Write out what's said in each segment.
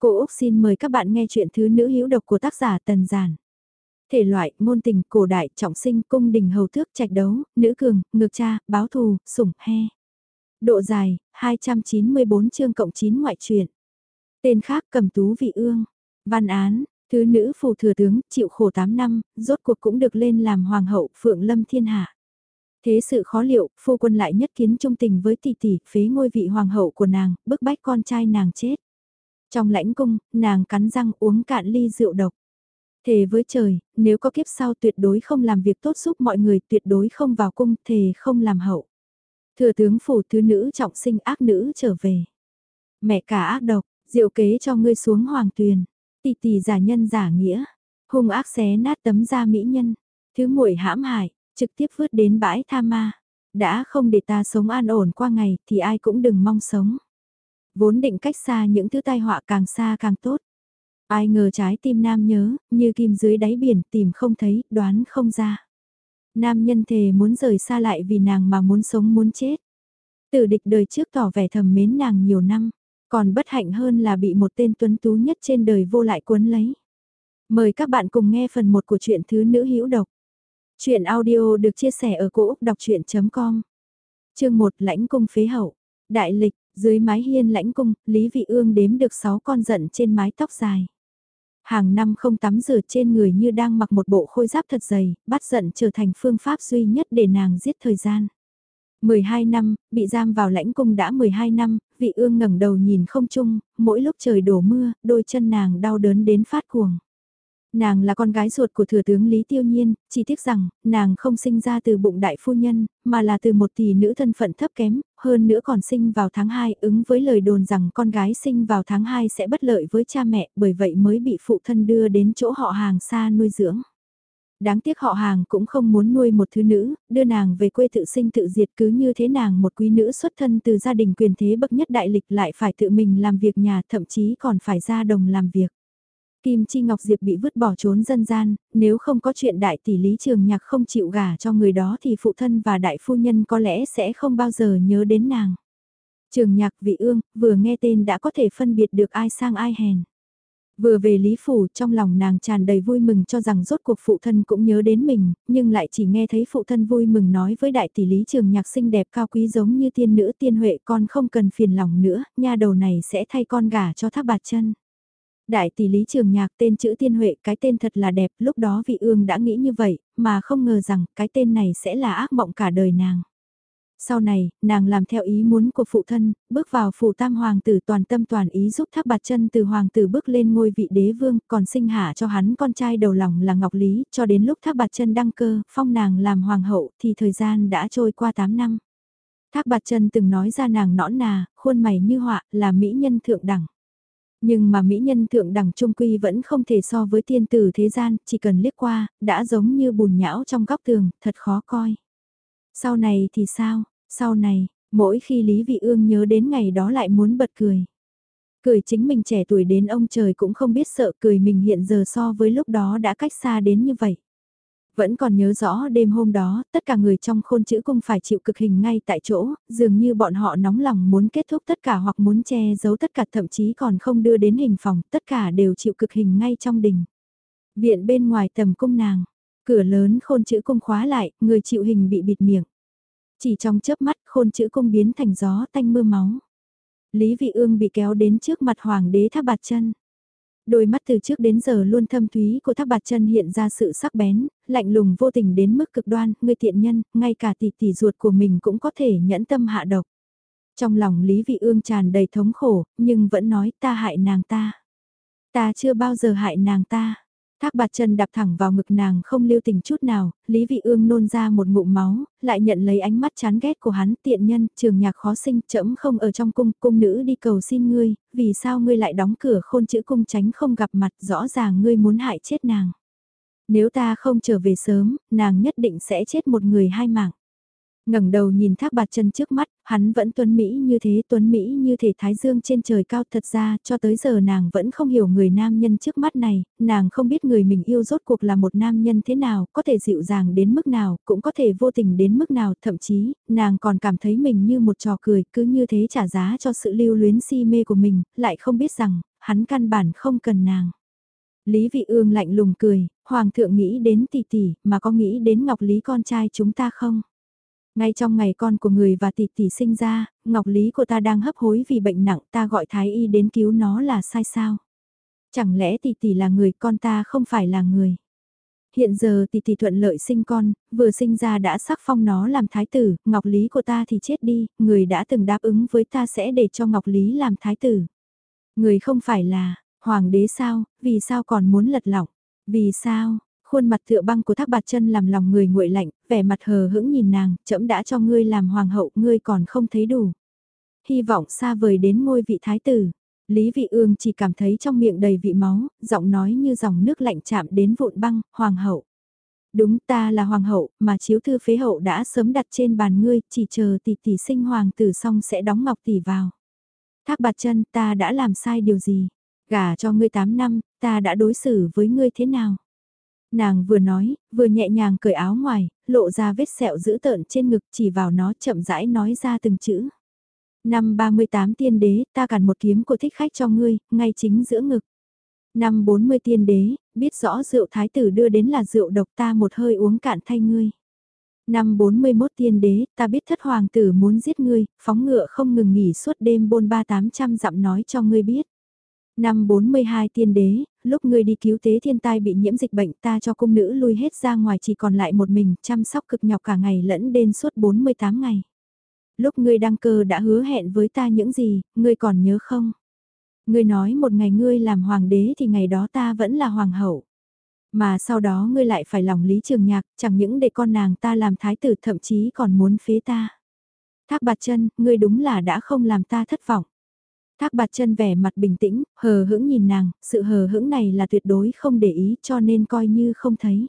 Cô Úc xin mời các bạn nghe chuyện thứ nữ hữu độc của tác giả Tần Giản. Thể loại, ngôn tình, cổ đại, trọng sinh, cung đình hầu thước, trạch đấu, nữ cường, ngược cha, báo thù, sủng, he. Độ dài, 294 chương cộng 9 ngoại truyện. Tên khác cầm tú vị ương. Văn án, thứ nữ phù thừa tướng, chịu khổ 8 năm, rốt cuộc cũng được lên làm hoàng hậu phượng lâm thiên hạ. Thế sự khó liệu, phu quân lại nhất kiến trung tình với tỷ tỷ, phế ngôi vị hoàng hậu của nàng, bức bách con trai nàng chết. Trong lãnh cung, nàng cắn răng uống cạn ly rượu độc. Thề với trời, nếu có kiếp sau tuyệt đối không làm việc tốt giúp mọi người, tuyệt đối không vào cung, thề không làm hậu. Thừa tướng phủ thứ nữ trọng sinh ác nữ trở về. Mẹ cả ác độc, diệu kế cho ngươi xuống hoàng tuyền. Tỷ tỷ giả nhân giả nghĩa, hung ác xé nát tấm da mỹ nhân. Thứ muội hãm hại, trực tiếp vứt đến bãi tha ma. Đã không để ta sống an ổn qua ngày thì ai cũng đừng mong sống. Vốn định cách xa những thứ tai họa càng xa càng tốt. Ai ngờ trái tim nam nhớ, như kim dưới đáy biển tìm không thấy, đoán không ra. Nam nhân thề muốn rời xa lại vì nàng mà muốn sống muốn chết. Tử địch đời trước tỏ vẻ thầm mến nàng nhiều năm, còn bất hạnh hơn là bị một tên tuấn tú nhất trên đời vô lại cuốn lấy. Mời các bạn cùng nghe phần 1 của truyện thứ nữ hữu độc. Chuyện audio được chia sẻ ở cỗ đọc chuyện.com Chương 1 Lãnh cung phế hậu Đại lịch, dưới mái hiên lãnh cung, Lý Vị Ương đếm được 6 con giận trên mái tóc dài. Hàng năm không tắm rửa trên người như đang mặc một bộ khôi giáp thật dày, bắt giận trở thành phương pháp duy nhất để nàng giết thời gian. 12 năm, bị giam vào lãnh cung đã 12 năm, vị ương ngẩng đầu nhìn không chung, mỗi lúc trời đổ mưa, đôi chân nàng đau đớn đến phát cuồng. Nàng là con gái ruột của thừa tướng Lý Tiêu Nhiên, chỉ tiếc rằng, nàng không sinh ra từ bụng đại phu nhân, mà là từ một tỷ nữ thân phận thấp kém, hơn nữa còn sinh vào tháng 2 ứng với lời đồn rằng con gái sinh vào tháng 2 sẽ bất lợi với cha mẹ, bởi vậy mới bị phụ thân đưa đến chỗ họ hàng xa nuôi dưỡng. Đáng tiếc họ hàng cũng không muốn nuôi một thứ nữ, đưa nàng về quê tự sinh tự diệt cứ như thế nàng một quý nữ xuất thân từ gia đình quyền thế bậc nhất đại lịch lại phải tự mình làm việc nhà thậm chí còn phải ra đồng làm việc. Kim Chi Ngọc Diệp bị vứt bỏ trốn dân gian, nếu không có chuyện đại tỷ lý trường nhạc không chịu gả cho người đó thì phụ thân và đại phu nhân có lẽ sẽ không bao giờ nhớ đến nàng. Trường nhạc vị ương, vừa nghe tên đã có thể phân biệt được ai sang ai hèn. Vừa về Lý Phủ trong lòng nàng tràn đầy vui mừng cho rằng rốt cuộc phụ thân cũng nhớ đến mình, nhưng lại chỉ nghe thấy phụ thân vui mừng nói với đại tỷ Lý Trường Nhạc xinh đẹp cao quý giống như tiên nữ tiên huệ con không cần phiền lòng nữa, nha đầu này sẽ thay con gả cho thác bạt chân. Đại tỷ lý trường nhạc tên chữ tiên huệ cái tên thật là đẹp, lúc đó vị ương đã nghĩ như vậy, mà không ngờ rằng cái tên này sẽ là ác mộng cả đời nàng. Sau này, nàng làm theo ý muốn của phụ thân, bước vào phủ tam hoàng tử toàn tâm toàn ý giúp thác bạt chân từ hoàng tử bước lên ngôi vị đế vương, còn sinh hạ cho hắn con trai đầu lòng là Ngọc Lý, cho đến lúc thác bạt chân đăng cơ, phong nàng làm hoàng hậu thì thời gian đã trôi qua 8 năm. Thác bạt chân từng nói ra nàng nõn nà, khuôn mày như họa, là mỹ nhân thượng đẳng. Nhưng mà mỹ nhân thượng đẳng trung quy vẫn không thể so với tiên tử thế gian, chỉ cần liếc qua, đã giống như bùn nhão trong góc tường, thật khó coi. Sau này thì sao, sau này, mỗi khi Lý Vị Ương nhớ đến ngày đó lại muốn bật cười. Cười chính mình trẻ tuổi đến ông trời cũng không biết sợ cười mình hiện giờ so với lúc đó đã cách xa đến như vậy. Vẫn còn nhớ rõ đêm hôm đó, tất cả người trong khôn chữ cung phải chịu cực hình ngay tại chỗ, dường như bọn họ nóng lòng muốn kết thúc tất cả hoặc muốn che giấu tất cả thậm chí còn không đưa đến hình phòng, tất cả đều chịu cực hình ngay trong đình. Viện bên ngoài tầm cung nàng, cửa lớn khôn chữ cung khóa lại, người chịu hình bị bịt miệng. Chỉ trong chớp mắt khôn chữ cung biến thành gió tanh mưa máu. Lý Vị Ương bị kéo đến trước mặt hoàng đế tháp bạt chân. Đôi mắt từ trước đến giờ luôn thâm thúy của thác bạt chân hiện ra sự sắc bén, lạnh lùng vô tình đến mức cực đoan, người tiện nhân, ngay cả tỷ tỷ ruột của mình cũng có thể nhẫn tâm hạ độc. Trong lòng Lý Vị Ương tràn đầy thống khổ, nhưng vẫn nói ta hại nàng ta. Ta chưa bao giờ hại nàng ta. Thác bạt chân đạp thẳng vào ngực nàng không lưu tình chút nào, Lý Vị Ương nôn ra một ngụm máu, lại nhận lấy ánh mắt chán ghét của hắn tiện nhân, trường nhạc khó sinh, chậm không ở trong cung, cung nữ đi cầu xin ngươi, vì sao ngươi lại đóng cửa khôn chữ cung tránh không gặp mặt, rõ ràng ngươi muốn hại chết nàng. Nếu ta không trở về sớm, nàng nhất định sẽ chết một người hai mạng ngẩng đầu nhìn thác bạt chân trước mắt, hắn vẫn tuấn Mỹ như thế tuấn Mỹ như thể thái dương trên trời cao thật ra cho tới giờ nàng vẫn không hiểu người nam nhân trước mắt này, nàng không biết người mình yêu rốt cuộc là một nam nhân thế nào, có thể dịu dàng đến mức nào, cũng có thể vô tình đến mức nào, thậm chí, nàng còn cảm thấy mình như một trò cười, cứ như thế trả giá cho sự lưu luyến si mê của mình, lại không biết rằng, hắn căn bản không cần nàng. Lý Vị Ương lạnh lùng cười, Hoàng thượng nghĩ đến tỷ tỷ, mà có nghĩ đến Ngọc Lý con trai chúng ta không? Ngay trong ngày con của người và tỷ tỷ sinh ra, Ngọc Lý của ta đang hấp hối vì bệnh nặng ta gọi Thái Y đến cứu nó là sai sao? Chẳng lẽ tỷ tỷ là người con ta không phải là người? Hiện giờ tỷ tỷ thuận lợi sinh con, vừa sinh ra đã sắc phong nó làm thái tử, Ngọc Lý của ta thì chết đi, người đã từng đáp ứng với ta sẽ để cho Ngọc Lý làm thái tử. Người không phải là, hoàng đế sao, vì sao còn muốn lật lọng, vì sao, khuôn mặt tựa băng của thác bạt chân làm lòng người nguội lạnh, vẻ mặt hờ hững nhìn nàng, trẫm đã cho ngươi làm hoàng hậu, ngươi còn không thấy đủ. Hy vọng xa vời đến ngôi vị thái tử. Lý Vị Ương chỉ cảm thấy trong miệng đầy vị máu, giọng nói như dòng nước lạnh chạm đến vụn băng, hoàng hậu. Đúng ta là hoàng hậu, mà chiếu thư phế hậu đã sớm đặt trên bàn ngươi, chỉ chờ tỷ tỷ sinh hoàng tử xong sẽ đóng ngọc tỷ vào. Thác bạt chân ta đã làm sai điều gì? Gả cho ngươi 8 năm, ta đã đối xử với ngươi thế nào? Nàng vừa nói, vừa nhẹ nhàng cởi áo ngoài, lộ ra vết sẹo dữ tợn trên ngực chỉ vào nó chậm rãi nói ra từng chữ. Năm 38 tiên đế, ta cản một kiếm của thích khách cho ngươi, ngay chính giữa ngực. Năm 40 tiên đế, biết rõ rượu thái tử đưa đến là rượu độc ta một hơi uống cạn thay ngươi. Năm 41 tiên đế, ta biết thất hoàng tử muốn giết ngươi, phóng ngựa không ngừng nghỉ suốt đêm bôn ba tám trăm dặm nói cho ngươi biết. Năm 42 tiên đế, lúc ngươi đi cứu tế thiên tai bị nhiễm dịch bệnh ta cho cung nữ lui hết ra ngoài chỉ còn lại một mình chăm sóc cực nhọc cả ngày lẫn đêm suốt 48 ngày. Lúc ngươi đăng cơ đã hứa hẹn với ta những gì, ngươi còn nhớ không? Ngươi nói một ngày ngươi làm hoàng đế thì ngày đó ta vẫn là hoàng hậu. Mà sau đó ngươi lại phải lòng lý trường nhạc, chẳng những để con nàng ta làm thái tử thậm chí còn muốn phế ta. Thác bạt chân, ngươi đúng là đã không làm ta thất vọng. Thác bạt chân vẻ mặt bình tĩnh, hờ hững nhìn nàng, sự hờ hững này là tuyệt đối không để ý cho nên coi như không thấy.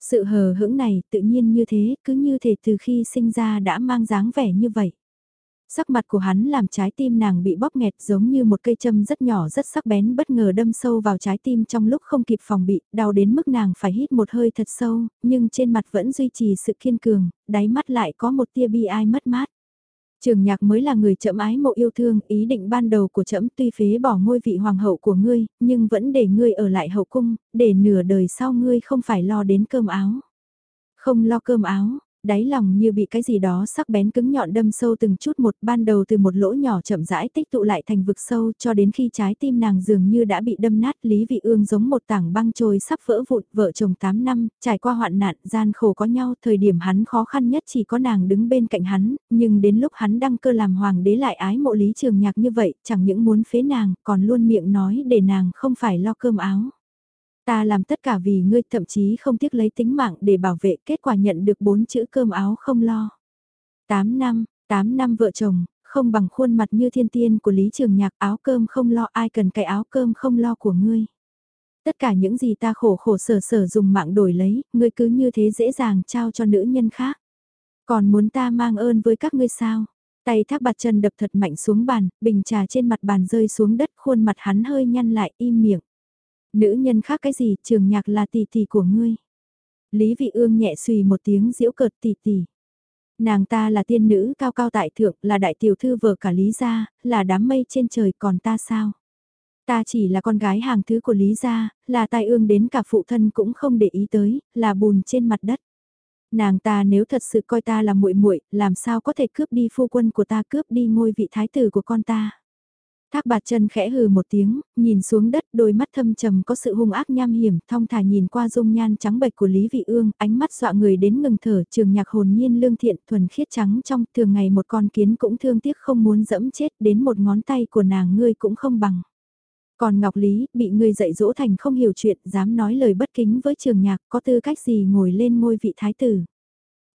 Sự hờ hững này tự nhiên như thế, cứ như thể từ khi sinh ra đã mang dáng vẻ như vậy. Sắc mặt của hắn làm trái tim nàng bị bóp nghẹt giống như một cây châm rất nhỏ rất sắc bén bất ngờ đâm sâu vào trái tim trong lúc không kịp phòng bị, đau đến mức nàng phải hít một hơi thật sâu, nhưng trên mặt vẫn duy trì sự kiên cường, đáy mắt lại có một tia bi ai mất mát. Trường nhạc mới là người chậm ái mộ yêu thương, ý định ban đầu của trẫm tuy phế bỏ ngôi vị hoàng hậu của ngươi, nhưng vẫn để ngươi ở lại hậu cung, để nửa đời sau ngươi không phải lo đến cơm áo. Không lo cơm áo, đáy lòng như bị cái gì đó sắc bén cứng nhọn đâm sâu từng chút một ban đầu từ một lỗ nhỏ chậm rãi tích tụ lại thành vực sâu cho đến khi trái tim nàng dường như đã bị đâm nát Lý Vị Ương giống một tảng băng trôi sắp vỡ vụn vợ chồng 8 năm, trải qua hoạn nạn gian khổ có nhau thời điểm hắn khó khăn nhất chỉ có nàng đứng bên cạnh hắn, nhưng đến lúc hắn đăng cơ làm hoàng đế lại ái mộ Lý Trường Nhạc như vậy chẳng những muốn phế nàng còn luôn miệng nói để nàng không phải lo cơm áo. Ta làm tất cả vì ngươi thậm chí không tiếc lấy tính mạng để bảo vệ kết quả nhận được bốn chữ cơm áo không lo. 8 năm, 8 năm vợ chồng, không bằng khuôn mặt như thiên tiên của Lý Trường Nhạc áo cơm không lo ai cần cái áo cơm không lo của ngươi. Tất cả những gì ta khổ khổ sở sở dùng mạng đổi lấy, ngươi cứ như thế dễ dàng trao cho nữ nhân khác. Còn muốn ta mang ơn với các ngươi sao? Tay thác bạt chân đập thật mạnh xuống bàn, bình trà trên mặt bàn rơi xuống đất khuôn mặt hắn hơi nhăn lại im miệng. Nữ nhân khác cái gì, trường nhạc là tỷ tỷ của ngươi. Lý vị ương nhẹ xùy một tiếng diễu cợt tỷ tỷ. Nàng ta là tiên nữ cao cao tại thượng, là đại tiểu thư vợ cả Lý gia, là đám mây trên trời còn ta sao? Ta chỉ là con gái hàng thứ của Lý gia, là tai ương đến cả phụ thân cũng không để ý tới, là bùn trên mặt đất. Nàng ta nếu thật sự coi ta là muội muội, làm sao có thể cướp đi phu quân của ta cướp đi ngôi vị thái tử của con ta? Thác bạt chân khẽ hừ một tiếng, nhìn xuống đất đôi mắt thâm trầm có sự hung ác nham hiểm, thong thả nhìn qua dung nhan trắng bệch của Lý Vị Ương, ánh mắt dọa người đến ngừng thở, trường nhạc hồn nhiên lương thiện, thuần khiết trắng trong, thường ngày một con kiến cũng thương tiếc không muốn dẫm chết, đến một ngón tay của nàng ngươi cũng không bằng. Còn Ngọc Lý, bị ngươi dạy dỗ thành không hiểu chuyện, dám nói lời bất kính với trường nhạc, có tư cách gì ngồi lên ngôi vị thái tử.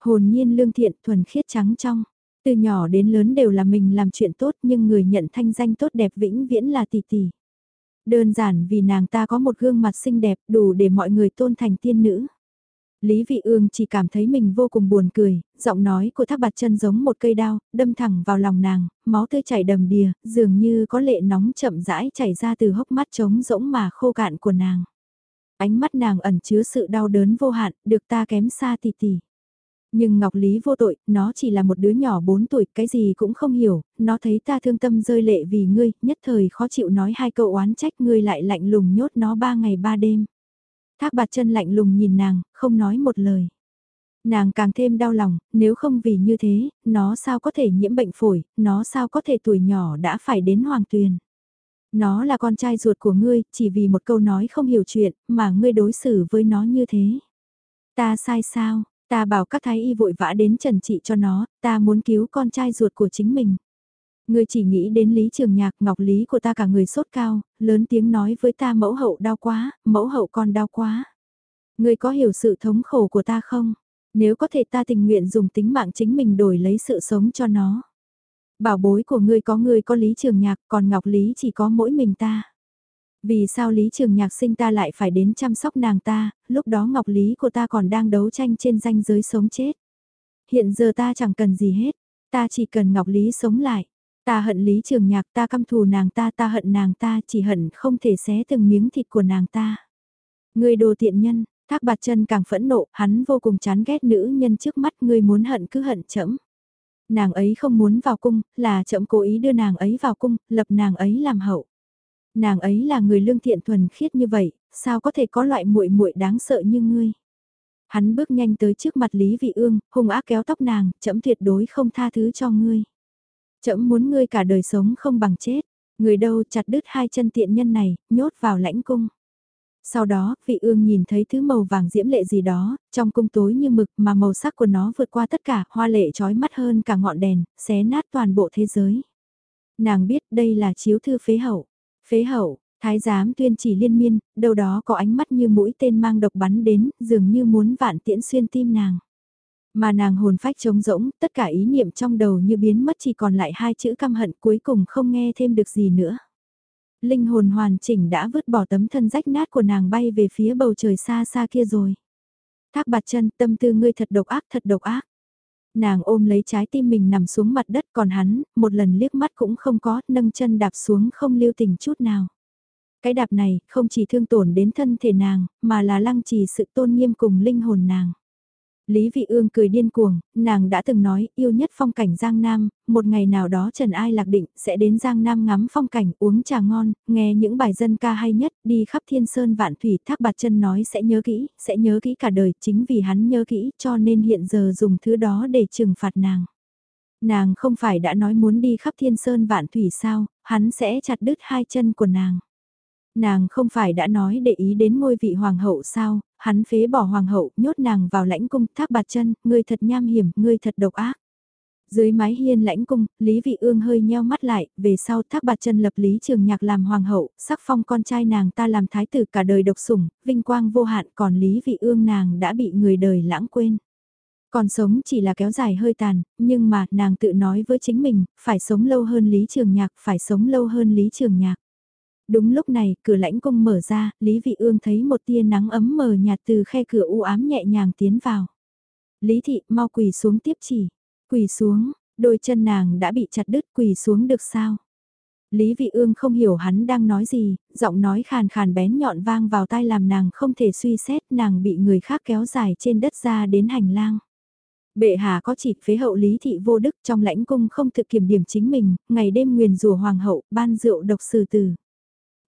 Hồn nhiên lương thiện, thuần khiết trắng trong. Từ nhỏ đến lớn đều là mình làm chuyện tốt nhưng người nhận thanh danh tốt đẹp vĩnh viễn là tỷ tỷ. Đơn giản vì nàng ta có một gương mặt xinh đẹp đủ để mọi người tôn thành tiên nữ. Lý Vị Ương chỉ cảm thấy mình vô cùng buồn cười, giọng nói của thác bạt chân giống một cây đao, đâm thẳng vào lòng nàng, máu tươi chảy đầm đìa, dường như có lệ nóng chậm rãi chảy ra từ hốc mắt trống rỗng mà khô cạn của nàng. Ánh mắt nàng ẩn chứa sự đau đớn vô hạn, được ta kém xa tỷ tỷ. Nhưng Ngọc Lý vô tội, nó chỉ là một đứa nhỏ 4 tuổi, cái gì cũng không hiểu, nó thấy ta thương tâm rơi lệ vì ngươi, nhất thời khó chịu nói hai câu oán trách ngươi lại lạnh lùng nhốt nó ba ngày ba đêm. Thác bạt chân lạnh lùng nhìn nàng, không nói một lời. Nàng càng thêm đau lòng, nếu không vì như thế, nó sao có thể nhiễm bệnh phổi, nó sao có thể tuổi nhỏ đã phải đến hoàng tuyền. Nó là con trai ruột của ngươi, chỉ vì một câu nói không hiểu chuyện, mà ngươi đối xử với nó như thế. Ta sai sao, ta bảo các thái y vội vã đến trần trị cho nó, ta muốn cứu con trai ruột của chính mình. người chỉ nghĩ đến lý trường nhạc ngọc lý của ta cả người sốt cao, lớn tiếng nói với ta mẫu hậu đau quá, mẫu hậu con đau quá. người có hiểu sự thống khổ của ta không? Nếu có thể ta tình nguyện dùng tính mạng chính mình đổi lấy sự sống cho nó. Bảo bối của ngươi có ngươi có Lý Trường Nhạc, còn Ngọc Lý chỉ có mỗi mình ta. Vì sao Lý Trường Nhạc sinh ta lại phải đến chăm sóc nàng ta, lúc đó Ngọc Lý của ta còn đang đấu tranh trên danh giới sống chết. Hiện giờ ta chẳng cần gì hết, ta chỉ cần Ngọc Lý sống lại. Ta hận Lý Trường Nhạc ta căm thù nàng ta ta hận nàng ta chỉ hận không thể xé từng miếng thịt của nàng ta. Người đồ tiện nhân, thác bạt chân càng phẫn nộ, hắn vô cùng chán ghét nữ nhân trước mắt người muốn hận cứ hận chậm nàng ấy không muốn vào cung, là chậm cố ý đưa nàng ấy vào cung, lập nàng ấy làm hậu. Nàng ấy là người lương thiện thuần khiết như vậy, sao có thể có loại muội muội đáng sợ như ngươi. Hắn bước nhanh tới trước mặt Lý Vị Ương, hung ác kéo tóc nàng, chậm tuyệt đối không tha thứ cho ngươi. Chậm muốn ngươi cả đời sống không bằng chết, người đâu chặt đứt hai chân tiện nhân này, nhốt vào lãnh cung. Sau đó, vị ương nhìn thấy thứ màu vàng diễm lệ gì đó, trong cung tối như mực mà màu sắc của nó vượt qua tất cả, hoa lệ trói mắt hơn cả ngọn đèn, xé nát toàn bộ thế giới. Nàng biết đây là chiếu thư phế hậu. Phế hậu, thái giám tuyên chỉ liên miên, đâu đó có ánh mắt như mũi tên mang độc bắn đến, dường như muốn vạn tiễn xuyên tim nàng. Mà nàng hồn phách trống rỗng, tất cả ý niệm trong đầu như biến mất chỉ còn lại hai chữ căm hận cuối cùng không nghe thêm được gì nữa linh hồn hoàn chỉnh đã vứt bỏ tấm thân rách nát của nàng bay về phía bầu trời xa xa kia rồi. Thác bạt chân tâm tư ngươi thật độc ác thật độc ác. Nàng ôm lấy trái tim mình nằm xuống mặt đất còn hắn, một lần liếc mắt cũng không có, nâng chân đạp xuống không lưu tình chút nào. Cái đạp này không chỉ thương tổn đến thân thể nàng, mà là lăng trì sự tôn nghiêm cùng linh hồn nàng. Lý Vị Ương cười điên cuồng, nàng đã từng nói yêu nhất phong cảnh Giang Nam, một ngày nào đó Trần Ai Lạc Định sẽ đến Giang Nam ngắm phong cảnh, uống trà ngon, nghe những bài dân ca hay nhất, đi khắp thiên sơn vạn thủy thác bạt chân nói sẽ nhớ kỹ, sẽ nhớ kỹ cả đời, chính vì hắn nhớ kỹ cho nên hiện giờ dùng thứ đó để trừng phạt nàng. Nàng không phải đã nói muốn đi khắp thiên sơn vạn thủy sao, hắn sẽ chặt đứt hai chân của nàng. Nàng không phải đã nói để ý đến ngôi vị hoàng hậu sao, hắn phế bỏ hoàng hậu, nhốt nàng vào lãnh cung, thác bạt chân, ngươi thật nham hiểm, ngươi thật độc ác. Dưới mái hiên lãnh cung, Lý Vị Ương hơi nheo mắt lại, về sau thác bạt chân lập Lý Trường Nhạc làm hoàng hậu, sắc phong con trai nàng ta làm thái tử cả đời độc sủng, vinh quang vô hạn còn Lý Vị Ương nàng đã bị người đời lãng quên. Còn sống chỉ là kéo dài hơi tàn, nhưng mà nàng tự nói với chính mình, phải sống lâu hơn Lý Trường Nhạc, phải sống lâu hơn Lý Trường Nhạc. Đúng lúc này, cửa lãnh cung mở ra, Lý Vị Ương thấy một tia nắng ấm mờ nhạt từ khe cửa u ám nhẹ nhàng tiến vào. Lý Thị mau quỳ xuống tiếp chỉ. Quỳ xuống, đôi chân nàng đã bị chặt đứt quỳ xuống được sao? Lý Vị Ương không hiểu hắn đang nói gì, giọng nói khàn khàn bén nhọn vang vào tai làm nàng không thể suy xét nàng bị người khác kéo dài trên đất ra đến hành lang. Bệ hạ có chỉ phế hậu Lý Thị vô đức trong lãnh cung không thực kiểm điểm chính mình, ngày đêm nguyền rủa hoàng hậu, ban rượu độc xử tử.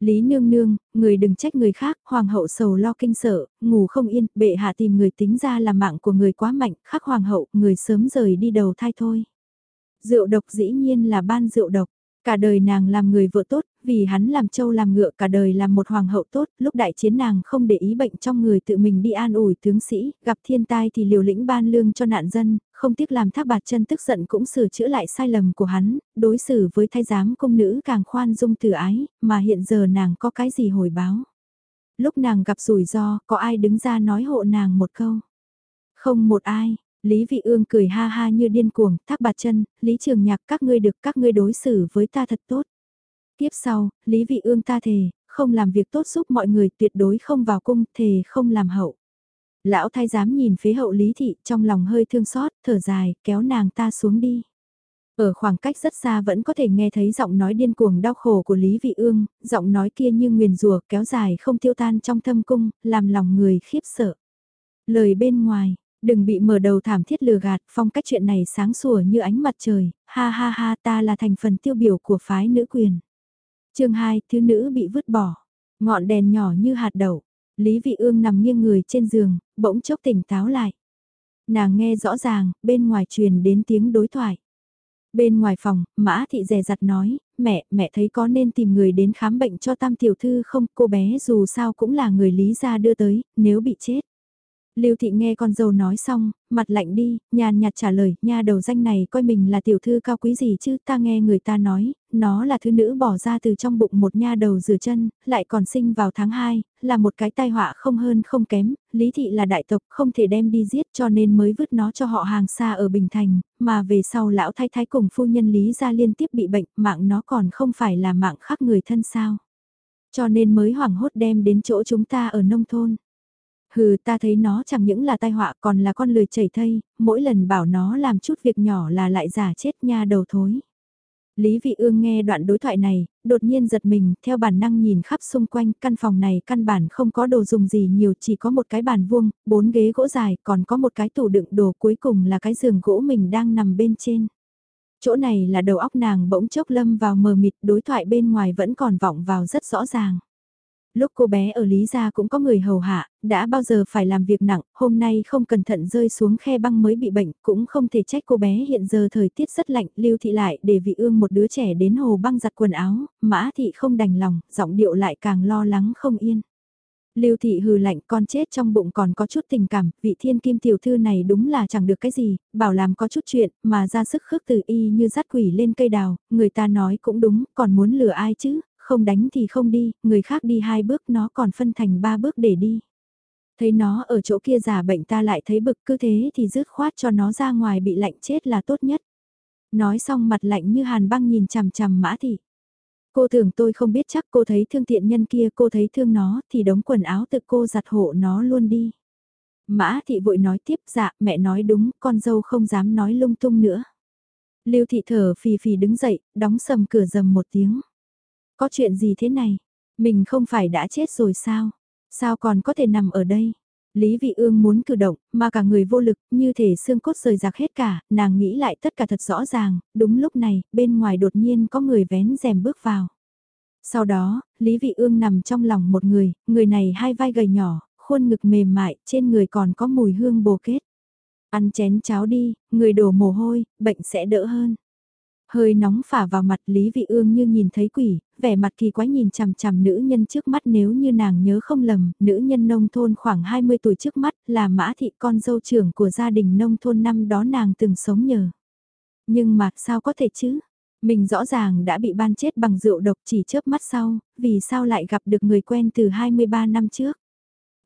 Lý nương nương, người đừng trách người khác, hoàng hậu sầu lo kinh sợ, ngủ không yên, bệ hạ tìm người tính ra là mạng của người quá mạnh, khắc hoàng hậu, người sớm rời đi đầu thai thôi. Rượu độc dĩ nhiên là ban rượu độc, cả đời nàng làm người vợ tốt, vì hắn làm châu làm ngựa cả đời làm một hoàng hậu tốt, lúc đại chiến nàng không để ý bệnh trong người tự mình đi an ủi tướng sĩ, gặp thiên tai thì liều lĩnh ban lương cho nạn dân, không tiếc làm thác bạt chân tức giận cũng sửa chữa lại sai lầm của hắn, đối xử với thái giám công nữ càng khoan dung từ ái, mà hiện giờ nàng có cái gì hồi báo. Lúc nàng gặp rủi ro, có ai đứng ra nói hộ nàng một câu? Không một ai, Lý Vị Ương cười ha ha như điên cuồng, thác bạt chân, Lý Trường Nhạc các ngươi được các ngươi đối xử với ta thật tốt. Tiếp sau, Lý Vị Ương ta thề, không làm việc tốt giúp mọi người tuyệt đối không vào cung, thề không làm hậu. Lão thái giám nhìn phía hậu Lý Thị trong lòng hơi thương xót, thở dài, kéo nàng ta xuống đi. Ở khoảng cách rất xa vẫn có thể nghe thấy giọng nói điên cuồng đau khổ của Lý Vị Ương, giọng nói kia như nguyền rùa kéo dài không tiêu tan trong thâm cung, làm lòng người khiếp sợ. Lời bên ngoài, Đừng bị mở đầu thảm thiết lừa gạt, phong cách chuyện này sáng sủa như ánh mặt trời, ha ha ha ta là thành phần tiêu biểu của phái nữ quyền. chương 2, thứ nữ bị vứt bỏ, ngọn đèn nhỏ như hạt đậu, Lý Vị Ương nằm nghiêng người trên giường, bỗng chốc tỉnh táo lại. Nàng nghe rõ ràng, bên ngoài truyền đến tiếng đối thoại. Bên ngoài phòng, Mã Thị dè dặt nói, mẹ, mẹ thấy có nên tìm người đến khám bệnh cho tam tiểu thư không, cô bé dù sao cũng là người Lý gia đưa tới, nếu bị chết. Lưu Thị nghe con dâu nói xong, mặt lạnh đi, nhàn nhạt trả lời, nha đầu danh này coi mình là tiểu thư cao quý gì chứ, ta nghe người ta nói, nó là thứ nữ bỏ ra từ trong bụng một nha đầu rửa chân, lại còn sinh vào tháng 2, là một cái tai họa không hơn không kém, Lý Thị là đại tộc không thể đem đi giết cho nên mới vứt nó cho họ hàng xa ở Bình Thành, mà về sau lão thái thái cùng phu nhân Lý gia liên tiếp bị bệnh, mạng nó còn không phải là mạng khác người thân sao. Cho nên mới hoảng hốt đem đến chỗ chúng ta ở nông thôn. Hừ ta thấy nó chẳng những là tai họa còn là con lười chảy thây, mỗi lần bảo nó làm chút việc nhỏ là lại giả chết nha đầu thối. Lý Vị Ương nghe đoạn đối thoại này, đột nhiên giật mình, theo bản năng nhìn khắp xung quanh, căn phòng này căn bản không có đồ dùng gì nhiều, chỉ có một cái bàn vuông, bốn ghế gỗ dài, còn có một cái tủ đựng đồ cuối cùng là cái giường gỗ mình đang nằm bên trên. Chỗ này là đầu óc nàng bỗng chốc lâm vào mờ mịt, đối thoại bên ngoài vẫn còn vọng vào rất rõ ràng lúc cô bé ở Lý Gia cũng có người hầu hạ, đã bao giờ phải làm việc nặng, hôm nay không cẩn thận rơi xuống khe băng mới bị bệnh, cũng không thể trách cô bé hiện giờ thời tiết rất lạnh, lưu thị lại để vị ương một đứa trẻ đến hồ băng giặt quần áo, mã thị không đành lòng, giọng điệu lại càng lo lắng không yên. Lưu thị hừ lạnh con chết trong bụng còn có chút tình cảm, vị thiên kim tiểu thư này đúng là chẳng được cái gì, bảo làm có chút chuyện, mà ra sức khước từ y như dắt quỷ lên cây đào, người ta nói cũng đúng, còn muốn lừa ai chứ, không đánh thì không đi, người khác đi hai bước nó còn phân thành ba bước để đi. Thấy nó ở chỗ kia giả bệnh ta lại thấy bực cứ thế thì dứt khoát cho nó ra ngoài bị lạnh chết là tốt nhất. Nói xong mặt lạnh như hàn băng nhìn chằm chằm mã thị. Cô tưởng tôi không biết chắc cô thấy thương tiện nhân kia cô thấy thương nó thì đống quần áo tự cô giặt hộ nó luôn đi. Mã thị vội nói tiếp dạ mẹ nói đúng con dâu không dám nói lung tung nữa. Lưu thị thở phì phì đứng dậy, đóng sầm cửa dầm một tiếng. Có chuyện gì thế này? Mình không phải đã chết rồi sao? Sao còn có thể nằm ở đây? Lý Vị Ương muốn cử động, mà cả người vô lực, như thể xương cốt rời rạc hết cả, nàng nghĩ lại tất cả thật rõ ràng, đúng lúc này, bên ngoài đột nhiên có người vén rèm bước vào. Sau đó, Lý Vị Ương nằm trong lòng một người, người này hai vai gầy nhỏ, khuôn ngực mềm mại, trên người còn có mùi hương bồ kết. Ăn chén cháo đi, người đổ mồ hôi, bệnh sẽ đỡ hơn. Hơi nóng phả vào mặt Lý Vị Ương như nhìn thấy quỷ, vẻ mặt kỳ quái nhìn chằm chằm nữ nhân trước mắt nếu như nàng nhớ không lầm, nữ nhân nông thôn khoảng 20 tuổi trước mắt là mã thị con dâu trưởng của gia đình nông thôn năm đó nàng từng sống nhờ. Nhưng mà sao có thể chứ? Mình rõ ràng đã bị ban chết bằng rượu độc chỉ chớp mắt sau, vì sao lại gặp được người quen từ 23 năm trước?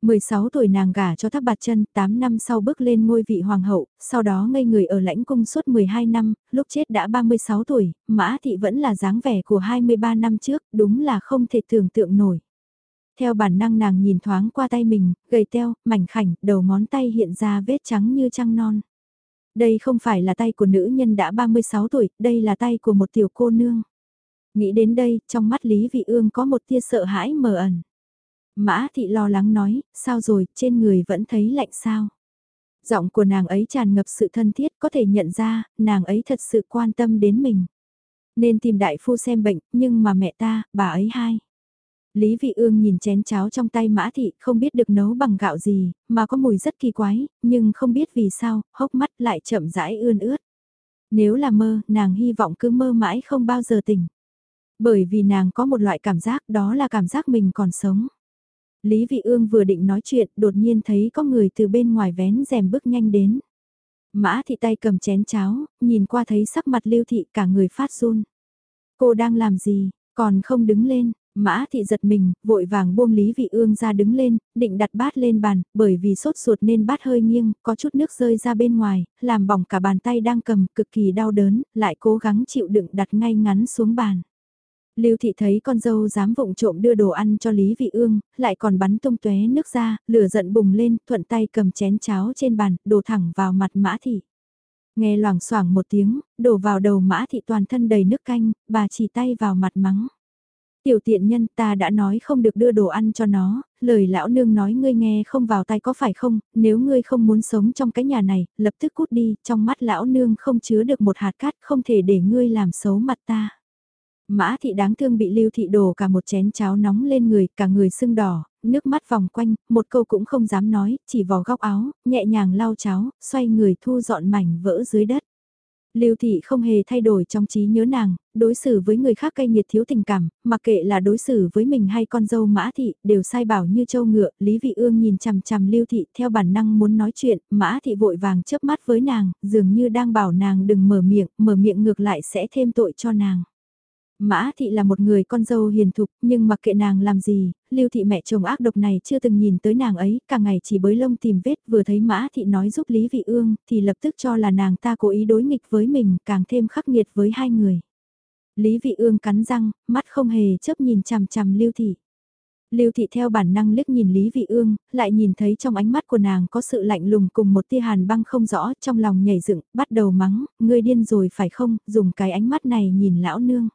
16 tuổi nàng gả cho thác bạt chân, 8 năm sau bước lên ngôi vị hoàng hậu, sau đó ngây người ở lãnh cung suốt 12 năm, lúc chết đã 36 tuổi, mã thị vẫn là dáng vẻ của 23 năm trước, đúng là không thể tưởng tượng nổi. Theo bản năng nàng nhìn thoáng qua tay mình, gầy teo, mảnh khảnh, đầu ngón tay hiện ra vết trắng như trăng non. Đây không phải là tay của nữ nhân đã 36 tuổi, đây là tay của một tiểu cô nương. Nghĩ đến đây, trong mắt Lý Vị Ương có một tia sợ hãi mờ ẩn. Mã thị lo lắng nói, sao rồi, trên người vẫn thấy lạnh sao? Giọng của nàng ấy tràn ngập sự thân thiết, có thể nhận ra, nàng ấy thật sự quan tâm đến mình. Nên tìm đại phu xem bệnh, nhưng mà mẹ ta, bà ấy hai. Lý Vị Ương nhìn chén cháo trong tay Mã Thị không biết được nấu bằng gạo gì, mà có mùi rất kỳ quái, nhưng không biết vì sao, hốc mắt lại chậm rãi ươn ướt. Nếu là mơ, nàng hy vọng cứ mơ mãi không bao giờ tỉnh. Bởi vì nàng có một loại cảm giác đó là cảm giác mình còn sống. Lý Vị Ương vừa định nói chuyện, đột nhiên thấy có người từ bên ngoài vén rèm bước nhanh đến. Mã thị tay cầm chén cháo, nhìn qua thấy sắc mặt lưu thị cả người phát run. Cô đang làm gì, còn không đứng lên, mã thị giật mình, vội vàng buông Lý Vị Ương ra đứng lên, định đặt bát lên bàn, bởi vì sốt ruột nên bát hơi nghiêng, có chút nước rơi ra bên ngoài, làm bỏng cả bàn tay đang cầm, cực kỳ đau đớn, lại cố gắng chịu đựng đặt ngay ngắn xuống bàn. Lưu thị thấy con dâu dám vụng trộm đưa đồ ăn cho Lý Vị Ương, lại còn bắn tung tóe nước ra, lửa giận bùng lên, thuận tay cầm chén cháo trên bàn, đổ thẳng vào mặt Mã thị. Nghe loảng xoảng một tiếng, đổ vào đầu Mã thị toàn thân đầy nước canh, bà chỉ tay vào mặt mắng. Tiểu tiện nhân ta đã nói không được đưa đồ ăn cho nó, lời lão nương nói ngươi nghe không vào tay có phải không, nếu ngươi không muốn sống trong cái nhà này, lập tức cút đi, trong mắt lão nương không chứa được một hạt cát không thể để ngươi làm xấu mặt ta. Mã thị đáng thương bị lưu thị đổ cả một chén cháo nóng lên người, cả người sưng đỏ, nước mắt vòng quanh, một câu cũng không dám nói, chỉ vò góc áo, nhẹ nhàng lau cháo, xoay người thu dọn mảnh vỡ dưới đất. Lưu Thị không hề thay đổi trong trí nhớ nàng, đối xử với người khác cay nghiệt thiếu tình cảm, mặc kệ là đối xử với mình hay con dâu Mã Thị, đều sai bảo như châu ngựa, Lý Vị Ương nhìn chằm chằm Lưu Thị theo bản năng muốn nói chuyện, Mã Thị vội vàng chớp mắt với nàng, dường như đang bảo nàng đừng mở miệng, mở miệng ngược lại sẽ thêm tội cho nàng. Mã thị là một người con dâu hiền thục, nhưng mặc kệ nàng làm gì, lưu thị mẹ chồng ác độc này chưa từng nhìn tới nàng ấy, cả ngày chỉ bới lông tìm vết vừa thấy mã thị nói giúp Lý Vị Ương, thì lập tức cho là nàng ta cố ý đối nghịch với mình, càng thêm khắc nghiệt với hai người. Lý Vị Ương cắn răng, mắt không hề chớp nhìn chằm chằm lưu thị. Lưu thị theo bản năng liếc nhìn Lý Vị Ương, lại nhìn thấy trong ánh mắt của nàng có sự lạnh lùng cùng một tia hàn băng không rõ, trong lòng nhảy dựng, bắt đầu mắng, ngươi điên rồi phải không, dùng cái ánh mắt này nhìn lão nương.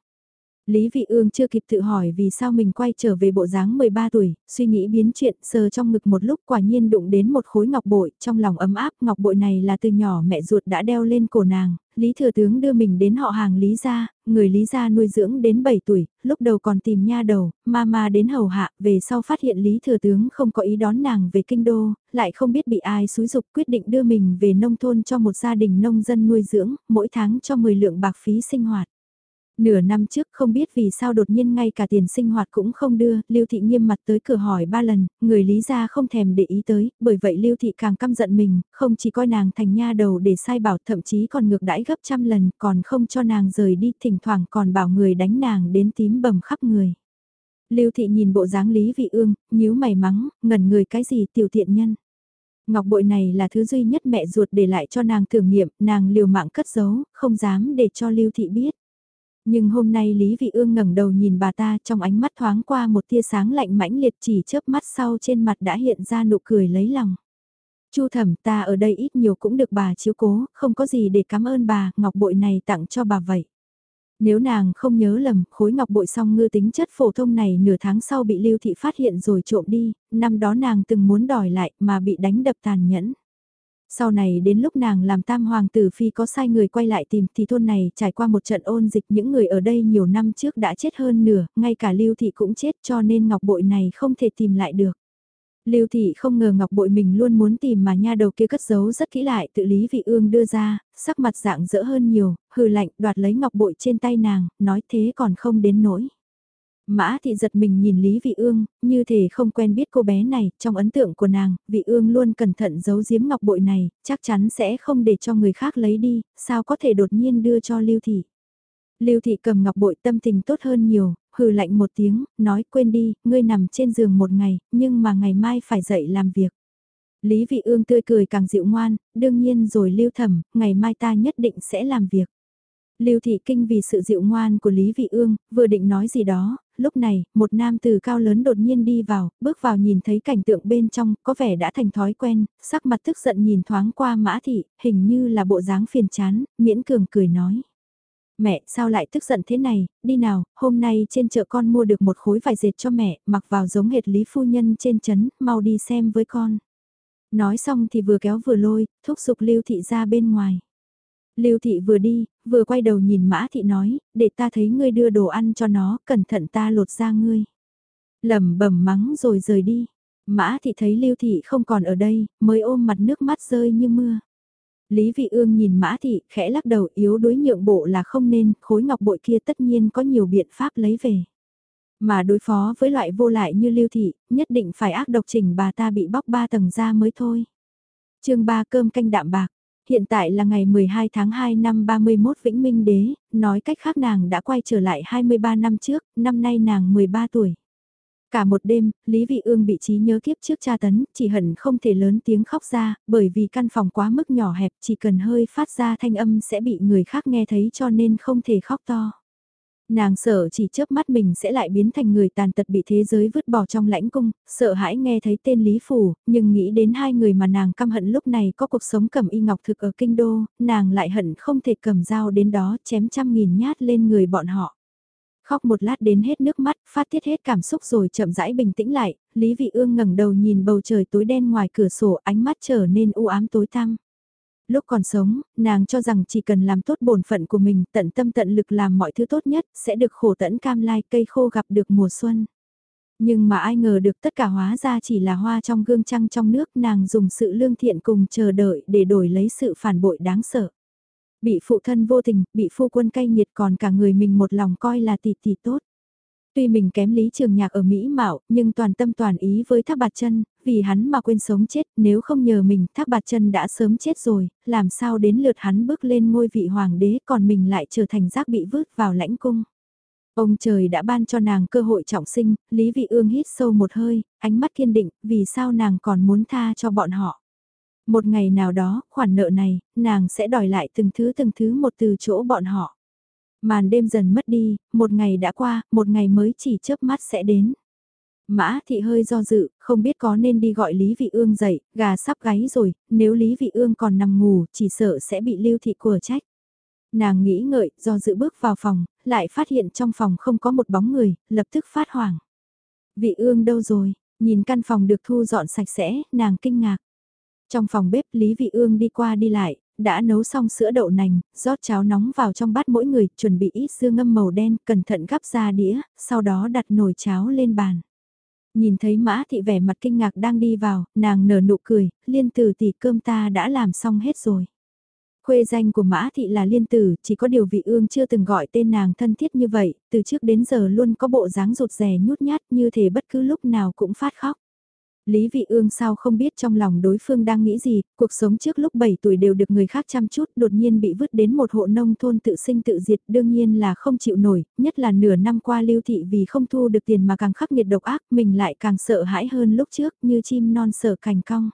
Lý Vị Ương chưa kịp tự hỏi vì sao mình quay trở về bộ dáng 13 tuổi, suy nghĩ biến chuyện, sờ trong ngực một lúc quả nhiên đụng đến một khối ngọc bội, trong lòng ấm áp, ngọc bội này là từ nhỏ mẹ ruột đã đeo lên cổ nàng, Lý Thừa Tướng đưa mình đến họ hàng Lý Gia, người Lý Gia nuôi dưỡng đến 7 tuổi, lúc đầu còn tìm nha đầu, mama đến hầu hạ, về sau phát hiện Lý Thừa Tướng không có ý đón nàng về kinh đô, lại không biết bị ai xúi dục quyết định đưa mình về nông thôn cho một gia đình nông dân nuôi dưỡng, mỗi tháng cho 10 lượng bạc phí sinh hoạt. Nửa năm trước không biết vì sao đột nhiên ngay cả tiền sinh hoạt cũng không đưa, Lưu Thị nghiêm mặt tới cửa hỏi ba lần, người lý gia không thèm để ý tới, bởi vậy Lưu Thị càng căm giận mình, không chỉ coi nàng thành nha đầu để sai bảo thậm chí còn ngược đãi gấp trăm lần, còn không cho nàng rời đi, thỉnh thoảng còn bảo người đánh nàng đến tím bầm khắp người. Lưu Thị nhìn bộ dáng Lý Vị Ương, nhíu mày mắng, ngẩn người cái gì tiểu thiện nhân. Ngọc bội này là thứ duy nhất mẹ ruột để lại cho nàng thử niệm, nàng liều mạng cất giấu, không dám để cho Lưu Thị biết. Nhưng hôm nay Lý Vị Ương ngẩng đầu nhìn bà ta trong ánh mắt thoáng qua một tia sáng lạnh mãnh liệt chỉ chớp mắt sau trên mặt đã hiện ra nụ cười lấy lòng. Chu thẩm ta ở đây ít nhiều cũng được bà chiếu cố, không có gì để cảm ơn bà, ngọc bội này tặng cho bà vậy. Nếu nàng không nhớ lầm, khối ngọc bội song ngư tính chất phổ thông này nửa tháng sau bị lưu thị phát hiện rồi trộm đi, năm đó nàng từng muốn đòi lại mà bị đánh đập tàn nhẫn. Sau này đến lúc nàng làm tam hoàng tử phi có sai người quay lại tìm thì thôn này trải qua một trận ôn dịch những người ở đây nhiều năm trước đã chết hơn nửa, ngay cả lưu thị cũng chết cho nên ngọc bội này không thể tìm lại được. Lưu thị không ngờ ngọc bội mình luôn muốn tìm mà nha đầu kia cất giấu rất kỹ lại tự lý vị ương đưa ra, sắc mặt dạng dỡ hơn nhiều, hừ lạnh đoạt lấy ngọc bội trên tay nàng, nói thế còn không đến nỗi. Mã thị giật mình nhìn Lý Vị Ương, như thể không quen biết cô bé này, trong ấn tượng của nàng, Vị Ương luôn cẩn thận giấu giếm ngọc bội này, chắc chắn sẽ không để cho người khác lấy đi, sao có thể đột nhiên đưa cho Lưu Thị. Lưu Thị cầm ngọc bội tâm tình tốt hơn nhiều, hừ lạnh một tiếng, nói quên đi, ngươi nằm trên giường một ngày, nhưng mà ngày mai phải dậy làm việc. Lý Vị Ương tươi cười càng dịu ngoan, đương nhiên rồi Lưu Thẩm, ngày mai ta nhất định sẽ làm việc. Lưu Thị Kinh vì sự dịu ngoan của Lý Vị Ương, vừa định nói gì đó, lúc này, một nam từ cao lớn đột nhiên đi vào, bước vào nhìn thấy cảnh tượng bên trong, có vẻ đã thành thói quen, sắc mặt tức giận nhìn thoáng qua Mã Thị, hình như là bộ dáng phiền chán, miễn cường cười nói. Mẹ, sao lại tức giận thế này, đi nào, hôm nay trên chợ con mua được một khối vải dệt cho mẹ, mặc vào giống hệt Lý Phu Nhân trên chấn, mau đi xem với con. Nói xong thì vừa kéo vừa lôi, thúc giục Lưu Thị ra bên ngoài. Lưu thị vừa đi, vừa quay đầu nhìn mã thị nói, để ta thấy ngươi đưa đồ ăn cho nó, cẩn thận ta lột ra ngươi. lẩm bẩm mắng rồi rời đi. Mã thị thấy lưu thị không còn ở đây, mới ôm mặt nước mắt rơi như mưa. Lý vị ương nhìn mã thị, khẽ lắc đầu yếu đuối nhượng bộ là không nên, khối ngọc bội kia tất nhiên có nhiều biện pháp lấy về. Mà đối phó với loại vô lại như lưu thị, nhất định phải ác độc chỉnh bà ta bị bóc ba tầng ra mới thôi. chương 3 cơm canh đạm bạc, Hiện tại là ngày 12 tháng 2 năm 31 Vĩnh Minh Đế, nói cách khác nàng đã quay trở lại 23 năm trước, năm nay nàng 13 tuổi. Cả một đêm, Lý Vị Ương bị trí nhớ kiếp trước tra tấn, chỉ hận không thể lớn tiếng khóc ra, bởi vì căn phòng quá mức nhỏ hẹp, chỉ cần hơi phát ra thanh âm sẽ bị người khác nghe thấy cho nên không thể khóc to. Nàng sợ chỉ chớp mắt mình sẽ lại biến thành người tàn tật bị thế giới vứt bỏ trong lãnh cung, sợ hãi nghe thấy tên Lý Phủ, nhưng nghĩ đến hai người mà nàng căm hận lúc này có cuộc sống cầm y ngọc thực ở kinh đô, nàng lại hận không thể cầm dao đến đó chém trăm nghìn nhát lên người bọn họ. Khóc một lát đến hết nước mắt, phát tiết hết cảm xúc rồi chậm rãi bình tĩnh lại, Lý Vị Ương ngẩng đầu nhìn bầu trời tối đen ngoài cửa sổ ánh mắt trở nên u ám tối tăm. Lúc còn sống, nàng cho rằng chỉ cần làm tốt bổn phận của mình, tận tâm tận lực làm mọi thứ tốt nhất, sẽ được khổ tẫn cam lai cây khô gặp được mùa xuân. Nhưng mà ai ngờ được tất cả hóa ra chỉ là hoa trong gương trăng trong nước nàng dùng sự lương thiện cùng chờ đợi để đổi lấy sự phản bội đáng sợ. Bị phụ thân vô tình, bị phu quân cay nghiệt còn cả người mình một lòng coi là tỷ tỷ tốt. Tuy mình kém lý trường nhạc ở Mỹ Mạo, nhưng toàn tâm toàn ý với Thác Bạt chân vì hắn mà quên sống chết, nếu không nhờ mình Thác Bạt chân đã sớm chết rồi, làm sao đến lượt hắn bước lên ngôi vị hoàng đế còn mình lại trở thành rác bị vứt vào lãnh cung. Ông trời đã ban cho nàng cơ hội trọng sinh, Lý Vị Ương hít sâu một hơi, ánh mắt kiên định, vì sao nàng còn muốn tha cho bọn họ. Một ngày nào đó, khoản nợ này, nàng sẽ đòi lại từng thứ từng thứ một từ chỗ bọn họ. Màn đêm dần mất đi, một ngày đã qua, một ngày mới chỉ chớp mắt sẽ đến. Mã thị hơi do dự, không biết có nên đi gọi Lý Vị Ương dậy, gà sắp gáy rồi, nếu Lý Vị Ương còn nằm ngủ, chỉ sợ sẽ bị lưu thị của trách. Nàng nghĩ ngợi, do dự bước vào phòng, lại phát hiện trong phòng không có một bóng người, lập tức phát hoảng. Vị Ương đâu rồi, nhìn căn phòng được thu dọn sạch sẽ, nàng kinh ngạc. Trong phòng bếp Lý Vị Ương đi qua đi lại, đã nấu xong sữa đậu nành, rót cháo nóng vào trong bát mỗi người, chuẩn bị ít dưa ngâm màu đen, cẩn thận gắp ra đĩa, sau đó đặt nồi cháo lên bàn. Nhìn thấy mã thị vẻ mặt kinh ngạc đang đi vào, nàng nở nụ cười, liên tử tỷ cơm ta đã làm xong hết rồi. Khuê danh của Mã Thị là Liên Tử, chỉ có điều vị ương chưa từng gọi tên nàng thân thiết như vậy, từ trước đến giờ luôn có bộ dáng rụt rè nhút nhát như thể bất cứ lúc nào cũng phát khóc. Lý Vị Ương sao không biết trong lòng đối phương đang nghĩ gì, cuộc sống trước lúc 7 tuổi đều được người khác chăm chút, đột nhiên bị vứt đến một hộ nông thôn tự sinh tự diệt, đương nhiên là không chịu nổi, nhất là nửa năm qua lưu thị vì không thu được tiền mà càng khắc nghiệt độc ác, mình lại càng sợ hãi hơn lúc trước, như chim non sợ cành cong.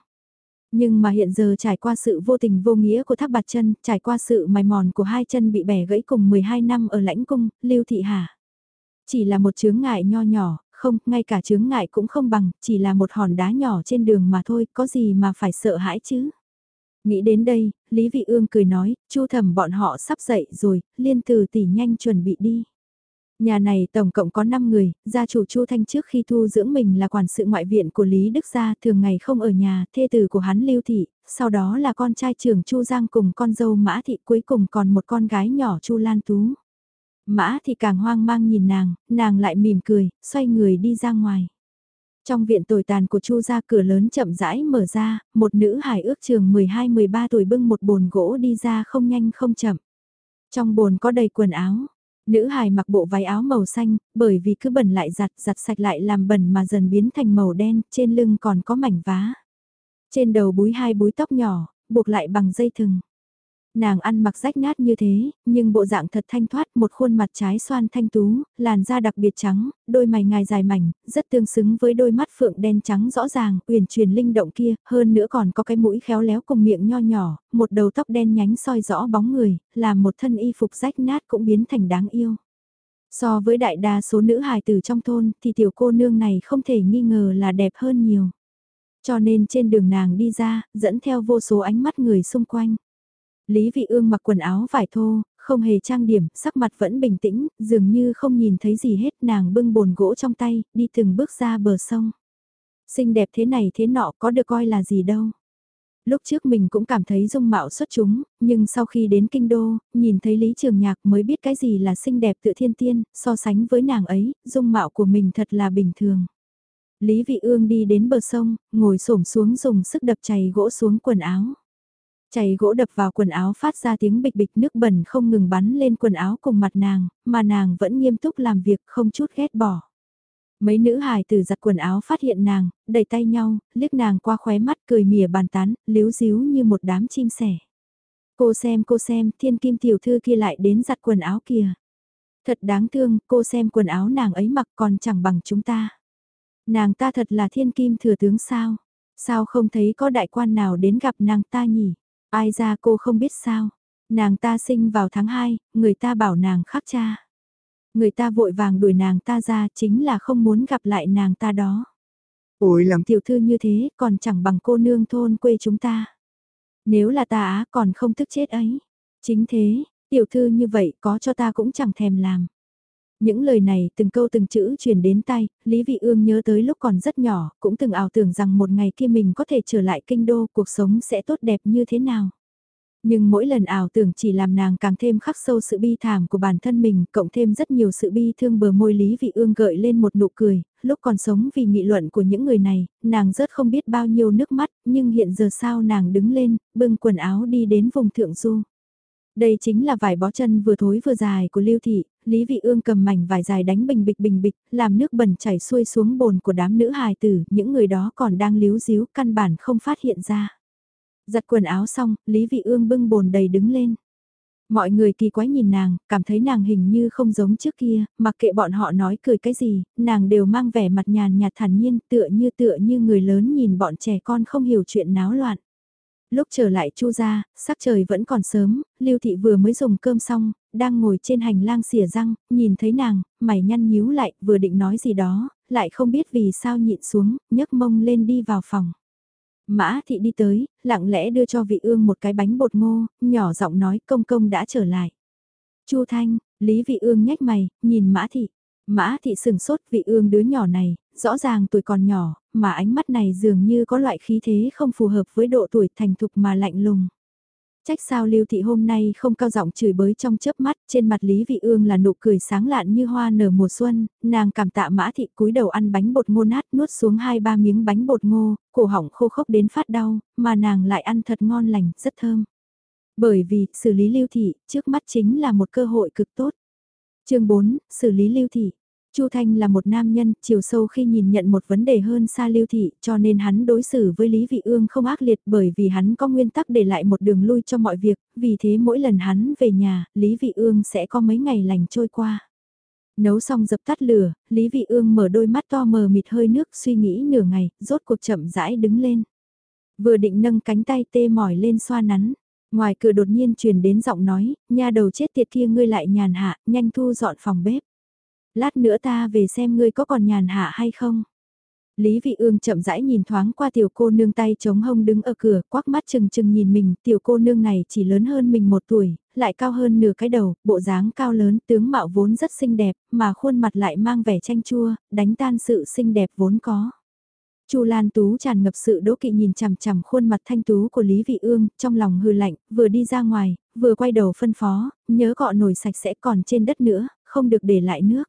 Nhưng mà hiện giờ trải qua sự vô tình vô nghĩa của thác bạt chân, trải qua sự mài mòn của hai chân bị bẻ gãy cùng 12 năm ở lãnh cung, lưu thị hà. Chỉ là một chướng ngại nho nhỏ, không, ngay cả chướng ngại cũng không bằng, chỉ là một hòn đá nhỏ trên đường mà thôi, có gì mà phải sợ hãi chứ. Nghĩ đến đây, Lý Vị Ương cười nói, chu thẩm bọn họ sắp dậy rồi, liên từ tỷ nhanh chuẩn bị đi. Nhà này tổng cộng có 5 người, gia chủ Chu Thanh trước khi thu dưỡng mình là quản sự ngoại viện của Lý Đức Gia thường ngày không ở nhà, thê tử của hắn Lưu Thị, sau đó là con trai trưởng Chu Giang cùng con dâu Mã Thị cuối cùng còn một con gái nhỏ Chu Lan Tú. Mã thì càng hoang mang nhìn nàng, nàng lại mỉm cười, xoay người đi ra ngoài. Trong viện tồi tàn của Chu ra cửa lớn chậm rãi mở ra, một nữ hài ước trường 12-13 tuổi bưng một bồn gỗ đi ra không nhanh không chậm. Trong bồn có đầy quần áo, Nữ hài mặc bộ váy áo màu xanh, bởi vì cứ bẩn lại giặt, giặt sạch lại làm bẩn mà dần biến thành màu đen, trên lưng còn có mảnh vá. Trên đầu búi hai búi tóc nhỏ, buộc lại bằng dây thừng. Nàng ăn mặc rách nát như thế, nhưng bộ dạng thật thanh thoát, một khuôn mặt trái xoan thanh tú, làn da đặc biệt trắng, đôi mày ngài dài mảnh, rất tương xứng với đôi mắt phượng đen trắng rõ ràng, uyển chuyển linh động kia, hơn nữa còn có cái mũi khéo léo cùng miệng nho nhỏ, một đầu tóc đen nhánh soi rõ bóng người, làm một thân y phục rách nát cũng biến thành đáng yêu. So với đại đa số nữ hài tử trong thôn thì tiểu cô nương này không thể nghi ngờ là đẹp hơn nhiều. Cho nên trên đường nàng đi ra, dẫn theo vô số ánh mắt người xung quanh. Lý Vị Ương mặc quần áo vải thô, không hề trang điểm, sắc mặt vẫn bình tĩnh, dường như không nhìn thấy gì hết nàng bưng bồn gỗ trong tay, đi từng bước ra bờ sông. Xinh đẹp thế này thế nọ có được coi là gì đâu. Lúc trước mình cũng cảm thấy dung mạo xuất chúng, nhưng sau khi đến kinh đô, nhìn thấy Lý Trường Nhạc mới biết cái gì là xinh đẹp tự thiên tiên, so sánh với nàng ấy, dung mạo của mình thật là bình thường. Lý Vị Ương đi đến bờ sông, ngồi xổm xuống dùng sức đập chày gỗ xuống quần áo. Chày gỗ đập vào quần áo phát ra tiếng bịch bịch nước bẩn không ngừng bắn lên quần áo cùng mặt nàng, mà nàng vẫn nghiêm túc làm việc không chút ghét bỏ. Mấy nữ hài từ giặt quần áo phát hiện nàng, đẩy tay nhau, liếc nàng qua khóe mắt cười mỉa bàn tán, liếu díu như một đám chim sẻ. Cô xem cô xem, thiên kim tiểu thư kia lại đến giặt quần áo kìa. Thật đáng thương, cô xem quần áo nàng ấy mặc còn chẳng bằng chúng ta. Nàng ta thật là thiên kim thừa tướng sao? Sao không thấy có đại quan nào đến gặp nàng ta nhỉ? Ai ra cô không biết sao? Nàng ta sinh vào tháng 2, người ta bảo nàng khắc cha. Người ta vội vàng đuổi nàng ta ra chính là không muốn gặp lại nàng ta đó. Ôi làm tiểu thư như thế còn chẳng bằng cô nương thôn quê chúng ta. Nếu là ta á còn không tức chết ấy. Chính thế, tiểu thư như vậy có cho ta cũng chẳng thèm làm. Những lời này từng câu từng chữ truyền đến tay, Lý Vị Ương nhớ tới lúc còn rất nhỏ, cũng từng ảo tưởng rằng một ngày kia mình có thể trở lại kinh đô, cuộc sống sẽ tốt đẹp như thế nào. Nhưng mỗi lần ảo tưởng chỉ làm nàng càng thêm khắc sâu sự bi thảm của bản thân mình, cộng thêm rất nhiều sự bi thương bờ môi Lý Vị Ương gợi lên một nụ cười, lúc còn sống vì nghị luận của những người này, nàng rớt không biết bao nhiêu nước mắt, nhưng hiện giờ sao nàng đứng lên, bưng quần áo đi đến vùng thượng du. Đây chính là vải bó chân vừa thối vừa dài của Lưu Thị, Lý Vị Ương cầm mảnh vải dài đánh bình bịch bình bịch, làm nước bẩn chảy xuôi xuống bồn của đám nữ hài tử, những người đó còn đang líu díu căn bản không phát hiện ra. Giặt quần áo xong, Lý Vị Ương bưng bồn đầy đứng lên. Mọi người kỳ quái nhìn nàng, cảm thấy nàng hình như không giống trước kia, mặc kệ bọn họ nói cười cái gì, nàng đều mang vẻ mặt nhàn nhạt thản nhiên tựa như tựa như người lớn nhìn bọn trẻ con không hiểu chuyện náo loạn. Lúc trở lại chu ra, sắc trời vẫn còn sớm, Lưu Thị vừa mới dùng cơm xong, đang ngồi trên hành lang xỉa răng, nhìn thấy nàng, mày nhăn nhíu lại, vừa định nói gì đó, lại không biết vì sao nhịn xuống, nhấc mông lên đi vào phòng. Mã thị đi tới, lặng lẽ đưa cho vị ương một cái bánh bột ngô, nhỏ giọng nói công công đã trở lại. Chu Thanh, Lý vị ương nhếch mày, nhìn mã thị. Mã thị sừng sốt vị ương đứa nhỏ này, rõ ràng tuổi còn nhỏ, mà ánh mắt này dường như có loại khí thế không phù hợp với độ tuổi thành thục mà lạnh lùng. Trách sao Lưu Thị hôm nay không cao giọng chửi bới trong chớp mắt, trên mặt Lý Vị Ương là nụ cười sáng lạn như hoa nở mùa xuân, nàng cảm tạ Mã Thị cúi đầu ăn bánh bột ngô nát nuốt xuống hai ba miếng bánh bột ngô, cổ họng khô khốc đến phát đau, mà nàng lại ăn thật ngon lành, rất thơm. Bởi vì, xử lý Lưu Thị, trước mắt chính là một cơ hội cực tốt. chương 4, xử lý Lưu Thị. Chu Thanh là một nam nhân, chiều sâu khi nhìn nhận một vấn đề hơn xa lưu thị, cho nên hắn đối xử với Lý Vị Ương không ác liệt bởi vì hắn có nguyên tắc để lại một đường lui cho mọi việc, vì thế mỗi lần hắn về nhà, Lý Vị Ương sẽ có mấy ngày lành trôi qua. Nấu xong dập tắt lửa, Lý Vị Ương mở đôi mắt to mờ mịt hơi nước suy nghĩ nửa ngày, rốt cuộc chậm rãi đứng lên. Vừa định nâng cánh tay tê mỏi lên xoa nắn, ngoài cửa đột nhiên truyền đến giọng nói, nha đầu chết tiệt kia ngươi lại nhàn hạ, nhanh thu dọn phòng bếp lát nữa ta về xem ngươi có còn nhàn hạ hay không. Lý Vị Ương chậm rãi nhìn thoáng qua tiểu cô nương tay chống hông đứng ở cửa, quắc mắt chừng chừng nhìn mình, tiểu cô nương này chỉ lớn hơn mình một tuổi, lại cao hơn nửa cái đầu, bộ dáng cao lớn, tướng mạo vốn rất xinh đẹp, mà khuôn mặt lại mang vẻ chanh chua, đánh tan sự xinh đẹp vốn có. Chu Lan Tú tràn ngập sự đố kỵ nhìn chằm chằm khuôn mặt thanh tú của Lý Vị Ương, trong lòng hừ lạnh, vừa đi ra ngoài, vừa quay đầu phân phó, nhớ gọ nồi sạch sẽ còn trên đất nữa, không được để lại nước.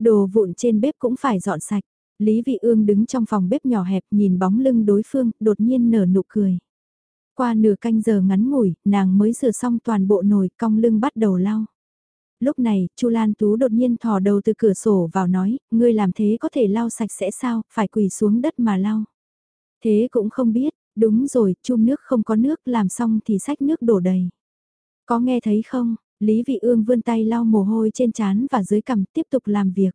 Đồ vụn trên bếp cũng phải dọn sạch. Lý Vị Ương đứng trong phòng bếp nhỏ hẹp nhìn bóng lưng đối phương, đột nhiên nở nụ cười. Qua nửa canh giờ ngắn ngủi, nàng mới rửa xong toàn bộ nồi, cong lưng bắt đầu lau. Lúc này, Chu Lan Tú đột nhiên thò đầu từ cửa sổ vào nói, ngươi làm thế có thể lau sạch sẽ sao, phải quỳ xuống đất mà lau. Thế cũng không biết, đúng rồi, chum nước không có nước, làm xong thì sách nước đổ đầy. Có nghe thấy không, Lý Vị Ương vươn tay lau mồ hôi trên trán và dưới cằm tiếp tục làm việc.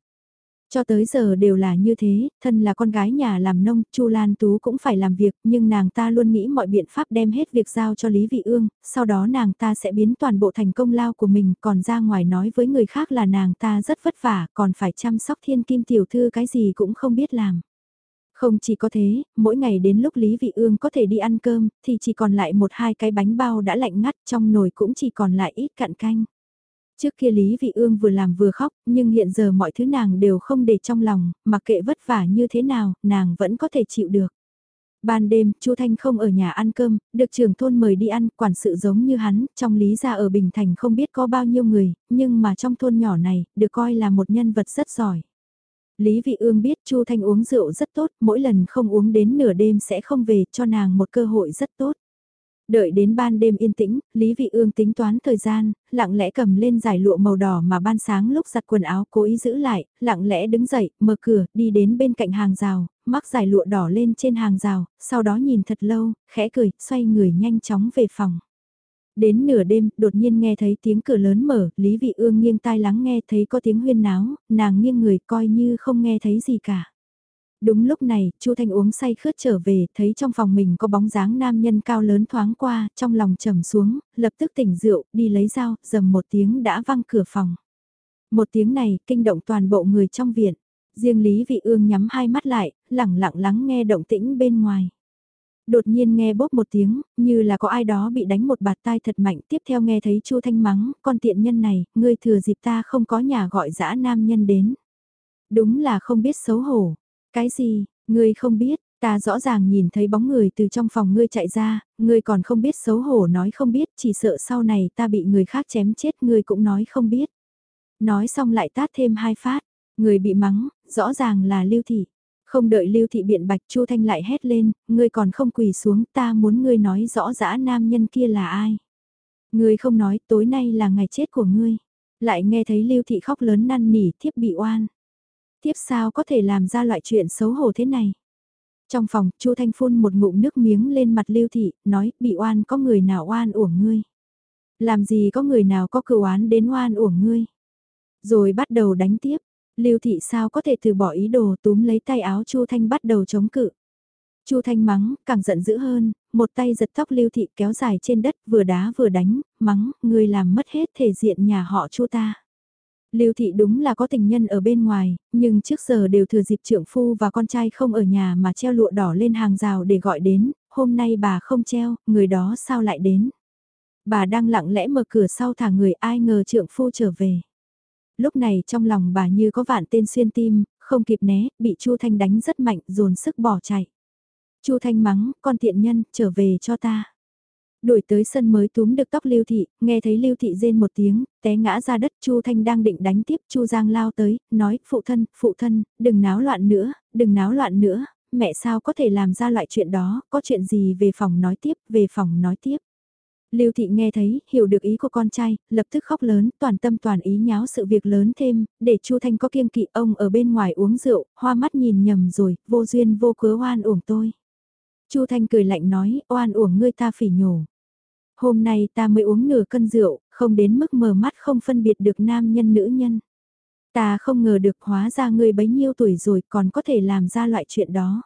Cho tới giờ đều là như thế, thân là con gái nhà làm nông, Chu Lan Tú cũng phải làm việc, nhưng nàng ta luôn nghĩ mọi biện pháp đem hết việc giao cho Lý Vị Ương, sau đó nàng ta sẽ biến toàn bộ thành công lao của mình, còn ra ngoài nói với người khác là nàng ta rất vất vả, còn phải chăm sóc thiên kim tiểu thư cái gì cũng không biết làm. Không chỉ có thế, mỗi ngày đến lúc Lý Vị Ương có thể đi ăn cơm, thì chỉ còn lại một hai cái bánh bao đã lạnh ngắt trong nồi cũng chỉ còn lại ít cặn canh. Trước kia Lý Vị Ương vừa làm vừa khóc, nhưng hiện giờ mọi thứ nàng đều không để trong lòng, mặc kệ vất vả như thế nào, nàng vẫn có thể chịu được. Ban đêm, Chu Thanh không ở nhà ăn cơm, được trưởng thôn mời đi ăn, quản sự giống như hắn, trong Lý gia ở Bình Thành không biết có bao nhiêu người, nhưng mà trong thôn nhỏ này, được coi là một nhân vật rất giỏi. Lý Vị Ương biết Chu Thanh uống rượu rất tốt, mỗi lần không uống đến nửa đêm sẽ không về cho nàng một cơ hội rất tốt. Đợi đến ban đêm yên tĩnh, Lý Vị Ương tính toán thời gian, lặng lẽ cầm lên giải lụa màu đỏ mà ban sáng lúc giặt quần áo cố ý giữ lại, lặng lẽ đứng dậy, mở cửa, đi đến bên cạnh hàng rào, mắc giải lụa đỏ lên trên hàng rào, sau đó nhìn thật lâu, khẽ cười, xoay người nhanh chóng về phòng. Đến nửa đêm, đột nhiên nghe thấy tiếng cửa lớn mở, Lý Vị Ương nghiêng tai lắng nghe thấy có tiếng huyên náo, nàng nghiêng người coi như không nghe thấy gì cả. Đúng lúc này, Chu Thanh uống say khướt trở về, thấy trong phòng mình có bóng dáng nam nhân cao lớn thoáng qua, trong lòng trầm xuống, lập tức tỉnh rượu, đi lấy dao, dầm một tiếng đã văng cửa phòng. Một tiếng này, kinh động toàn bộ người trong viện. Riêng Lý Vị Ương nhắm hai mắt lại, lặng lặng lắng nghe động tĩnh bên ngoài. Đột nhiên nghe bốp một tiếng, như là có ai đó bị đánh một bạt tai thật mạnh, tiếp theo nghe thấy Chu Thanh mắng, con tiện nhân này, ngươi thừa dịp ta không có nhà gọi dã nam nhân đến. Đúng là không biết xấu hổ. Cái gì, ngươi không biết, ta rõ ràng nhìn thấy bóng người từ trong phòng ngươi chạy ra, ngươi còn không biết xấu hổ nói không biết, chỉ sợ sau này ta bị người khác chém chết ngươi cũng nói không biết. Nói xong lại tát thêm hai phát, người bị mắng, rõ ràng là lưu thị. Không đợi Lưu Thị biện bạch Chu Thanh lại hét lên, ngươi còn không quỳ xuống ta muốn ngươi nói rõ dã nam nhân kia là ai. Ngươi không nói tối nay là ngày chết của ngươi. Lại nghe thấy Lưu Thị khóc lớn năn nỉ thiếp bị oan. Thiếp sao có thể làm ra loại chuyện xấu hổ thế này. Trong phòng, Chu Thanh phun một ngụm nước miếng lên mặt Lưu Thị, nói bị oan có người nào oan uổng ngươi. Làm gì có người nào có cựu oán đến oan uổng ngươi. Rồi bắt đầu đánh tiếp, Lưu thị sao có thể từ bỏ ý đồ túm lấy tay áo Chu Thanh bắt đầu chống cự. Chu Thanh mắng, càng giận dữ hơn, một tay giật tóc Lưu thị kéo dài trên đất, vừa đá vừa đánh, mắng, người làm mất hết thể diện nhà họ Chu ta. Lưu thị đúng là có tình nhân ở bên ngoài, nhưng trước giờ đều thừa dịp trượng phu và con trai không ở nhà mà treo lụa đỏ lên hàng rào để gọi đến, hôm nay bà không treo, người đó sao lại đến. Bà đang lặng lẽ mở cửa sau thả người ai ngờ trượng phu trở về lúc này trong lòng bà như có vạn tên xuyên tim, không kịp né, bị Chu Thanh đánh rất mạnh, dồn sức bỏ chạy. Chu Thanh mắng, con tiện nhân, trở về cho ta. Đuổi tới sân mới túm được tóc Lưu Thị, nghe thấy Lưu Thị rên một tiếng, té ngã ra đất Chu Thanh đang định đánh tiếp Chu Giang lao tới, nói, phụ thân, phụ thân, đừng náo loạn nữa, đừng náo loạn nữa, mẹ sao có thể làm ra loại chuyện đó, có chuyện gì về phòng nói tiếp, về phòng nói tiếp. Lưu Thị nghe thấy, hiểu được ý của con trai, lập tức khóc lớn, toàn tâm toàn ý nháo sự việc lớn thêm, để Chu Thanh có kiêng kỵ ông ở bên ngoài uống rượu, hoa mắt nhìn nhầm rồi, vô duyên vô cớ oan uổng tôi. Chu Thanh cười lạnh nói, oan uổng ngươi ta phỉ nhổ. Hôm nay ta mới uống nửa cân rượu, không đến mức mờ mắt không phân biệt được nam nhân nữ nhân. Ta không ngờ được hóa ra ngươi bấy nhiêu tuổi rồi còn có thể làm ra loại chuyện đó.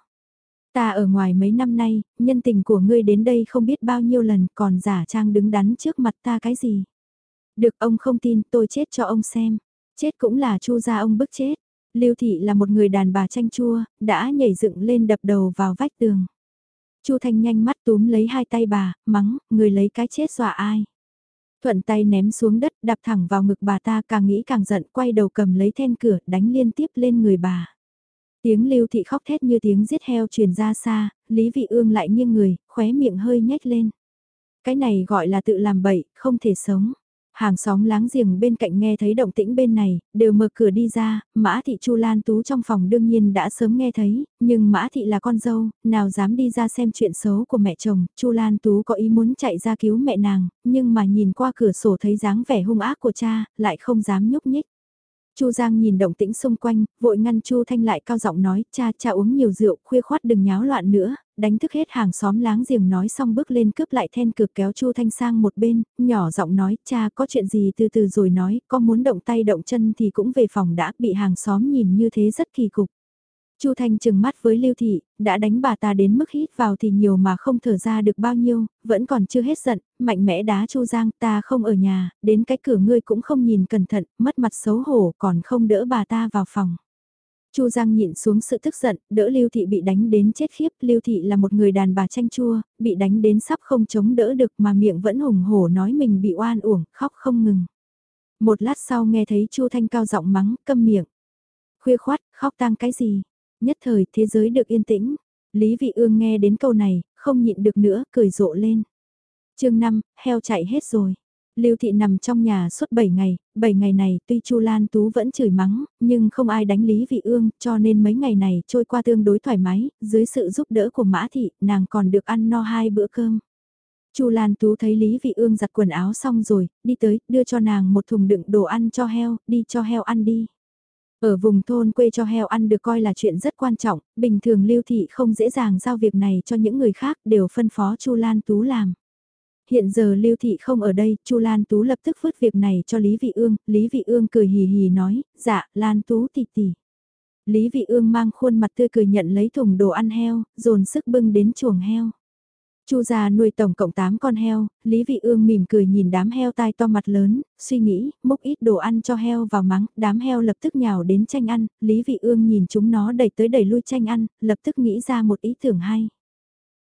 Ta ở ngoài mấy năm nay, nhân tình của ngươi đến đây không biết bao nhiêu lần còn giả trang đứng đắn trước mặt ta cái gì. Được ông không tin tôi chết cho ông xem. Chết cũng là chu gia ông bức chết. Lưu thị là một người đàn bà chanh chua, đã nhảy dựng lên đập đầu vào vách tường. Chu Thanh nhanh mắt túm lấy hai tay bà, mắng, người lấy cái chết dọa ai. Thuận tay ném xuống đất, đạp thẳng vào ngực bà ta càng nghĩ càng giận, quay đầu cầm lấy then cửa, đánh liên tiếp lên người bà. Tiếng lưu thị khóc thét như tiếng giết heo truyền ra xa, Lý Vị Ương lại nghiêng người, khóe miệng hơi nhếch lên. Cái này gọi là tự làm bậy, không thể sống. Hàng xóm láng giềng bên cạnh nghe thấy động tĩnh bên này, đều mở cửa đi ra, Mã Thị Chu Lan Tú trong phòng đương nhiên đã sớm nghe thấy, nhưng Mã Thị là con dâu, nào dám đi ra xem chuyện xấu của mẹ chồng, Chu Lan Tú có ý muốn chạy ra cứu mẹ nàng, nhưng mà nhìn qua cửa sổ thấy dáng vẻ hung ác của cha, lại không dám nhúc nhích. Chu Giang nhìn động tĩnh xung quanh, vội ngăn Chu Thanh lại cao giọng nói, cha cha uống nhiều rượu, khuya khoát đừng nháo loạn nữa, đánh thức hết hàng xóm láng giềng nói xong bước lên cướp lại then cực kéo Chu Thanh sang một bên, nhỏ giọng nói, cha có chuyện gì từ từ rồi nói, có muốn động tay động chân thì cũng về phòng đã, bị hàng xóm nhìn như thế rất kỳ cục. Chu Thanh chừng mắt với Lưu Thị, đã đánh bà ta đến mức hít vào thì nhiều mà không thở ra được bao nhiêu, vẫn còn chưa hết giận, mạnh mẽ đá Chu Giang ta không ở nhà, đến cái cửa ngươi cũng không nhìn cẩn thận, mất mặt xấu hổ còn không đỡ bà ta vào phòng. Chu Giang nhịn xuống sự tức giận, đỡ Lưu Thị bị đánh đến chết khiếp, Lưu Thị là một người đàn bà chanh chua, bị đánh đến sắp không chống đỡ được mà miệng vẫn hùng hổ nói mình bị oan uổng, khóc không ngừng. Một lát sau nghe thấy Chu Thanh cao giọng mắng, câm miệng. Khuya khoát, khóc tang cái gì? Nhất thời thế giới được yên tĩnh. Lý Vị Ương nghe đến câu này, không nhịn được nữa, cười rộ lên. chương 5, heo chạy hết rồi. Lưu Thị nằm trong nhà suốt 7 ngày, 7 ngày này tuy Chu Lan Tú vẫn chửi mắng, nhưng không ai đánh Lý Vị Ương, cho nên mấy ngày này trôi qua tương đối thoải mái, dưới sự giúp đỡ của Mã Thị, nàng còn được ăn no hai bữa cơm. Chu Lan Tú thấy Lý Vị Ương giặt quần áo xong rồi, đi tới, đưa cho nàng một thùng đựng đồ ăn cho heo, đi cho heo ăn đi. Ở vùng thôn quê cho heo ăn được coi là chuyện rất quan trọng, bình thường Lưu Thị không dễ dàng giao việc này cho những người khác đều phân phó Chu Lan Tú làm. Hiện giờ Lưu Thị không ở đây, Chu Lan Tú lập tức vứt việc này cho Lý Vị Ương, Lý Vị Ương cười hì hì nói, dạ, Lan Tú tỷ tỷ. Lý Vị Ương mang khuôn mặt tươi cười nhận lấy thùng đồ ăn heo, dồn sức bưng đến chuồng heo. Chu gia nuôi tổng cộng 8 con heo, Lý Vị Ương mỉm cười nhìn đám heo tai to mặt lớn, suy nghĩ, múc ít đồ ăn cho heo vào mắng, đám heo lập tức nhào đến tranh ăn, Lý Vị Ương nhìn chúng nó đẩy tới đẩy lui tranh ăn, lập tức nghĩ ra một ý tưởng hay.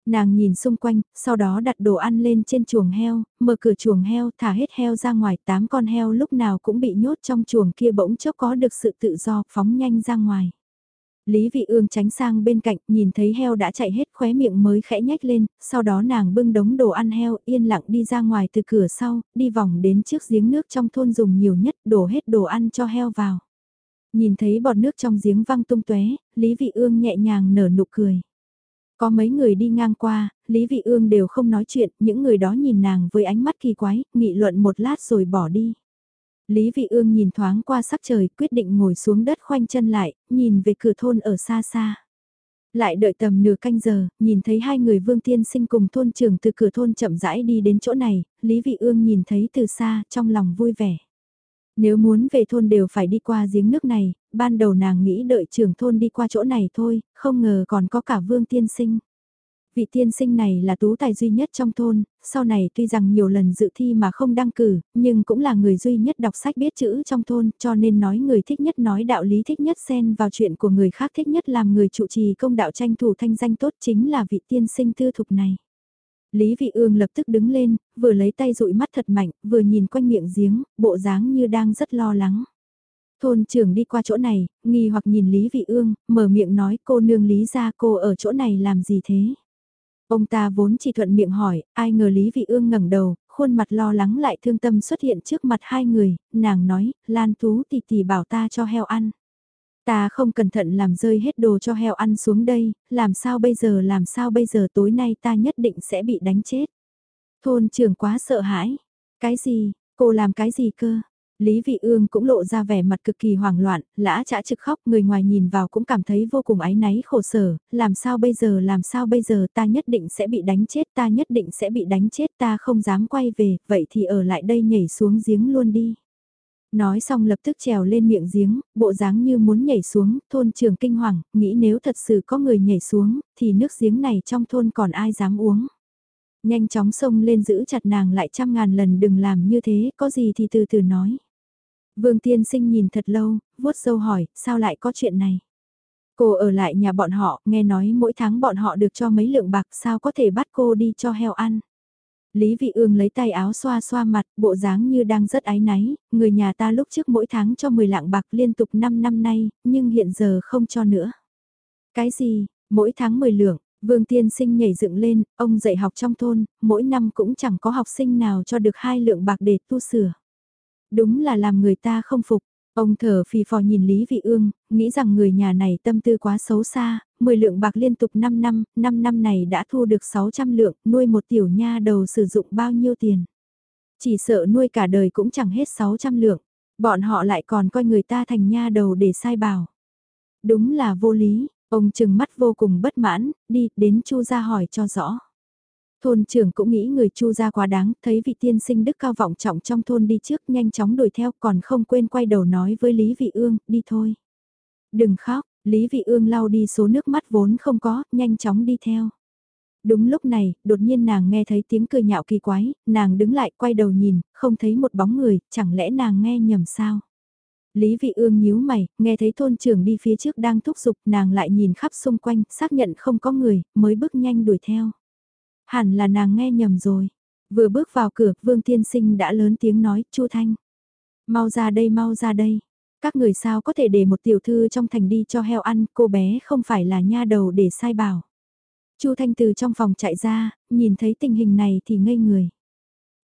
Nàng nhìn xung quanh, sau đó đặt đồ ăn lên trên chuồng heo, mở cửa chuồng heo, thả hết heo ra ngoài, tám con heo lúc nào cũng bị nhốt trong chuồng kia bỗng chốc có được sự tự do, phóng nhanh ra ngoài. Lý Vị Ương tránh sang bên cạnh, nhìn thấy heo đã chạy hết khóe miệng mới khẽ nhếch lên, sau đó nàng bưng đống đồ ăn heo yên lặng đi ra ngoài từ cửa sau, đi vòng đến trước giếng nước trong thôn dùng nhiều nhất đổ hết đồ ăn cho heo vào. Nhìn thấy bọt nước trong giếng văng tung tóe, Lý Vị Ương nhẹ nhàng nở nụ cười. Có mấy người đi ngang qua, Lý Vị Ương đều không nói chuyện, những người đó nhìn nàng với ánh mắt kỳ quái, nghị luận một lát rồi bỏ đi. Lý Vị Ương nhìn thoáng qua sắc trời, quyết định ngồi xuống đất khoanh chân lại, nhìn về cửa thôn ở xa xa. Lại đợi tầm nửa canh giờ, nhìn thấy hai người Vương Tiên Sinh cùng thôn trưởng từ cửa thôn chậm rãi đi đến chỗ này, Lý Vị Ương nhìn thấy từ xa, trong lòng vui vẻ. Nếu muốn về thôn đều phải đi qua giếng nước này, ban đầu nàng nghĩ đợi trưởng thôn đi qua chỗ này thôi, không ngờ còn có cả Vương Tiên Sinh. Vị tiên sinh này là tú tài duy nhất trong thôn, sau này tuy rằng nhiều lần dự thi mà không đăng cử, nhưng cũng là người duy nhất đọc sách biết chữ trong thôn, cho nên nói người thích nhất nói đạo lý thích nhất xen vào chuyện của người khác thích nhất làm người trụ trì công đạo tranh thủ thanh danh tốt chính là vị tiên sinh tư thục này. Lý Vị Ương lập tức đứng lên, vừa lấy tay dụi mắt thật mạnh, vừa nhìn quanh miệng giếng, bộ dáng như đang rất lo lắng. Thôn trưởng đi qua chỗ này, nghi hoặc nhìn Lý Vị Ương, mở miệng nói cô nương Lý ra cô ở chỗ này làm gì thế? Ông ta vốn chỉ thuận miệng hỏi, ai ngờ Lý Vị Ương ngẩng đầu, khuôn mặt lo lắng lại thương tâm xuất hiện trước mặt hai người, nàng nói, Lan Tú tỷ tỷ bảo ta cho heo ăn. Ta không cẩn thận làm rơi hết đồ cho heo ăn xuống đây, làm sao bây giờ làm sao bây giờ tối nay ta nhất định sẽ bị đánh chết. Thôn trưởng quá sợ hãi. Cái gì, cô làm cái gì cơ? Lý Vị Ương cũng lộ ra vẻ mặt cực kỳ hoảng loạn, lã chả trực khóc, người ngoài nhìn vào cũng cảm thấy vô cùng áy náy khổ sở, làm sao bây giờ làm sao bây giờ ta nhất định sẽ bị đánh chết ta nhất định sẽ bị đánh chết ta không dám quay về, vậy thì ở lại đây nhảy xuống giếng luôn đi. Nói xong lập tức trèo lên miệng giếng, bộ dáng như muốn nhảy xuống, thôn trường kinh hoàng, nghĩ nếu thật sự có người nhảy xuống, thì nước giếng này trong thôn còn ai dám uống. Nhanh chóng xông lên giữ chặt nàng lại trăm ngàn lần đừng làm như thế, có gì thì từ từ nói. Vương tiên sinh nhìn thật lâu, vuốt sâu hỏi, sao lại có chuyện này? Cô ở lại nhà bọn họ, nghe nói mỗi tháng bọn họ được cho mấy lượng bạc, sao có thể bắt cô đi cho heo ăn? Lý Vị Ương lấy tay áo xoa xoa mặt, bộ dáng như đang rất áy náy, người nhà ta lúc trước mỗi tháng cho 10 lạng bạc liên tục 5 năm nay, nhưng hiện giờ không cho nữa. Cái gì, mỗi tháng 10 lượng, Vương Tiên Sinh nhảy dựng lên, ông dạy học trong thôn, mỗi năm cũng chẳng có học sinh nào cho được hai lượng bạc để tu sửa. Đúng là làm người ta không phục. Ông thở phì phò nhìn Lý Vị Ương, nghĩ rằng người nhà này tâm tư quá xấu xa, 10 lượng bạc liên tục 5 năm, 5 năm này đã thu được 600 lượng, nuôi một tiểu nha đầu sử dụng bao nhiêu tiền. Chỉ sợ nuôi cả đời cũng chẳng hết 600 lượng, bọn họ lại còn coi người ta thành nha đầu để sai bảo. Đúng là vô lý, ông trừng mắt vô cùng bất mãn, đi đến Chu ra hỏi cho rõ. Thôn trưởng cũng nghĩ người chu ra quá đáng, thấy vị tiên sinh đức cao vọng trọng trong thôn đi trước nhanh chóng đuổi theo còn không quên quay đầu nói với Lý Vị Ương, đi thôi. Đừng khóc, Lý Vị Ương lau đi số nước mắt vốn không có, nhanh chóng đi theo. Đúng lúc này, đột nhiên nàng nghe thấy tiếng cười nhạo kỳ quái, nàng đứng lại quay đầu nhìn, không thấy một bóng người, chẳng lẽ nàng nghe nhầm sao? Lý Vị Ương nhíu mày, nghe thấy thôn trưởng đi phía trước đang thúc giục, nàng lại nhìn khắp xung quanh, xác nhận không có người, mới bước nhanh đuổi theo. Hẳn là nàng nghe nhầm rồi. Vừa bước vào cửa, Vương Tiên Sinh đã lớn tiếng nói, Chu Thanh. Mau ra đây, mau ra đây. Các người sao có thể để một tiểu thư trong thành đi cho heo ăn, cô bé không phải là nha đầu để sai bảo. Chu Thanh từ trong phòng chạy ra, nhìn thấy tình hình này thì ngây người.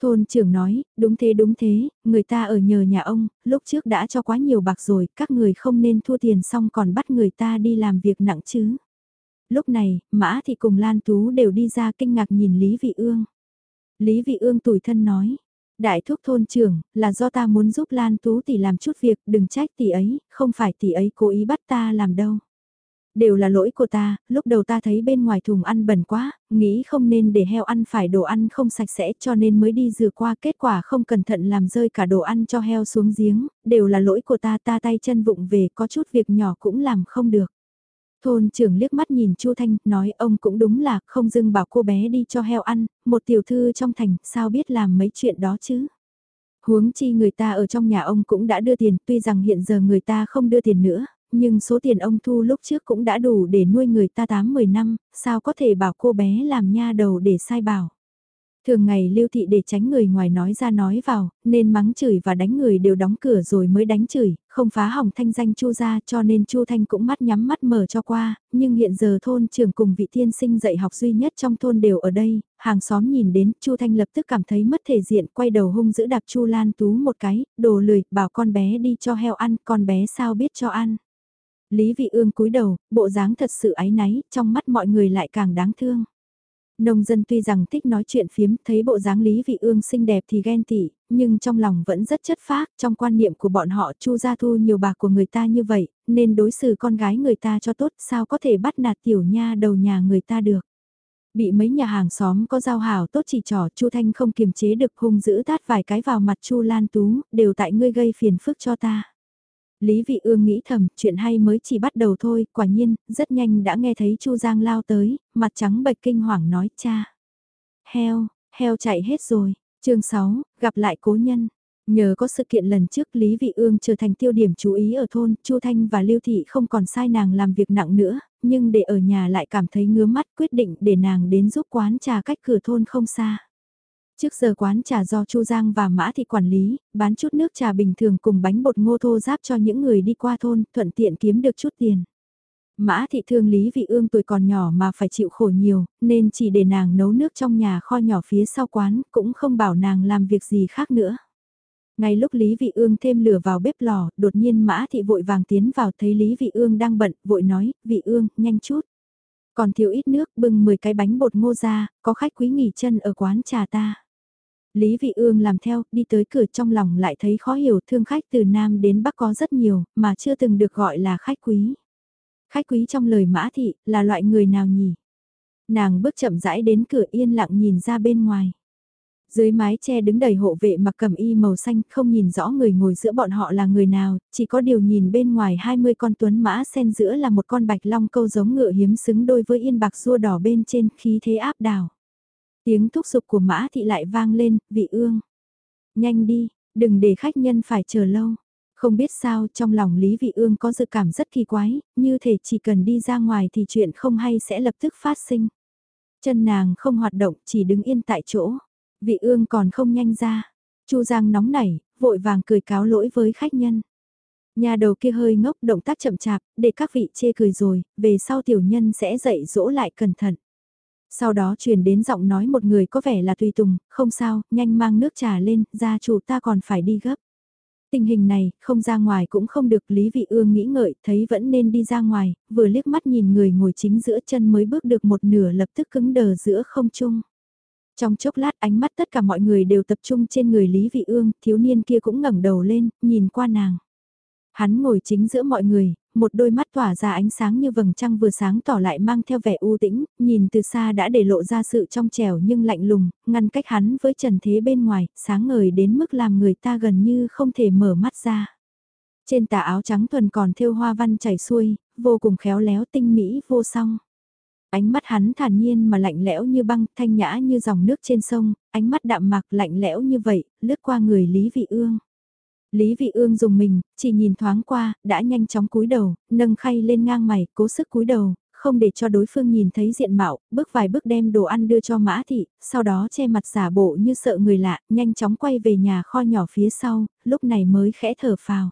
Thôn trưởng nói, đúng thế đúng thế, người ta ở nhờ nhà ông, lúc trước đã cho quá nhiều bạc rồi, các người không nên thua tiền xong còn bắt người ta đi làm việc nặng chứ. Lúc này, Mã Thị cùng Lan Tú đều đi ra kinh ngạc nhìn Lý Vị Ương. Lý Vị Ương tủi thân nói, đại thúc thôn trưởng, là do ta muốn giúp Lan Tú tỷ làm chút việc, đừng trách tỷ ấy, không phải tỷ ấy cố ý bắt ta làm đâu. Đều là lỗi của ta, lúc đầu ta thấy bên ngoài thùng ăn bẩn quá, nghĩ không nên để heo ăn phải đồ ăn không sạch sẽ cho nên mới đi rửa qua kết quả không cẩn thận làm rơi cả đồ ăn cho heo xuống giếng, đều là lỗi của ta ta tay chân vụng về có chút việc nhỏ cũng làm không được. Thôn trưởng liếc mắt nhìn Chu Thanh, nói ông cũng đúng là không dưng bảo cô bé đi cho heo ăn, một tiểu thư trong thành, sao biết làm mấy chuyện đó chứ? Huống chi người ta ở trong nhà ông cũng đã đưa tiền, tuy rằng hiện giờ người ta không đưa tiền nữa, nhưng số tiền ông thu lúc trước cũng đã đủ để nuôi người ta 8-10 năm, sao có thể bảo cô bé làm nha đầu để sai bảo. Thường ngày lưu thị để tránh người ngoài nói ra nói vào, nên mắng chửi và đánh người đều đóng cửa rồi mới đánh chửi, không phá hỏng thanh danh chu gia cho nên chu thanh cũng mắt nhắm mắt mở cho qua, nhưng hiện giờ thôn trưởng cùng vị tiên sinh dạy học duy nhất trong thôn đều ở đây, hàng xóm nhìn đến chu thanh lập tức cảm thấy mất thể diện quay đầu hung giữ đạp chu lan tú một cái, đồ lười, bảo con bé đi cho heo ăn, con bé sao biết cho ăn. Lý vị ương cúi đầu, bộ dáng thật sự áy náy, trong mắt mọi người lại càng đáng thương. Nông dân tuy rằng thích nói chuyện phiếm, thấy bộ dáng Lý Vị Ương xinh đẹp thì ghen tị, nhưng trong lòng vẫn rất chất phác, trong quan niệm của bọn họ Chu gia thu nhiều bạc của người ta như vậy, nên đối xử con gái người ta cho tốt, sao có thể bắt nạt tiểu nha đầu nhà người ta được. Bị mấy nhà hàng xóm có giao hảo tốt chỉ trò, Chu Thanh không kiềm chế được hung dữ tát vài cái vào mặt Chu Lan Tú, đều tại ngươi gây phiền phức cho ta. Lý Vị Ương nghĩ thầm, chuyện hay mới chỉ bắt đầu thôi, quả nhiên, rất nhanh đã nghe thấy Chu Giang lao tới, mặt trắng bệch kinh hoàng nói cha. Heo, heo chạy hết rồi. chương 6, gặp lại cố nhân. Nhờ có sự kiện lần trước Lý Vị Ương trở thành tiêu điểm chú ý ở thôn, Chu Thanh và Lưu Thị không còn sai nàng làm việc nặng nữa, nhưng để ở nhà lại cảm thấy ngứa mắt quyết định để nàng đến giúp quán trà cách cửa thôn không xa. Trước giờ quán trà do Chu Giang và Mã Thị quản lý, bán chút nước trà bình thường cùng bánh bột ngô thô giáp cho những người đi qua thôn, thuận tiện kiếm được chút tiền. Mã Thị thương Lý Vị Ương tuổi còn nhỏ mà phải chịu khổ nhiều, nên chỉ để nàng nấu nước trong nhà kho nhỏ phía sau quán, cũng không bảo nàng làm việc gì khác nữa. Ngay lúc Lý Vị Ương thêm lửa vào bếp lò, đột nhiên Mã Thị vội vàng tiến vào thấy Lý Vị Ương đang bận, vội nói, Vị Ương, nhanh chút. Còn thiếu ít nước bưng 10 cái bánh bột ngô ra, có khách quý nghỉ chân ở quán trà ta. Lý Vị Ương làm theo, đi tới cửa trong lòng lại thấy khó hiểu thương khách từ Nam đến Bắc có rất nhiều, mà chưa từng được gọi là khách quý. Khách quý trong lời mã thị, là loại người nào nhỉ? Nàng bước chậm rãi đến cửa yên lặng nhìn ra bên ngoài. Dưới mái che đứng đầy hộ vệ mặc cầm y màu xanh không nhìn rõ người ngồi giữa bọn họ là người nào, chỉ có điều nhìn bên ngoài 20 con tuấn mã xen giữa là một con bạch long câu giống ngựa hiếm xứng đôi với yên bạc rua đỏ bên trên khí thế áp đảo. Tiếng thúc giục của mã thị lại vang lên, vị ương. Nhanh đi, đừng để khách nhân phải chờ lâu. Không biết sao trong lòng Lý Vị Ương có dự cảm rất kỳ quái, như thể chỉ cần đi ra ngoài thì chuyện không hay sẽ lập tức phát sinh. Chân nàng không hoạt động chỉ đứng yên tại chỗ. Vị Ương còn không nhanh ra. Chu Giang nóng nảy, vội vàng cười cáo lỗi với khách nhân. Nhà đầu kia hơi ngốc động tác chậm chạp, để các vị chê cười rồi, về sau tiểu nhân sẽ dạy dỗ lại cẩn thận. Sau đó truyền đến giọng nói một người có vẻ là tùy tùng, không sao, nhanh mang nước trà lên, gia chủ ta còn phải đi gấp. Tình hình này, không ra ngoài cũng không được Lý Vị Ương nghĩ ngợi, thấy vẫn nên đi ra ngoài, vừa liếc mắt nhìn người ngồi chính giữa chân mới bước được một nửa lập tức cứng đờ giữa không trung. Trong chốc lát ánh mắt tất cả mọi người đều tập trung trên người Lý Vị Ương, thiếu niên kia cũng ngẩng đầu lên, nhìn qua nàng. Hắn ngồi chính giữa mọi người, một đôi mắt tỏa ra ánh sáng như vầng trăng vừa sáng tỏ lại mang theo vẻ u tĩnh, nhìn từ xa đã để lộ ra sự trong trẻo nhưng lạnh lùng, ngăn cách hắn với trần thế bên ngoài, sáng ngời đến mức làm người ta gần như không thể mở mắt ra. Trên tà áo trắng thuần còn thêu hoa văn chảy xuôi, vô cùng khéo léo tinh mỹ vô song. Ánh mắt hắn thản nhiên mà lạnh lẽo như băng, thanh nhã như dòng nước trên sông, ánh mắt đạm mạc lạnh lẽo như vậy, lướt qua người Lý Vị Ương. Lý Vị Ương dùng mình, chỉ nhìn thoáng qua, đã nhanh chóng cúi đầu, nâng khay lên ngang mày, cố sức cúi đầu, không để cho đối phương nhìn thấy diện mạo, bước vài bước đem đồ ăn đưa cho Mã Thị, sau đó che mặt giả bộ như sợ người lạ, nhanh chóng quay về nhà kho nhỏ phía sau, lúc này mới khẽ thở phào.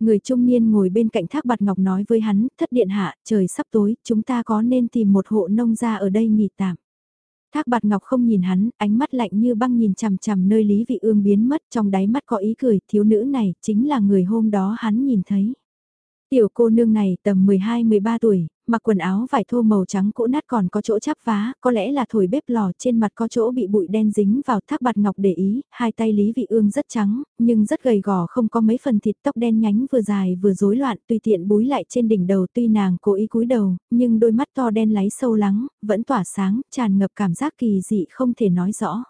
Người trung niên ngồi bên cạnh thác bạt ngọc nói với hắn, thất điện hạ, trời sắp tối, chúng ta có nên tìm một hộ nông gia ở đây nghỉ tạm. Thác bạt ngọc không nhìn hắn, ánh mắt lạnh như băng nhìn chằm chằm nơi Lý Vị Ương biến mất trong đáy mắt có ý cười, thiếu nữ này chính là người hôm đó hắn nhìn thấy. Tiểu cô nương này tầm 12-13 tuổi, mặc quần áo vải thô màu trắng cũ nát còn có chỗ chắp vá, có lẽ là thổi bếp lò trên mặt có chỗ bị bụi đen dính vào thác bạt ngọc để ý, hai tay Lý Vị Ương rất trắng, nhưng rất gầy gò không có mấy phần thịt tóc đen nhánh vừa dài vừa rối loạn tùy tiện búi lại trên đỉnh đầu tuy nàng cố ý cúi đầu, nhưng đôi mắt to đen láy sâu lắng, vẫn tỏa sáng, tràn ngập cảm giác kỳ dị không thể nói rõ.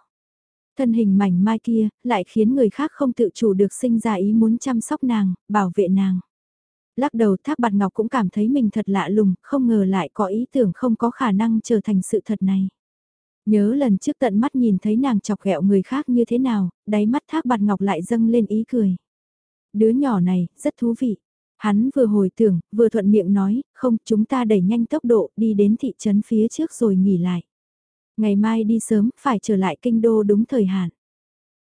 Thân hình mảnh mai kia, lại khiến người khác không tự chủ được sinh ra ý muốn chăm sóc nàng, bảo vệ nàng lắc đầu thác bạt ngọc cũng cảm thấy mình thật lạ lùng, không ngờ lại có ý tưởng không có khả năng trở thành sự thật này. Nhớ lần trước tận mắt nhìn thấy nàng chọc ghẹo người khác như thế nào, đáy mắt thác bạt ngọc lại dâng lên ý cười. Đứa nhỏ này, rất thú vị. Hắn vừa hồi tưởng, vừa thuận miệng nói, không, chúng ta đẩy nhanh tốc độ đi đến thị trấn phía trước rồi nghỉ lại. Ngày mai đi sớm, phải trở lại kinh đô đúng thời hạn.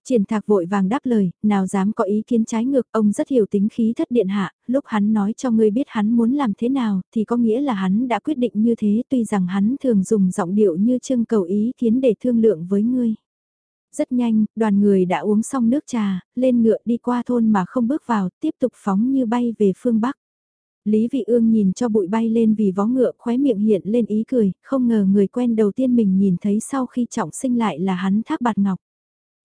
Triển thạc vội vàng đáp lời, nào dám có ý kiến trái ngược, ông rất hiểu tính khí thất điện hạ, lúc hắn nói cho ngươi biết hắn muốn làm thế nào, thì có nghĩa là hắn đã quyết định như thế, tuy rằng hắn thường dùng giọng điệu như trưng cầu ý kiến để thương lượng với ngươi. Rất nhanh, đoàn người đã uống xong nước trà, lên ngựa đi qua thôn mà không bước vào, tiếp tục phóng như bay về phương Bắc. Lý Vị Ương nhìn cho bụi bay lên vì vó ngựa khóe miệng hiện lên ý cười, không ngờ người quen đầu tiên mình nhìn thấy sau khi trọng sinh lại là hắn Thác Bạt Ngọc.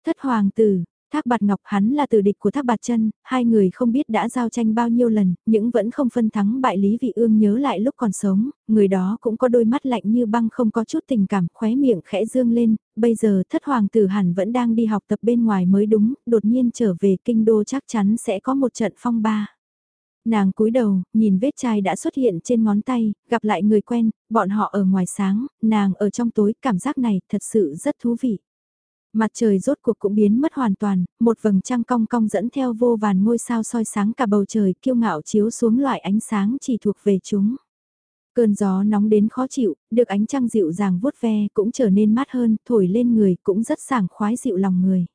Thất hoàng tử, Thác Bạt Ngọc hắn là tử địch của Thác Bạt Chân, hai người không biết đã giao tranh bao nhiêu lần, nhưng vẫn không phân thắng bại Lý Vị Ương nhớ lại lúc còn sống, người đó cũng có đôi mắt lạnh như băng không có chút tình cảm, khóe miệng khẽ dương lên, bây giờ Thất hoàng tử hẳn vẫn đang đi học tập bên ngoài mới đúng, đột nhiên trở về kinh đô chắc chắn sẽ có một trận phong ba. Nàng cúi đầu, nhìn vết chai đã xuất hiện trên ngón tay, gặp lại người quen, bọn họ ở ngoài sáng, nàng ở trong tối, cảm giác này thật sự rất thú vị. Mặt trời rốt cuộc cũng biến mất hoàn toàn, một vầng trăng cong cong dẫn theo vô vàn ngôi sao soi sáng cả bầu trời kiêu ngạo chiếu xuống loại ánh sáng chỉ thuộc về chúng. Cơn gió nóng đến khó chịu, được ánh trăng dịu dàng vuốt ve cũng trở nên mát hơn, thổi lên người cũng rất sảng khoái dịu lòng người.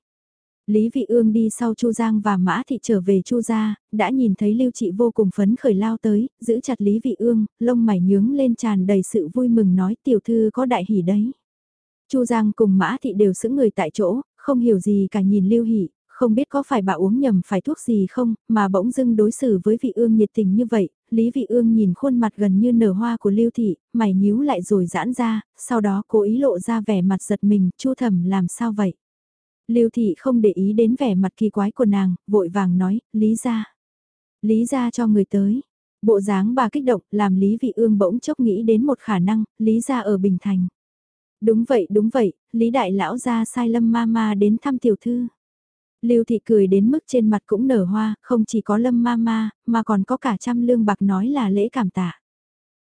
Lý Vị Ương đi sau Chu Giang và Mã Thị trở về Chu gia, đã nhìn thấy Lưu Trị vô cùng phấn khởi lao tới, giữ chặt Lý Vị Ương, lông mày nhướng lên tràn đầy sự vui mừng nói tiểu thư có đại hỉ đấy. Chu Giang cùng Mã Thị đều sững người tại chỗ, không hiểu gì cả nhìn Lưu Hỷ, không biết có phải bà uống nhầm phải thuốc gì không, mà bỗng dưng đối xử với vị ương nhiệt tình như vậy, Lý Vị Ương nhìn khuôn mặt gần như nở hoa của Lưu Thị, mày nhíu lại rồi giãn ra, sau đó cố ý lộ ra vẻ mặt giật mình, chu Thẩm làm sao vậy? Lưu Thị không để ý đến vẻ mặt kỳ quái của nàng, vội vàng nói, Lý gia, Lý gia cho người tới. Bộ dáng bà kích động làm Lý Vị Ương bỗng chốc nghĩ đến một khả năng, Lý gia ở Bình Thành. Đúng vậy, đúng vậy, Lý Đại Lão ra sai Lâm Mama đến thăm tiểu thư. Lưu Thị cười đến mức trên mặt cũng nở hoa, không chỉ có Lâm Mama, mà còn có cả trăm lương bạc nói là lễ cảm tạ.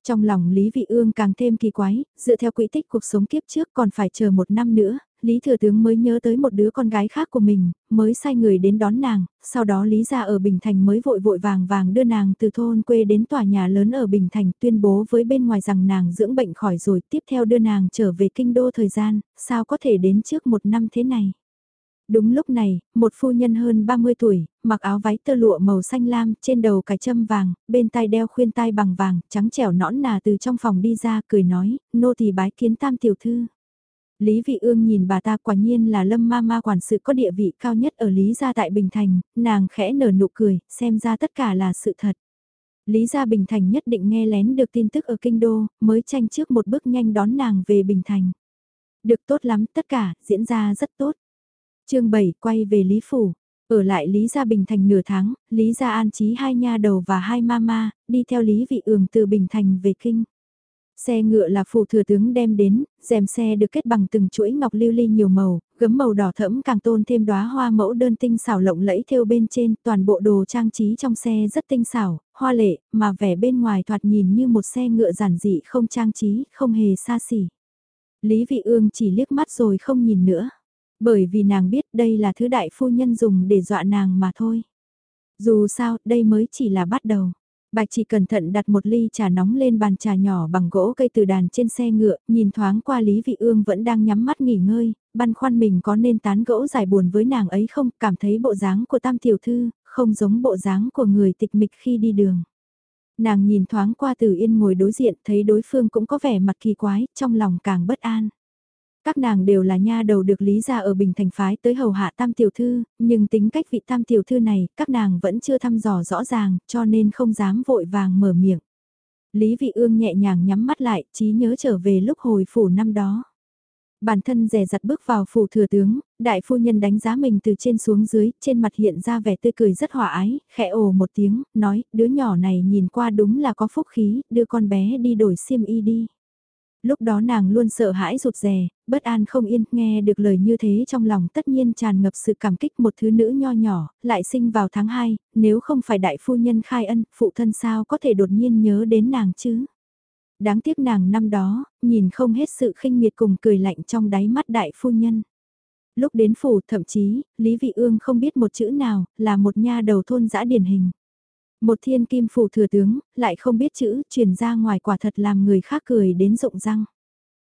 Trong lòng Lý Vị Ương càng thêm kỳ quái, dựa theo quỹ tích cuộc sống kiếp trước còn phải chờ một năm nữa, Lý Thừa Tướng mới nhớ tới một đứa con gái khác của mình, mới sai người đến đón nàng, sau đó Lý gia ở Bình Thành mới vội vội vàng vàng đưa nàng từ thôn quê đến tòa nhà lớn ở Bình Thành tuyên bố với bên ngoài rằng nàng dưỡng bệnh khỏi rồi tiếp theo đưa nàng trở về kinh đô thời gian, sao có thể đến trước một năm thế này. Đúng lúc này, một phu nhân hơn 30 tuổi, mặc áo váy tơ lụa màu xanh lam, trên đầu cài châm vàng, bên tai đeo khuyên tai bằng vàng, trắng trẻo nõn nà từ trong phòng đi ra, cười nói, nô tỳ bái kiến tam tiểu thư. Lý Vị Ương nhìn bà ta quả nhiên là lâm ma ma quản sự có địa vị cao nhất ở Lý gia tại Bình Thành, nàng khẽ nở nụ cười, xem ra tất cả là sự thật. Lý gia Bình Thành nhất định nghe lén được tin tức ở Kinh Đô, mới tranh trước một bước nhanh đón nàng về Bình Thành. Được tốt lắm, tất cả, diễn ra rất tốt. chương 7 quay về Lý Phủ. Ở lại Lý Gia Bình Thành nửa tháng, Lý Gia an trí hai nha đầu và hai mama, đi theo Lý Vị Ương từ Bình Thành về Kinh. Xe ngựa là phù thừa tướng đem đến, rèm xe được kết bằng từng chuỗi ngọc lưu ly nhiều màu, gấm màu đỏ thẫm càng tôn thêm đóa hoa mẫu đơn tinh xảo lộng lẫy theo bên trên, toàn bộ đồ trang trí trong xe rất tinh xảo, hoa lệ, mà vẻ bên ngoài thoạt nhìn như một xe ngựa giản dị không trang trí, không hề xa xỉ. Lý Vị Ương chỉ liếc mắt rồi không nhìn nữa, bởi vì nàng biết đây là thứ đại phu nhân dùng để dọa nàng mà thôi. Dù sao, đây mới chỉ là bắt đầu. Bạch chỉ cẩn thận đặt một ly trà nóng lên bàn trà nhỏ bằng gỗ cây từ đàn trên xe ngựa, nhìn thoáng qua Lý Vị Ương vẫn đang nhắm mắt nghỉ ngơi, băn khoăn mình có nên tán gỗ giải buồn với nàng ấy không, cảm thấy bộ dáng của tam tiểu thư, không giống bộ dáng của người tịch mịch khi đi đường. Nàng nhìn thoáng qua Từ Yên ngồi đối diện, thấy đối phương cũng có vẻ mặt kỳ quái, trong lòng càng bất an. Các nàng đều là nha đầu được lý ra ở Bình Thành phái tới hầu hạ tam tiểu thư, nhưng tính cách vị tam tiểu thư này, các nàng vẫn chưa thăm dò rõ ràng, cho nên không dám vội vàng mở miệng. Lý vị ương nhẹ nhàng nhắm mắt lại, trí nhớ trở về lúc hồi phủ năm đó. Bản thân rè rặt bước vào phủ thừa tướng, đại phu nhân đánh giá mình từ trên xuống dưới, trên mặt hiện ra vẻ tươi cười rất hòa ái, khẽ ồ một tiếng, nói, đứa nhỏ này nhìn qua đúng là có phúc khí, đưa con bé đi đổi xiêm y đi lúc đó nàng luôn sợ hãi rụt rè, bất an không yên, nghe được lời như thế trong lòng tất nhiên tràn ngập sự cảm kích một thứ nữ nho nhỏ, lại sinh vào tháng 2, nếu không phải đại phu nhân khai ân, phụ thân sao có thể đột nhiên nhớ đến nàng chứ. Đáng tiếc nàng năm đó, nhìn không hết sự khinh miệt cùng cười lạnh trong đáy mắt đại phu nhân. Lúc đến phủ thậm chí, Lý Vị Ương không biết một chữ nào, là một nha đầu thôn dã điển hình. Một thiên kim phủ thừa tướng, lại không biết chữ, truyền ra ngoài quả thật làm người khác cười đến rụng răng.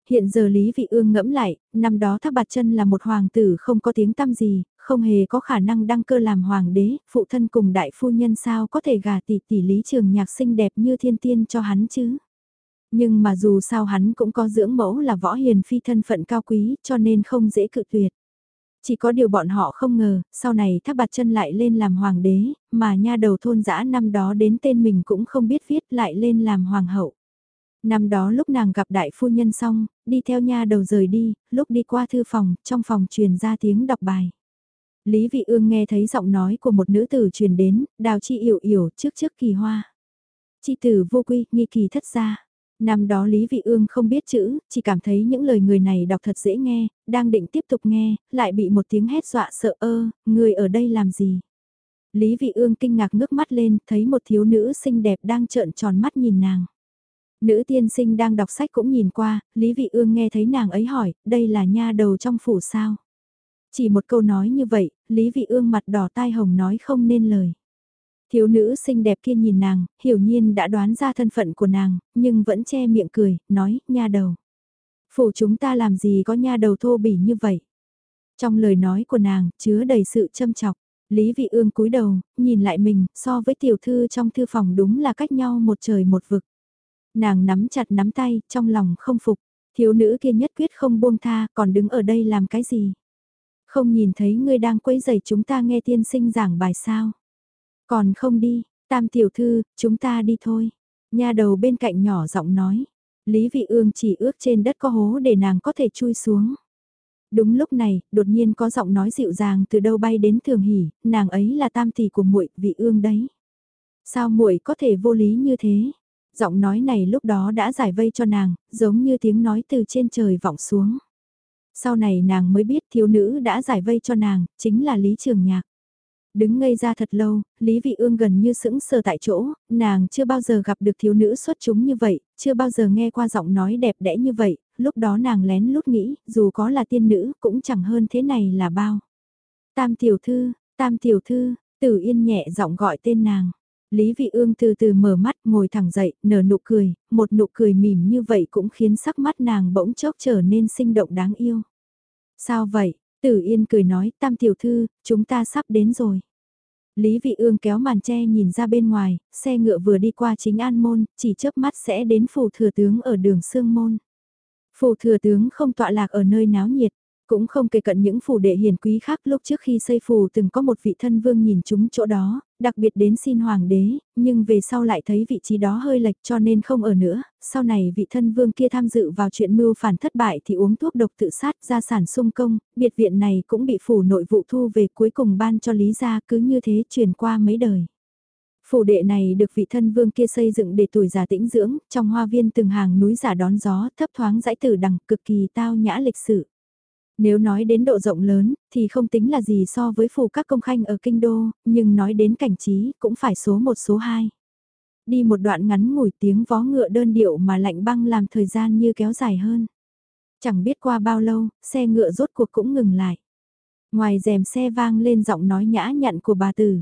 Hiện giờ Lý Vị Ương ngẫm lại, năm đó Thác Bạt Chân là một hoàng tử không có tiếng tăm gì, không hề có khả năng đăng cơ làm hoàng đế, phụ thân cùng đại phu nhân sao có thể gả tỷ tỷ Lý Trường Nhạc xinh đẹp như thiên tiên cho hắn chứ. Nhưng mà dù sao hắn cũng có dưỡng mẫu là võ hiền phi thân phận cao quý cho nên không dễ cự tuyệt. Chỉ có điều bọn họ không ngờ, sau này thác bạt chân lại lên làm hoàng đế, mà nha đầu thôn dã năm đó đến tên mình cũng không biết viết lại lên làm hoàng hậu. Năm đó lúc nàng gặp đại phu nhân xong, đi theo nha đầu rời đi, lúc đi qua thư phòng, trong phòng truyền ra tiếng đọc bài. Lý Vị Ương nghe thấy giọng nói của một nữ tử truyền đến, đào chi yểu yểu trước trước kỳ hoa. Chi tử vô quy, nghi kỳ thất gia. Năm đó Lý Vị Ương không biết chữ, chỉ cảm thấy những lời người này đọc thật dễ nghe, đang định tiếp tục nghe, lại bị một tiếng hét dọa sợ ơ, người ở đây làm gì? Lý Vị Ương kinh ngạc ngước mắt lên, thấy một thiếu nữ xinh đẹp đang trợn tròn mắt nhìn nàng. Nữ tiên sinh đang đọc sách cũng nhìn qua, Lý Vị Ương nghe thấy nàng ấy hỏi, đây là nha đầu trong phủ sao? Chỉ một câu nói như vậy, Lý Vị Ương mặt đỏ tai hồng nói không nên lời. Thiếu nữ xinh đẹp kia nhìn nàng, hiểu nhiên đã đoán ra thân phận của nàng, nhưng vẫn che miệng cười, nói, nha đầu. Phủ chúng ta làm gì có nha đầu thô bỉ như vậy? Trong lời nói của nàng, chứa đầy sự châm chọc. Lý Vị Ương cúi đầu, nhìn lại mình, so với tiểu thư trong thư phòng đúng là cách nhau một trời một vực. Nàng nắm chặt nắm tay, trong lòng không phục. Thiếu nữ kia nhất quyết không buông tha, còn đứng ở đây làm cái gì? Không nhìn thấy ngươi đang quấy rầy chúng ta nghe tiên sinh giảng bài sao? Còn không đi, tam tiểu thư, chúng ta đi thôi. Nhà đầu bên cạnh nhỏ giọng nói. Lý vị ương chỉ ước trên đất có hố để nàng có thể chui xuống. Đúng lúc này, đột nhiên có giọng nói dịu dàng từ đâu bay đến thường hỉ, nàng ấy là tam tỷ của muội vị ương đấy. Sao muội có thể vô lý như thế? Giọng nói này lúc đó đã giải vây cho nàng, giống như tiếng nói từ trên trời vọng xuống. Sau này nàng mới biết thiếu nữ đã giải vây cho nàng, chính là Lý Trường Nhạc. Đứng ngây ra thật lâu, Lý Vị Ương gần như sững sờ tại chỗ, nàng chưa bao giờ gặp được thiếu nữ xuất chúng như vậy, chưa bao giờ nghe qua giọng nói đẹp đẽ như vậy, lúc đó nàng lén lút nghĩ, dù có là tiên nữ, cũng chẳng hơn thế này là bao. Tam tiểu thư, tam tiểu thư, tử yên nhẹ giọng gọi tên nàng. Lý Vị Ương từ từ mở mắt, ngồi thẳng dậy, nở nụ cười, một nụ cười mỉm như vậy cũng khiến sắc mắt nàng bỗng chốc trở nên sinh động đáng yêu. Sao vậy? Tử Yên cười nói, tam tiểu thư, chúng ta sắp đến rồi. Lý Vị Ương kéo màn che nhìn ra bên ngoài, xe ngựa vừa đi qua chính an môn, chỉ chớp mắt sẽ đến phủ thừa tướng ở đường Sương Môn. Phủ thừa tướng không tọa lạc ở nơi náo nhiệt, cũng không kể cận những phủ đệ hiền quý khác lúc trước khi xây phủ từng có một vị thân vương nhìn chúng chỗ đó, đặc biệt đến xin hoàng đế, nhưng về sau lại thấy vị trí đó hơi lệch cho nên không ở nữa, sau này vị thân vương kia tham dự vào chuyện mưu phản thất bại thì uống thuốc độc tự sát ra sản sung công, biệt viện này cũng bị phủ nội vụ thu về cuối cùng ban cho lý gia cứ như thế truyền qua mấy đời. Phủ đệ này được vị thân vương kia xây dựng để tuổi già tĩnh dưỡng, trong hoa viên từng hàng núi giả đón gió, thấp thoáng dãy tử đằng cực kỳ tao nhã lịch sự. Nếu nói đến độ rộng lớn, thì không tính là gì so với phủ các công khanh ở kinh đô, nhưng nói đến cảnh trí cũng phải số một số hai. Đi một đoạn ngắn ngủi tiếng vó ngựa đơn điệu mà lạnh băng làm thời gian như kéo dài hơn. Chẳng biết qua bao lâu, xe ngựa rốt cuộc cũng ngừng lại. Ngoài rèm xe vang lên giọng nói nhã nhặn của bà tử.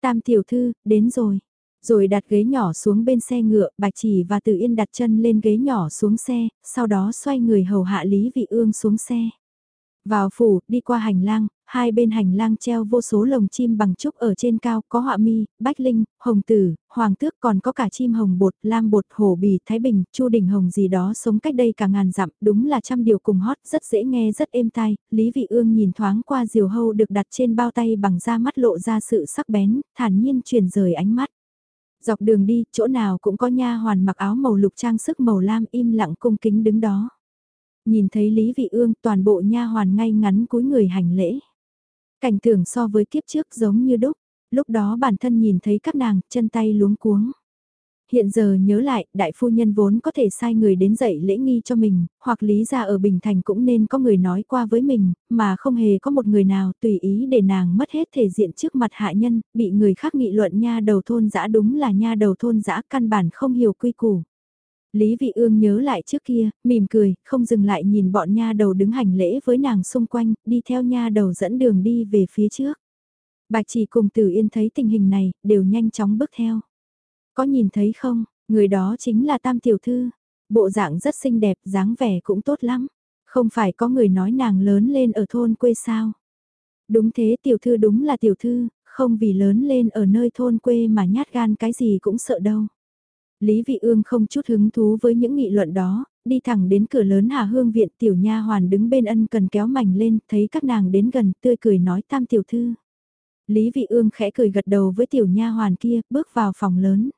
Tam tiểu thư, đến rồi. Rồi đặt ghế nhỏ xuống bên xe ngựa, Bạch Chỉ và Tử Yên đặt chân lên ghế nhỏ xuống xe, sau đó xoay người hầu hạ Lý Vị Ương xuống xe. Vào phủ, đi qua hành lang, hai bên hành lang treo vô số lồng chim bằng trúc ở trên cao, có họa mi, bách linh, hồng tử, hoàng tước còn có cả chim hồng bột, lam bột, hổ bì, thái bình, chu đình hồng gì đó sống cách đây cả ngàn dặm, đúng là trăm điều cùng hót, rất dễ nghe, rất êm tai, Lý Vị Ương nhìn thoáng qua diều hâu được đặt trên bao tay bằng da mắt lộ ra sự sắc bén, thản nhiên chuyển rời ánh mắt. Dọc đường đi, chỗ nào cũng có nha hoàn mặc áo màu lục trang sức màu lam im lặng cung kính đứng đó. Nhìn thấy Lý Vị Ương toàn bộ nha hoàn ngay ngắn cúi người hành lễ. Cảnh tưởng so với kiếp trước giống như đúc, lúc đó bản thân nhìn thấy các nàng chân tay luống cuống. Hiện giờ nhớ lại, đại phu nhân vốn có thể sai người đến dạy lễ nghi cho mình, hoặc lý ra ở Bình Thành cũng nên có người nói qua với mình, mà không hề có một người nào tùy ý để nàng mất hết thể diện trước mặt hạ nhân, bị người khác nghị luận nha đầu thôn dã đúng là nha đầu thôn dã căn bản không hiểu quy củ. Lý Vị Ương nhớ lại trước kia, mỉm cười, không dừng lại nhìn bọn nha đầu đứng hành lễ với nàng xung quanh, đi theo nha đầu dẫn đường đi về phía trước. Bạch chỉ cùng Tử Yên thấy tình hình này, đều nhanh chóng bước theo. Có nhìn thấy không, người đó chính là Tam Tiểu Thư. Bộ dạng rất xinh đẹp, dáng vẻ cũng tốt lắm. Không phải có người nói nàng lớn lên ở thôn quê sao. Đúng thế Tiểu Thư đúng là Tiểu Thư, không vì lớn lên ở nơi thôn quê mà nhát gan cái gì cũng sợ đâu. Lý Vị Ương không chút hứng thú với những nghị luận đó, đi thẳng đến cửa lớn Hà Hương viện tiểu nha hoàn đứng bên ân cần kéo mảnh lên, thấy các nàng đến gần, tươi cười nói tam tiểu thư. Lý Vị Ương khẽ cười gật đầu với tiểu nha hoàn kia, bước vào phòng lớn.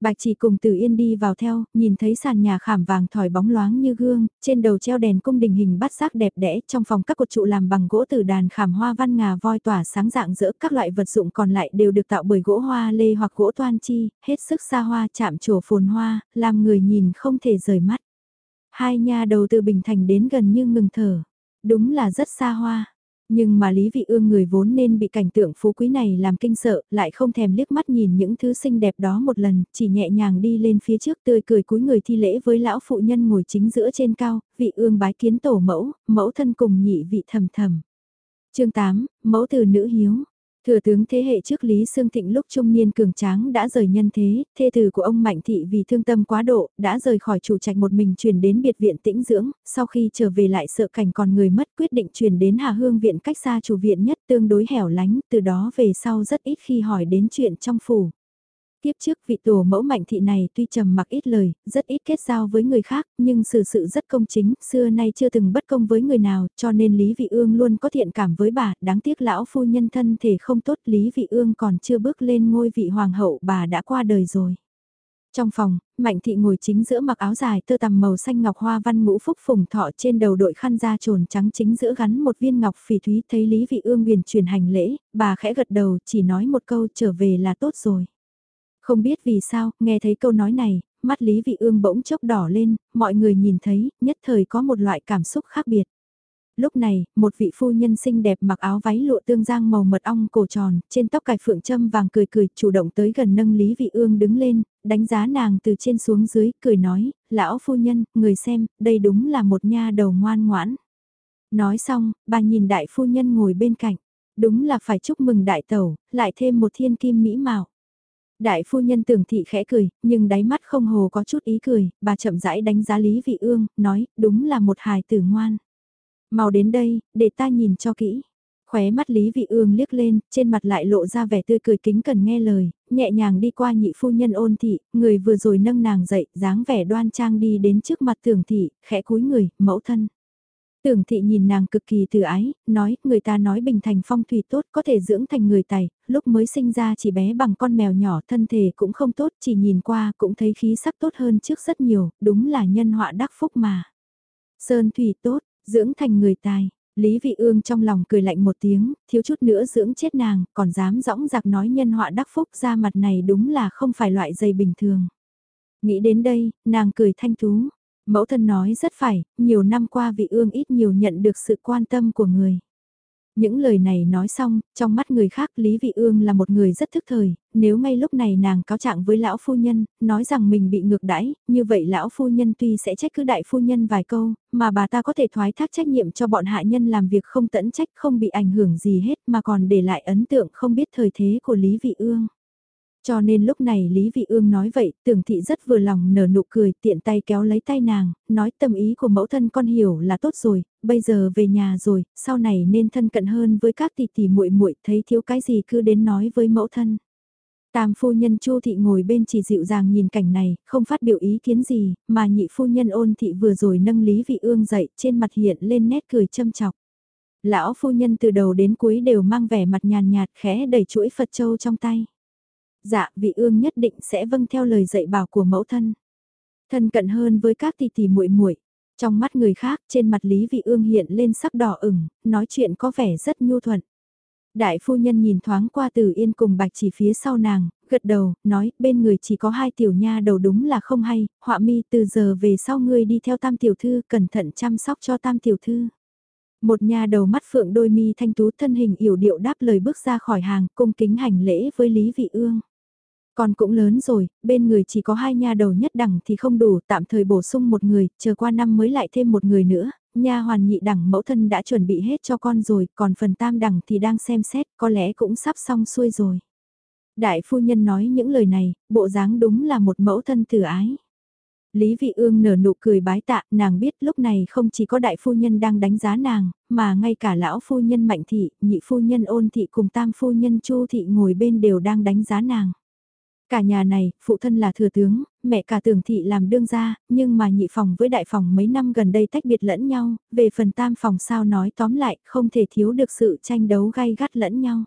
Bạch chỉ cùng Tử Yên đi vào theo, nhìn thấy sàn nhà khảm vàng thỏi bóng loáng như gương, trên đầu treo đèn cung đình hình bát giác đẹp đẽ, trong phòng các cột trụ làm bằng gỗ từ đàn khảm hoa văn ngà voi tỏa sáng dạng dỡ, các loại vật dụng còn lại đều được tạo bởi gỗ hoa lê hoặc gỗ toan chi, hết sức xa hoa chạm trổ phồn hoa, làm người nhìn không thể rời mắt. Hai nhà đầu từ Bình Thành đến gần như ngừng thở, đúng là rất xa hoa. Nhưng mà Lý Vị Ương người vốn nên bị cảnh tượng phú quý này làm kinh sợ, lại không thèm liếc mắt nhìn những thứ xinh đẹp đó một lần, chỉ nhẹ nhàng đi lên phía trước tươi cười cúi người thi lễ với lão phụ nhân ngồi chính giữa trên cao, vị ương bái kiến tổ mẫu, mẫu thân cùng nhị vị thầm thầm. chương 8, mẫu từ nữ hiếu, Thừa tướng thế hệ trước Lý Sương Thịnh lúc trung niên cường tráng đã rời nhân thế, thê tử của ông Mạnh Thị vì thương tâm quá độ, đã rời khỏi chủ trạch một mình chuyển đến biệt viện tĩnh dưỡng, sau khi trở về lại sợ cảnh còn người mất quyết định chuyển đến Hà Hương viện cách xa chủ viện nhất tương đối hẻo lánh, từ đó về sau rất ít khi hỏi đến chuyện trong phủ. Tiếp trước vị tổ mẫu mạnh thị này tuy trầm mặc ít lời, rất ít kết giao với người khác, nhưng xử sự, sự rất công chính, xưa nay chưa từng bất công với người nào, cho nên Lý Vị Ương luôn có thiện cảm với bà, đáng tiếc lão phu nhân thân thể không tốt, Lý Vị Ương còn chưa bước lên ngôi vị hoàng hậu bà đã qua đời rồi. Trong phòng, Mạnh Thị ngồi chính giữa mặc áo dài tơ tằm màu xanh ngọc hoa văn ngũ phúc phùng thọ trên đầu đội khăn da trồn trắng chính giữa gắn một viên ngọc phỉ thúy thấy Lý Vị Ương huyền truyền hành lễ, bà khẽ gật đầu chỉ nói một câu trở về là tốt rồi. Không biết vì sao, nghe thấy câu nói này, mắt Lý Vị Ương bỗng chốc đỏ lên, mọi người nhìn thấy, nhất thời có một loại cảm xúc khác biệt. Lúc này, một vị phu nhân xinh đẹp mặc áo váy lụa tương giang màu mật ong cổ tròn, trên tóc cài phượng châm vàng cười cười, chủ động tới gần nâng Lý Vị Ương đứng lên, đánh giá nàng từ trên xuống dưới, cười nói, lão phu nhân, người xem, đây đúng là một nha đầu ngoan ngoãn. Nói xong, bà nhìn đại phu nhân ngồi bên cạnh, đúng là phải chúc mừng đại tẩu, lại thêm một thiên kim mỹ mạo. Đại phu nhân tưởng thị khẽ cười, nhưng đáy mắt không hồ có chút ý cười, bà chậm rãi đánh giá Lý Vị Ương, nói, đúng là một hài tử ngoan. Mau đến đây, để ta nhìn cho kỹ. Khóe mắt Lý Vị Ương liếc lên, trên mặt lại lộ ra vẻ tươi cười kính cần nghe lời, nhẹ nhàng đi qua nhị phu nhân ôn thị, người vừa rồi nâng nàng dậy, dáng vẻ đoan trang đi đến trước mặt tưởng thị, khẽ cúi người, mẫu thân. Tưởng thị nhìn nàng cực kỳ từ ái, nói, người ta nói bình thành phong thủy tốt có thể dưỡng thành người tài, lúc mới sinh ra chỉ bé bằng con mèo nhỏ thân thể cũng không tốt, chỉ nhìn qua cũng thấy khí sắc tốt hơn trước rất nhiều, đúng là nhân họa đắc phúc mà. Sơn thủy tốt, dưỡng thành người tài, Lý Vị Ương trong lòng cười lạnh một tiếng, thiếu chút nữa dưỡng chết nàng, còn dám dõng dạc nói nhân họa đắc phúc ra mặt này đúng là không phải loại dày bình thường. Nghĩ đến đây, nàng cười thanh thú, Mẫu thân nói rất phải, nhiều năm qua vị ương ít nhiều nhận được sự quan tâm của người. Những lời này nói xong, trong mắt người khác Lý Vị Ương là một người rất thức thời, nếu ngay lúc này nàng cáo trạng với lão phu nhân, nói rằng mình bị ngược đãi, như vậy lão phu nhân tuy sẽ trách cứ đại phu nhân vài câu, mà bà ta có thể thoái thác trách nhiệm cho bọn hạ nhân làm việc không tẫn trách không bị ảnh hưởng gì hết mà còn để lại ấn tượng không biết thời thế của Lý Vị Ương. Cho nên lúc này Lý Vị Ương nói vậy, tưởng thị rất vừa lòng nở nụ cười tiện tay kéo lấy tay nàng, nói tâm ý của mẫu thân con hiểu là tốt rồi, bây giờ về nhà rồi, sau này nên thân cận hơn với các tỷ tỷ muội muội thấy thiếu cái gì cứ đến nói với mẫu thân. Tam phu nhân Chu thị ngồi bên chỉ dịu dàng nhìn cảnh này, không phát biểu ý kiến gì, mà nhị phu nhân ôn thị vừa rồi nâng Lý Vị Ương dậy, trên mặt hiện lên nét cười châm chọc. Lão phu nhân từ đầu đến cuối đều mang vẻ mặt nhàn nhạt khẽ đẩy chuỗi Phật châu trong tay. Dạ, vị ương nhất định sẽ vâng theo lời dạy bảo của mẫu thân. Thân cận hơn với các tỷ tỷ muội muội. Trong mắt người khác, trên mặt Lý Vị Ương hiện lên sắc đỏ ửng, nói chuyện có vẻ rất nhu thuận. Đại phu nhân nhìn thoáng qua Từ Yên cùng Bạch Chỉ phía sau nàng, gật đầu, nói, bên người chỉ có hai tiểu nha đầu đúng là không hay, họa mi từ giờ về sau ngươi đi theo tam tiểu thư, cẩn thận chăm sóc cho tam tiểu thư. Một nhà đầu mắt phượng đôi mi thanh tú thân hình yểu điệu đáp lời bước ra khỏi hàng, cung kính hành lễ với Lý Vị Ương. Con cũng lớn rồi, bên người chỉ có hai nha đầu nhất đẳng thì không đủ, tạm thời bổ sung một người, chờ qua năm mới lại thêm một người nữa, nha hoàn nhị đẳng mẫu thân đã chuẩn bị hết cho con rồi, còn phần tam đẳng thì đang xem xét, có lẽ cũng sắp xong xuôi rồi. Đại phu nhân nói những lời này, bộ dáng đúng là một mẫu thân tử ái. Lý Vị Ương nở nụ cười bái tạ, nàng biết lúc này không chỉ có đại phu nhân đang đánh giá nàng, mà ngay cả lão phu nhân Mạnh Thị, nhị phu nhân Ôn Thị cùng tam phu nhân Chu Thị ngồi bên đều đang đánh giá nàng. Cả nhà này, phụ thân là thừa tướng, mẹ cả tưởng thị làm đương gia, nhưng mà nhị phòng với đại phòng mấy năm gần đây tách biệt lẫn nhau, về phần tam phòng sao nói tóm lại, không thể thiếu được sự tranh đấu gay gắt lẫn nhau.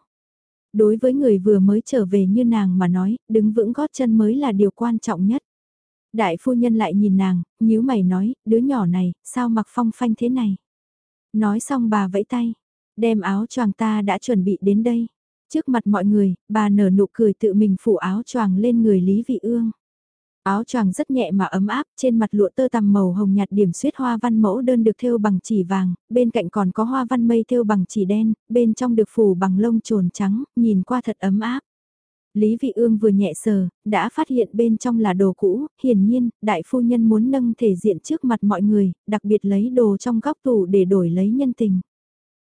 Đối với người vừa mới trở về như nàng mà nói, đứng vững gót chân mới là điều quan trọng nhất. Đại phu nhân lại nhìn nàng, nhíu mày nói, đứa nhỏ này, sao mặc phong phanh thế này? Nói xong bà vẫy tay, đem áo choàng ta đã chuẩn bị đến đây. Trước mặt mọi người, bà nở nụ cười tự mình phủ áo choàng lên người Lý Vị Ương. Áo choàng rất nhẹ mà ấm áp, trên mặt lụa tơ tằm màu hồng nhạt điểm xuyết hoa văn mẫu đơn được thêu bằng chỉ vàng, bên cạnh còn có hoa văn mây thêu bằng chỉ đen, bên trong được phủ bằng lông trồn trắng, nhìn qua thật ấm áp. Lý Vị Ương vừa nhẹ sờ, đã phát hiện bên trong là đồ cũ, hiển nhiên, đại phu nhân muốn nâng thể diện trước mặt mọi người, đặc biệt lấy đồ trong góc tủ để đổi lấy nhân tình.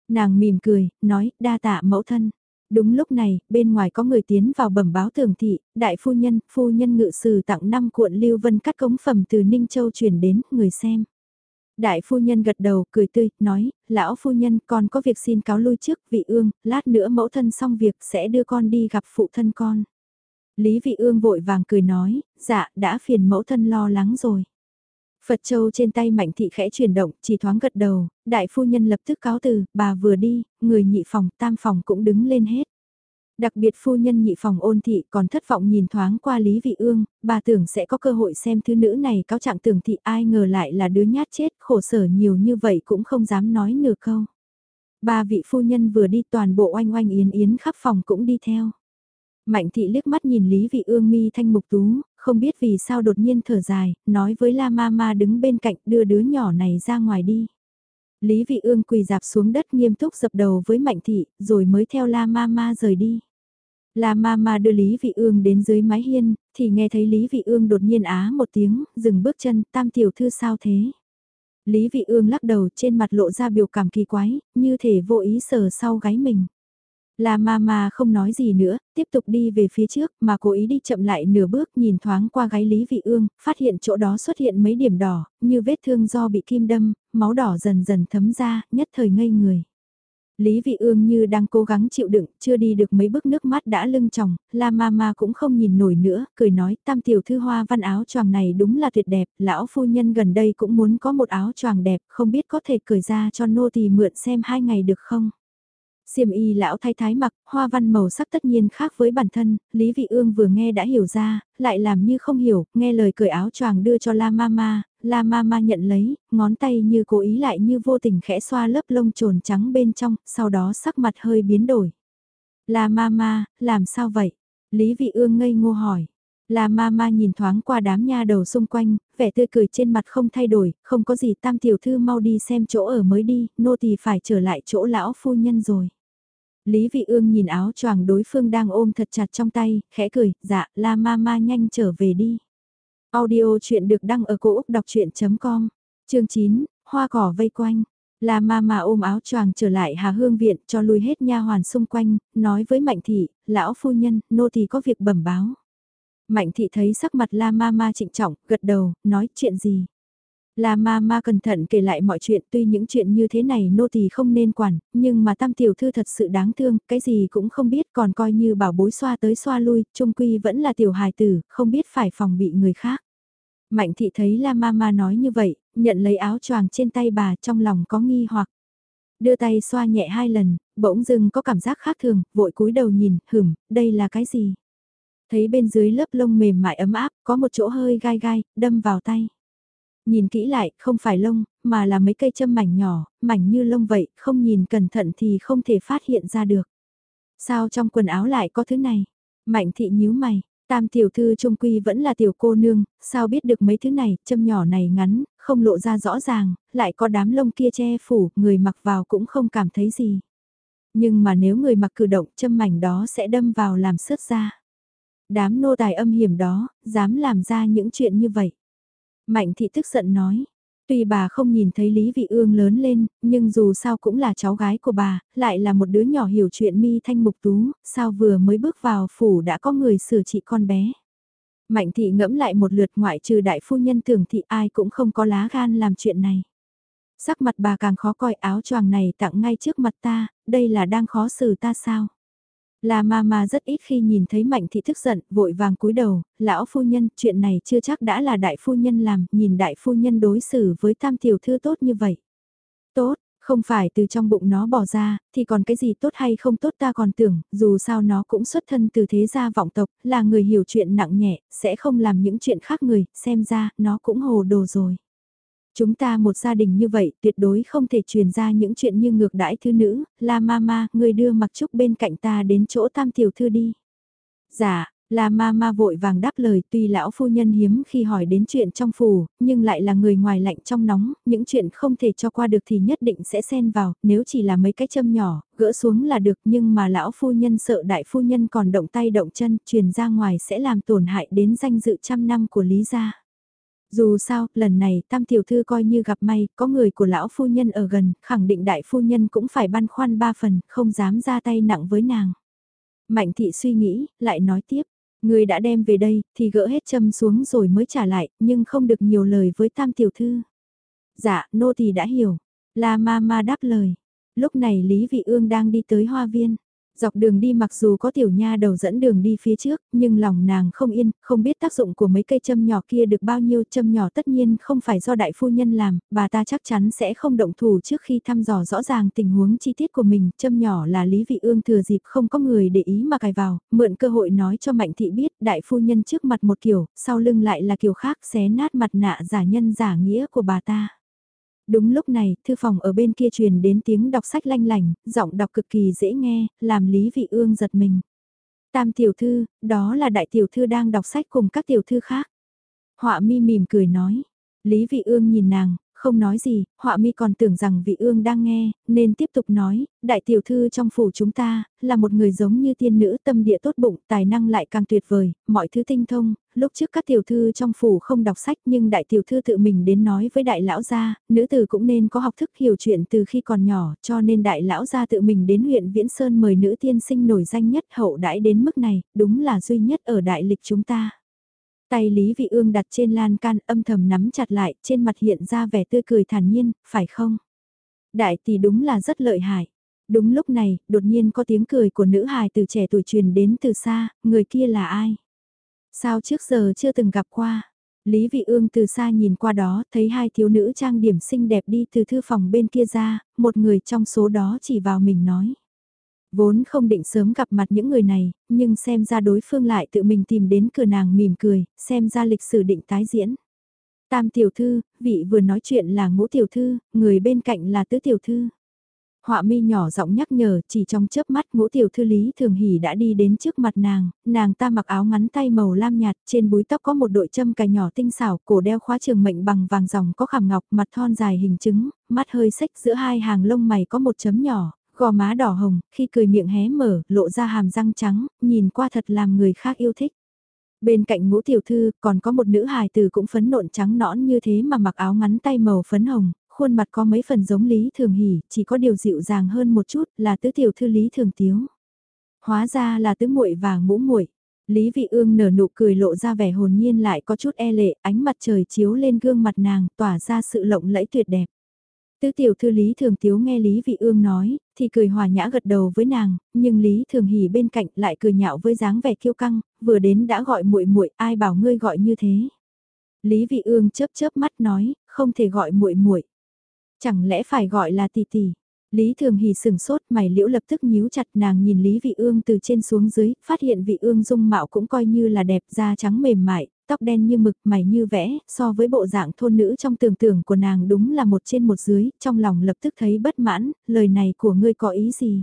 Nàng mỉm cười, nói, đa tạ mẫu thân. Đúng lúc này, bên ngoài có người tiến vào bẩm báo thường thị, đại phu nhân, phu nhân ngự sử tặng 5 cuộn lưu vân cắt cống phẩm từ Ninh Châu chuyển đến, người xem. Đại phu nhân gật đầu, cười tươi, nói, lão phu nhân con có việc xin cáo lui trước, vị ương, lát nữa mẫu thân xong việc sẽ đưa con đi gặp phụ thân con. Lý vị ương vội vàng cười nói, dạ, đã phiền mẫu thân lo lắng rồi. Phật Châu trên tay Mạnh Thị khẽ chuyển động, chỉ thoáng gật đầu, đại phu nhân lập tức cáo từ, bà vừa đi, người nhị phòng, tam phòng cũng đứng lên hết. Đặc biệt phu nhân nhị phòng ôn thị còn thất vọng nhìn thoáng qua Lý Vị Ương, bà tưởng sẽ có cơ hội xem thứ nữ này cáo trạng tưởng thị ai ngờ lại là đứa nhát chết, khổ sở nhiều như vậy cũng không dám nói nửa câu. Ba vị phu nhân vừa đi toàn bộ oanh oanh yến yến khắp phòng cũng đi theo. Mạnh thị liếc mắt nhìn Lý Vị Ương mi thanh mục tú, không biết vì sao đột nhiên thở dài, nói với La Mama đứng bên cạnh đưa đứa nhỏ này ra ngoài đi. Lý Vị Ương quỳ dạp xuống đất nghiêm túc dập đầu với Mạnh thị, rồi mới theo La Mama rời đi. La Mama đưa Lý Vị Ương đến dưới mái hiên, thì nghe thấy Lý Vị Ương đột nhiên á một tiếng, dừng bước chân, tam tiểu thư sao thế? Lý Vị Ương lắc đầu trên mặt lộ ra biểu cảm kỳ quái, như thể vô ý sờ sau gáy mình. La Mama không nói gì nữa, tiếp tục đi về phía trước mà cố ý đi chậm lại nửa bước nhìn thoáng qua gáy Lý Vị Ương, phát hiện chỗ đó xuất hiện mấy điểm đỏ, như vết thương do bị kim đâm, máu đỏ dần dần thấm ra, nhất thời ngây người. Lý Vị Ương như đang cố gắng chịu đựng, chưa đi được mấy bước nước mắt đã lưng tròng, La Mama cũng không nhìn nổi nữa, cười nói tam tiểu thư hoa văn áo choàng này đúng là tuyệt đẹp, lão phu nhân gần đây cũng muốn có một áo choàng đẹp, không biết có thể cởi ra cho nô tỳ mượn xem hai ngày được không? Xiêm y lão thái thái mặc, hoa văn màu sắc tất nhiên khác với bản thân, Lý Vị Ương vừa nghe đã hiểu ra, lại làm như không hiểu, nghe lời cởi áo choàng đưa cho La Mama, La Mama nhận lấy, ngón tay như cố ý lại như vô tình khẽ xoa lớp lông trồn trắng bên trong, sau đó sắc mặt hơi biến đổi. La Mama, làm sao vậy? Lý Vị Ương ngây ngô hỏi. La Mama nhìn thoáng qua đám nha đầu xung quanh, vẻ tươi cười trên mặt không thay đổi, không có gì tam tiểu thư mau đi xem chỗ ở mới đi, nô tỳ phải trở lại chỗ lão phu nhân rồi. Lý Vị Ương nhìn áo choàng đối phương đang ôm thật chặt trong tay, khẽ cười, dạ, la ma ma nhanh trở về đi. Audio chuyện được đăng ở cổ Úc đọc chuyện.com, chương 9, hoa cỏ vây quanh. La ma ma ôm áo choàng trở lại Hà Hương Viện cho lui hết nha hoàn xung quanh, nói với Mạnh Thị, lão phu nhân, nô thì có việc bẩm báo. Mạnh Thị thấy sắc mặt La ma ma trịnh trọng, gật đầu, nói chuyện gì. La ma ma cẩn thận kể lại mọi chuyện tuy những chuyện như thế này nô tỳ không nên quản, nhưng mà tam tiểu thư thật sự đáng thương, cái gì cũng không biết còn coi như bảo bối xoa tới xoa lui, trung quy vẫn là tiểu hài tử, không biết phải phòng bị người khác. Mạnh thị thấy La ma ma nói như vậy, nhận lấy áo choàng trên tay bà trong lòng có nghi hoặc. Đưa tay xoa nhẹ hai lần, bỗng dưng có cảm giác khác thường, vội cúi đầu nhìn, hửm, đây là cái gì? Thấy bên dưới lớp lông mềm mại ấm áp, có một chỗ hơi gai gai, đâm vào tay. Nhìn kỹ lại, không phải lông, mà là mấy cây châm mảnh nhỏ, mảnh như lông vậy, không nhìn cẩn thận thì không thể phát hiện ra được. Sao trong quần áo lại có thứ này? Mạnh thị nhíu mày, tam tiểu thư trung quy vẫn là tiểu cô nương, sao biết được mấy thứ này, châm nhỏ này ngắn, không lộ ra rõ ràng, lại có đám lông kia che phủ, người mặc vào cũng không cảm thấy gì. Nhưng mà nếu người mặc cử động châm mảnh đó sẽ đâm vào làm sứt ra. Đám nô tài âm hiểm đó, dám làm ra những chuyện như vậy. Mạnh thị tức giận nói, Tuy bà không nhìn thấy Lý Vị Ương lớn lên, nhưng dù sao cũng là cháu gái của bà, lại là một đứa nhỏ hiểu chuyện mi thanh mục tú, sao vừa mới bước vào phủ đã có người sửa trị con bé. Mạnh thị ngẫm lại một lượt ngoại trừ đại phu nhân tưởng thị ai cũng không có lá gan làm chuyện này. Sắc mặt bà càng khó coi áo choàng này tặng ngay trước mặt ta, đây là đang khó xử ta sao? La ma ma rất ít khi nhìn thấy mạnh thị tức giận, vội vàng cúi đầu, lão phu nhân, chuyện này chưa chắc đã là đại phu nhân làm, nhìn đại phu nhân đối xử với tam tiểu thư tốt như vậy. Tốt, không phải từ trong bụng nó bỏ ra, thì còn cái gì tốt hay không tốt ta còn tưởng, dù sao nó cũng xuất thân từ thế gia vọng tộc, là người hiểu chuyện nặng nhẹ, sẽ không làm những chuyện khác người, xem ra, nó cũng hồ đồ rồi. Chúng ta một gia đình như vậy tuyệt đối không thể truyền ra những chuyện như ngược đãi thứ nữ, la mama, người đưa mặc trúc bên cạnh ta đến chỗ tam tiểu thư đi. Dạ, La ma ma vội vàng đáp lời tuy lão phu nhân hiếm khi hỏi đến chuyện trong phủ, nhưng lại là người ngoài lạnh trong nóng, những chuyện không thể cho qua được thì nhất định sẽ xen vào, nếu chỉ là mấy cái châm nhỏ, gỡ xuống là được nhưng mà lão phu nhân sợ đại phu nhân còn động tay động chân, truyền ra ngoài sẽ làm tổn hại đến danh dự trăm năm của Lý gia. Dù sao, lần này tam tiểu thư coi như gặp may, có người của lão phu nhân ở gần, khẳng định đại phu nhân cũng phải băn khoăn ba phần, không dám ra tay nặng với nàng. Mạnh thị suy nghĩ, lại nói tiếp, người đã đem về đây, thì gỡ hết châm xuống rồi mới trả lại, nhưng không được nhiều lời với tam tiểu thư. Dạ, nô thì đã hiểu. La ma ma đáp lời. Lúc này Lý Vị Ương đang đi tới hoa viên. Dọc đường đi mặc dù có tiểu nha đầu dẫn đường đi phía trước, nhưng lòng nàng không yên, không biết tác dụng của mấy cây châm nhỏ kia được bao nhiêu châm nhỏ tất nhiên không phải do đại phu nhân làm, bà ta chắc chắn sẽ không động thủ trước khi thăm dò rõ ràng tình huống chi tiết của mình, châm nhỏ là Lý Vị Ương thừa dịp không có người để ý mà cài vào, mượn cơ hội nói cho Mạnh Thị biết đại phu nhân trước mặt một kiểu, sau lưng lại là kiểu khác xé nát mặt nạ giả nhân giả nghĩa của bà ta. Đúng lúc này, thư phòng ở bên kia truyền đến tiếng đọc sách lanh lành, giọng đọc cực kỳ dễ nghe, làm Lý Vị Ương giật mình. Tam tiểu thư, đó là đại tiểu thư đang đọc sách cùng các tiểu thư khác. Họa mi mỉm cười nói. Lý Vị Ương nhìn nàng, không nói gì, họa mi còn tưởng rằng vị ương đang nghe, nên tiếp tục nói, đại tiểu thư trong phủ chúng ta, là một người giống như tiên nữ tâm địa tốt bụng, tài năng lại càng tuyệt vời, mọi thứ tinh thông, lúc trước các tiểu thư trong phủ không đọc sách nhưng đại tiểu thư tự mình đến nói với đại lão gia, nữ tử cũng nên có học thức hiểu chuyện từ khi còn nhỏ, cho nên đại lão gia tự mình đến huyện Viễn Sơn mời nữ tiên sinh nổi danh nhất hậu đãi đến mức này, đúng là duy nhất ở đại lịch chúng ta. Tay Lý Vị Ương đặt trên lan can âm thầm nắm chặt lại, trên mặt hiện ra vẻ tươi cười thản nhiên, phải không? Đại tỷ đúng là rất lợi hại. Đúng lúc này, đột nhiên có tiếng cười của nữ hài từ trẻ tuổi truyền đến từ xa, người kia là ai? Sao trước giờ chưa từng gặp qua? Lý Vị Ương từ xa nhìn qua đó, thấy hai thiếu nữ trang điểm xinh đẹp đi từ thư phòng bên kia ra, một người trong số đó chỉ vào mình nói. Vốn không định sớm gặp mặt những người này, nhưng xem ra đối phương lại tự mình tìm đến cửa nàng mỉm cười, xem ra lịch sử định tái diễn. Tam tiểu thư, vị vừa nói chuyện là ngũ tiểu thư, người bên cạnh là tứ tiểu thư. Họa mi nhỏ giọng nhắc nhở, chỉ trong chớp mắt ngũ tiểu thư Lý Thường Hỷ đã đi đến trước mặt nàng, nàng ta mặc áo ngắn tay màu lam nhạt, trên búi tóc có một đội châm cài nhỏ tinh xảo, cổ đeo khóa trường mệnh bằng vàng dòng có khảm ngọc, mặt thon dài hình trứng, mắt hơi xách giữa hai hàng lông mày có một chấm nhỏ, gò má đỏ hồng, khi cười miệng hé mở, lộ ra hàm răng trắng, nhìn qua thật làm người khác yêu thích. Bên cạnh ngũ tiểu thư còn có một nữ hài tử cũng phấn nộn trắng nõn như thế mà mặc áo ngắn tay màu phấn hồng, khuôn mặt có mấy phần giống Lý Thường Hỷ, chỉ có điều dịu dàng hơn một chút là tứ tiểu thư Lý Thường Tiếu. Hóa ra là tứ muội và ngũ muội. Lý Vị Ương nở nụ cười lộ ra vẻ hồn nhiên lại có chút e lệ, ánh mặt trời chiếu lên gương mặt nàng, tỏa ra sự lộng lẫy tuyệt đẹp. Tứ tiểu thư Lý Thường Tiếu nghe Lý Vị Ương nói, thì cười hòa nhã gật đầu với nàng, nhưng Lý Thường Hỉ bên cạnh lại cười nhạo với dáng vẻ kiêu căng, vừa đến đã gọi muội muội, ai bảo ngươi gọi như thế. Lý Vị Ương chớp chớp mắt nói, không thể gọi muội muội. Chẳng lẽ phải gọi là tỷ tỷ? Lý Thường Hỉ sừng sốt, mày liễu lập tức nhíu chặt nàng nhìn Lý Vị Ương từ trên xuống dưới, phát hiện Vị Ương dung mạo cũng coi như là đẹp, da trắng mềm mại, tóc đen như mực, mày như vẽ, so với bộ dạng thôn nữ trong tưởng tượng của nàng đúng là một trên một dưới, trong lòng lập tức thấy bất mãn, lời này của ngươi có ý gì?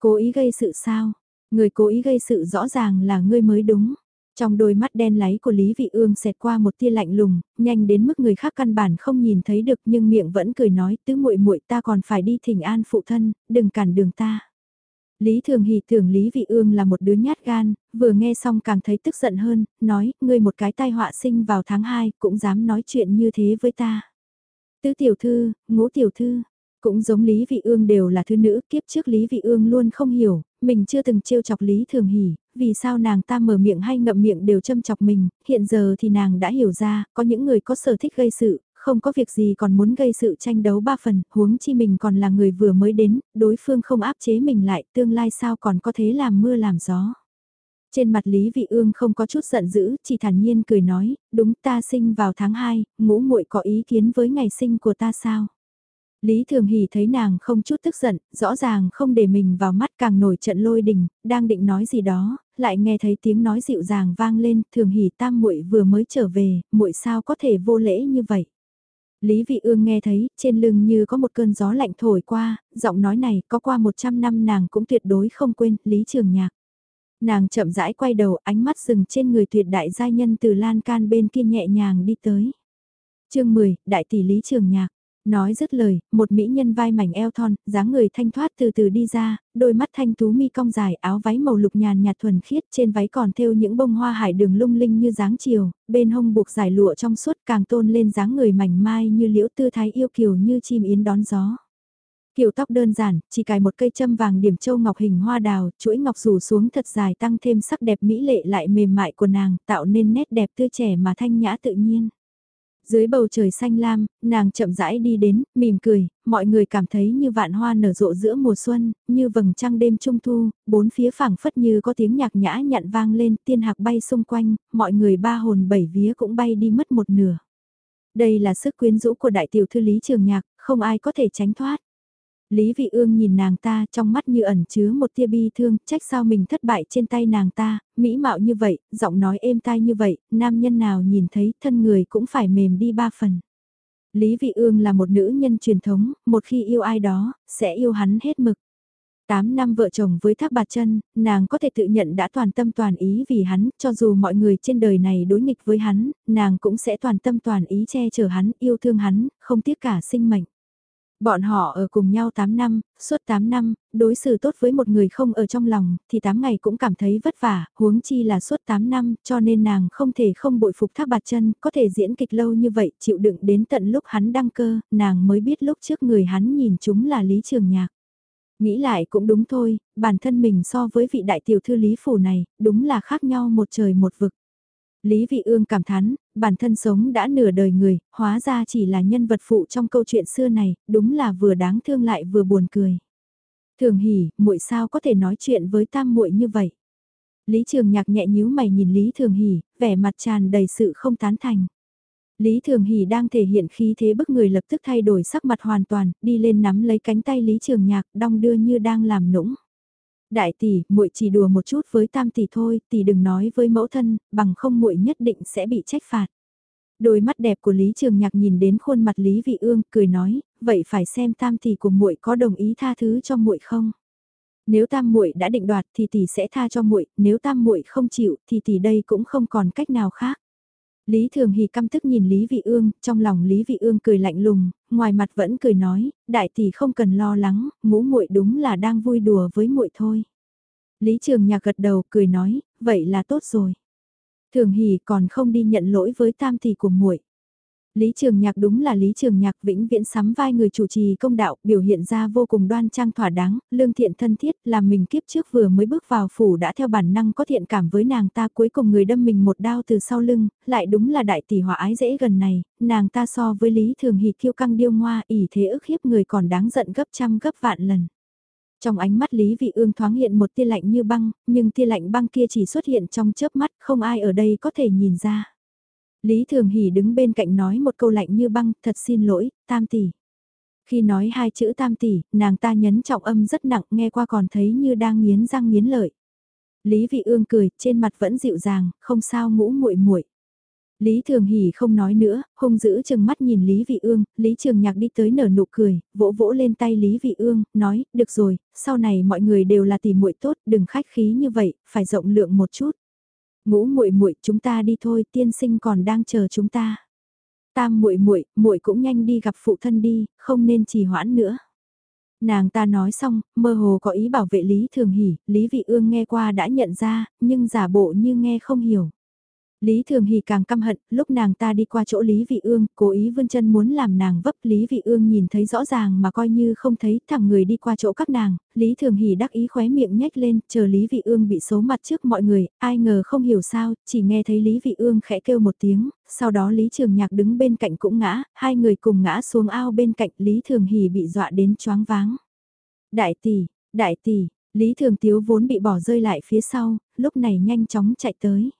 Cố ý gây sự sao? Người cố ý gây sự rõ ràng là ngươi mới đúng. Trong đôi mắt đen láy của Lý Vị Ương xẹt qua một tia lạnh lùng, nhanh đến mức người khác căn bản không nhìn thấy được nhưng miệng vẫn cười nói tứ muội muội ta còn phải đi thỉnh an phụ thân, đừng cản đường ta. Lý Thường Hỷ tưởng Lý Vị Ương là một đứa nhát gan, vừa nghe xong càng thấy tức giận hơn, nói, ngươi một cái tai họa sinh vào tháng 2 cũng dám nói chuyện như thế với ta. Tứ tiểu thư, ngũ tiểu thư, cũng giống Lý Vị Ương đều là thứ nữ, kiếp trước Lý Vị Ương luôn không hiểu, mình chưa từng trêu chọc Lý Thường Hỷ, vì sao nàng ta mở miệng hay ngậm miệng đều châm chọc mình, hiện giờ thì nàng đã hiểu ra, có những người có sở thích gây sự, không có việc gì còn muốn gây sự tranh đấu ba phần, huống chi mình còn là người vừa mới đến, đối phương không áp chế mình lại, tương lai sao còn có thế làm mưa làm gió. Trên mặt Lý Vị Ương không có chút giận dữ, chỉ thản nhiên cười nói, đúng ta sinh vào tháng 2, ngũ muội có ý kiến với ngày sinh của ta sao? Lý Thường Hỷ thấy nàng không chút tức giận, rõ ràng không để mình vào mắt càng nổi trận lôi đình, đang định nói gì đó, lại nghe thấy tiếng nói dịu dàng vang lên, Thường Hỷ tam muội vừa mới trở về, muội sao có thể vô lễ như vậy. Lý Vị Ương nghe thấy, trên lưng như có một cơn gió lạnh thổi qua, giọng nói này có qua 100 năm nàng cũng tuyệt đối không quên, Lý Trường Nhạc. Nàng chậm rãi quay đầu, ánh mắt dừng trên người tuyệt đại giai nhân từ lan can bên kia nhẹ nhàng đi tới. chương 10, Đại tỷ Lý Trường Nhạc. Nói dứt lời, một mỹ nhân vai mảnh eo thon, dáng người thanh thoát từ từ đi ra, đôi mắt thanh tú mi cong dài, áo váy màu lục nhàn nhạt thuần khiết, trên váy còn thêu những bông hoa hải đường lung linh như dáng chiều, bên hông buộc dài lụa trong suốt càng tôn lên dáng người mảnh mai như liễu tư thái yêu kiều như chim yến đón gió. Kiểu tóc đơn giản, chỉ cài một cây châm vàng điểm châu ngọc hình hoa đào, chuỗi ngọc rủ xuống thật dài tăng thêm sắc đẹp mỹ lệ lại mềm mại của nàng, tạo nên nét đẹp tươi trẻ mà thanh nhã tự nhiên. Dưới bầu trời xanh lam, nàng chậm rãi đi đến, mỉm cười, mọi người cảm thấy như vạn hoa nở rộ giữa mùa xuân, như vầng trăng đêm trung thu, bốn phía phảng phất như có tiếng nhạc nhã nhặn vang lên, tiên hạc bay xung quanh, mọi người ba hồn bảy vía cũng bay đi mất một nửa. Đây là sức quyến rũ của đại tiểu thư lý trường nhạc, không ai có thể tránh thoát. Lý Vị Ương nhìn nàng ta trong mắt như ẩn chứa một tia bi thương, trách sao mình thất bại trên tay nàng ta, mỹ mạo như vậy, giọng nói êm tai như vậy, nam nhân nào nhìn thấy thân người cũng phải mềm đi ba phần. Lý Vị Ương là một nữ nhân truyền thống, một khi yêu ai đó, sẽ yêu hắn hết mực. Tám năm vợ chồng với Thác Bạt Chân, nàng có thể tự nhận đã toàn tâm toàn ý vì hắn, cho dù mọi người trên đời này đối nghịch với hắn, nàng cũng sẽ toàn tâm toàn ý che chở hắn, yêu thương hắn, không tiếc cả sinh mệnh. Bọn họ ở cùng nhau 8 năm, suốt 8 năm, đối xử tốt với một người không ở trong lòng, thì 8 ngày cũng cảm thấy vất vả, huống chi là suốt 8 năm, cho nên nàng không thể không bội phục thác bạt chân, có thể diễn kịch lâu như vậy, chịu đựng đến tận lúc hắn đăng cơ, nàng mới biết lúc trước người hắn nhìn chúng là Lý Trường Nhạc. Nghĩ lại cũng đúng thôi, bản thân mình so với vị đại tiểu thư Lý Phủ này, đúng là khác nhau một trời một vực. Lý Vị Ương cảm thán, bản thân sống đã nửa đời người, hóa ra chỉ là nhân vật phụ trong câu chuyện xưa này, đúng là vừa đáng thương lại vừa buồn cười. Thường hỉ, muội sao có thể nói chuyện với tam muội như vậy? Lý Trường Nhạc nhẹ nhíu mày nhìn Lý Thường Hỉ, vẻ mặt tràn đầy sự không tán thành. Lý Thường Hỉ đang thể hiện khí thế bức người lập tức thay đổi sắc mặt hoàn toàn, đi lên nắm lấy cánh tay Lý Trường Nhạc, đong đưa như đang làm nũng. Đại tỷ, muội chỉ đùa một chút với tam tỷ thôi, tỷ đừng nói với mẫu thân, bằng không muội nhất định sẽ bị trách phạt. Đôi mắt đẹp của Lý Trường Nhạc nhìn đến khuôn mặt Lý Vị Ương, cười nói, vậy phải xem tam tỷ của muội có đồng ý tha thứ cho muội không? Nếu tam muội đã định đoạt thì tỷ sẽ tha cho muội, nếu tam muội không chịu thì tỷ đây cũng không còn cách nào khác. Lý Thường Hì căm tức nhìn Lý Vị Ương, trong lòng Lý Vị Ương cười lạnh lùng, ngoài mặt vẫn cười nói, đại tỷ không cần lo lắng, ngũ muội đúng là đang vui đùa với muội thôi. Lý Trường Nhạc gật đầu cười nói, vậy là tốt rồi. Thường Hì còn không đi nhận lỗi với tam tỷ của muội. Lý Trường Nhạc đúng là Lý Trường Nhạc vĩnh viễn sắm vai người chủ trì công đạo, biểu hiện ra vô cùng đoan trang thỏa đáng, lương thiện thân thiết, làm mình kiếp trước vừa mới bước vào phủ đã theo bản năng có thiện cảm với nàng ta cuối cùng người đâm mình một đao từ sau lưng, lại đúng là đại tỷ hỏa ái dễ gần này, nàng ta so với Lý Thường Hỷ kiêu căng điêu ngoa ỉ thế ức hiếp người còn đáng giận gấp trăm gấp vạn lần. Trong ánh mắt Lý Vị Ương thoáng hiện một tia lạnh như băng, nhưng tia lạnh băng kia chỉ xuất hiện trong chớp mắt, không ai ở đây có thể nhìn ra. Lý Thường Hỷ đứng bên cạnh nói một câu lạnh như băng, thật xin lỗi, tam tỷ. Khi nói hai chữ tam tỷ, nàng ta nhấn trọng âm rất nặng nghe qua còn thấy như đang nghiến răng nghiến lợi. Lý Vị Ương cười, trên mặt vẫn dịu dàng, không sao ngũ muội muội. Lý Thường Hỷ không nói nữa, hung dữ chừng mắt nhìn Lý Vị Ương, Lý Trường Nhạc đi tới nở nụ cười, vỗ vỗ lên tay Lý Vị Ương, nói, được rồi, sau này mọi người đều là tỷ muội tốt, đừng khách khí như vậy, phải rộng lượng một chút. Ngũ muội muội, chúng ta đi thôi, tiên sinh còn đang chờ chúng ta. Tam muội muội, muội cũng nhanh đi gặp phụ thân đi, không nên trì hoãn nữa. Nàng ta nói xong, mơ hồ có ý bảo vệ Lý Thường Hỷ, Lý Vị Ương nghe qua đã nhận ra, nhưng giả bộ như nghe không hiểu. Lý Thường Hỷ càng căm hận, lúc nàng ta đi qua chỗ Lý Vị Ương, cố ý vươn chân muốn làm nàng vấp Lý Vị Ương nhìn thấy rõ ràng mà coi như không thấy thằng người đi qua chỗ các nàng, Lý Thường Hỷ đắc ý khóe miệng nhếch lên, chờ Lý Vị Ương bị xấu mặt trước mọi người, ai ngờ không hiểu sao, chỉ nghe thấy Lý Vị Ương khẽ kêu một tiếng, sau đó Lý Trường Nhạc đứng bên cạnh cũng ngã, hai người cùng ngã xuống ao bên cạnh Lý Thường Hỷ bị dọa đến choáng váng. Đại tỷ, đại tỷ, Lý Thường Tiếu vốn bị bỏ rơi lại phía sau, lúc này nhanh chóng chạy tới.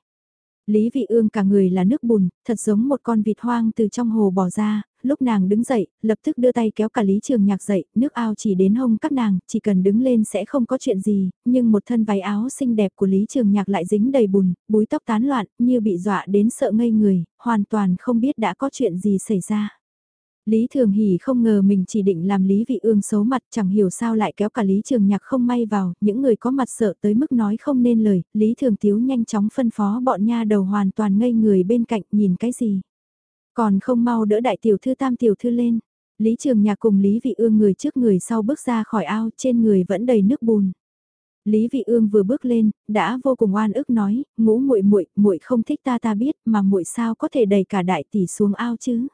Lý Vị Ương cả người là nước bùn, thật giống một con vịt hoang từ trong hồ bò ra, lúc nàng đứng dậy, lập tức đưa tay kéo cả Lý Trường Nhạc dậy, nước ao chỉ đến hông các nàng, chỉ cần đứng lên sẽ không có chuyện gì, nhưng một thân váy áo xinh đẹp của Lý Trường Nhạc lại dính đầy bùn, búi tóc tán loạn, như bị dọa đến sợ ngây người, hoàn toàn không biết đã có chuyện gì xảy ra. Lý Thường Hỷ không ngờ mình chỉ định làm Lý Vị Ương xấu mặt chẳng hiểu sao lại kéo cả Lý Trường Nhạc không may vào, những người có mặt sợ tới mức nói không nên lời, Lý Thường Tiếu nhanh chóng phân phó bọn nha đầu hoàn toàn ngây người bên cạnh nhìn cái gì. Còn không mau đỡ đại tiểu thư tam tiểu thư lên. Lý Trường Nhạc cùng Lý Vị Ương người trước người sau bước ra khỏi ao trên người vẫn đầy nước bùn. Lý Vị Ương vừa bước lên, đã vô cùng oan ức nói, ngũ muội muội, muội không thích ta ta biết, mà muội sao có thể đẩy cả đại tỷ xuống ao chứ?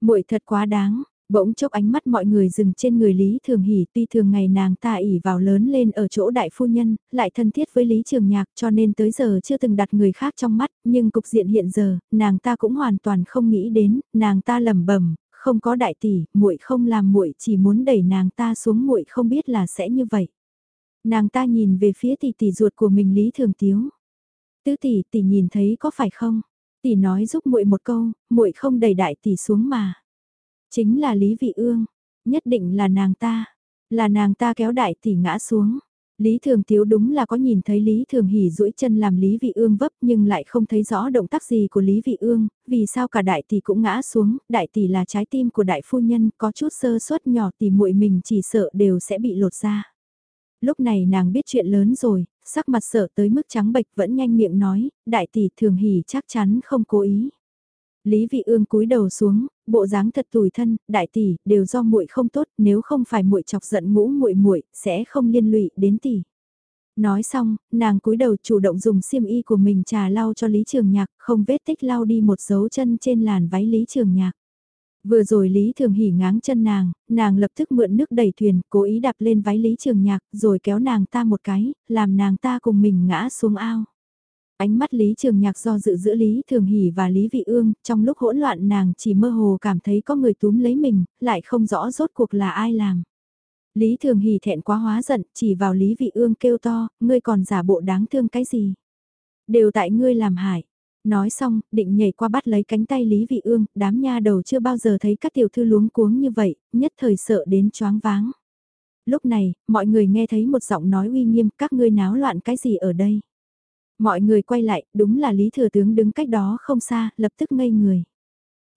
Muội thật quá đáng, bỗng chốc ánh mắt mọi người dừng trên người Lý Thường Hỷ tuy thường ngày nàng ta ỉ vào lớn lên ở chỗ đại phu nhân, lại thân thiết với Lý Trường Nhạc cho nên tới giờ chưa từng đặt người khác trong mắt, nhưng cục diện hiện giờ, nàng ta cũng hoàn toàn không nghĩ đến, nàng ta lẩm bẩm không có đại tỷ, muội không làm muội chỉ muốn đẩy nàng ta xuống muội không biết là sẽ như vậy. Nàng ta nhìn về phía tỷ tỷ ruột của mình Lý Thường Tiếu. Tứ tỷ tỷ nhìn thấy có phải không? Tỷ nói giúp muội một câu, muội không đẩy đại tỷ xuống mà. Chính là Lý Vị Ương, nhất định là nàng ta, là nàng ta kéo đại tỷ ngã xuống. Lý Thường Tiếu đúng là có nhìn thấy Lý Thường Hỉ duỗi chân làm Lý Vị Ương vấp nhưng lại không thấy rõ động tác gì của Lý Vị Ương, vì sao cả đại tỷ cũng ngã xuống, đại tỷ là trái tim của đại phu nhân, có chút sơ suất nhỏ tỷ muội mình chỉ sợ đều sẽ bị lột ra. Lúc này nàng biết chuyện lớn rồi, sắc mặt sợ tới mức trắng bệch vẫn nhanh miệng nói, đại tỷ thường hỉ chắc chắn không cố ý. Lý Vị Ương cúi đầu xuống, bộ dáng thật tủi thân, đại tỷ, đều do muội không tốt, nếu không phải muội chọc giận ngũ muội muội, sẽ không liên lụy đến tỷ. Nói xong, nàng cúi đầu chủ động dùng xiêm y của mình trà lau cho Lý Trường Nhạc, không vết tích lau đi một dấu chân trên làn váy Lý Trường Nhạc. Vừa rồi Lý Thường Hỉ ngáng chân nàng, nàng lập tức mượn nước đẩy thuyền, cố ý đạp lên váy Lý Trường Nhạc, rồi kéo nàng ta một cái, làm nàng ta cùng mình ngã xuống ao. Ánh mắt Lý Trường Nhạc do dự giữa Lý Thường Hỉ và Lý Vị Ương, trong lúc hỗn loạn nàng chỉ mơ hồ cảm thấy có người túm lấy mình, lại không rõ rốt cuộc là ai làm. Lý Thường Hỉ thẹn quá hóa giận, chỉ vào Lý Vị Ương kêu to, ngươi còn giả bộ đáng thương cái gì? Đều tại ngươi làm hại. Nói xong, định nhảy qua bắt lấy cánh tay Lý Vị Ương, đám nha đầu chưa bao giờ thấy các tiểu thư luống cuống như vậy, nhất thời sợ đến choáng váng. Lúc này, mọi người nghe thấy một giọng nói uy nghiêm, các ngươi náo loạn cái gì ở đây? Mọi người quay lại, đúng là Lý Thừa Tướng đứng cách đó không xa, lập tức ngây người.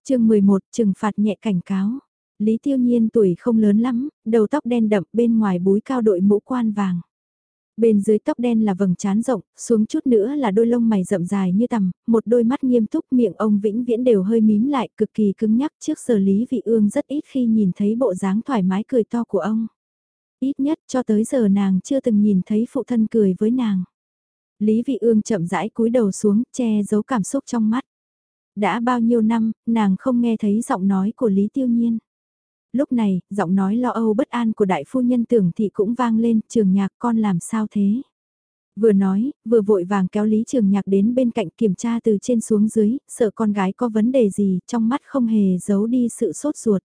chương 11, trừng phạt nhẹ cảnh cáo. Lý Tiêu Nhiên tuổi không lớn lắm, đầu tóc đen đậm bên ngoài búi cao đội mũ quan vàng. Bên dưới tóc đen là vầng trán rộng, xuống chút nữa là đôi lông mày rậm dài như tằm, một đôi mắt nghiêm túc miệng ông vĩnh viễn đều hơi mím lại cực kỳ cứng nhắc trước giờ Lý Vị Ương rất ít khi nhìn thấy bộ dáng thoải mái cười to của ông. Ít nhất cho tới giờ nàng chưa từng nhìn thấy phụ thân cười với nàng. Lý Vị Ương chậm rãi cúi đầu xuống, che giấu cảm xúc trong mắt. Đã bao nhiêu năm, nàng không nghe thấy giọng nói của Lý Tiêu Nhiên. Lúc này, giọng nói lo âu bất an của đại phu nhân tưởng thị cũng vang lên, trường nhạc con làm sao thế? Vừa nói, vừa vội vàng kéo Lý Trường Nhạc đến bên cạnh kiểm tra từ trên xuống dưới, sợ con gái có vấn đề gì, trong mắt không hề giấu đi sự sốt ruột.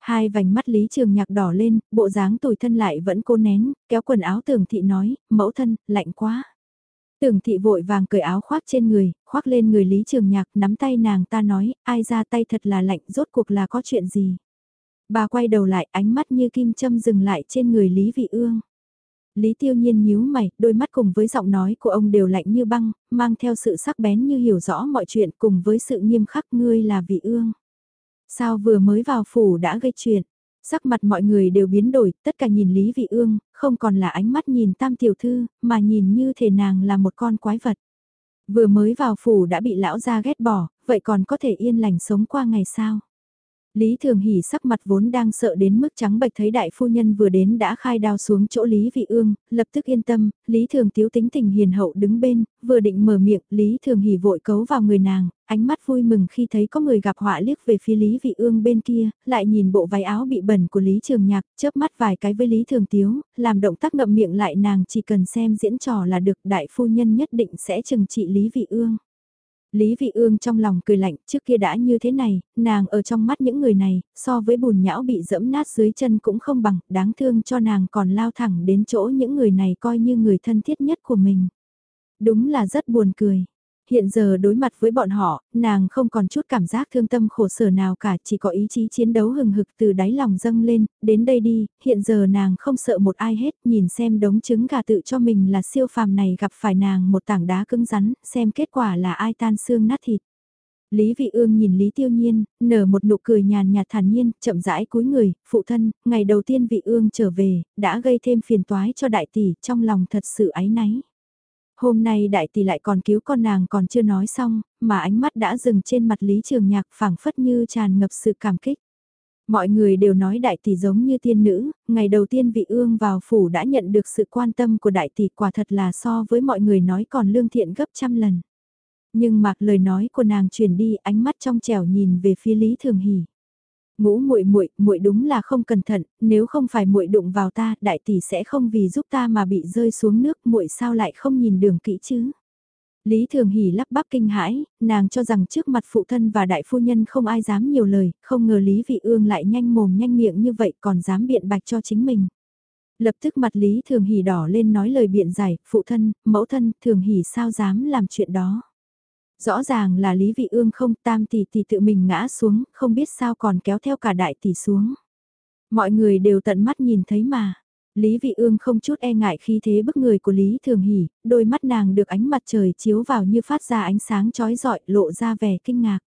Hai vành mắt Lý Trường Nhạc đỏ lên, bộ dáng tủi thân lại vẫn cô nén, kéo quần áo tưởng thị nói, mẫu thân, lạnh quá. Tưởng thị vội vàng cởi áo khoác trên người, khoác lên người Lý Trường Nhạc, nắm tay nàng ta nói, ai ra tay thật là lạnh, rốt cuộc là có chuyện gì. Bà quay đầu lại, ánh mắt như kim châm dừng lại trên người Lý Vị Ương. Lý Tiêu Nhiên nhíu mày, đôi mắt cùng với giọng nói của ông đều lạnh như băng, mang theo sự sắc bén như hiểu rõ mọi chuyện cùng với sự nghiêm khắc ngươi là Vị Ương. Sao vừa mới vào phủ đã gây chuyện? Sắc mặt mọi người đều biến đổi, tất cả nhìn Lý Vị Ương, không còn là ánh mắt nhìn tam tiểu thư, mà nhìn như thể nàng là một con quái vật. Vừa mới vào phủ đã bị lão gia ghét bỏ, vậy còn có thể yên lành sống qua ngày sao? Lý Thường Hỷ sắc mặt vốn đang sợ đến mức trắng bạch thấy đại phu nhân vừa đến đã khai đao xuống chỗ Lý Vị Ương, lập tức yên tâm, Lý Thường Tiếu tính tình hiền hậu đứng bên, vừa định mở miệng, Lý Thường Hỷ vội cấu vào người nàng, ánh mắt vui mừng khi thấy có người gặp họa liếc về phía Lý Vị Ương bên kia, lại nhìn bộ váy áo bị bẩn của Lý Trường Nhạc, chớp mắt vài cái với Lý Thường Tiếu, làm động tác ngậm miệng lại nàng chỉ cần xem diễn trò là được đại phu nhân nhất định sẽ trừng trị Lý Vị Ương. Lý Vị Ương trong lòng cười lạnh, trước kia đã như thế này, nàng ở trong mắt những người này, so với bùn nhão bị dẫm nát dưới chân cũng không bằng, đáng thương cho nàng còn lao thẳng đến chỗ những người này coi như người thân thiết nhất của mình. Đúng là rất buồn cười. Hiện giờ đối mặt với bọn họ, nàng không còn chút cảm giác thương tâm khổ sở nào cả, chỉ có ý chí chiến đấu hừng hực từ đáy lòng dâng lên, đến đây đi, hiện giờ nàng không sợ một ai hết, nhìn xem đống trứng gà tự cho mình là siêu phàm này gặp phải nàng một tảng đá cứng rắn, xem kết quả là ai tan xương nát thịt. Lý Vị Ương nhìn Lý Tiêu Nhiên, nở một nụ cười nhàn nhạt thản nhiên, chậm rãi cúi người, phụ thân, ngày đầu tiên Vị Ương trở về, đã gây thêm phiền toái cho đại tỷ, trong lòng thật sự áy náy. Hôm nay đại tỷ lại còn cứu con nàng còn chưa nói xong, mà ánh mắt đã dừng trên mặt Lý Trường Nhạc phảng phất như tràn ngập sự cảm kích. Mọi người đều nói đại tỷ giống như tiên nữ, ngày đầu tiên vị ương vào phủ đã nhận được sự quan tâm của đại tỷ quả thật là so với mọi người nói còn lương thiện gấp trăm lần. Nhưng mặc lời nói của nàng truyền đi ánh mắt trong trẻo nhìn về phía Lý Thường Hỷ ngũ muội muội muội đúng là không cẩn thận nếu không phải muội đụng vào ta đại tỷ sẽ không vì giúp ta mà bị rơi xuống nước muội sao lại không nhìn đường kỹ chứ Lý Thường Hỉ lắp bắp kinh hãi, nàng cho rằng trước mặt phụ thân và đại phu nhân không ai dám nhiều lời, không ngờ Lý Vị Ương lại nhanh mồm nhanh miệng như vậy còn dám biện bạch cho chính mình. Lập tức mặt Lý Thường Hỉ đỏ lên nói lời biện giải, phụ thân, mẫu thân, Thường Hỉ sao dám làm chuyện đó. Rõ ràng là Lý Vị Ương không tam tỷ tỷ tự mình ngã xuống, không biết sao còn kéo theo cả đại tỷ xuống. Mọi người đều tận mắt nhìn thấy mà. Lý Vị Ương không chút e ngại khi thế bức người của Lý Thường Hỷ, đôi mắt nàng được ánh mặt trời chiếu vào như phát ra ánh sáng chói rọi, lộ ra vẻ kinh ngạc.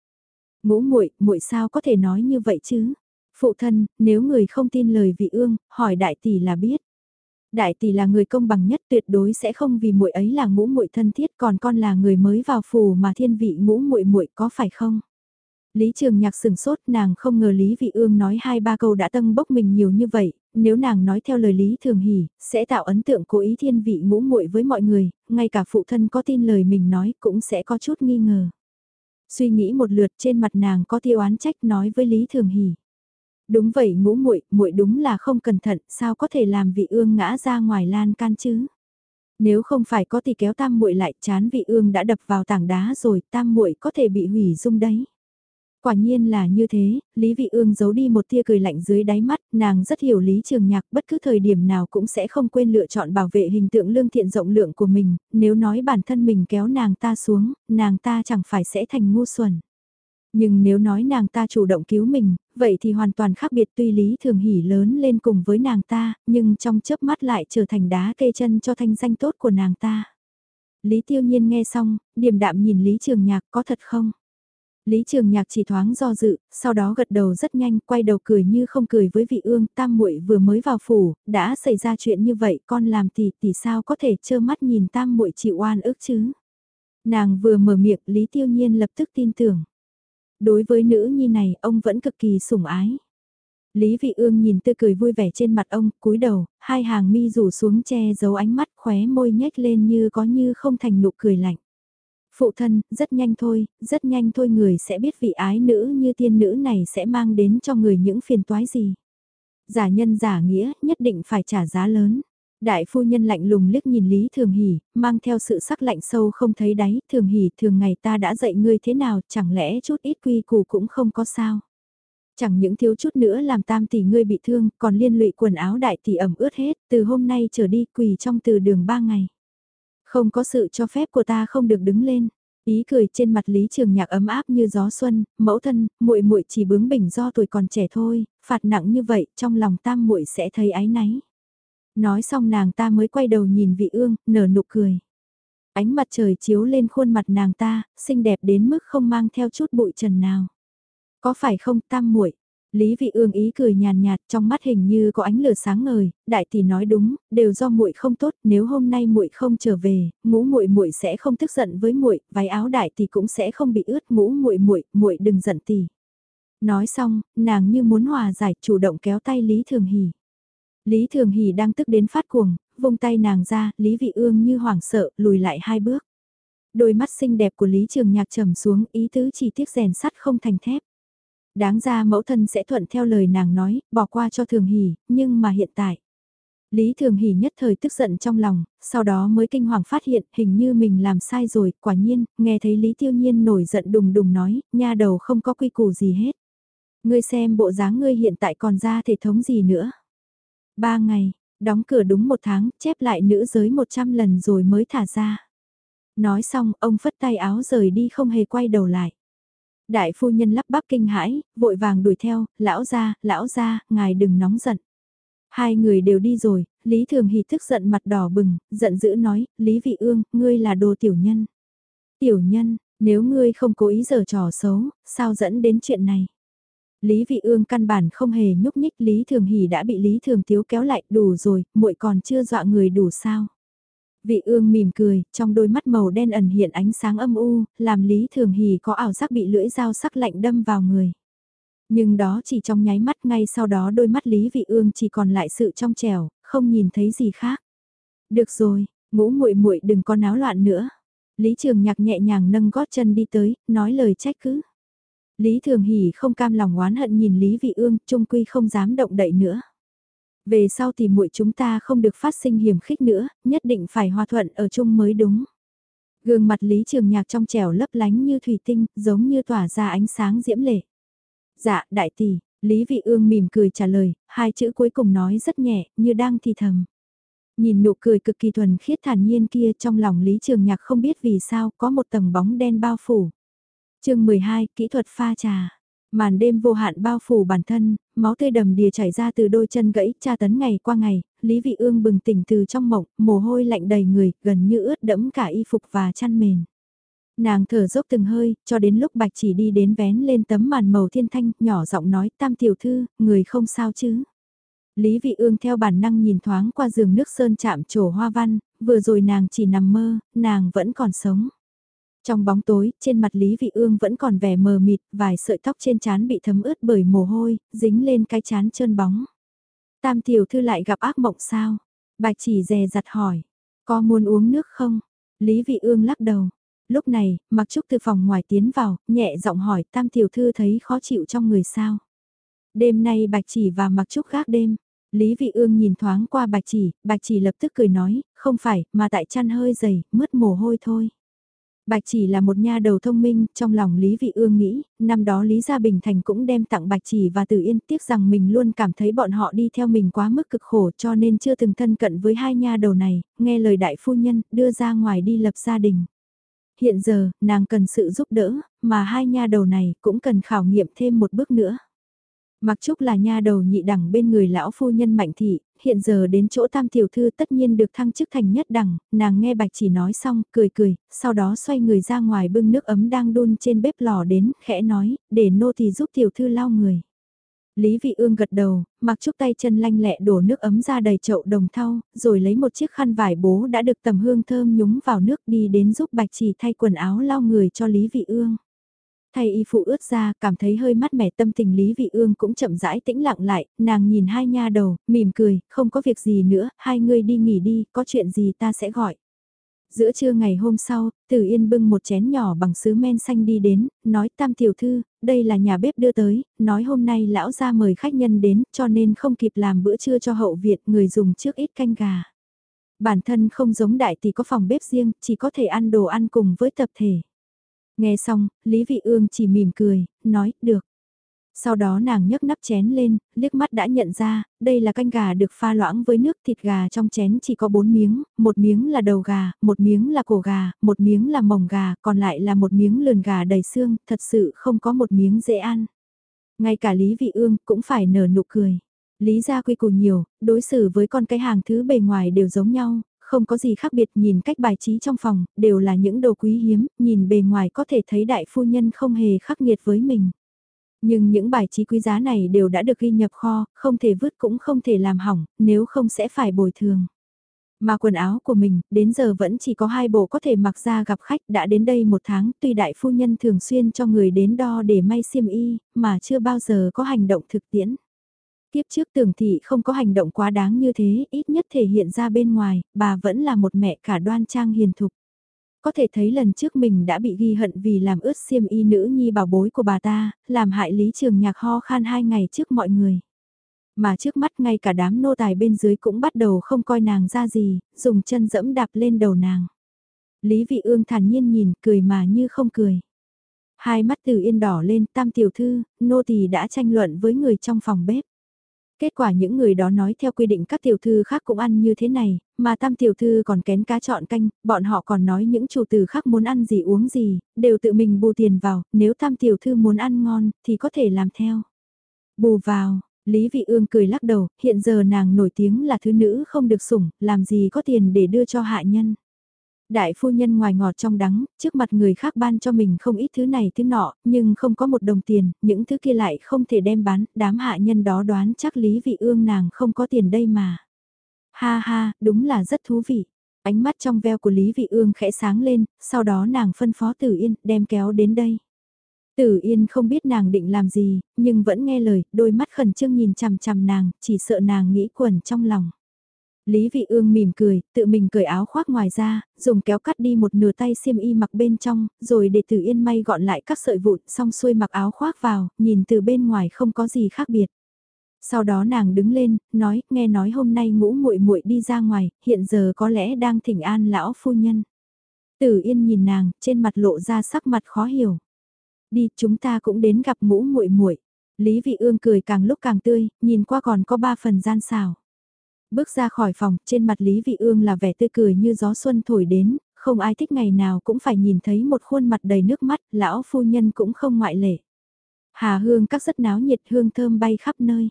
Ngũ muội, muội sao có thể nói như vậy chứ? Phụ thân, nếu người không tin lời Vị Ương, hỏi đại tỷ là biết đại tỷ là người công bằng nhất tuyệt đối sẽ không vì muội ấy là ngũ muội thân thiết còn con là người mới vào phủ mà thiên vị ngũ muội muội có phải không? Lý Trường Nhạc sừng sốt nàng không ngờ Lý Vị Ương nói hai ba câu đã tâm bốc mình nhiều như vậy, nếu nàng nói theo lời Lý Thường Hỷ, sẽ tạo ấn tượng cố ý thiên vị ngũ muội với mọi người, ngay cả phụ thân có tin lời mình nói cũng sẽ có chút nghi ngờ. Suy nghĩ một lượt trên mặt nàng có tiêu oán trách nói với Lý Thường Hỷ. Đúng vậy ngũ muội, muội đúng là không cẩn thận, sao có thể làm vị ương ngã ra ngoài lan can chứ? Nếu không phải có thì kéo tam muội lại, chán vị ương đã đập vào tảng đá rồi, tam muội có thể bị hủy dung đấy. Quả nhiên là như thế, Lý Vị Ương giấu đi một tia cười lạnh dưới đáy mắt, nàng rất hiểu Lý Trường Nhạc bất cứ thời điểm nào cũng sẽ không quên lựa chọn bảo vệ hình tượng lương thiện rộng lượng của mình, nếu nói bản thân mình kéo nàng ta xuống, nàng ta chẳng phải sẽ thành ngu xuẩn. Nhưng nếu nói nàng ta chủ động cứu mình, vậy thì hoàn toàn khác biệt tuy Lý Thường Hỷ lớn lên cùng với nàng ta, nhưng trong chớp mắt lại trở thành đá kê chân cho thanh danh tốt của nàng ta. Lý Tiêu Nhiên nghe xong, điềm đạm nhìn Lý Trường Nhạc có thật không? Lý Trường Nhạc chỉ thoáng do dự, sau đó gật đầu rất nhanh, quay đầu cười như không cười với vị ương, tam muội vừa mới vào phủ, đã xảy ra chuyện như vậy, con làm tỷ tỷ sao có thể trơ mắt nhìn tam muội chịu oan ức chứ? Nàng vừa mở miệng, Lý Tiêu Nhiên lập tức tin tưởng. Đối với nữ nhi này, ông vẫn cực kỳ sủng ái. Lý Vị Ương nhìn tươi cười vui vẻ trên mặt ông, cúi đầu, hai hàng mi rủ xuống che giấu ánh mắt khóe môi nhếch lên như có như không thành nụ cười lạnh. Phụ thân, rất nhanh thôi, rất nhanh thôi người sẽ biết vị ái nữ như tiên nữ này sẽ mang đến cho người những phiền toái gì. Giả nhân giả nghĩa, nhất định phải trả giá lớn. Đại phu nhân lạnh lùng liếc nhìn Lý Thường Hỷ, mang theo sự sắc lạnh sâu không thấy đáy, Thường Hỷ thường ngày ta đã dạy ngươi thế nào, chẳng lẽ chút ít quy củ cũng không có sao. Chẳng những thiếu chút nữa làm tam tỷ ngươi bị thương, còn liên lụy quần áo đại tỷ ẩm ướt hết, từ hôm nay trở đi quỳ trong từ đường ba ngày. Không có sự cho phép của ta không được đứng lên. Ý cười trên mặt Lý Trường Nhạc ấm áp như gió xuân, mẫu thân, muội muội chỉ bướng bỉnh do tuổi còn trẻ thôi, phạt nặng như vậy, trong lòng tam muội sẽ thấy ái náy. Nói xong nàng ta mới quay đầu nhìn vị ương, nở nụ cười. Ánh mặt trời chiếu lên khuôn mặt nàng ta, xinh đẹp đến mức không mang theo chút bụi trần nào. Có phải không tam muội Lý vị ương ý cười nhàn nhạt trong mắt hình như có ánh lửa sáng ngời, đại tỷ nói đúng, đều do muội không tốt, nếu hôm nay muội không trở về, ngũ muội muội sẽ không tức giận với muội, váy áo đại tỷ cũng sẽ không bị ướt, ngũ muội muội, muội đừng giận tỷ. Nói xong, nàng như muốn hòa giải chủ động kéo tay Lý Thường Hỷ. Lý Thường Hỷ đang tức đến phát cuồng, vung tay nàng ra, Lý Vị Ương như hoảng sợ, lùi lại hai bước. Đôi mắt xinh đẹp của Lý Trường Nhạc trầm xuống, ý tứ chỉ tiếc rèn sắt không thành thép. Đáng ra mẫu thân sẽ thuận theo lời nàng nói, bỏ qua cho Thường Hỷ, nhưng mà hiện tại. Lý Thường Hỷ nhất thời tức giận trong lòng, sau đó mới kinh hoàng phát hiện hình như mình làm sai rồi, quả nhiên, nghe thấy Lý Tiêu Nhiên nổi giận đùng đùng nói, nha đầu không có quy củ gì hết. Ngươi xem bộ dáng ngươi hiện tại còn ra thể thống gì nữa. Ba ngày, đóng cửa đúng một tháng, chép lại nữ giới 100 lần rồi mới thả ra. Nói xong, ông phất tay áo rời đi không hề quay đầu lại. Đại phu nhân lắp bắp kinh hãi, vội vàng đuổi theo, lão ra, lão ra, ngài đừng nóng giận. Hai người đều đi rồi, Lý Thường Hỷ thức giận mặt đỏ bừng, giận dữ nói, Lý Vị Ương, ngươi là đồ tiểu nhân. Tiểu nhân, nếu ngươi không cố ý giở trò xấu, sao dẫn đến chuyện này? Lý Vị Ương căn bản không hề nhúc nhích Lý Thường Hỷ đã bị Lý Thường Tiếu kéo lại đủ rồi, muội còn chưa dọa người đủ sao. Vị Ương mỉm cười, trong đôi mắt màu đen ẩn hiện ánh sáng âm u, làm Lý Thường Hỷ có ảo giác bị lưỡi dao sắc lạnh đâm vào người. Nhưng đó chỉ trong nháy mắt ngay sau đó đôi mắt Lý Vị Ương chỉ còn lại sự trong trẻo, không nhìn thấy gì khác. Được rồi, ngũ muội muội đừng có náo loạn nữa. Lý Trường Nhạc nhẹ nhàng nâng gót chân đi tới, nói lời trách cứ. Lý Thường Hỷ không cam lòng oán hận nhìn Lý Vị Ương, trung quy không dám động đậy nữa. Về sau thì muội chúng ta không được phát sinh hiểm khích nữa, nhất định phải hòa thuận ở chung mới đúng. Gương mặt Lý Trường Nhạc trong trẻo lấp lánh như thủy tinh, giống như tỏa ra ánh sáng diễm lệ. Dạ, đại tỷ, Lý Vị Ương mỉm cười trả lời, hai chữ cuối cùng nói rất nhẹ, như đang thì thầm. Nhìn nụ cười cực kỳ thuần khiết thản nhiên kia trong lòng Lý Trường Nhạc không biết vì sao có một tầng bóng đen bao phủ chương 12, kỹ thuật pha trà. Màn đêm vô hạn bao phủ bản thân, máu tươi đầm đìa chảy ra từ đôi chân gãy, tra tấn ngày qua ngày, Lý Vị Ương bừng tỉnh từ trong mộng, mồ hôi lạnh đầy người, gần như ướt đẫm cả y phục và chăn mền. Nàng thở dốc từng hơi, cho đến lúc bạch chỉ đi đến vén lên tấm màn màu thiên thanh, nhỏ giọng nói, tam tiểu thư, người không sao chứ. Lý Vị Ương theo bản năng nhìn thoáng qua giường nước sơn chạm trổ hoa văn, vừa rồi nàng chỉ nằm mơ, nàng vẫn còn sống. Trong bóng tối, trên mặt Lý Vị Ương vẫn còn vẻ mờ mịt, vài sợi tóc trên trán bị thấm ướt bởi mồ hôi, dính lên cái chán trơn bóng. Tam tiểu thư lại gặp ác mộng sao? Bạch chỉ dè dặt hỏi. Có muốn uống nước không? Lý Vị Ương lắc đầu. Lúc này, Mặc Trúc từ phòng ngoài tiến vào, nhẹ giọng hỏi Tam tiểu thư thấy khó chịu trong người sao? Đêm nay Bạch chỉ và Mặc Trúc gác đêm. Lý Vị Ương nhìn thoáng qua Bạch chỉ, Bạch chỉ lập tức cười nói, không phải, mà tại chăn hơi dày, mướt mồ hôi thôi. Bạch chỉ là một nha đầu thông minh, trong lòng Lý Vị Ương nghĩ, năm đó Lý Gia Bình Thành cũng đem tặng Bạch chỉ và Từ Yên tiếc rằng mình luôn cảm thấy bọn họ đi theo mình quá mức cực khổ cho nên chưa từng thân cận với hai nha đầu này, nghe lời đại phu nhân, đưa ra ngoài đi lập gia đình. Hiện giờ, nàng cần sự giúp đỡ, mà hai nha đầu này cũng cần khảo nghiệm thêm một bước nữa. Mặc Trúc là nha đầu nhị đẳng bên người lão phu nhân mạnh thị, hiện giờ đến chỗ tam tiểu thư tất nhiên được thăng chức thành nhất đẳng, nàng nghe bạch chỉ nói xong, cười cười, sau đó xoay người ra ngoài bưng nước ấm đang đun trên bếp lò đến, khẽ nói, để nô thì giúp tiểu thư lau người. Lý Vị Ương gật đầu, mặc chúc tay chân lanh lẹ đổ nước ấm ra đầy chậu đồng thau, rồi lấy một chiếc khăn vải bố đã được tầm hương thơm nhúng vào nước đi đến giúp bạch chỉ thay quần áo lau người cho Lý Vị Ương. Thay y phụ ướt ra, cảm thấy hơi mát mẻ tâm tình Lý Vị Ương cũng chậm rãi tĩnh lặng lại, nàng nhìn hai nha đầu, mỉm cười, không có việc gì nữa, hai người đi nghỉ đi, có chuyện gì ta sẽ gọi. Giữa trưa ngày hôm sau, Tử Yên bưng một chén nhỏ bằng sứ men xanh đi đến, nói tam tiểu thư, đây là nhà bếp đưa tới, nói hôm nay lão gia mời khách nhân đến, cho nên không kịp làm bữa trưa cho hậu viện người dùng trước ít canh gà. Bản thân không giống đại tỷ có phòng bếp riêng, chỉ có thể ăn đồ ăn cùng với tập thể. Nghe xong, Lý Vị Ương chỉ mỉm cười, nói, được. Sau đó nàng nhấc nắp chén lên, liếc mắt đã nhận ra, đây là canh gà được pha loãng với nước thịt gà trong chén chỉ có 4 miếng, một miếng là đầu gà, một miếng là cổ gà, một miếng là mỏng gà, còn lại là một miếng lườn gà đầy xương, thật sự không có một miếng dễ ăn. Ngay cả Lý Vị Ương cũng phải nở nụ cười. Lý gia quy củ nhiều, đối xử với con cái hàng thứ bề ngoài đều giống nhau, không có gì khác biệt nhìn cách bài trí trong phòng, đều là những đồ quý hiếm, nhìn bề ngoài có thể thấy đại phu nhân không hề khắc nghiệt với mình. Nhưng những bài trí quý giá này đều đã được ghi nhập kho, không thể vứt cũng không thể làm hỏng, nếu không sẽ phải bồi thường. Mà quần áo của mình, đến giờ vẫn chỉ có hai bộ có thể mặc ra gặp khách đã đến đây một tháng tuy đại phu nhân thường xuyên cho người đến đo để may xiêm y, mà chưa bao giờ có hành động thực tiễn. Tiếp trước tưởng thị không có hành động quá đáng như thế, ít nhất thể hiện ra bên ngoài, bà vẫn là một mẹ cả đoan trang hiền thục. Có thể thấy lần trước mình đã bị ghi hận vì làm ướt xiêm y nữ nhi bảo bối của bà ta, làm hại lý trường nhạc ho khan hai ngày trước mọi người. Mà trước mắt ngay cả đám nô tài bên dưới cũng bắt đầu không coi nàng ra gì, dùng chân dẫm đạp lên đầu nàng. Lý vị ương thản nhiên nhìn, cười mà như không cười. Hai mắt từ yên đỏ lên, tam tiểu thư, nô tỳ đã tranh luận với người trong phòng bếp. Kết quả những người đó nói theo quy định các tiểu thư khác cũng ăn như thế này, mà tam tiểu thư còn kén cá chọn canh, bọn họ còn nói những chủ tử khác muốn ăn gì uống gì, đều tự mình bù tiền vào, nếu tam tiểu thư muốn ăn ngon, thì có thể làm theo. Bù vào, Lý Vị Ương cười lắc đầu, hiện giờ nàng nổi tiếng là thứ nữ không được sủng, làm gì có tiền để đưa cho hạ nhân. Đại phu nhân ngoài ngọt trong đắng, trước mặt người khác ban cho mình không ít thứ này thứ nọ, nhưng không có một đồng tiền, những thứ kia lại không thể đem bán, đám hạ nhân đó đoán chắc Lý Vị Ương nàng không có tiền đây mà. Ha ha, đúng là rất thú vị. Ánh mắt trong veo của Lý Vị Ương khẽ sáng lên, sau đó nàng phân phó Tử Yên đem kéo đến đây. Tử Yên không biết nàng định làm gì, nhưng vẫn nghe lời, đôi mắt khẩn trương nhìn chằm chằm nàng, chỉ sợ nàng nghĩ quẩn trong lòng. Lý Vị Ương mỉm cười, tự mình cởi áo khoác ngoài ra, dùng kéo cắt đi một nửa tay xiêm y mặc bên trong, rồi để Tử Yên may gọn lại các sợi vụn, xong xuôi mặc áo khoác vào, nhìn từ bên ngoài không có gì khác biệt. Sau đó nàng đứng lên, nói, nghe nói hôm nay ngũ muội muội đi ra ngoài, hiện giờ có lẽ đang thỉnh an lão phu nhân. Tử Yên nhìn nàng, trên mặt lộ ra sắc mặt khó hiểu. Đi, chúng ta cũng đến gặp ngũ muội muội. Lý Vị Ương cười càng lúc càng tươi, nhìn qua còn có ba phần gian xảo. Bước ra khỏi phòng, trên mặt Lý Vị Ương là vẻ tươi cười như gió xuân thổi đến, không ai thích ngày nào cũng phải nhìn thấy một khuôn mặt đầy nước mắt, lão phu nhân cũng không ngoại lệ. Hà hương các rất náo nhiệt hương thơm bay khắp nơi.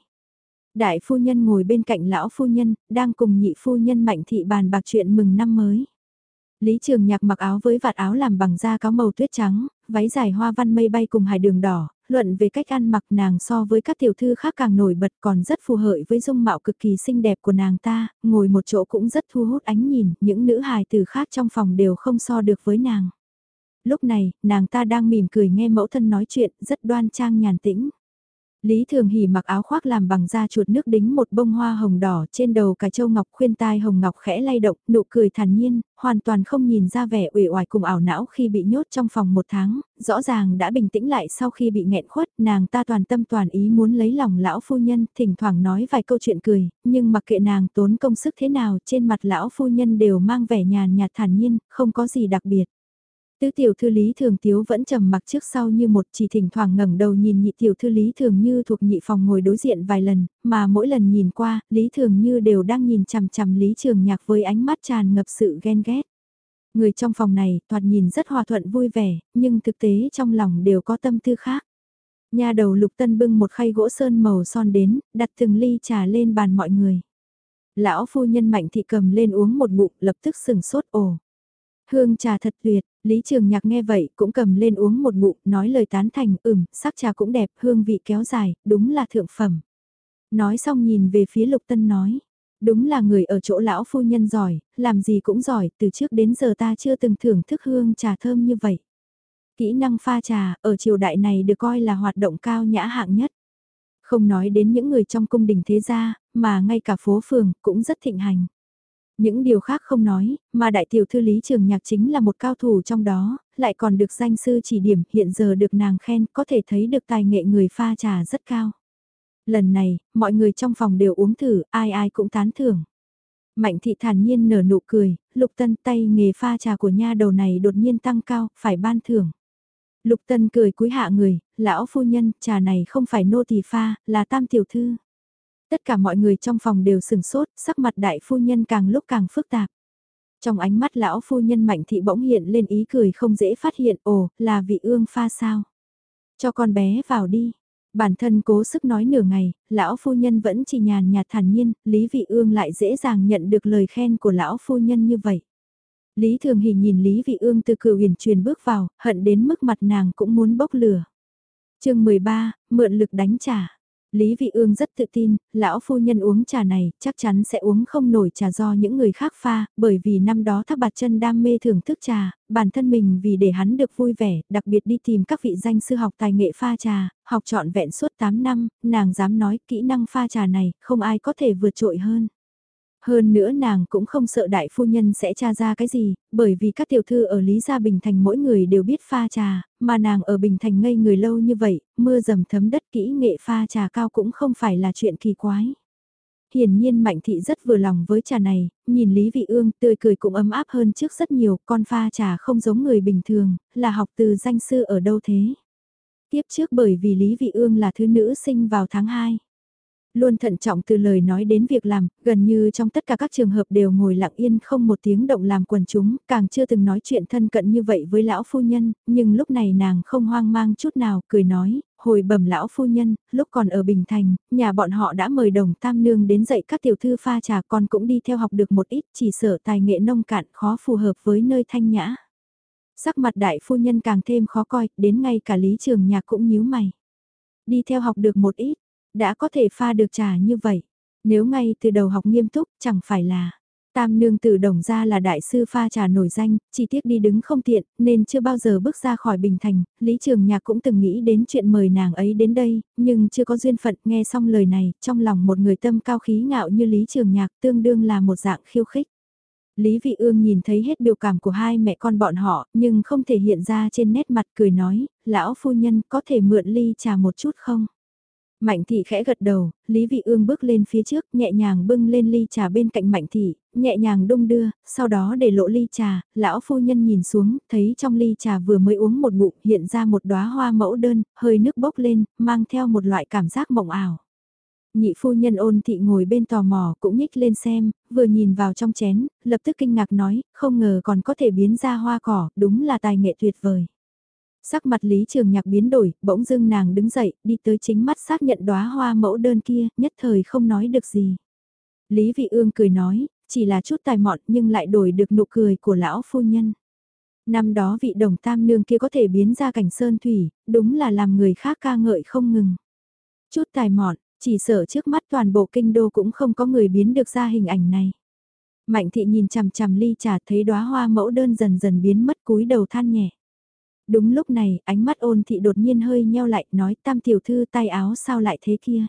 Đại phu nhân ngồi bên cạnh lão phu nhân, đang cùng nhị phu nhân mạnh thị bàn bạc chuyện mừng năm mới. Lý Trường Nhạc mặc áo với vạt áo làm bằng da cáo màu tuyết trắng, váy dài hoa văn mây bay cùng hải đường đỏ, luận về cách ăn mặc nàng so với các tiểu thư khác càng nổi bật còn rất phù hợp với dung mạo cực kỳ xinh đẹp của nàng ta, ngồi một chỗ cũng rất thu hút ánh nhìn, những nữ hài từ khác trong phòng đều không so được với nàng. Lúc này, nàng ta đang mỉm cười nghe mẫu thân nói chuyện, rất đoan trang nhàn tĩnh. Lý Thường Hỷ mặc áo khoác làm bằng da chuột nước đính một bông hoa hồng đỏ trên đầu cả châu ngọc khuyên tai hồng ngọc khẽ lay động, nụ cười thản nhiên, hoàn toàn không nhìn ra vẻ uể oải cùng ảo não khi bị nhốt trong phòng một tháng, rõ ràng đã bình tĩnh lại sau khi bị nghẹn khuất, nàng ta toàn tâm toàn ý muốn lấy lòng lão phu nhân, thỉnh thoảng nói vài câu chuyện cười, nhưng mặc kệ nàng tốn công sức thế nào trên mặt lão phu nhân đều mang vẻ nhàn nhạt thản nhiên, không có gì đặc biệt. Tứ tiểu thư Lý Thường Tiếu vẫn trầm mặc trước sau như một chỉ thỉnh thoảng ngẩng đầu nhìn nhị tiểu thư Lý Thường Như thuộc nhị phòng ngồi đối diện vài lần, mà mỗi lần nhìn qua, Lý Thường Như đều đang nhìn chằm chằm Lý Trường Nhạc với ánh mắt tràn ngập sự ghen ghét. Người trong phòng này thoạt nhìn rất hòa thuận vui vẻ, nhưng thực tế trong lòng đều có tâm tư khác. Nhà đầu lục tân bưng một khay gỗ sơn màu son đến, đặt từng ly trà lên bàn mọi người. Lão phu nhân mạnh thị cầm lên uống một bụng lập tức sừng sốt ồ. Hương trà thật tuyệt, Lý Trường Nhạc nghe vậy cũng cầm lên uống một ngụm, nói lời tán thành, ừm, sắc trà cũng đẹp, hương vị kéo dài, đúng là thượng phẩm. Nói xong nhìn về phía Lục Tân nói, đúng là người ở chỗ lão phu nhân giỏi, làm gì cũng giỏi, từ trước đến giờ ta chưa từng thưởng thức hương trà thơm như vậy. Kỹ năng pha trà, ở triều đại này được coi là hoạt động cao nhã hạng nhất. Không nói đến những người trong cung đình thế gia, mà ngay cả phố phường cũng rất thịnh hành. Những điều khác không nói, mà đại tiểu thư lý trường nhạc chính là một cao thủ trong đó, lại còn được danh sư chỉ điểm hiện giờ được nàng khen có thể thấy được tài nghệ người pha trà rất cao. Lần này, mọi người trong phòng đều uống thử, ai ai cũng tán thưởng. Mạnh thị thản nhiên nở nụ cười, lục tân tay nghề pha trà của nha đầu này đột nhiên tăng cao, phải ban thưởng. Lục tân cười cúi hạ người, lão phu nhân, trà này không phải nô tỳ pha, là tam tiểu thư. Tất cả mọi người trong phòng đều sừng sốt, sắc mặt đại phu nhân càng lúc càng phức tạp. Trong ánh mắt lão phu nhân mạnh thị bỗng hiện lên ý cười không dễ phát hiện, ồ, là vị ương pha sao. Cho con bé vào đi. Bản thân cố sức nói nửa ngày, lão phu nhân vẫn chỉ nhàn nhạt thản nhiên, Lý Vị Ương lại dễ dàng nhận được lời khen của lão phu nhân như vậy. Lý Thường Hỷ nhìn Lý Vị Ương từ cửa huyền truyền bước vào, hận đến mức mặt nàng cũng muốn bốc lửa. chương 13, mượn lực đánh trả. Lý Vị Ương rất tự tin, lão phu nhân uống trà này chắc chắn sẽ uống không nổi trà do những người khác pha, bởi vì năm đó Thác Bạt Chân đam mê thưởng thức trà, bản thân mình vì để hắn được vui vẻ, đặc biệt đi tìm các vị danh sư học tài nghệ pha trà, học trọn vẹn suốt 8 năm, nàng dám nói kỹ năng pha trà này, không ai có thể vượt trội hơn. Hơn nữa nàng cũng không sợ đại phu nhân sẽ tra ra cái gì, bởi vì các tiểu thư ở Lý Gia Bình Thành mỗi người đều biết pha trà, mà nàng ở Bình Thành ngây người lâu như vậy, mưa dầm thấm đất kỹ nghệ pha trà cao cũng không phải là chuyện kỳ quái. Hiển nhiên Mạnh Thị rất vừa lòng với trà này, nhìn Lý Vị Ương tươi cười cũng ấm áp hơn trước rất nhiều, con pha trà không giống người bình thường, là học từ danh sư ở đâu thế. Tiếp trước bởi vì Lý Vị Ương là thứ nữ sinh vào tháng 2 luôn thận trọng từ lời nói đến việc làm, gần như trong tất cả các trường hợp đều ngồi lặng yên không một tiếng động làm quần chúng, càng chưa từng nói chuyện thân cận như vậy với lão phu nhân, nhưng lúc này nàng không hoang mang chút nào, cười nói, hồi bẩm lão phu nhân, lúc còn ở Bình Thành, nhà bọn họ đã mời đồng tam nương đến dạy các tiểu thư pha trà con cũng đi theo học được một ít, chỉ sợ tài nghệ nông cạn khó phù hợp với nơi thanh nhã. Sắc mặt đại phu nhân càng thêm khó coi, đến ngay cả lý trường nhạc cũng nhíu mày. Đi theo học được một ít, đã có thể pha được trà như vậy. Nếu ngay từ đầu học nghiêm túc chẳng phải là... Tam nương tử đồng ra là đại sư pha trà nổi danh, chỉ tiếc đi đứng không tiện, nên chưa bao giờ bước ra khỏi Bình Thành, Lý Trường Nhạc cũng từng nghĩ đến chuyện mời nàng ấy đến đây, nhưng chưa có duyên phận nghe xong lời này, trong lòng một người tâm cao khí ngạo như Lý Trường Nhạc tương đương là một dạng khiêu khích. Lý Vị Ương nhìn thấy hết biểu cảm của hai mẹ con bọn họ, nhưng không thể hiện ra trên nét mặt cười nói, lão phu nhân có thể mượn ly trà một chút không? Mạnh thị khẽ gật đầu, Lý Vị Ương bước lên phía trước, nhẹ nhàng bưng lên ly trà bên cạnh Mạnh thị, nhẹ nhàng đung đưa, sau đó để lộ ly trà, lão phu nhân nhìn xuống, thấy trong ly trà vừa mới uống một ngụm hiện ra một đóa hoa mẫu đơn, hơi nước bốc lên, mang theo một loại cảm giác mộng ảo. Nhị phu nhân ôn thị ngồi bên tò mò cũng nhích lên xem, vừa nhìn vào trong chén, lập tức kinh ngạc nói, không ngờ còn có thể biến ra hoa cỏ, đúng là tài nghệ tuyệt vời. Sắc mặt Lý Trường Nhạc biến đổi, bỗng dưng nàng đứng dậy, đi tới chính mắt xác nhận đóa hoa mẫu đơn kia, nhất thời không nói được gì. Lý Vị Ương cười nói, chỉ là chút tài mọn nhưng lại đổi được nụ cười của lão phu nhân. Năm đó vị đồng tam nương kia có thể biến ra cảnh sơn thủy, đúng là làm người khác ca ngợi không ngừng. Chút tài mọn, chỉ sợ trước mắt toàn bộ kinh đô cũng không có người biến được ra hình ảnh này. Mạnh thị nhìn chằm chằm ly trà thấy đóa hoa mẫu đơn dần dần biến mất cúi đầu than nhẹ. Đúng lúc này, ánh mắt ôn thị đột nhiên hơi nheo lại, nói tam tiểu thư tay áo sao lại thế kia.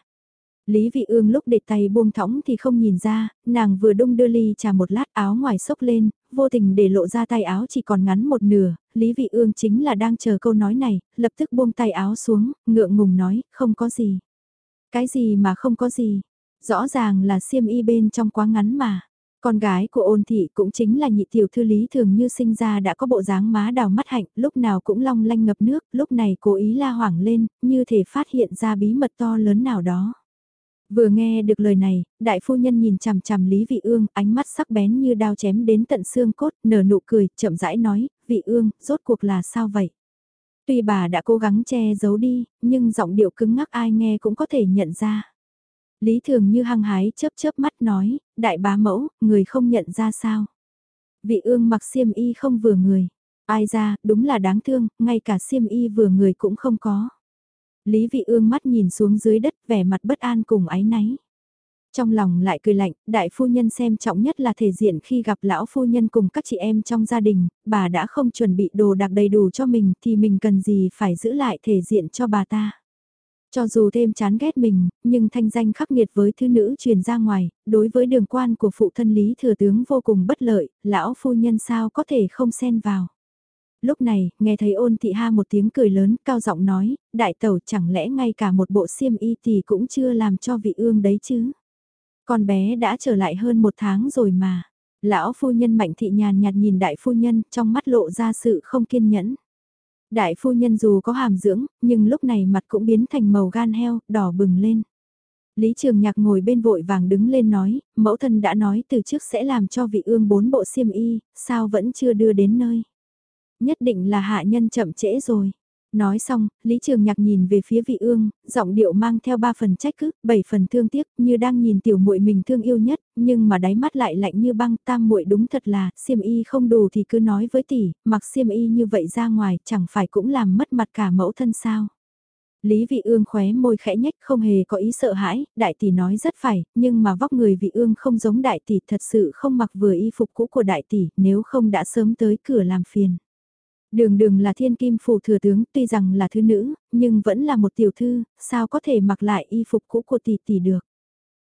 Lý vị ương lúc để tay buông thõng thì không nhìn ra, nàng vừa đung đưa ly trà một lát áo ngoài sốc lên, vô tình để lộ ra tay áo chỉ còn ngắn một nửa, Lý vị ương chính là đang chờ câu nói này, lập tức buông tay áo xuống, ngượng ngùng nói, không có gì. Cái gì mà không có gì, rõ ràng là xiêm y bên trong quá ngắn mà. Con gái của ôn thị cũng chính là nhị tiểu thư lý thường như sinh ra đã có bộ dáng má đào mắt hạnh, lúc nào cũng long lanh ngập nước, lúc này cố ý la hoảng lên, như thể phát hiện ra bí mật to lớn nào đó. Vừa nghe được lời này, đại phu nhân nhìn chằm chằm Lý Vị Ương, ánh mắt sắc bén như đao chém đến tận xương cốt, nở nụ cười, chậm rãi nói, Vị Ương, rốt cuộc là sao vậy? Tuy bà đã cố gắng che giấu đi, nhưng giọng điệu cứng ngắc ai nghe cũng có thể nhận ra. Lý Thường như hăng hái chớp chớp mắt nói, đại bá mẫu, người không nhận ra sao. Vị ương mặc xiêm y không vừa người. Ai ra, đúng là đáng thương, ngay cả xiêm y vừa người cũng không có. Lý vị ương mắt nhìn xuống dưới đất vẻ mặt bất an cùng áy náy. Trong lòng lại cười lạnh, đại phu nhân xem trọng nhất là thể diện khi gặp lão phu nhân cùng các chị em trong gia đình, bà đã không chuẩn bị đồ đặc đầy đủ cho mình thì mình cần gì phải giữ lại thể diện cho bà ta. Cho dù thêm chán ghét mình, nhưng thanh danh khắc nghiệt với thứ nữ truyền ra ngoài, đối với đường quan của phụ thân Lý Thừa Tướng vô cùng bất lợi, lão phu nhân sao có thể không xen vào. Lúc này, nghe thấy ôn thị ha một tiếng cười lớn, cao giọng nói, đại tẩu chẳng lẽ ngay cả một bộ xiêm y thì cũng chưa làm cho vị ương đấy chứ. Con bé đã trở lại hơn một tháng rồi mà. Lão phu nhân mạnh thị nhàn nhạt nhìn đại phu nhân, trong mắt lộ ra sự không kiên nhẫn. Đại phu nhân dù có hàm dưỡng, nhưng lúc này mặt cũng biến thành màu gan heo, đỏ bừng lên. Lý Trường Nhạc ngồi bên vội vàng đứng lên nói, mẫu thân đã nói từ trước sẽ làm cho vị ương bốn bộ xiêm y, sao vẫn chưa đưa đến nơi. Nhất định là hạ nhân chậm trễ rồi. Nói xong, Lý Trường Nhạc nhìn về phía vị ương, giọng điệu mang theo ba phần trách cứ, bảy phần thương tiếc, như đang nhìn tiểu muội mình thương yêu nhất, nhưng mà đáy mắt lại lạnh như băng, tam muội đúng thật là, xiêm y không đủ thì cứ nói với tỷ, mặc xiêm y như vậy ra ngoài, chẳng phải cũng làm mất mặt cả mẫu thân sao. Lý Vị Ương khóe môi khẽ nhếch không hề có ý sợ hãi, đại tỷ nói rất phải, nhưng mà vóc người Vị Ương không giống đại tỷ thật sự không mặc vừa y phục cũ của đại tỷ, nếu không đã sớm tới cửa làm phiền. Đường đường là thiên kim phủ thừa tướng, tuy rằng là thư nữ, nhưng vẫn là một tiểu thư, sao có thể mặc lại y phục cũ của tỷ tỷ được.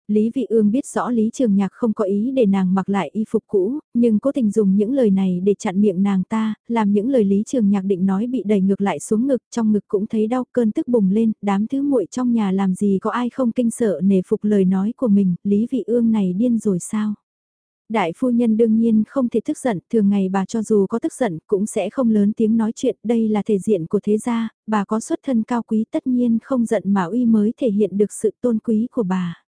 Lý Vị Ương biết rõ Lý Trường Nhạc không có ý để nàng mặc lại y phục cũ, nhưng cố tình dùng những lời này để chặn miệng nàng ta, làm những lời Lý Trường Nhạc định nói bị đẩy ngược lại xuống ngực, trong ngực cũng thấy đau cơn tức bùng lên, đám thứ muội trong nhà làm gì có ai không kinh sợ nể phục lời nói của mình, Lý Vị Ương này điên rồi sao? Đại phu nhân đương nhiên không thể tức giận, thường ngày bà cho dù có tức giận cũng sẽ không lớn tiếng nói chuyện, đây là thể diện của thế gia, bà có xuất thân cao quý tất nhiên không giận mà uy mới thể hiện được sự tôn quý của bà.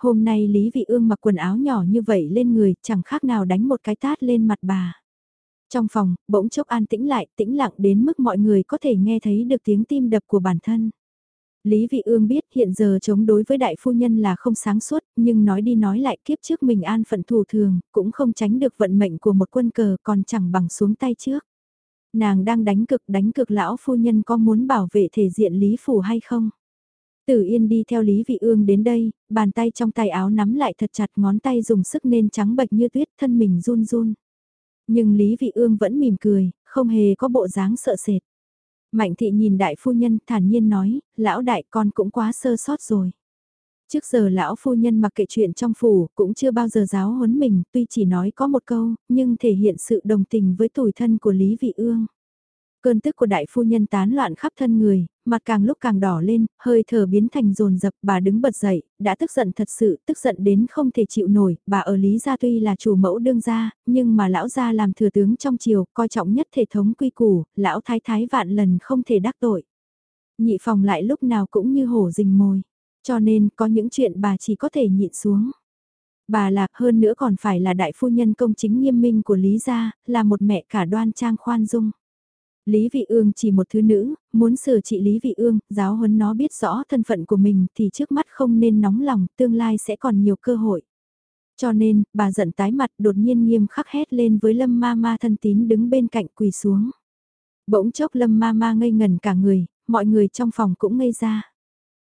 Hôm nay Lý Vị Ương mặc quần áo nhỏ như vậy lên người, chẳng khác nào đánh một cái tát lên mặt bà. Trong phòng, bỗng chốc an tĩnh lại, tĩnh lặng đến mức mọi người có thể nghe thấy được tiếng tim đập của bản thân. Lý Vị Ương biết hiện giờ chống đối với đại phu nhân là không sáng suốt, nhưng nói đi nói lại kiếp trước mình an phận thủ thường, cũng không tránh được vận mệnh của một quân cờ còn chẳng bằng xuống tay trước. Nàng đang đánh cực đánh cực lão phu nhân có muốn bảo vệ thể diện Lý Phủ hay không? Tử Yên đi theo Lý Vị Ương đến đây, bàn tay trong tay áo nắm lại thật chặt ngón tay dùng sức nên trắng bệch như tuyết thân mình run run. Nhưng Lý Vị Ương vẫn mỉm cười, không hề có bộ dáng sợ sệt. Mạnh thị nhìn đại phu nhân thản nhiên nói, lão đại con cũng quá sơ sót rồi. Trước giờ lão phu nhân mặc kệ chuyện trong phủ cũng chưa bao giờ giáo huấn mình, tuy chỉ nói có một câu, nhưng thể hiện sự đồng tình với tuổi thân của Lý Vị Ương. Cơn tức của đại phu nhân tán loạn khắp thân người, mặt càng lúc càng đỏ lên, hơi thở biến thành rồn rập, bà đứng bật dậy, đã tức giận thật sự, tức giận đến không thể chịu nổi, bà ở Lý Gia tuy là chủ mẫu đương gia, nhưng mà lão gia làm thừa tướng trong triều, coi trọng nhất thể thống quy củ, lão thái thái vạn lần không thể đắc tội. Nhị phòng lại lúc nào cũng như hổ rình mồi, cho nên có những chuyện bà chỉ có thể nhịn xuống. Bà lạc hơn nữa còn phải là đại phu nhân công chính nghiêm minh của Lý Gia, là một mẹ cả đoan trang khoan dung. Lý Vị Ương chỉ một thứ nữ, muốn sửa trị Lý Vị Ương, giáo huấn nó biết rõ thân phận của mình thì trước mắt không nên nóng lòng, tương lai sẽ còn nhiều cơ hội. Cho nên, bà giận tái mặt đột nhiên nghiêm khắc hét lên với Lâm Ma Ma thân tín đứng bên cạnh quỳ xuống. Bỗng chốc Lâm Ma Ma ngây ngần cả người, mọi người trong phòng cũng ngây ra.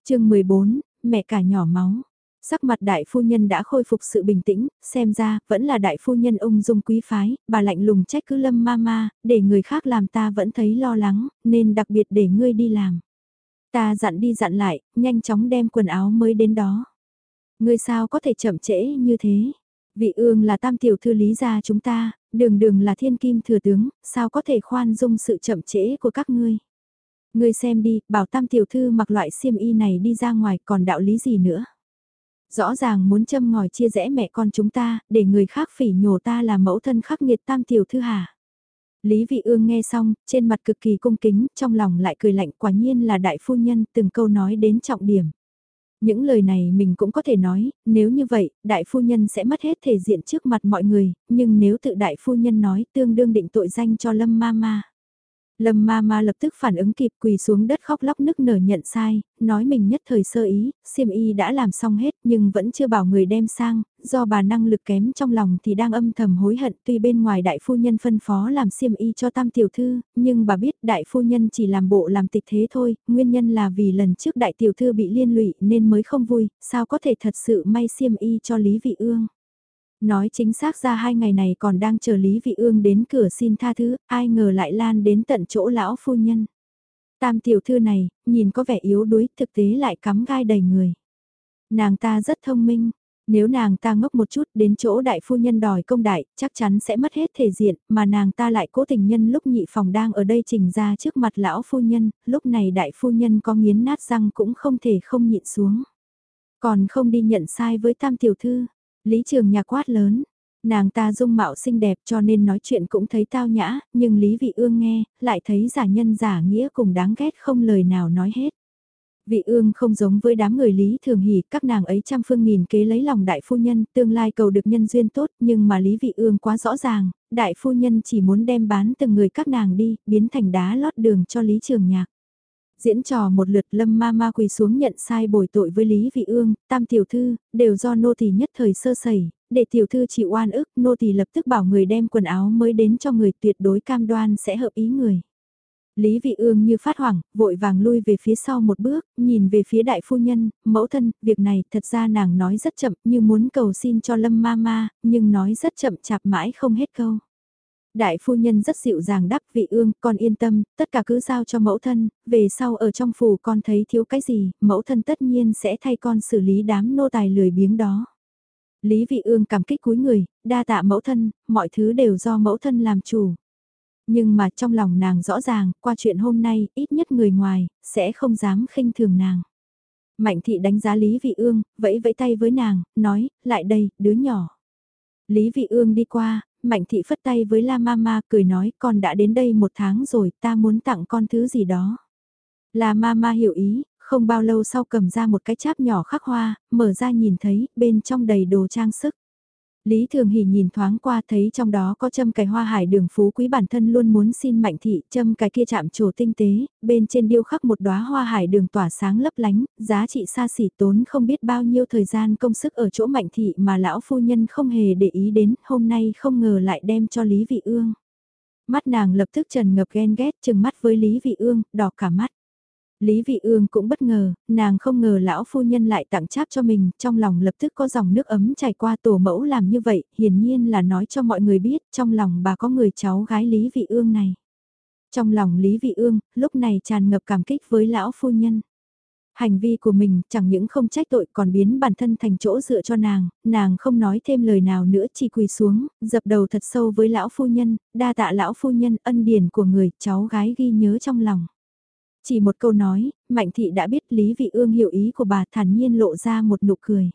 chương 14, mẹ cả nhỏ máu. Sắc mặt đại phu nhân đã khôi phục sự bình tĩnh, xem ra, vẫn là đại phu nhân ung dung quý phái, bà lạnh lùng trách cứ lâm ma ma, để người khác làm ta vẫn thấy lo lắng, nên đặc biệt để ngươi đi làm. Ta dặn đi dặn lại, nhanh chóng đem quần áo mới đến đó. Ngươi sao có thể chậm trễ như thế? Vị ương là tam tiểu thư lý gia chúng ta, đường đường là thiên kim thừa tướng, sao có thể khoan dung sự chậm trễ của các ngươi? Ngươi xem đi, bảo tam tiểu thư mặc loại xiêm y này đi ra ngoài còn đạo lý gì nữa? Rõ ràng muốn châm ngòi chia rẽ mẹ con chúng ta, để người khác phỉ nhổ ta là mẫu thân khắc nghiệt tam tiểu thư hà. Lý Vị Ương nghe xong, trên mặt cực kỳ cung kính, trong lòng lại cười lạnh quả nhiên là đại phu nhân từng câu nói đến trọng điểm. Những lời này mình cũng có thể nói, nếu như vậy, đại phu nhân sẽ mất hết thể diện trước mặt mọi người, nhưng nếu tự đại phu nhân nói tương đương định tội danh cho Lâm Ma Ma. Lâm ma ma lập tức phản ứng kịp quỳ xuống đất khóc lóc nức nở nhận sai, nói mình nhất thời sơ ý, Siêm y đã làm xong hết nhưng vẫn chưa bảo người đem sang, do bà năng lực kém trong lòng thì đang âm thầm hối hận tuy bên ngoài đại phu nhân phân phó làm Siêm y cho tam tiểu thư, nhưng bà biết đại phu nhân chỉ làm bộ làm tịch thế thôi, nguyên nhân là vì lần trước đại tiểu thư bị liên lụy nên mới không vui, sao có thể thật sự may Siêm y cho Lý Vị Ương. Nói chính xác ra hai ngày này còn đang chờ Lý Vị Ương đến cửa xin tha thứ, ai ngờ lại lan đến tận chỗ lão phu nhân. Tam tiểu thư này, nhìn có vẻ yếu đuối, thực tế lại cắm gai đầy người. Nàng ta rất thông minh, nếu nàng ta ngốc một chút đến chỗ đại phu nhân đòi công đại, chắc chắn sẽ mất hết thể diện, mà nàng ta lại cố tình nhân lúc nhị phòng đang ở đây trình ra trước mặt lão phu nhân, lúc này đại phu nhân có nghiến nát răng cũng không thể không nhịn xuống. Còn không đi nhận sai với tam tiểu thư, Lý Trường Nhạc quát lớn, nàng ta dung mạo xinh đẹp cho nên nói chuyện cũng thấy tao nhã, nhưng Lý Vị Ương nghe, lại thấy giả nhân giả nghĩa cùng đáng ghét không lời nào nói hết. Vị ương không giống với đám người Lý Thường Hỷ, các nàng ấy trăm phương nghìn kế lấy lòng đại phu nhân, tương lai cầu được nhân duyên tốt, nhưng mà Lý Vị ương quá rõ ràng, đại phu nhân chỉ muốn đem bán từng người các nàng đi, biến thành đá lót đường cho Lý Trường Nhạc. Diễn trò một lượt lâm ma ma quỳ xuống nhận sai bồi tội với Lý Vị Ương, tam tiểu thư, đều do nô tỳ nhất thời sơ sẩy, để tiểu thư chịu oan ức, nô tỳ lập tức bảo người đem quần áo mới đến cho người tuyệt đối cam đoan sẽ hợp ý người. Lý Vị Ương như phát hoảng, vội vàng lui về phía sau một bước, nhìn về phía đại phu nhân, mẫu thân, việc này thật ra nàng nói rất chậm như muốn cầu xin cho Lâm ma ma, nhưng nói rất chậm chạp mãi không hết câu. Đại phu nhân rất dịu dàng đáp vị ương, con yên tâm, tất cả cứ giao cho mẫu thân, về sau ở trong phủ con thấy thiếu cái gì, mẫu thân tất nhiên sẽ thay con xử lý đám nô tài lười biếng đó. Lý vị ương cảm kích cúi người, đa tạ mẫu thân, mọi thứ đều do mẫu thân làm chủ. Nhưng mà trong lòng nàng rõ ràng, qua chuyện hôm nay, ít nhất người ngoài, sẽ không dám khinh thường nàng. Mạnh thị đánh giá Lý Vị Ương, vẫy vẫy tay với nàng, nói, lại đây, đứa nhỏ. Lý Vị Ương đi qua, Mạnh thị phất tay với La Mama cười nói con đã đến đây một tháng rồi ta muốn tặng con thứ gì đó. La Mama hiểu ý, không bao lâu sau cầm ra một cái cháp nhỏ khắc hoa, mở ra nhìn thấy bên trong đầy đồ trang sức. Lý Thường Hỷ nhìn thoáng qua thấy trong đó có châm cài hoa hải đường phú quý bản thân luôn muốn xin mạnh thị châm cài kia chạm trổ tinh tế, bên trên điêu khắc một đóa hoa hải đường tỏa sáng lấp lánh, giá trị xa xỉ tốn không biết bao nhiêu thời gian công sức ở chỗ mạnh thị mà lão phu nhân không hề để ý đến, hôm nay không ngờ lại đem cho Lý Vị Ương. Mắt nàng lập tức trần ngập ghen ghét chừng mắt với Lý Vị Ương, đỏ cả mắt. Lý Vị Ương cũng bất ngờ, nàng không ngờ lão phu nhân lại tặng cháp cho mình, trong lòng lập tức có dòng nước ấm chảy qua tổ mẫu làm như vậy, hiển nhiên là nói cho mọi người biết, trong lòng bà có người cháu gái Lý Vị Ương này. Trong lòng Lý Vị Ương, lúc này tràn ngập cảm kích với lão phu nhân. Hành vi của mình chẳng những không trách tội còn biến bản thân thành chỗ dựa cho nàng, nàng không nói thêm lời nào nữa chỉ quỳ xuống, dập đầu thật sâu với lão phu nhân, đa tạ lão phu nhân ân điển của người cháu gái ghi nhớ trong lòng. Chỉ một câu nói, Mạnh Thị đã biết Lý Vị Ương hiểu ý của bà thản nhiên lộ ra một nụ cười.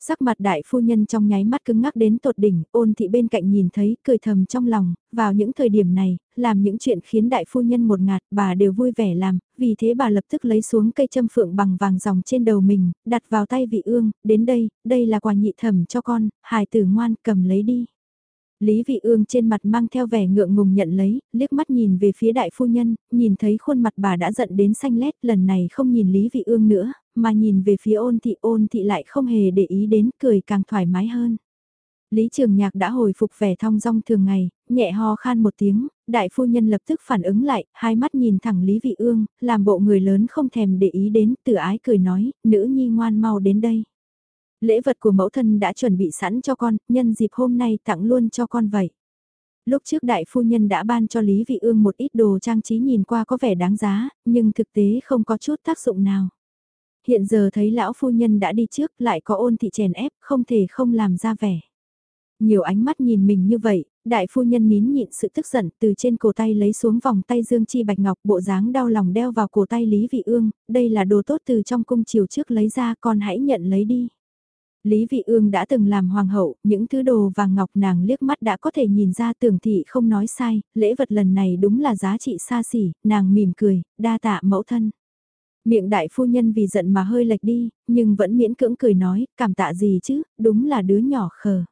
Sắc mặt đại phu nhân trong nháy mắt cứng ngắc đến tột đỉnh, ôn thị bên cạnh nhìn thấy, cười thầm trong lòng, vào những thời điểm này, làm những chuyện khiến đại phu nhân một ngạt, bà đều vui vẻ làm, vì thế bà lập tức lấy xuống cây châm phượng bằng vàng dòng trên đầu mình, đặt vào tay vị ương, đến đây, đây là quà nhị thẩm cho con, hài tử ngoan cầm lấy đi. Lý Vị Ương trên mặt mang theo vẻ ngượng ngùng nhận lấy, liếc mắt nhìn về phía đại phu nhân, nhìn thấy khuôn mặt bà đã giận đến xanh lét, lần này không nhìn Lý Vị Ương nữa, mà nhìn về phía ôn thị ôn thị lại không hề để ý đến, cười càng thoải mái hơn. Lý Trường Nhạc đã hồi phục vẻ thong dong thường ngày, nhẹ ho khan một tiếng, đại phu nhân lập tức phản ứng lại, hai mắt nhìn thẳng Lý Vị Ương, làm bộ người lớn không thèm để ý đến, tự ái cười nói, nữ nhi ngoan mau đến đây. Lễ vật của mẫu thân đã chuẩn bị sẵn cho con, nhân dịp hôm nay tặng luôn cho con vậy. Lúc trước đại phu nhân đã ban cho Lý Vị Ương một ít đồ trang trí nhìn qua có vẻ đáng giá, nhưng thực tế không có chút tác dụng nào. Hiện giờ thấy lão phu nhân đã đi trước lại có ôn thị chèn ép, không thể không làm ra vẻ. Nhiều ánh mắt nhìn mình như vậy, đại phu nhân nín nhịn sự tức giận từ trên cổ tay lấy xuống vòng tay dương chi bạch ngọc bộ dáng đau lòng đeo vào cổ tay Lý Vị Ương, đây là đồ tốt từ trong cung chiều trước lấy ra con hãy nhận lấy đi. Lý Vị Ương đã từng làm hoàng hậu, những thứ đồ vàng ngọc nàng liếc mắt đã có thể nhìn ra tưởng thị không nói sai, lễ vật lần này đúng là giá trị xa xỉ, nàng mỉm cười, đa tạ mẫu thân. Miệng đại phu nhân vì giận mà hơi lệch đi, nhưng vẫn miễn cưỡng cười nói, cảm tạ gì chứ, đúng là đứa nhỏ khờ.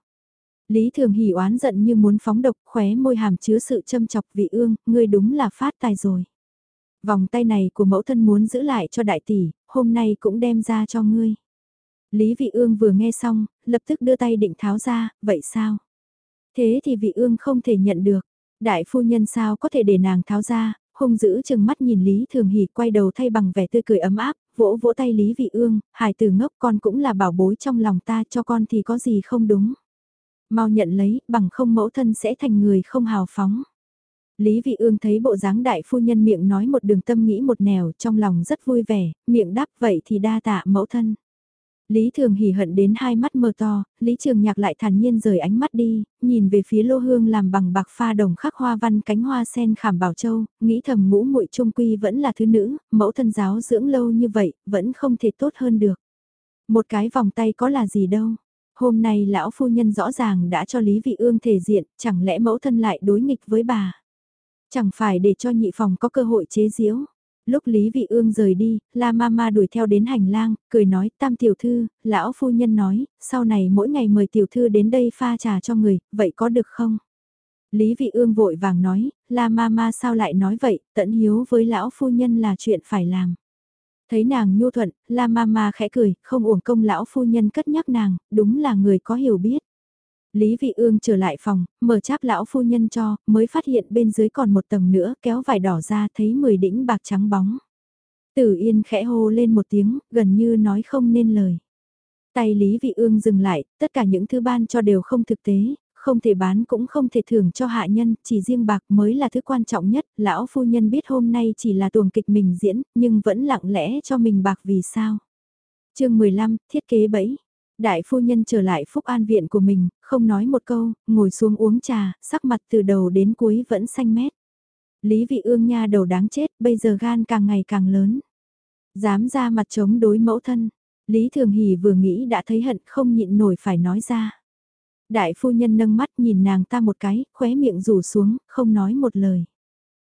Lý Thường hỉ oán giận như muốn phóng độc, khóe môi hàm chứa sự châm chọc vị ương, ngươi đúng là phát tài rồi. Vòng tay này của mẫu thân muốn giữ lại cho đại tỷ, hôm nay cũng đem ra cho ngươi. Lý Vị Ương vừa nghe xong, lập tức đưa tay định tháo ra, vậy sao? Thế thì Vị Ương không thể nhận được. Đại phu nhân sao có thể để nàng tháo ra, hung dữ chừng mắt nhìn Lý Thường Hỷ quay đầu thay bằng vẻ tươi cười ấm áp, vỗ vỗ tay Lý Vị Ương, hải tử ngốc con cũng là bảo bối trong lòng ta cho con thì có gì không đúng. Mau nhận lấy, bằng không mẫu thân sẽ thành người không hào phóng. Lý Vị Ương thấy bộ dáng đại phu nhân miệng nói một đường tâm nghĩ một nẻo trong lòng rất vui vẻ, miệng đáp vậy thì đa tạ mẫu thân. Lý Thường hỉ hận đến hai mắt mờ to, Lý Trường Nhạc lại thản nhiên rời ánh mắt đi, nhìn về phía lô hương làm bằng bạc pha đồng khắc hoa văn cánh hoa sen khảm bảo châu, nghĩ thầm ngũ muội trung quy vẫn là thứ nữ, mẫu thân giáo dưỡng lâu như vậy, vẫn không thể tốt hơn được. Một cái vòng tay có là gì đâu. Hôm nay lão phu nhân rõ ràng đã cho Lý Vị Ương thể diện, chẳng lẽ mẫu thân lại đối nghịch với bà. Chẳng phải để cho nhị phòng có cơ hội chế giễu lúc Lý Vị Ương rời đi, La Mama đuổi theo đến hành lang, cười nói, tam tiểu thư, lão phu nhân nói, sau này mỗi ngày mời tiểu thư đến đây pha trà cho người, vậy có được không? Lý Vị Ương vội vàng nói, La Mama sao lại nói vậy, tận hiếu với lão phu nhân là chuyện phải làm. Thấy nàng nhu thuận, La Mama khẽ cười, không uổng công lão phu nhân cất nhắc nàng, đúng là người có hiểu biết. Lý Vị Ương trở lại phòng, mở cháp lão phu nhân cho, mới phát hiện bên dưới còn một tầng nữa, kéo vải đỏ ra thấy 10 đỉnh bạc trắng bóng. Tử Yên khẽ hô lên một tiếng, gần như nói không nên lời. Tay Lý Vị Ương dừng lại, tất cả những thứ ban cho đều không thực tế, không thể bán cũng không thể thưởng cho hạ nhân, chỉ riêng bạc mới là thứ quan trọng nhất, lão phu nhân biết hôm nay chỉ là tuồng kịch mình diễn, nhưng vẫn lặng lẽ cho mình bạc vì sao. chương 15, thiết kế bẫy. Đại phu nhân trở lại phúc an viện của mình, không nói một câu, ngồi xuống uống trà, sắc mặt từ đầu đến cuối vẫn xanh mét. Lý vị ương nha đầu đáng chết, bây giờ gan càng ngày càng lớn. Dám ra mặt chống đối mẫu thân. Lý Thường Hỷ vừa nghĩ đã thấy hận không nhịn nổi phải nói ra. Đại phu nhân nâng mắt nhìn nàng ta một cái, khóe miệng rủ xuống, không nói một lời.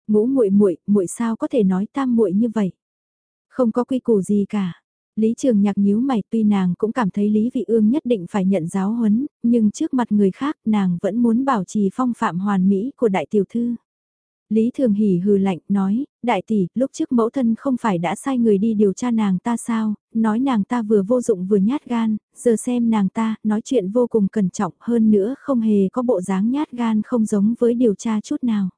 Ngũ muội muội, muội sao có thể nói tam muội như vậy? Không có quy củ gì cả. Lý Trường Nhạc nhíu mày, tuy nàng cũng cảm thấy Lý Vị Ương nhất định phải nhận giáo huấn, nhưng trước mặt người khác, nàng vẫn muốn bảo trì phong phạm hoàn mỹ của đại tiểu thư. Lý Thường Hỷ hừ lạnh, nói, đại tỷ, lúc trước mẫu thân không phải đã sai người đi điều tra nàng ta sao, nói nàng ta vừa vô dụng vừa nhát gan, giờ xem nàng ta, nói chuyện vô cùng cẩn trọng hơn nữa không hề có bộ dáng nhát gan không giống với điều tra chút nào.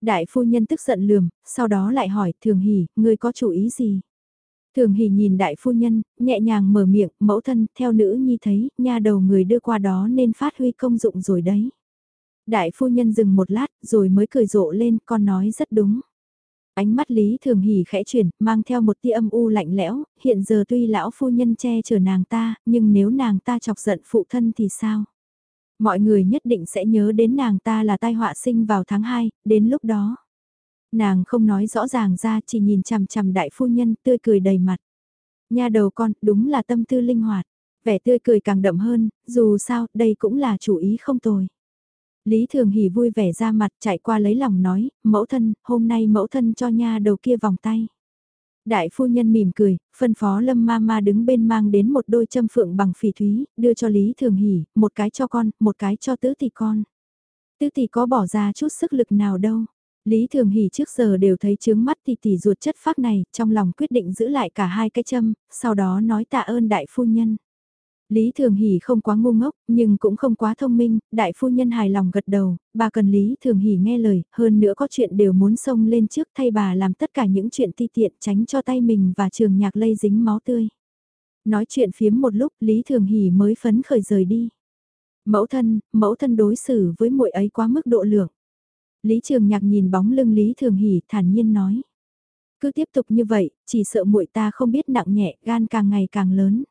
Đại phu nhân tức giận lườm, sau đó lại hỏi, Thường Hỷ, ngươi có chủ ý gì? Thường hỉ nhìn đại phu nhân, nhẹ nhàng mở miệng, mẫu thân, theo nữ nhi thấy, nha đầu người đưa qua đó nên phát huy công dụng rồi đấy. Đại phu nhân dừng một lát rồi mới cười rộ lên con nói rất đúng. Ánh mắt Lý Thường Hỷ khẽ chuyển, mang theo một tia âm u lạnh lẽo, hiện giờ tuy lão phu nhân che chở nàng ta, nhưng nếu nàng ta chọc giận phụ thân thì sao? Mọi người nhất định sẽ nhớ đến nàng ta là tai họa sinh vào tháng 2, đến lúc đó. Nàng không nói rõ ràng ra chỉ nhìn chằm chằm đại phu nhân tươi cười đầy mặt. Nha đầu con, đúng là tâm tư linh hoạt. Vẻ tươi cười càng đậm hơn, dù sao, đây cũng là chủ ý không tồi. Lý Thường Hỷ vui vẻ ra mặt chạy qua lấy lòng nói, mẫu thân, hôm nay mẫu thân cho nha đầu kia vòng tay. Đại phu nhân mỉm cười, phân phó lâm ma ma đứng bên mang đến một đôi châm phượng bằng phỉ thúy, đưa cho Lý Thường Hỷ, một cái cho con, một cái cho tứ tỷ con. Tứ tỷ có bỏ ra chút sức lực nào đâu. Lý Thường Hỷ trước giờ đều thấy chướng mắt tỷ tỷ ruột chất phác này, trong lòng quyết định giữ lại cả hai cái châm, sau đó nói tạ ơn đại phu nhân. Lý Thường Hỷ không quá ngu ngốc, nhưng cũng không quá thông minh, đại phu nhân hài lòng gật đầu, bà cần Lý Thường Hỷ nghe lời, hơn nữa có chuyện đều muốn xông lên trước thay bà làm tất cả những chuyện ti tiện tránh cho tay mình và trường nhạc lây dính máu tươi. Nói chuyện phiếm một lúc Lý Thường Hỷ mới phấn khởi rời đi. Mẫu thân, mẫu thân đối xử với muội ấy quá mức độ lượng. Lý Trường Nhạc nhìn bóng lưng Lý Thường Hỷ thản nhiên nói. Cứ tiếp tục như vậy, chỉ sợ muội ta không biết nặng nhẹ, gan càng ngày càng lớn.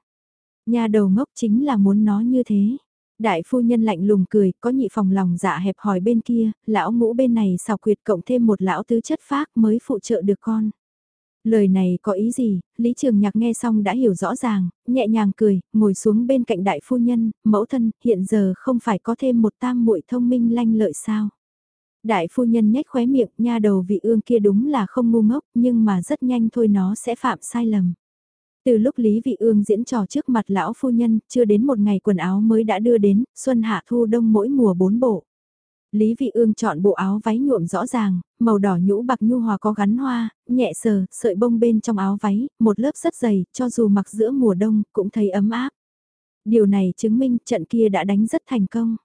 Nhà đầu ngốc chính là muốn nó như thế. Đại phu nhân lạnh lùng cười, có nhị phòng lòng dạ hẹp hỏi bên kia, lão ngũ bên này xào quyệt cộng thêm một lão tứ chất phác mới phụ trợ được con. Lời này có ý gì, Lý Trường Nhạc nghe xong đã hiểu rõ ràng, nhẹ nhàng cười, ngồi xuống bên cạnh đại phu nhân, mẫu thân, hiện giờ không phải có thêm một tam muội thông minh lanh lợi sao. Đại phu nhân nhếch khóe miệng, nha đầu vị ương kia đúng là không ngu ngốc, nhưng mà rất nhanh thôi nó sẽ phạm sai lầm. Từ lúc Lý Vị Ương diễn trò trước mặt lão phu nhân, chưa đến một ngày quần áo mới đã đưa đến, xuân hạ thu đông mỗi mùa bốn bộ. Lý Vị Ương chọn bộ áo váy nhuộm rõ ràng, màu đỏ nhũ bạc nhu hòa có gắn hoa, nhẹ sờ, sợi bông bên trong áo váy, một lớp rất dày, cho dù mặc giữa mùa đông, cũng thấy ấm áp. Điều này chứng minh trận kia đã đánh rất thành công.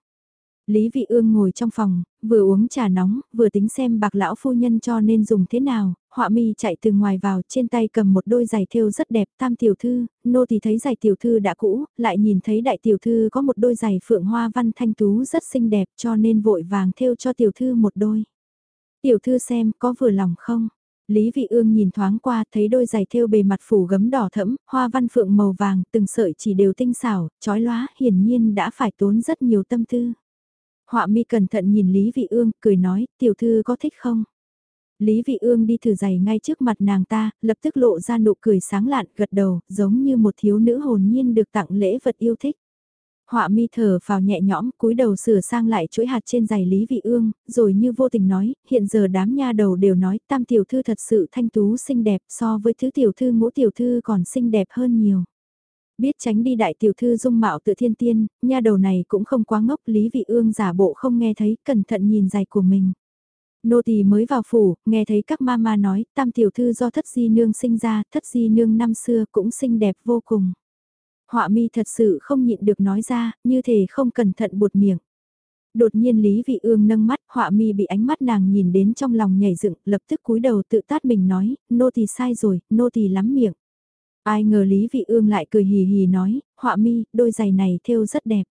Lý Vị Ương ngồi trong phòng, vừa uống trà nóng, vừa tính xem bạc lão phu nhân cho nên dùng thế nào, họa mi chạy từ ngoài vào trên tay cầm một đôi giày thêu rất đẹp tam tiểu thư, nô thì thấy giày tiểu thư đã cũ, lại nhìn thấy đại tiểu thư có một đôi giày phượng hoa văn thanh tú rất xinh đẹp cho nên vội vàng thêu cho tiểu thư một đôi. Tiểu thư xem có vừa lòng không? Lý Vị Ương nhìn thoáng qua thấy đôi giày thêu bề mặt phủ gấm đỏ thẫm, hoa văn phượng màu vàng, từng sợi chỉ đều tinh xảo, chói lóa, hiển nhiên đã phải tốn rất nhiều tâm tư. Họa mi cẩn thận nhìn Lý Vị Ương, cười nói, tiểu thư có thích không? Lý Vị Ương đi thử giày ngay trước mặt nàng ta, lập tức lộ ra nụ cười sáng lạn, gật đầu, giống như một thiếu nữ hồn nhiên được tặng lễ vật yêu thích. Họa mi thở vào nhẹ nhõm, cúi đầu sửa sang lại chuỗi hạt trên giày Lý Vị Ương, rồi như vô tình nói, hiện giờ đám nha đầu đều nói tam tiểu thư thật sự thanh tú xinh đẹp so với thứ tiểu thư ngũ tiểu thư còn xinh đẹp hơn nhiều. Biết tránh đi đại tiểu thư dung mạo tự thiên tiên, nha đầu này cũng không quá ngốc Lý Vị Ương giả bộ không nghe thấy, cẩn thận nhìn giày của mình. Nô tỳ mới vào phủ, nghe thấy các mama nói, tam tiểu thư do thất di nương sinh ra, thất di nương năm xưa cũng xinh đẹp vô cùng. Họa mi thật sự không nhịn được nói ra, như thể không cẩn thận buột miệng. Đột nhiên Lý Vị Ương nâng mắt, họa mi bị ánh mắt nàng nhìn đến trong lòng nhảy dựng, lập tức cúi đầu tự tát mình nói, nô tỳ sai rồi, nô tỳ lắm miệng. Ai ngờ Lý Vị Ương lại cười hì hì nói, họa mi, đôi giày này thêu rất đẹp.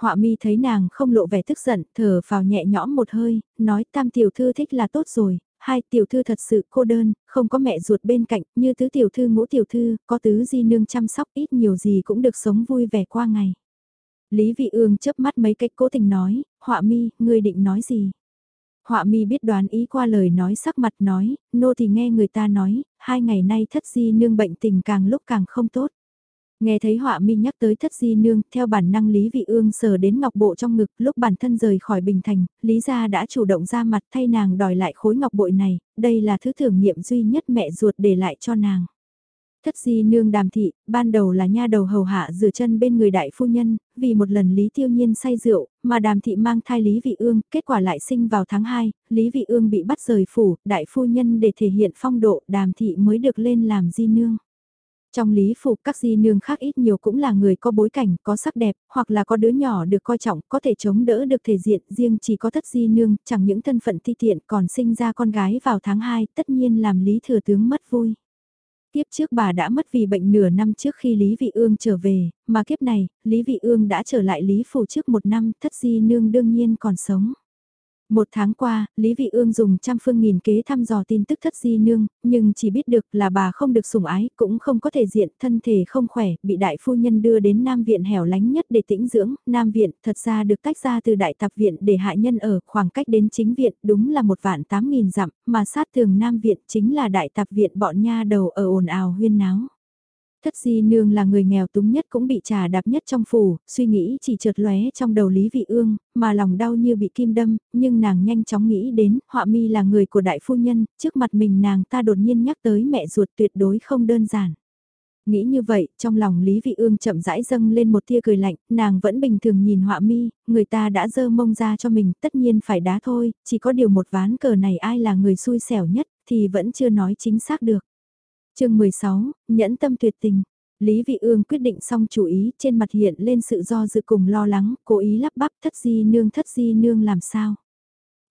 Họa mi thấy nàng không lộ vẻ tức giận, thở vào nhẹ nhõm một hơi, nói tam tiểu thư thích là tốt rồi, hai tiểu thư thật sự cô đơn, không có mẹ ruột bên cạnh, như tứ tiểu thư ngũ tiểu thư, có tứ di nương chăm sóc ít nhiều gì cũng được sống vui vẻ qua ngày. Lý Vị Ương chớp mắt mấy cách cố tình nói, họa mi, ngươi định nói gì? Họa mi biết đoán ý qua lời nói sắc mặt nói, nô thì nghe người ta nói, hai ngày nay thất di nương bệnh tình càng lúc càng không tốt. Nghe thấy họa mi nhắc tới thất di nương, theo bản năng Lý Vị Ương sờ đến ngọc bộ trong ngực, lúc bản thân rời khỏi Bình Thành, Lý gia đã chủ động ra mặt thay nàng đòi lại khối ngọc bội này, đây là thứ thưởng nghiệm duy nhất mẹ ruột để lại cho nàng. Thất di nương đàm thị, ban đầu là nha đầu hầu hạ rửa chân bên người đại phu nhân, vì một lần Lý Tiêu Nhiên say rượu, mà đàm thị mang thai Lý Vị Ương, kết quả lại sinh vào tháng 2, Lý Vị Ương bị bắt rời phủ, đại phu nhân để thể hiện phong độ đàm thị mới được lên làm di nương. Trong lý phục các di nương khác ít nhiều cũng là người có bối cảnh, có sắc đẹp, hoặc là có đứa nhỏ được coi trọng, có thể chống đỡ được thể diện, riêng chỉ có thất di nương, chẳng những thân phận thi tiện còn sinh ra con gái vào tháng 2, tất nhiên làm lý thừa tướng mất vui. Kiếp trước bà đã mất vì bệnh nửa năm trước khi Lý Vị Ương trở về, mà kiếp này, Lý Vị Ương đã trở lại Lý Phủ trước một năm, thất di nương đương nhiên còn sống. Một tháng qua, Lý Vị Ương dùng trăm phương nghìn kế thăm dò tin tức thất di nương, nhưng chỉ biết được là bà không được sủng ái, cũng không có thể diện, thân thể không khỏe, bị đại phu nhân đưa đến Nam Viện hẻo lánh nhất để tĩnh dưỡng. Nam Viện thật ra được tách ra từ đại tạp viện để hạ nhân ở, khoảng cách đến chính viện đúng là một vạn tám nghìn dặm, mà sát thường Nam Viện chính là đại tạp viện bọn nha đầu ở ồn ào huyên náo. Thất di nương là người nghèo túng nhất cũng bị trà đạp nhất trong phủ, suy nghĩ chỉ trượt lóe trong đầu Lý Vị Ương, mà lòng đau như bị kim đâm, nhưng nàng nhanh chóng nghĩ đến, họa mi là người của đại phu nhân, trước mặt mình nàng ta đột nhiên nhắc tới mẹ ruột tuyệt đối không đơn giản. Nghĩ như vậy, trong lòng Lý Vị Ương chậm rãi dâng lên một tia cười lạnh, nàng vẫn bình thường nhìn họa mi, người ta đã dơ mông ra cho mình, tất nhiên phải đá thôi, chỉ có điều một ván cờ này ai là người xui xẻo nhất, thì vẫn chưa nói chính xác được chương 16, nhẫn tâm tuyệt tình. Lý Vị Ương quyết định xong chủ ý, trên mặt hiện lên sự do dự cùng lo lắng, cố ý lắp bắp thất di nương thất di nương làm sao.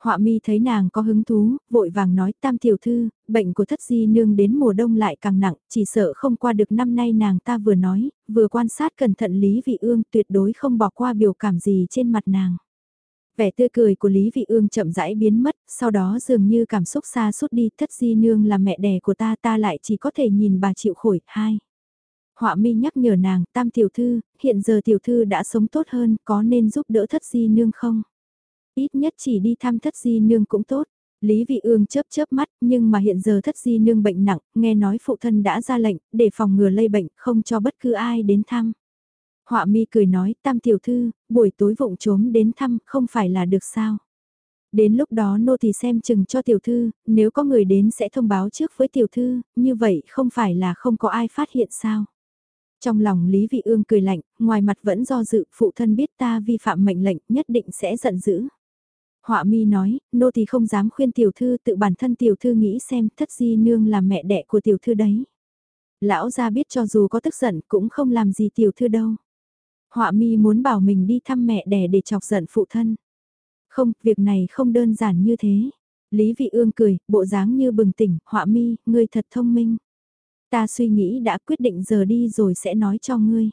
Họa mi thấy nàng có hứng thú, vội vàng nói tam tiểu thư, bệnh của thất di nương đến mùa đông lại càng nặng, chỉ sợ không qua được năm nay nàng ta vừa nói, vừa quan sát cẩn thận Lý Vị Ương tuyệt đối không bỏ qua biểu cảm gì trên mặt nàng. Vẻ tươi cười của Lý Vị Ương chậm rãi biến mất, sau đó dường như cảm xúc xa suốt đi, thất di nương là mẹ đẻ của ta ta lại chỉ có thể nhìn bà chịu khổ hai. Họa mi nhắc nhở nàng, tam tiểu thư, hiện giờ tiểu thư đã sống tốt hơn, có nên giúp đỡ thất di nương không? Ít nhất chỉ đi thăm thất di nương cũng tốt. Lý Vị Ương chớp chớp mắt, nhưng mà hiện giờ thất di nương bệnh nặng, nghe nói phụ thân đã ra lệnh, để phòng ngừa lây bệnh, không cho bất cứ ai đến thăm. Họa mi cười nói, tam tiểu thư, buổi tối vụng trốn đến thăm, không phải là được sao. Đến lúc đó nô thì xem chừng cho tiểu thư, nếu có người đến sẽ thông báo trước với tiểu thư, như vậy không phải là không có ai phát hiện sao. Trong lòng Lý Vị Ương cười lạnh, ngoài mặt vẫn do dự, phụ thân biết ta vi phạm mệnh lệnh, nhất định sẽ giận dữ. Họa mi nói, nô thì không dám khuyên tiểu thư tự bản thân tiểu thư nghĩ xem thất di nương là mẹ đẻ của tiểu thư đấy. Lão gia biết cho dù có tức giận cũng không làm gì tiểu thư đâu. Họa mi muốn bảo mình đi thăm mẹ đẻ để chọc giận phụ thân. Không, việc này không đơn giản như thế. Lý Vị Ương cười, bộ dáng như bừng tỉnh, họa mi, ngươi thật thông minh. Ta suy nghĩ đã quyết định giờ đi rồi sẽ nói cho ngươi.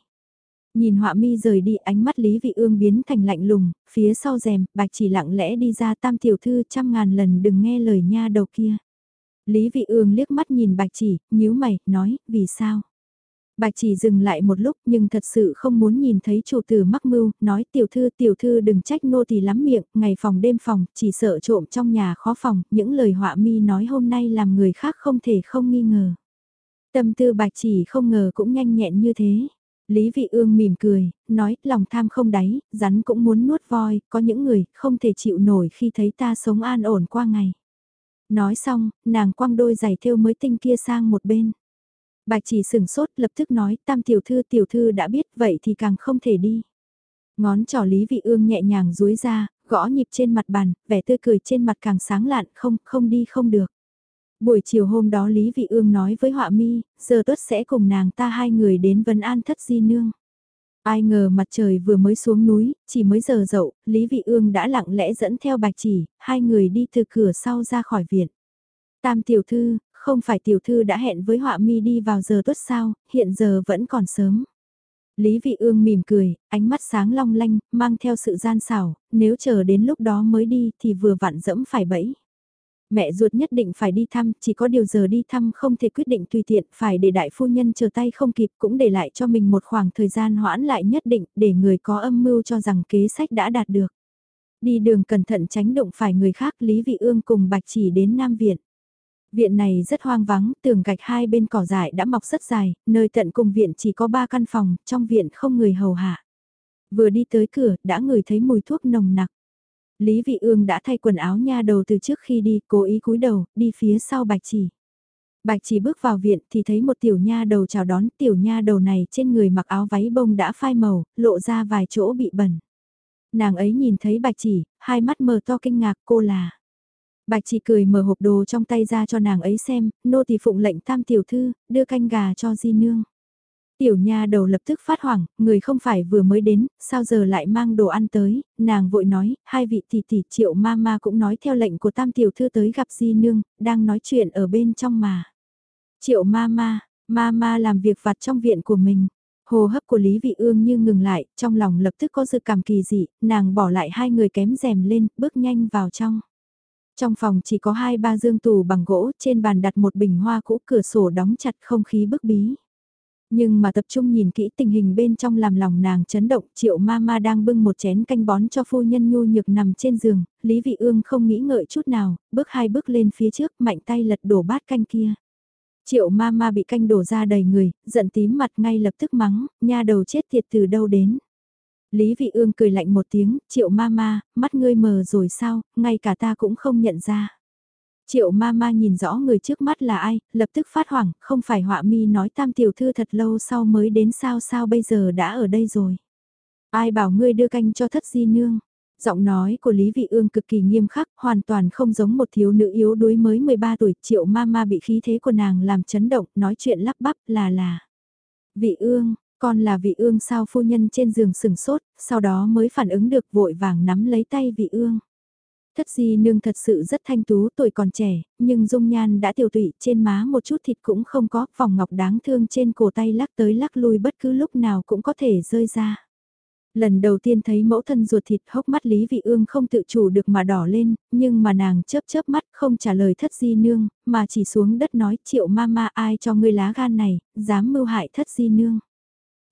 Nhìn họa mi rời đi ánh mắt Lý Vị Ương biến thành lạnh lùng, phía sau rèm, bạch chỉ lặng lẽ đi ra tam tiểu thư trăm ngàn lần đừng nghe lời nha đầu kia. Lý Vị Ương liếc mắt nhìn bạch chỉ, nhíu mày, nói, vì sao? Bạch chỉ dừng lại một lúc nhưng thật sự không muốn nhìn thấy chủ tử mắc mưu, nói tiểu thư tiểu thư đừng trách nô tỳ lắm miệng, ngày phòng đêm phòng, chỉ sợ trộm trong nhà khó phòng, những lời họa mi nói hôm nay làm người khác không thể không nghi ngờ. Tâm tư bạch chỉ không ngờ cũng nhanh nhẹn như thế. Lý vị ương mỉm cười, nói lòng tham không đáy, rắn cũng muốn nuốt voi, có những người không thể chịu nổi khi thấy ta sống an ổn qua ngày. Nói xong, nàng quăng đôi giày thêu mới tinh kia sang một bên. Bạch chỉ sừng sốt lập tức nói tam tiểu thư tiểu thư đã biết vậy thì càng không thể đi. Ngón trỏ Lý Vị Ương nhẹ nhàng duỗi ra, gõ nhịp trên mặt bàn, vẻ tươi cười trên mặt càng sáng lạn không, không đi không được. Buổi chiều hôm đó Lý Vị Ương nói với Họa Mi, giờ tuất sẽ cùng nàng ta hai người đến vân an thất di nương. Ai ngờ mặt trời vừa mới xuống núi, chỉ mới giờ dậu, Lý Vị Ương đã lặng lẽ dẫn theo bạch chỉ, hai người đi từ cửa sau ra khỏi viện. Tam tiểu thư, không phải tiểu thư đã hẹn với họa mi đi vào giờ tuất sao, hiện giờ vẫn còn sớm. Lý Vị Ương mỉm cười, ánh mắt sáng long lanh, mang theo sự gian xảo, nếu chờ đến lúc đó mới đi thì vừa vặn dẫm phải bẫy. Mẹ ruột nhất định phải đi thăm, chỉ có điều giờ đi thăm không thể quyết định tùy tiện, phải để đại phu nhân chờ tay không kịp cũng để lại cho mình một khoảng thời gian hoãn lại nhất định để người có âm mưu cho rằng kế sách đã đạt được. Đi đường cẩn thận tránh động phải người khác Lý Vị Ương cùng Bạch Chỉ đến Nam Viện. Viện này rất hoang vắng, tường gạch hai bên cỏ dại đã mọc rất dài, nơi tận cùng viện chỉ có ba căn phòng, trong viện không người hầu hạ. Vừa đi tới cửa, đã ngửi thấy mùi thuốc nồng nặc. Lý Vị Ương đã thay quần áo nha đầu từ trước khi đi, cố ý cúi đầu, đi phía sau Bạch Chỉ. Bạch Chỉ bước vào viện thì thấy một tiểu nha đầu chào đón, tiểu nha đầu này trên người mặc áo váy bông đã phai màu, lộ ra vài chỗ bị bẩn. Nàng ấy nhìn thấy Bạch Chỉ, hai mắt mờ to kinh ngạc cô là. Bạch chỉ cười mở hộp đồ trong tay ra cho nàng ấy xem, nô tỳ phụng lệnh tam tiểu thư, đưa canh gà cho di nương. Tiểu nha đầu lập tức phát hoảng, người không phải vừa mới đến, sao giờ lại mang đồ ăn tới, nàng vội nói, hai vị tỷ tỷ triệu ma ma cũng nói theo lệnh của tam tiểu thư tới gặp di nương, đang nói chuyện ở bên trong mà. Triệu ma ma, ma ma làm việc vặt trong viện của mình. Hồ hấp của Lý Vị Ương như ngừng lại, trong lòng lập tức có sự cảm kỳ dị, nàng bỏ lại hai người kém rèm lên, bước nhanh vào trong. Trong phòng chỉ có hai ba dương tủ bằng gỗ, trên bàn đặt một bình hoa cũ cửa sổ đóng chặt không khí bức bí. Nhưng mà tập trung nhìn kỹ tình hình bên trong làm lòng nàng chấn động, triệu ma ma đang bưng một chén canh bón cho phu nhân nhu nhược nằm trên giường, Lý Vị Ương không nghĩ ngợi chút nào, bước hai bước lên phía trước, mạnh tay lật đổ bát canh kia. Triệu ma ma bị canh đổ ra đầy người, giận tím mặt ngay lập tức mắng, nha đầu chết tiệt từ đâu đến. Lý Vị Ương cười lạnh một tiếng, triệu ma ma, mắt ngươi mờ rồi sao, ngay cả ta cũng không nhận ra. Triệu ma ma nhìn rõ người trước mắt là ai, lập tức phát hoảng, không phải họa mi nói tam tiểu thư thật lâu sau mới đến sao sao bây giờ đã ở đây rồi. Ai bảo ngươi đưa canh cho thất di nương. Giọng nói của Lý Vị Ương cực kỳ nghiêm khắc, hoàn toàn không giống một thiếu nữ yếu đuối mới 13 tuổi, triệu ma ma bị khí thế của nàng làm chấn động, nói chuyện lắp bắp là là. Vị Ương, con là vị ương sao phu nhân trên giường sừng sốt, sau đó mới phản ứng được vội vàng nắm lấy tay vị ương. Thất di nương thật sự rất thanh tú tuổi còn trẻ, nhưng dung nhan đã tiêu tụy trên má một chút thịt cũng không có, vòng ngọc đáng thương trên cổ tay lắc tới lắc lui bất cứ lúc nào cũng có thể rơi ra. Lần đầu tiên thấy mẫu thân ruột thịt hốc mắt Lý Vị Ương không tự chủ được mà đỏ lên, nhưng mà nàng chớp chớp mắt không trả lời thất di nương, mà chỉ xuống đất nói triệu ma ma ai cho ngươi lá gan này, dám mưu hại thất di nương.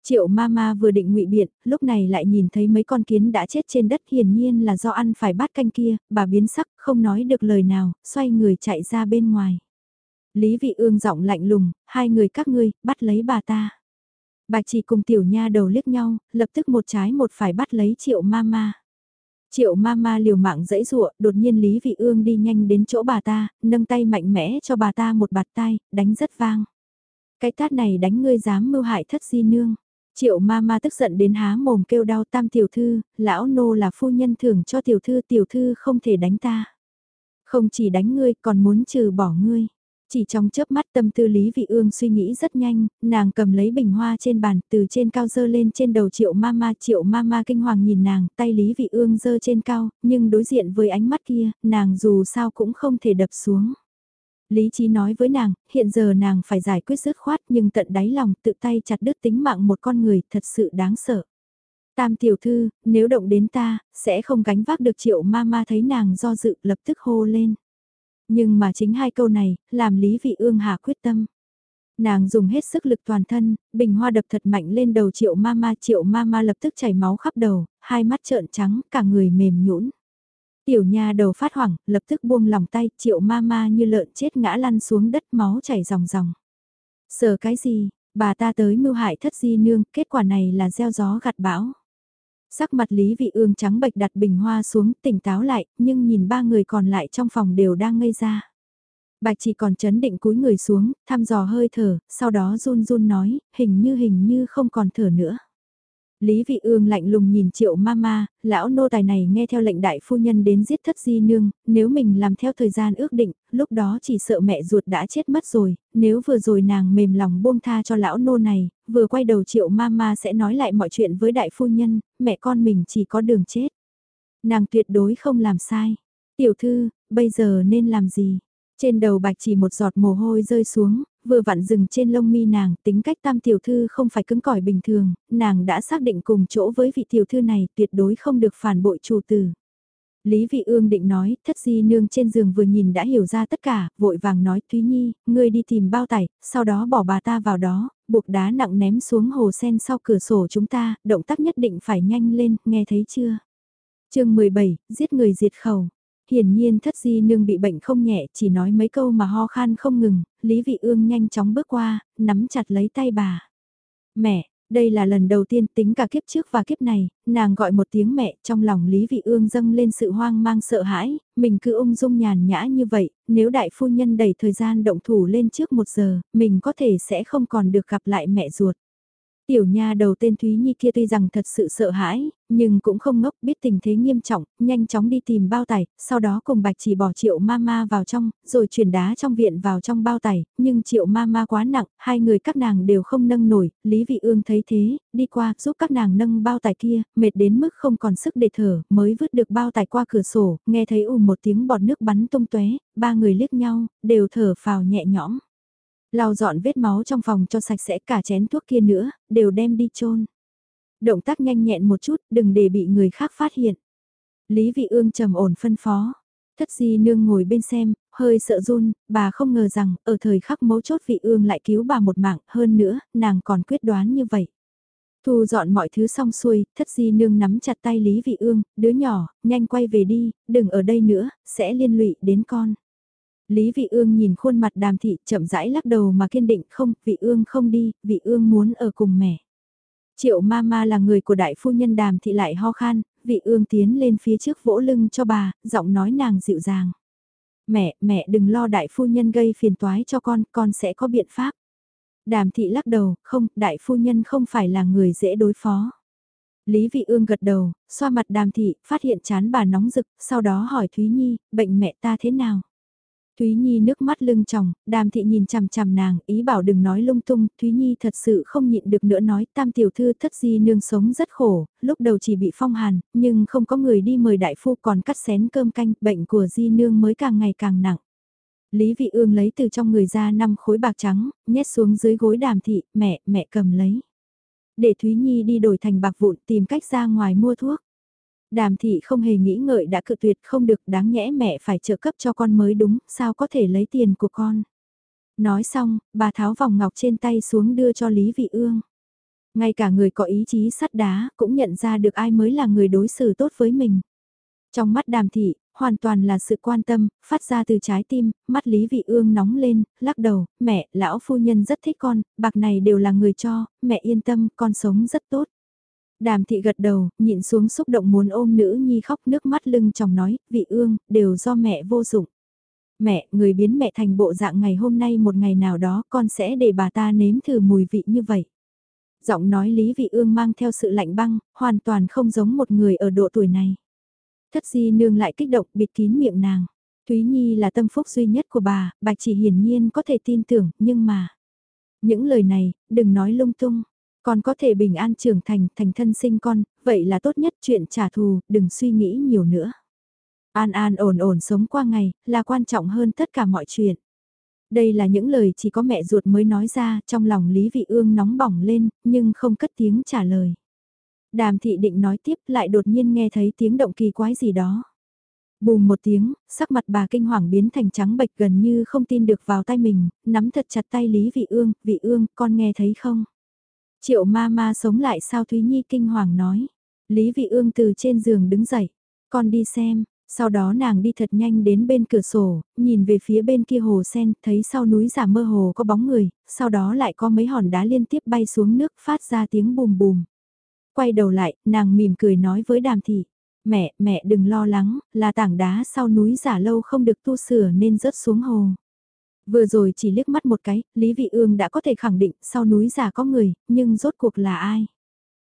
Triệu Mama vừa định ngụy biện, lúc này lại nhìn thấy mấy con kiến đã chết trên đất hiển nhiên là do ăn phải bát canh kia, bà biến sắc, không nói được lời nào, xoay người chạy ra bên ngoài. Lý vị ương giọng lạnh lùng, hai người các ngươi, bắt lấy bà ta. Bạch chỉ cùng tiểu nha đầu liếc nhau, lập tức một trái một phải bắt lấy triệu mama. Triệu mama liều mạng dẫy dụa, đột nhiên Lý vị ương đi nhanh đến chỗ bà ta, nâng tay mạnh mẽ cho bà ta một bạt tay, đánh rất vang. Cái tát này đánh ngươi dám mưu hại thất di nương. Triệu ma ma tức giận đến há mồm kêu đau tam tiểu thư, lão nô là phu nhân thưởng cho tiểu thư tiểu thư không thể đánh ta. Không chỉ đánh ngươi còn muốn trừ bỏ ngươi. Chỉ trong chớp mắt tâm tư Lý Vị Ương suy nghĩ rất nhanh, nàng cầm lấy bình hoa trên bàn từ trên cao dơ lên trên đầu triệu ma ma triệu ma ma kinh hoàng nhìn nàng, tay Lý Vị Ương dơ trên cao, nhưng đối diện với ánh mắt kia, nàng dù sao cũng không thể đập xuống. Lý trí nói với nàng, hiện giờ nàng phải giải quyết dứt khoát nhưng tận đáy lòng tự tay chặt đứt tính mạng một con người thật sự đáng sợ. Tam tiểu thư, nếu động đến ta, sẽ không gánh vác được triệu ma ma thấy nàng do dự lập tức hô lên. Nhưng mà chính hai câu này, làm Lý Vị Ương Hà quyết tâm. Nàng dùng hết sức lực toàn thân, bình hoa đập thật mạnh lên đầu triệu ma ma triệu ma ma lập tức chảy máu khắp đầu, hai mắt trợn trắng, cả người mềm nhũn. Tiểu nha đầu phát hoảng, lập tức buông lòng tay, triệu ma ma như lợn chết ngã lăn xuống đất máu chảy ròng ròng. Sợ cái gì, bà ta tới mưu hại thất di nương, kết quả này là gieo gió gặt bão. Sắc mặt Lý Vị Ương trắng bệch đặt bình hoa xuống tỉnh táo lại, nhưng nhìn ba người còn lại trong phòng đều đang ngây ra. Bạch chỉ còn chấn định cúi người xuống, thăm dò hơi thở, sau đó run run nói, hình như hình như không còn thở nữa. Lý Vị Ương lạnh lùng nhìn triệu mama, lão nô tài này nghe theo lệnh đại phu nhân đến giết thất di nương, nếu mình làm theo thời gian ước định, lúc đó chỉ sợ mẹ ruột đã chết mất rồi, nếu vừa rồi nàng mềm lòng buông tha cho lão nô này, vừa quay đầu triệu mama sẽ nói lại mọi chuyện với đại phu nhân, mẹ con mình chỉ có đường chết. Nàng tuyệt đối không làm sai. Tiểu thư, bây giờ nên làm gì? Trên đầu bạch chỉ một giọt mồ hôi rơi xuống, vừa vặn dừng trên lông mi nàng, tính cách tam tiểu thư không phải cứng cỏi bình thường, nàng đã xác định cùng chỗ với vị tiểu thư này tuyệt đối không được phản bội chủ tử. Lý Vị Ương định nói, thất di nương trên giường vừa nhìn đã hiểu ra tất cả, vội vàng nói, Thúy Nhi, ngươi đi tìm bao tải, sau đó bỏ bà ta vào đó, buộc đá nặng ném xuống hồ sen sau cửa sổ chúng ta, động tác nhất định phải nhanh lên, nghe thấy chưa? chương 17, giết người diệt khẩu hiển nhiên thất di nương bị bệnh không nhẹ, chỉ nói mấy câu mà ho khan không ngừng, Lý Vị Ương nhanh chóng bước qua, nắm chặt lấy tay bà. Mẹ, đây là lần đầu tiên tính cả kiếp trước và kiếp này, nàng gọi một tiếng mẹ trong lòng Lý Vị Ương dâng lên sự hoang mang sợ hãi, mình cứ ung dung nhàn nhã như vậy, nếu đại phu nhân đẩy thời gian động thủ lên trước một giờ, mình có thể sẽ không còn được gặp lại mẹ ruột. Tiểu nha đầu tên Thúy Nhi kia tuy rằng thật sự sợ hãi, nhưng cũng không ngốc biết tình thế nghiêm trọng, nhanh chóng đi tìm bao tải, sau đó cùng bạch chỉ bỏ triệu mama vào trong, rồi chuyển đá trong viện vào trong bao tải, nhưng triệu mama quá nặng, hai người các nàng đều không nâng nổi, Lý Vị Ương thấy thế, đi qua giúp các nàng nâng bao tải kia, mệt đến mức không còn sức để thở, mới vứt được bao tải qua cửa sổ, nghe thấy ù một tiếng bọt nước bắn tung tóe, ba người liếc nhau, đều thở phào nhẹ nhõm. Lau dọn vết máu trong phòng cho sạch sẽ cả chén thuốc kia nữa, đều đem đi chôn. Động tác nhanh nhẹn một chút, đừng để bị người khác phát hiện. Lý Vị Ương trầm ổn phân phó. Thất di nương ngồi bên xem, hơi sợ run, bà không ngờ rằng, ở thời khắc mấu chốt vị ương lại cứu bà một mạng, hơn nữa, nàng còn quyết đoán như vậy. Thu dọn mọi thứ xong xuôi, thất di nương nắm chặt tay Lý Vị Ương, đứa nhỏ, nhanh quay về đi, đừng ở đây nữa, sẽ liên lụy đến con. Lý Vị Ương nhìn khuôn mặt đàm thị chậm rãi lắc đầu mà kiên định không, Vị Ương không đi, Vị Ương muốn ở cùng mẹ. Triệu Mama là người của đại phu nhân đàm thị lại ho khan, Vị Ương tiến lên phía trước vỗ lưng cho bà, giọng nói nàng dịu dàng. Mẹ, mẹ đừng lo đại phu nhân gây phiền toái cho con, con sẽ có biện pháp. Đàm thị lắc đầu, không, đại phu nhân không phải là người dễ đối phó. Lý Vị Ương gật đầu, xoa mặt đàm thị, phát hiện chán bà nóng rực, sau đó hỏi Thúy Nhi, bệnh mẹ ta thế nào? Thúy Nhi nước mắt lưng tròng, đàm thị nhìn chằm chằm nàng, ý bảo đừng nói lung tung, Thúy Nhi thật sự không nhịn được nữa nói tam tiểu thư thất di nương sống rất khổ, lúc đầu chỉ bị phong hàn, nhưng không có người đi mời đại phu còn cắt xén cơm canh, bệnh của di nương mới càng ngày càng nặng. Lý Vị Ương lấy từ trong người ra năm khối bạc trắng, nhét xuống dưới gối đàm thị, mẹ, mẹ cầm lấy. Để Thúy Nhi đi đổi thành bạc vụn tìm cách ra ngoài mua thuốc. Đàm thị không hề nghĩ ngợi đã cự tuyệt không được đáng nhẽ mẹ phải trợ cấp cho con mới đúng, sao có thể lấy tiền của con. Nói xong, bà tháo vòng ngọc trên tay xuống đưa cho Lý Vị Ương. Ngay cả người có ý chí sắt đá cũng nhận ra được ai mới là người đối xử tốt với mình. Trong mắt đàm thị, hoàn toàn là sự quan tâm, phát ra từ trái tim, mắt Lý Vị Ương nóng lên, lắc đầu, mẹ, lão phu nhân rất thích con, bạc này đều là người cho, mẹ yên tâm, con sống rất tốt. Đàm thị gật đầu, nhịn xuống xúc động muốn ôm nữ nhi khóc nước mắt lưng chồng nói, vị ương, đều do mẹ vô dụng. Mẹ, người biến mẹ thành bộ dạng ngày hôm nay một ngày nào đó con sẽ để bà ta nếm thử mùi vị như vậy. Giọng nói Lý Vị Ương mang theo sự lạnh băng, hoàn toàn không giống một người ở độ tuổi này. Thất di nương lại kích động bịt kín miệng nàng. Thúy Nhi là tâm phúc duy nhất của bà, bà chỉ hiển nhiên có thể tin tưởng, nhưng mà... Những lời này, đừng nói lung tung. Con có thể bình an trưởng thành, thành thân sinh con, vậy là tốt nhất chuyện trả thù, đừng suy nghĩ nhiều nữa. An an ổn ổn sống qua ngày, là quan trọng hơn tất cả mọi chuyện. Đây là những lời chỉ có mẹ ruột mới nói ra, trong lòng Lý Vị Ương nóng bỏng lên, nhưng không cất tiếng trả lời. Đàm thị định nói tiếp lại đột nhiên nghe thấy tiếng động kỳ quái gì đó. Bùm một tiếng, sắc mặt bà kinh hoàng biến thành trắng bệch gần như không tin được vào tay mình, nắm thật chặt tay Lý Vị Ương, Vị Ương, con nghe thấy không? Triệu ma ma sống lại sao Thúy Nhi kinh hoàng nói. Lý Vị Ương từ trên giường đứng dậy. Con đi xem, sau đó nàng đi thật nhanh đến bên cửa sổ, nhìn về phía bên kia hồ sen, thấy sau núi giả mơ hồ có bóng người, sau đó lại có mấy hòn đá liên tiếp bay xuống nước phát ra tiếng bùm bùm. Quay đầu lại, nàng mỉm cười nói với đàm thị, mẹ, mẹ đừng lo lắng, là tảng đá sau núi giả lâu không được tu sửa nên rớt xuống hồ. Vừa rồi chỉ liếc mắt một cái, Lý Vị Ương đã có thể khẳng định sau núi giả có người, nhưng rốt cuộc là ai?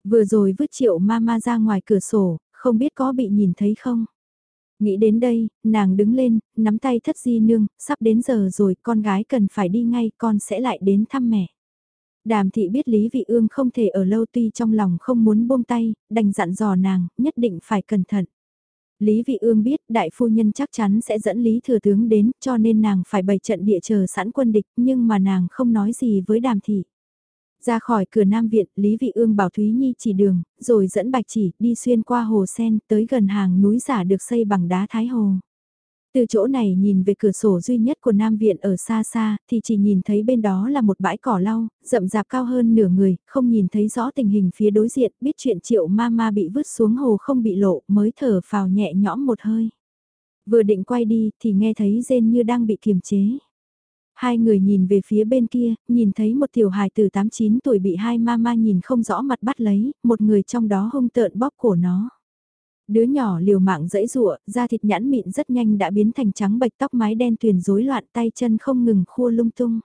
Vừa rồi vứt triệu mama ra ngoài cửa sổ, không biết có bị nhìn thấy không? Nghĩ đến đây, nàng đứng lên, nắm tay thất di nương, sắp đến giờ rồi, con gái cần phải đi ngay, con sẽ lại đến thăm mẹ. Đàm thị biết Lý Vị Ương không thể ở lâu tuy trong lòng không muốn buông tay, đành dặn dò nàng, nhất định phải cẩn thận. Lý Vị Ương biết đại phu nhân chắc chắn sẽ dẫn Lý Thừa Tướng đến cho nên nàng phải bày trận địa chờ sẵn quân địch nhưng mà nàng không nói gì với đàm thị. Ra khỏi cửa Nam Viện, Lý Vị Ương bảo Thúy Nhi chỉ đường, rồi dẫn Bạch Chỉ đi xuyên qua hồ sen tới gần hàng núi giả được xây bằng đá Thái Hồ. Từ chỗ này nhìn về cửa sổ duy nhất của Nam Viện ở xa xa, thì chỉ nhìn thấy bên đó là một bãi cỏ lau, rậm rạp cao hơn nửa người, không nhìn thấy rõ tình hình phía đối diện, biết chuyện triệu ma ma bị vứt xuống hồ không bị lộ, mới thở phào nhẹ nhõm một hơi. Vừa định quay đi thì nghe thấy rên như đang bị kiềm chế. Hai người nhìn về phía bên kia, nhìn thấy một tiểu hài từ 8-9 tuổi bị hai mama nhìn không rõ mặt bắt lấy, một người trong đó hung tợn bóp cổ nó. Đứa nhỏ liều mạng dẫy rụa, da thịt nhãn mịn rất nhanh đã biến thành trắng bạch tóc mái đen tuyền rối loạn tay chân không ngừng khua lung tung.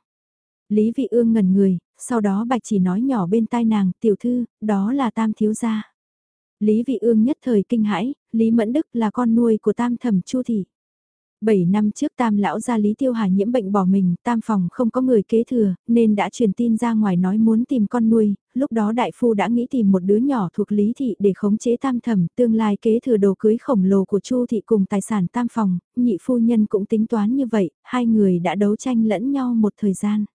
Lý vị ương ngẩn người, sau đó bạch chỉ nói nhỏ bên tai nàng, tiểu thư, đó là tam thiếu gia. Lý vị ương nhất thời kinh hãi, Lý Mẫn Đức là con nuôi của tam thẩm Chu Thị. 7 năm trước tam lão gia Lý Tiêu Hà nhiễm bệnh bỏ mình, tam phòng không có người kế thừa, nên đã truyền tin ra ngoài nói muốn tìm con nuôi, lúc đó đại phu đã nghĩ tìm một đứa nhỏ thuộc Lý Thị để khống chế tam thẩm, tương lai kế thừa đồ cưới khổng lồ của Chu Thị cùng tài sản tam phòng, nhị phu nhân cũng tính toán như vậy, hai người đã đấu tranh lẫn nhau một thời gian.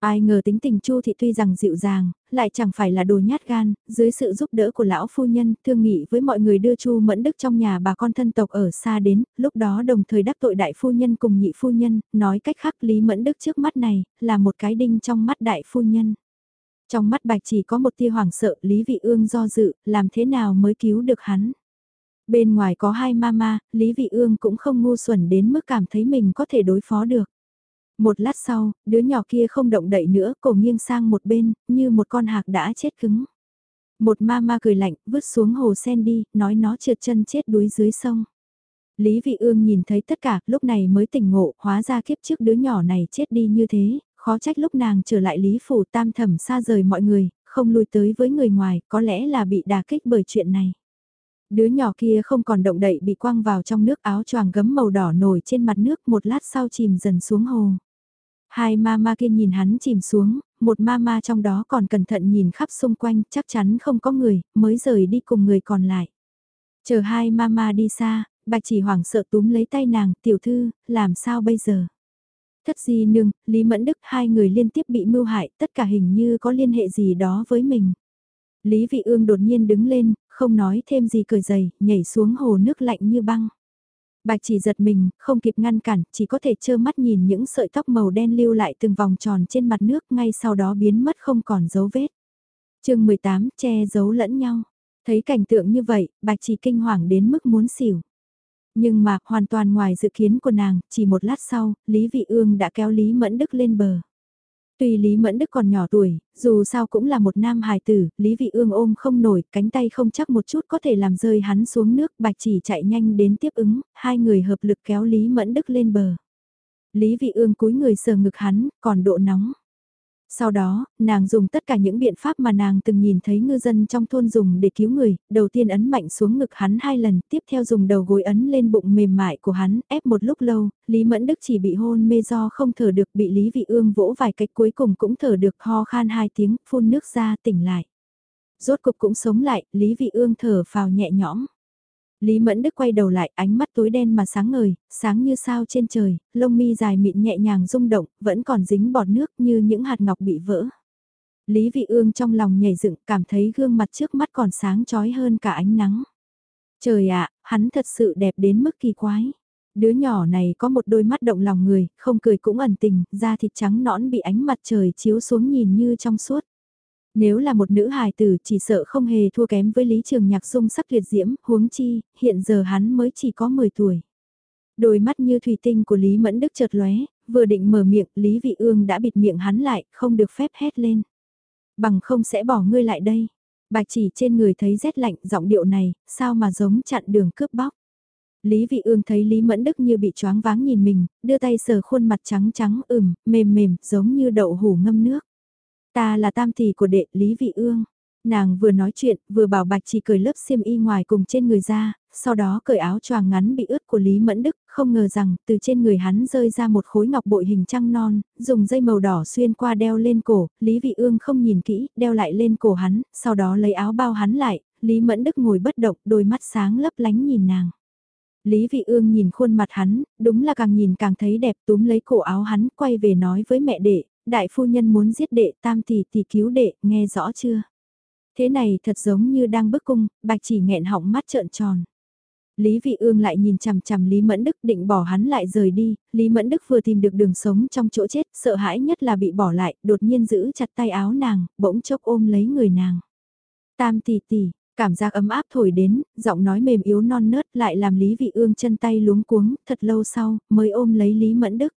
Ai ngờ tính tình Chu thị tuy rằng dịu dàng, lại chẳng phải là đồ nhát gan, dưới sự giúp đỡ của lão phu nhân, thương nghị với mọi người đưa Chu Mẫn Đức trong nhà bà con thân tộc ở xa đến, lúc đó đồng thời đắc tội đại phu nhân cùng nhị phu nhân, nói cách khác Lý Mẫn Đức trước mắt này, là một cái đinh trong mắt đại phu nhân. Trong mắt bạch chỉ có một tia hoảng sợ, Lý Vị Ương do dự, làm thế nào mới cứu được hắn. Bên ngoài có hai mama, Lý Vị Ương cũng không ngu xuẩn đến mức cảm thấy mình có thể đối phó được. Một lát sau, đứa nhỏ kia không động đậy nữa, cổ nghiêng sang một bên, như một con hạc đã chết cứng. Một ma ma cười lạnh, vứt xuống hồ sen đi, nói nó trượt chân chết đuối dưới sông. Lý Vị Ương nhìn thấy tất cả, lúc này mới tỉnh ngộ, hóa ra kiếp trước đứa nhỏ này chết đi như thế, khó trách lúc nàng trở lại Lý Phủ tam thẩm xa rời mọi người, không lui tới với người ngoài, có lẽ là bị đả kích bởi chuyện này. Đứa nhỏ kia không còn động đậy bị quăng vào trong nước áo choàng gấm màu đỏ nổi trên mặt nước một lát sau chìm dần xuống hồ. Hai mama kia nhìn hắn chìm xuống, một mama trong đó còn cẩn thận nhìn khắp xung quanh, chắc chắn không có người, mới rời đi cùng người còn lại. Chờ hai mama đi xa, bạch chỉ hoảng sợ túm lấy tay nàng, tiểu thư, làm sao bây giờ? Thất di nương, Lý Mẫn Đức hai người liên tiếp bị mưu hại, tất cả hình như có liên hệ gì đó với mình. Lý Vị Ương đột nhiên đứng lên, không nói thêm gì cười dày, nhảy xuống hồ nước lạnh như băng. Bạch chỉ giật mình, không kịp ngăn cản, chỉ có thể trơ mắt nhìn những sợi tóc màu đen lưu lại từng vòng tròn trên mặt nước ngay sau đó biến mất không còn dấu vết. chương 18, che giấu lẫn nhau. Thấy cảnh tượng như vậy, bạch chỉ kinh hoàng đến mức muốn xỉu. Nhưng mà, hoàn toàn ngoài dự kiến của nàng, chỉ một lát sau, Lý Vị Ương đã kéo Lý Mẫn Đức lên bờ. Tuy Lý Mẫn Đức còn nhỏ tuổi, dù sao cũng là một nam hài tử, Lý Vị Ương ôm không nổi, cánh tay không chắc một chút có thể làm rơi hắn xuống nước, bạch chỉ chạy nhanh đến tiếp ứng, hai người hợp lực kéo Lý Mẫn Đức lên bờ. Lý Vị Ương cúi người sờ ngực hắn, còn độ nóng. Sau đó, nàng dùng tất cả những biện pháp mà nàng từng nhìn thấy ngư dân trong thôn dùng để cứu người, đầu tiên ấn mạnh xuống ngực hắn hai lần, tiếp theo dùng đầu gối ấn lên bụng mềm mại của hắn, ép một lúc lâu, Lý Mẫn Đức chỉ bị hôn mê do không thở được, bị Lý Vị Ương vỗ vài cách cuối cùng cũng thở được ho khan hai tiếng, phun nước ra tỉnh lại. Rốt cục cũng sống lại, Lý Vị Ương thở phào nhẹ nhõm. Lý Mẫn Đức quay đầu lại, ánh mắt tối đen mà sáng ngời, sáng như sao trên trời, lông mi dài mịn nhẹ nhàng rung động, vẫn còn dính bọt nước như những hạt ngọc bị vỡ. Lý Vị Ương trong lòng nhảy dựng, cảm thấy gương mặt trước mắt còn sáng chói hơn cả ánh nắng. Trời ạ, hắn thật sự đẹp đến mức kỳ quái. Đứa nhỏ này có một đôi mắt động lòng người, không cười cũng ẩn tình, da thịt trắng nõn bị ánh mặt trời chiếu xuống nhìn như trong suốt. Nếu là một nữ hài tử chỉ sợ không hề thua kém với Lý Trường Nhạc sung sắc liệt diễm, huống chi, hiện giờ hắn mới chỉ có 10 tuổi. Đôi mắt như thủy tinh của Lý Mẫn Đức chợt lóe, vừa định mở miệng, Lý Vị Ương đã bịt miệng hắn lại, không được phép hét lên. Bằng không sẽ bỏ ngươi lại đây. Bạch chỉ trên người thấy rét lạnh, giọng điệu này, sao mà giống chặn đường cướp bóc. Lý Vị Ương thấy Lý Mẫn Đức như bị choáng váng nhìn mình, đưa tay sờ khuôn mặt trắng trắng ửm, mềm mềm, giống như đậu hủ ngâm nước. Ta là tam tỷ của đệ Lý Vị Ương. Nàng vừa nói chuyện, vừa bảo bạch chỉ cởi lớp xiêm y ngoài cùng trên người ra, sau đó cởi áo choàng ngắn bị ướt của Lý Mẫn Đức, không ngờ rằng từ trên người hắn rơi ra một khối ngọc bội hình trăng non, dùng dây màu đỏ xuyên qua đeo lên cổ, Lý Vị Ương không nhìn kỹ, đeo lại lên cổ hắn, sau đó lấy áo bao hắn lại, Lý Mẫn Đức ngồi bất động, đôi mắt sáng lấp lánh nhìn nàng. Lý Vị Ương nhìn khuôn mặt hắn, đúng là càng nhìn càng thấy đẹp túm lấy cổ áo hắn, quay về nói với mẹ đệ, đại phu nhân muốn giết đệ, tam tỷ tỷ cứu đệ, nghe rõ chưa? Thế này thật giống như đang bức cung, bạch chỉ nghẹn họng mắt trợn tròn. Lý Vị Ương lại nhìn chằm chằm Lý Mẫn Đức định bỏ hắn lại rời đi, Lý Mẫn Đức vừa tìm được đường sống trong chỗ chết, sợ hãi nhất là bị bỏ lại, đột nhiên giữ chặt tay áo nàng, bỗng chốc ôm lấy người nàng. Tam tỷ tỷ, cảm giác ấm áp thổi đến, giọng nói mềm yếu non nớt lại làm Lý Vị Ương chân tay luống cuống, thật lâu sau, mới ôm lấy Lý Mẫn Đức.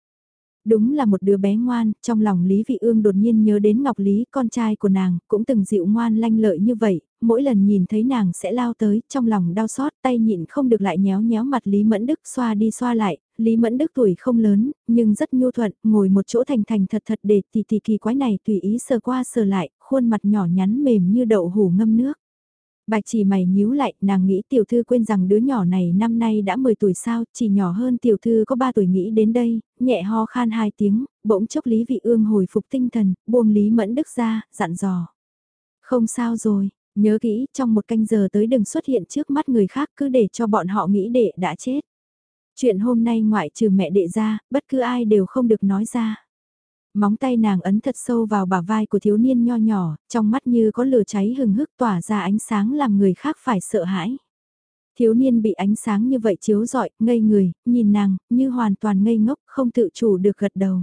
Đúng là một đứa bé ngoan, trong lòng Lý Vị Ương đột nhiên nhớ đến Ngọc Lý, con trai của nàng, cũng từng dịu ngoan lanh lợi như vậy, mỗi lần nhìn thấy nàng sẽ lao tới, trong lòng đau xót, tay nhịn không được lại nhéo nhéo mặt Lý Mẫn Đức xoa đi xoa lại, Lý Mẫn Đức tuổi không lớn, nhưng rất nhu thuận, ngồi một chỗ thành thành thật thật để tì tì kỳ quái này tùy ý sờ qua sờ lại, khuôn mặt nhỏ nhắn mềm như đậu hủ ngâm nước. Bạch chỉ mày nhíu lại, nàng nghĩ tiểu thư quên rằng đứa nhỏ này năm nay đã 10 tuổi sao, chỉ nhỏ hơn tiểu thư có 3 tuổi nghĩ đến đây, nhẹ ho khan hai tiếng, bỗng chốc Lý Vị Ương hồi phục tinh thần, buông Lý Mẫn Đức ra, dặn dò. Không sao rồi, nhớ kỹ trong một canh giờ tới đừng xuất hiện trước mắt người khác cứ để cho bọn họ nghĩ đệ đã chết. Chuyện hôm nay ngoại trừ mẹ đệ ra, bất cứ ai đều không được nói ra. Móng tay nàng ấn thật sâu vào bả vai của thiếu niên nho nhỏ, trong mắt như có lửa cháy hừng hức tỏa ra ánh sáng làm người khác phải sợ hãi. Thiếu niên bị ánh sáng như vậy chiếu rọi, ngây người, nhìn nàng, như hoàn toàn ngây ngốc, không tự chủ được gật đầu.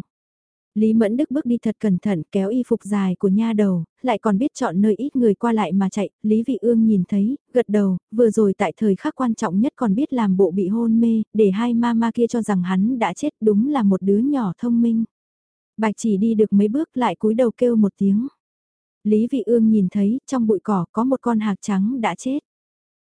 Lý Mẫn Đức bước đi thật cẩn thận kéo y phục dài của nha đầu, lại còn biết chọn nơi ít người qua lại mà chạy, Lý Vị Ương nhìn thấy, gật đầu, vừa rồi tại thời khắc quan trọng nhất còn biết làm bộ bị hôn mê, để hai ma ma kia cho rằng hắn đã chết đúng là một đứa nhỏ thông minh. Bạch chỉ đi được mấy bước lại cúi đầu kêu một tiếng. Lý Vị Ương nhìn thấy trong bụi cỏ có một con hạc trắng đã chết.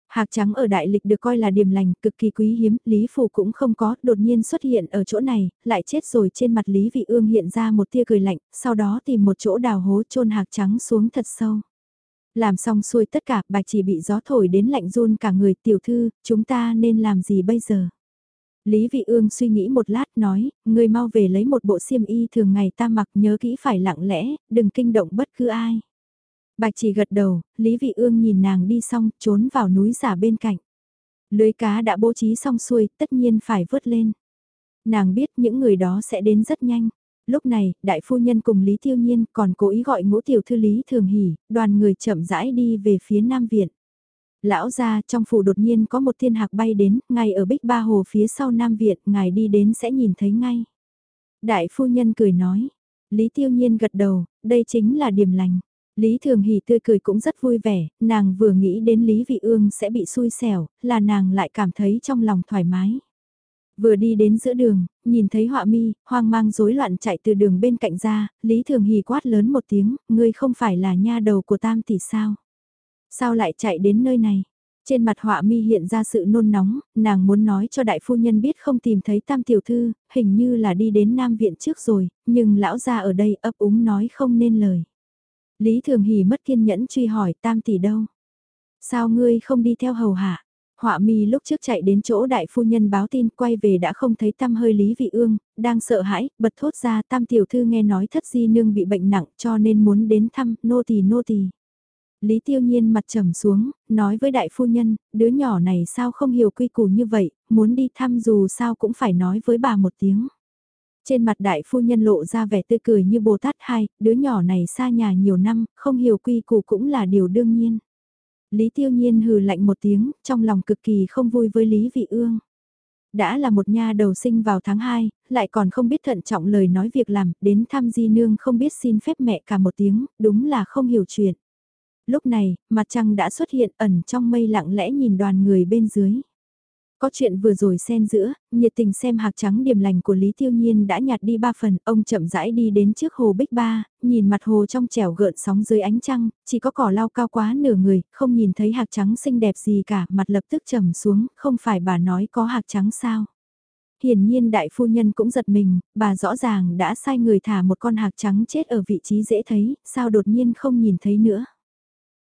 Hạc trắng ở đại lịch được coi là điềm lành, cực kỳ quý hiếm, Lý Phủ cũng không có, đột nhiên xuất hiện ở chỗ này, lại chết rồi trên mặt Lý Vị Ương hiện ra một tia cười lạnh, sau đó tìm một chỗ đào hố chôn hạc trắng xuống thật sâu. Làm xong xuôi tất cả, bạch chỉ bị gió thổi đến lạnh run cả người tiểu thư, chúng ta nên làm gì bây giờ? Lý Vị Ương suy nghĩ một lát nói, người mau về lấy một bộ xiêm y thường ngày ta mặc nhớ kỹ phải lặng lẽ, đừng kinh động bất cứ ai. Bạch chỉ gật đầu, Lý Vị Ương nhìn nàng đi xong, trốn vào núi giả bên cạnh. Lưới cá đã bố trí xong xuôi, tất nhiên phải vớt lên. Nàng biết những người đó sẽ đến rất nhanh. Lúc này, đại phu nhân cùng Lý Tiêu Nhiên còn cố ý gọi ngũ tiểu thư Lý Thường Hỷ, đoàn người chậm rãi đi về phía Nam Viện. Lão ra trong phủ đột nhiên có một thiên hạc bay đến, ngay ở bích ba hồ phía sau Nam Viện, ngài đi đến sẽ nhìn thấy ngay. Đại phu nhân cười nói, Lý Tiêu Nhiên gật đầu, đây chính là điểm lành. Lý Thường Hỷ tươi cười cũng rất vui vẻ, nàng vừa nghĩ đến Lý Vị Ương sẽ bị xui xẻo, là nàng lại cảm thấy trong lòng thoải mái. Vừa đi đến giữa đường, nhìn thấy họa mi, hoang mang rối loạn chạy từ đường bên cạnh ra, Lý Thường Hỷ quát lớn một tiếng, ngươi không phải là nha đầu của tam tỷ sao? Sao lại chạy đến nơi này? Trên mặt họa mi hiện ra sự nôn nóng, nàng muốn nói cho đại phu nhân biết không tìm thấy tam tiểu thư, hình như là đi đến Nam Viện trước rồi, nhưng lão gia ở đây ấp úng nói không nên lời. Lý Thường Hỷ mất kiên nhẫn truy hỏi tam tỷ đâu? Sao ngươi không đi theo hầu hạ? Họa mi lúc trước chạy đến chỗ đại phu nhân báo tin quay về đã không thấy tam hơi Lý Vị Ương, đang sợ hãi, bật thốt ra tam tiểu thư nghe nói thất di nương bị bệnh nặng cho nên muốn đến thăm, nô tỳ nô tỳ. Lý Tiêu Nhiên mặt trầm xuống, nói với đại phu nhân, đứa nhỏ này sao không hiểu quy củ như vậy, muốn đi thăm dù sao cũng phải nói với bà một tiếng. Trên mặt đại phu nhân lộ ra vẻ tươi cười như Bồ Tát hai, đứa nhỏ này xa nhà nhiều năm, không hiểu quy củ cũng là điều đương nhiên. Lý Tiêu Nhiên hừ lạnh một tiếng, trong lòng cực kỳ không vui với Lý Vị Ương. Đã là một nha đầu sinh vào tháng 2, lại còn không biết thận trọng lời nói việc làm, đến thăm di nương không biết xin phép mẹ cả một tiếng, đúng là không hiểu chuyện. Lúc này, mặt trăng đã xuất hiện ẩn trong mây lặng lẽ nhìn đoàn người bên dưới. Có chuyện vừa rồi xen giữa, nhiệt tình xem hạc trắng điểm lành của Lý Tiêu Nhiên đã nhạt đi ba phần, ông chậm rãi đi đến trước hồ Bích Ba, nhìn mặt hồ trong trẻo gợn sóng dưới ánh trăng, chỉ có cỏ lau cao quá nửa người, không nhìn thấy hạc trắng xinh đẹp gì cả, mặt lập tức trầm xuống, không phải bà nói có hạc trắng sao. Hiển nhiên đại phu nhân cũng giật mình, bà rõ ràng đã sai người thả một con hạc trắng chết ở vị trí dễ thấy, sao đột nhiên không nhìn thấy nữa.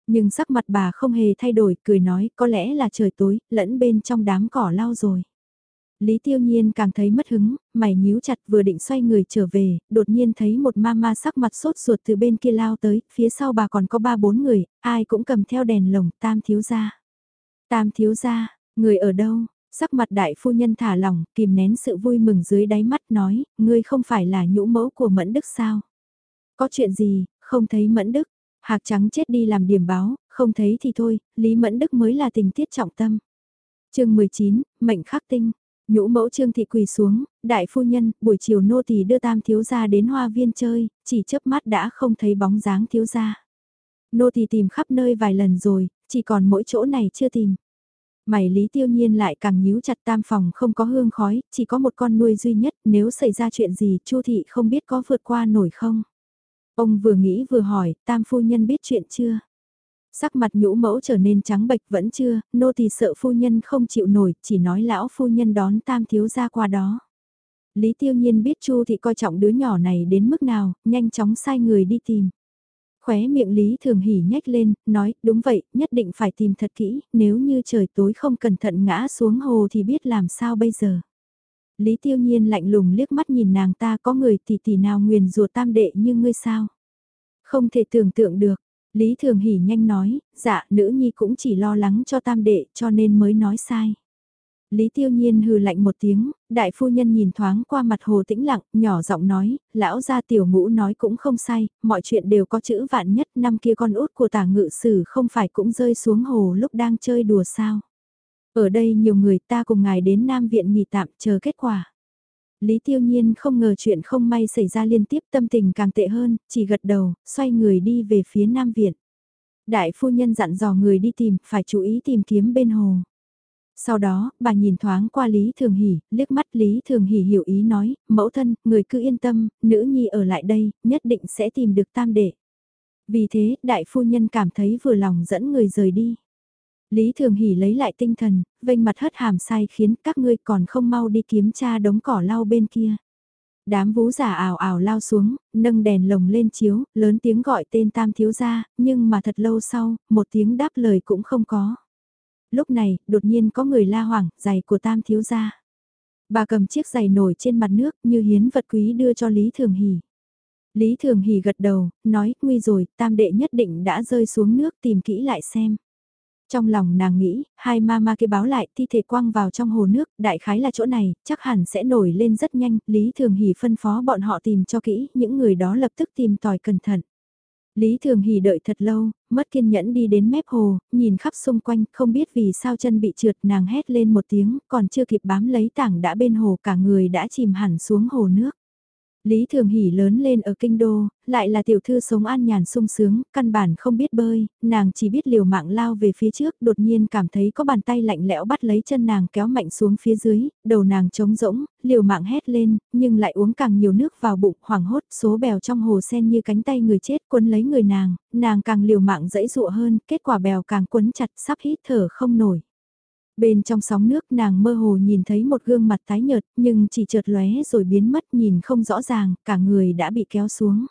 Nhưng sắc mặt bà không hề thay đổi, cười nói có lẽ là trời tối, lẫn bên trong đám cỏ lau rồi. Lý Tiêu Nhiên càng thấy mất hứng, mày nhíu chặt vừa định xoay người trở về, đột nhiên thấy một mama sắc mặt sốt ruột từ bên kia lao tới, phía sau bà còn có ba bốn người, ai cũng cầm theo đèn lồng, tam thiếu gia. Tam thiếu gia, người ở đâu? Sắc mặt đại phu nhân thả lỏng, kìm nén sự vui mừng dưới đáy mắt nói, ngươi không phải là nhũ mẫu của Mẫn Đức sao? Có chuyện gì, không thấy Mẫn Đức? Hạc trắng chết đi làm điểm báo, không thấy thì thôi, Lý Mẫn Đức mới là tình tiết trọng tâm. chương 19, mệnh khắc tinh. Nhũ mẫu trương thị quỳ xuống, đại phu nhân, buổi chiều nô tỳ đưa tam thiếu gia đến hoa viên chơi, chỉ chớp mắt đã không thấy bóng dáng thiếu gia. Nô tỳ tìm khắp nơi vài lần rồi, chỉ còn mỗi chỗ này chưa tìm. Mày Lý Tiêu Nhiên lại càng nhíu chặt tam phòng không có hương khói, chỉ có một con nuôi duy nhất, nếu xảy ra chuyện gì Chu thị không biết có vượt qua nổi không. Ông vừa nghĩ vừa hỏi, tam phu nhân biết chuyện chưa? Sắc mặt nhũ mẫu trở nên trắng bệch vẫn chưa, nô tỳ sợ phu nhân không chịu nổi, chỉ nói lão phu nhân đón tam thiếu ra qua đó. Lý tiêu nhiên biết Chu thị coi trọng đứa nhỏ này đến mức nào, nhanh chóng sai người đi tìm. Khóe miệng Lý thường hỉ nhếch lên, nói, đúng vậy, nhất định phải tìm thật kỹ, nếu như trời tối không cẩn thận ngã xuống hồ thì biết làm sao bây giờ. Lý tiêu nhiên lạnh lùng liếc mắt nhìn nàng ta có người tỷ tỷ nào nguyền rùa tam đệ như ngươi sao. Không thể tưởng tượng được, Lý Thường Hỷ nhanh nói, dạ nữ nhi cũng chỉ lo lắng cho tam đệ cho nên mới nói sai. Lý Tiêu Nhiên hừ lạnh một tiếng, đại phu nhân nhìn thoáng qua mặt hồ tĩnh lặng, nhỏ giọng nói, lão gia tiểu ngũ nói cũng không sai, mọi chuyện đều có chữ vạn nhất năm kia con út của tả ngự sử không phải cũng rơi xuống hồ lúc đang chơi đùa sao. Ở đây nhiều người ta cùng ngài đến Nam Viện nghỉ tạm chờ kết quả. Lý Tiêu Nhiên không ngờ chuyện không may xảy ra liên tiếp tâm tình càng tệ hơn, chỉ gật đầu, xoay người đi về phía Nam Viện. Đại phu nhân dặn dò người đi tìm, phải chú ý tìm kiếm bên hồ. Sau đó, bà nhìn thoáng qua Lý Thường Hỷ, liếc mắt Lý Thường Hỷ hiểu ý nói, mẫu thân, người cứ yên tâm, nữ nhi ở lại đây, nhất định sẽ tìm được tam đệ. Vì thế, đại phu nhân cảm thấy vừa lòng dẫn người rời đi. Lý Thường Hỷ lấy lại tinh thần, vênh mặt hất hàm sai khiến các ngươi còn không mau đi kiếm tra đống cỏ lau bên kia. Đám vú giả ảo ảo lao xuống, nâng đèn lồng lên chiếu, lớn tiếng gọi tên tam thiếu gia, nhưng mà thật lâu sau, một tiếng đáp lời cũng không có. Lúc này, đột nhiên có người la hoảng, giày của tam thiếu gia. Bà cầm chiếc giày nổi trên mặt nước như hiến vật quý đưa cho Lý Thường Hỷ. Lý Thường Hỷ gật đầu, nói, nguy rồi, tam đệ nhất định đã rơi xuống nước tìm kỹ lại xem. Trong lòng nàng nghĩ, hai ma ma kia báo lại thi thể quăng vào trong hồ nước, đại khái là chỗ này, chắc hẳn sẽ nổi lên rất nhanh, Lý Thường Hỷ phân phó bọn họ tìm cho kỹ, những người đó lập tức tìm tòi cẩn thận. Lý Thường Hỷ đợi thật lâu, mất kiên nhẫn đi đến mép hồ, nhìn khắp xung quanh, không biết vì sao chân bị trượt, nàng hét lên một tiếng, còn chưa kịp bám lấy tảng đã bên hồ cả người đã chìm hẳn xuống hồ nước. Lý Thường Hỷ lớn lên ở kinh đô, lại là tiểu thư sống an nhàn sung sướng, căn bản không biết bơi, nàng chỉ biết liều mạng lao về phía trước, đột nhiên cảm thấy có bàn tay lạnh lẽo bắt lấy chân nàng kéo mạnh xuống phía dưới, đầu nàng trống rỗng, liều mạng hét lên, nhưng lại uống càng nhiều nước vào bụng, hoảng hốt, số bèo trong hồ sen như cánh tay người chết quấn lấy người nàng, nàng càng liều mạng dẫy dụa hơn, kết quả bèo càng quấn chặt sắp hít thở không nổi. Bên trong sóng nước nàng mơ hồ nhìn thấy một gương mặt tái nhợt nhưng chỉ chợt lóe rồi biến mất nhìn không rõ ràng, cả người đã bị kéo xuống.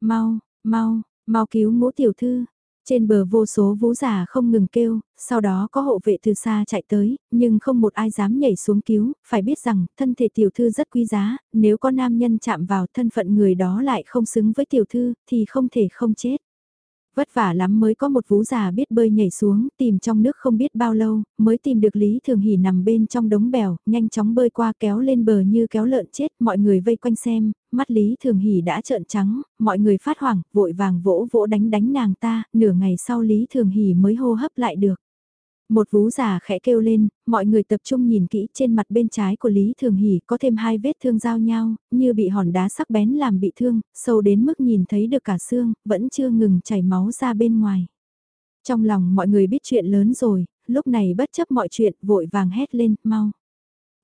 Mau, mau, mau cứu ngũ tiểu thư. Trên bờ vô số vũ giả không ngừng kêu, sau đó có hộ vệ từ xa chạy tới, nhưng không một ai dám nhảy xuống cứu, phải biết rằng thân thể tiểu thư rất quý giá, nếu có nam nhân chạm vào thân phận người đó lại không xứng với tiểu thư, thì không thể không chết. Vất vả lắm mới có một vú già biết bơi nhảy xuống, tìm trong nước không biết bao lâu, mới tìm được Lý Thường Hỷ nằm bên trong đống bèo, nhanh chóng bơi qua kéo lên bờ như kéo lợn chết, mọi người vây quanh xem, mắt Lý Thường Hỷ đã trợn trắng, mọi người phát hoảng, vội vàng vỗ vỗ đánh đánh nàng ta, nửa ngày sau Lý Thường Hỷ mới hô hấp lại được. Một vú già khẽ kêu lên, mọi người tập trung nhìn kỹ trên mặt bên trái của Lý Thường Hỷ có thêm hai vết thương giao nhau, như bị hòn đá sắc bén làm bị thương, sâu đến mức nhìn thấy được cả xương, vẫn chưa ngừng chảy máu ra bên ngoài. Trong lòng mọi người biết chuyện lớn rồi, lúc này bất chấp mọi chuyện vội vàng hét lên, mau.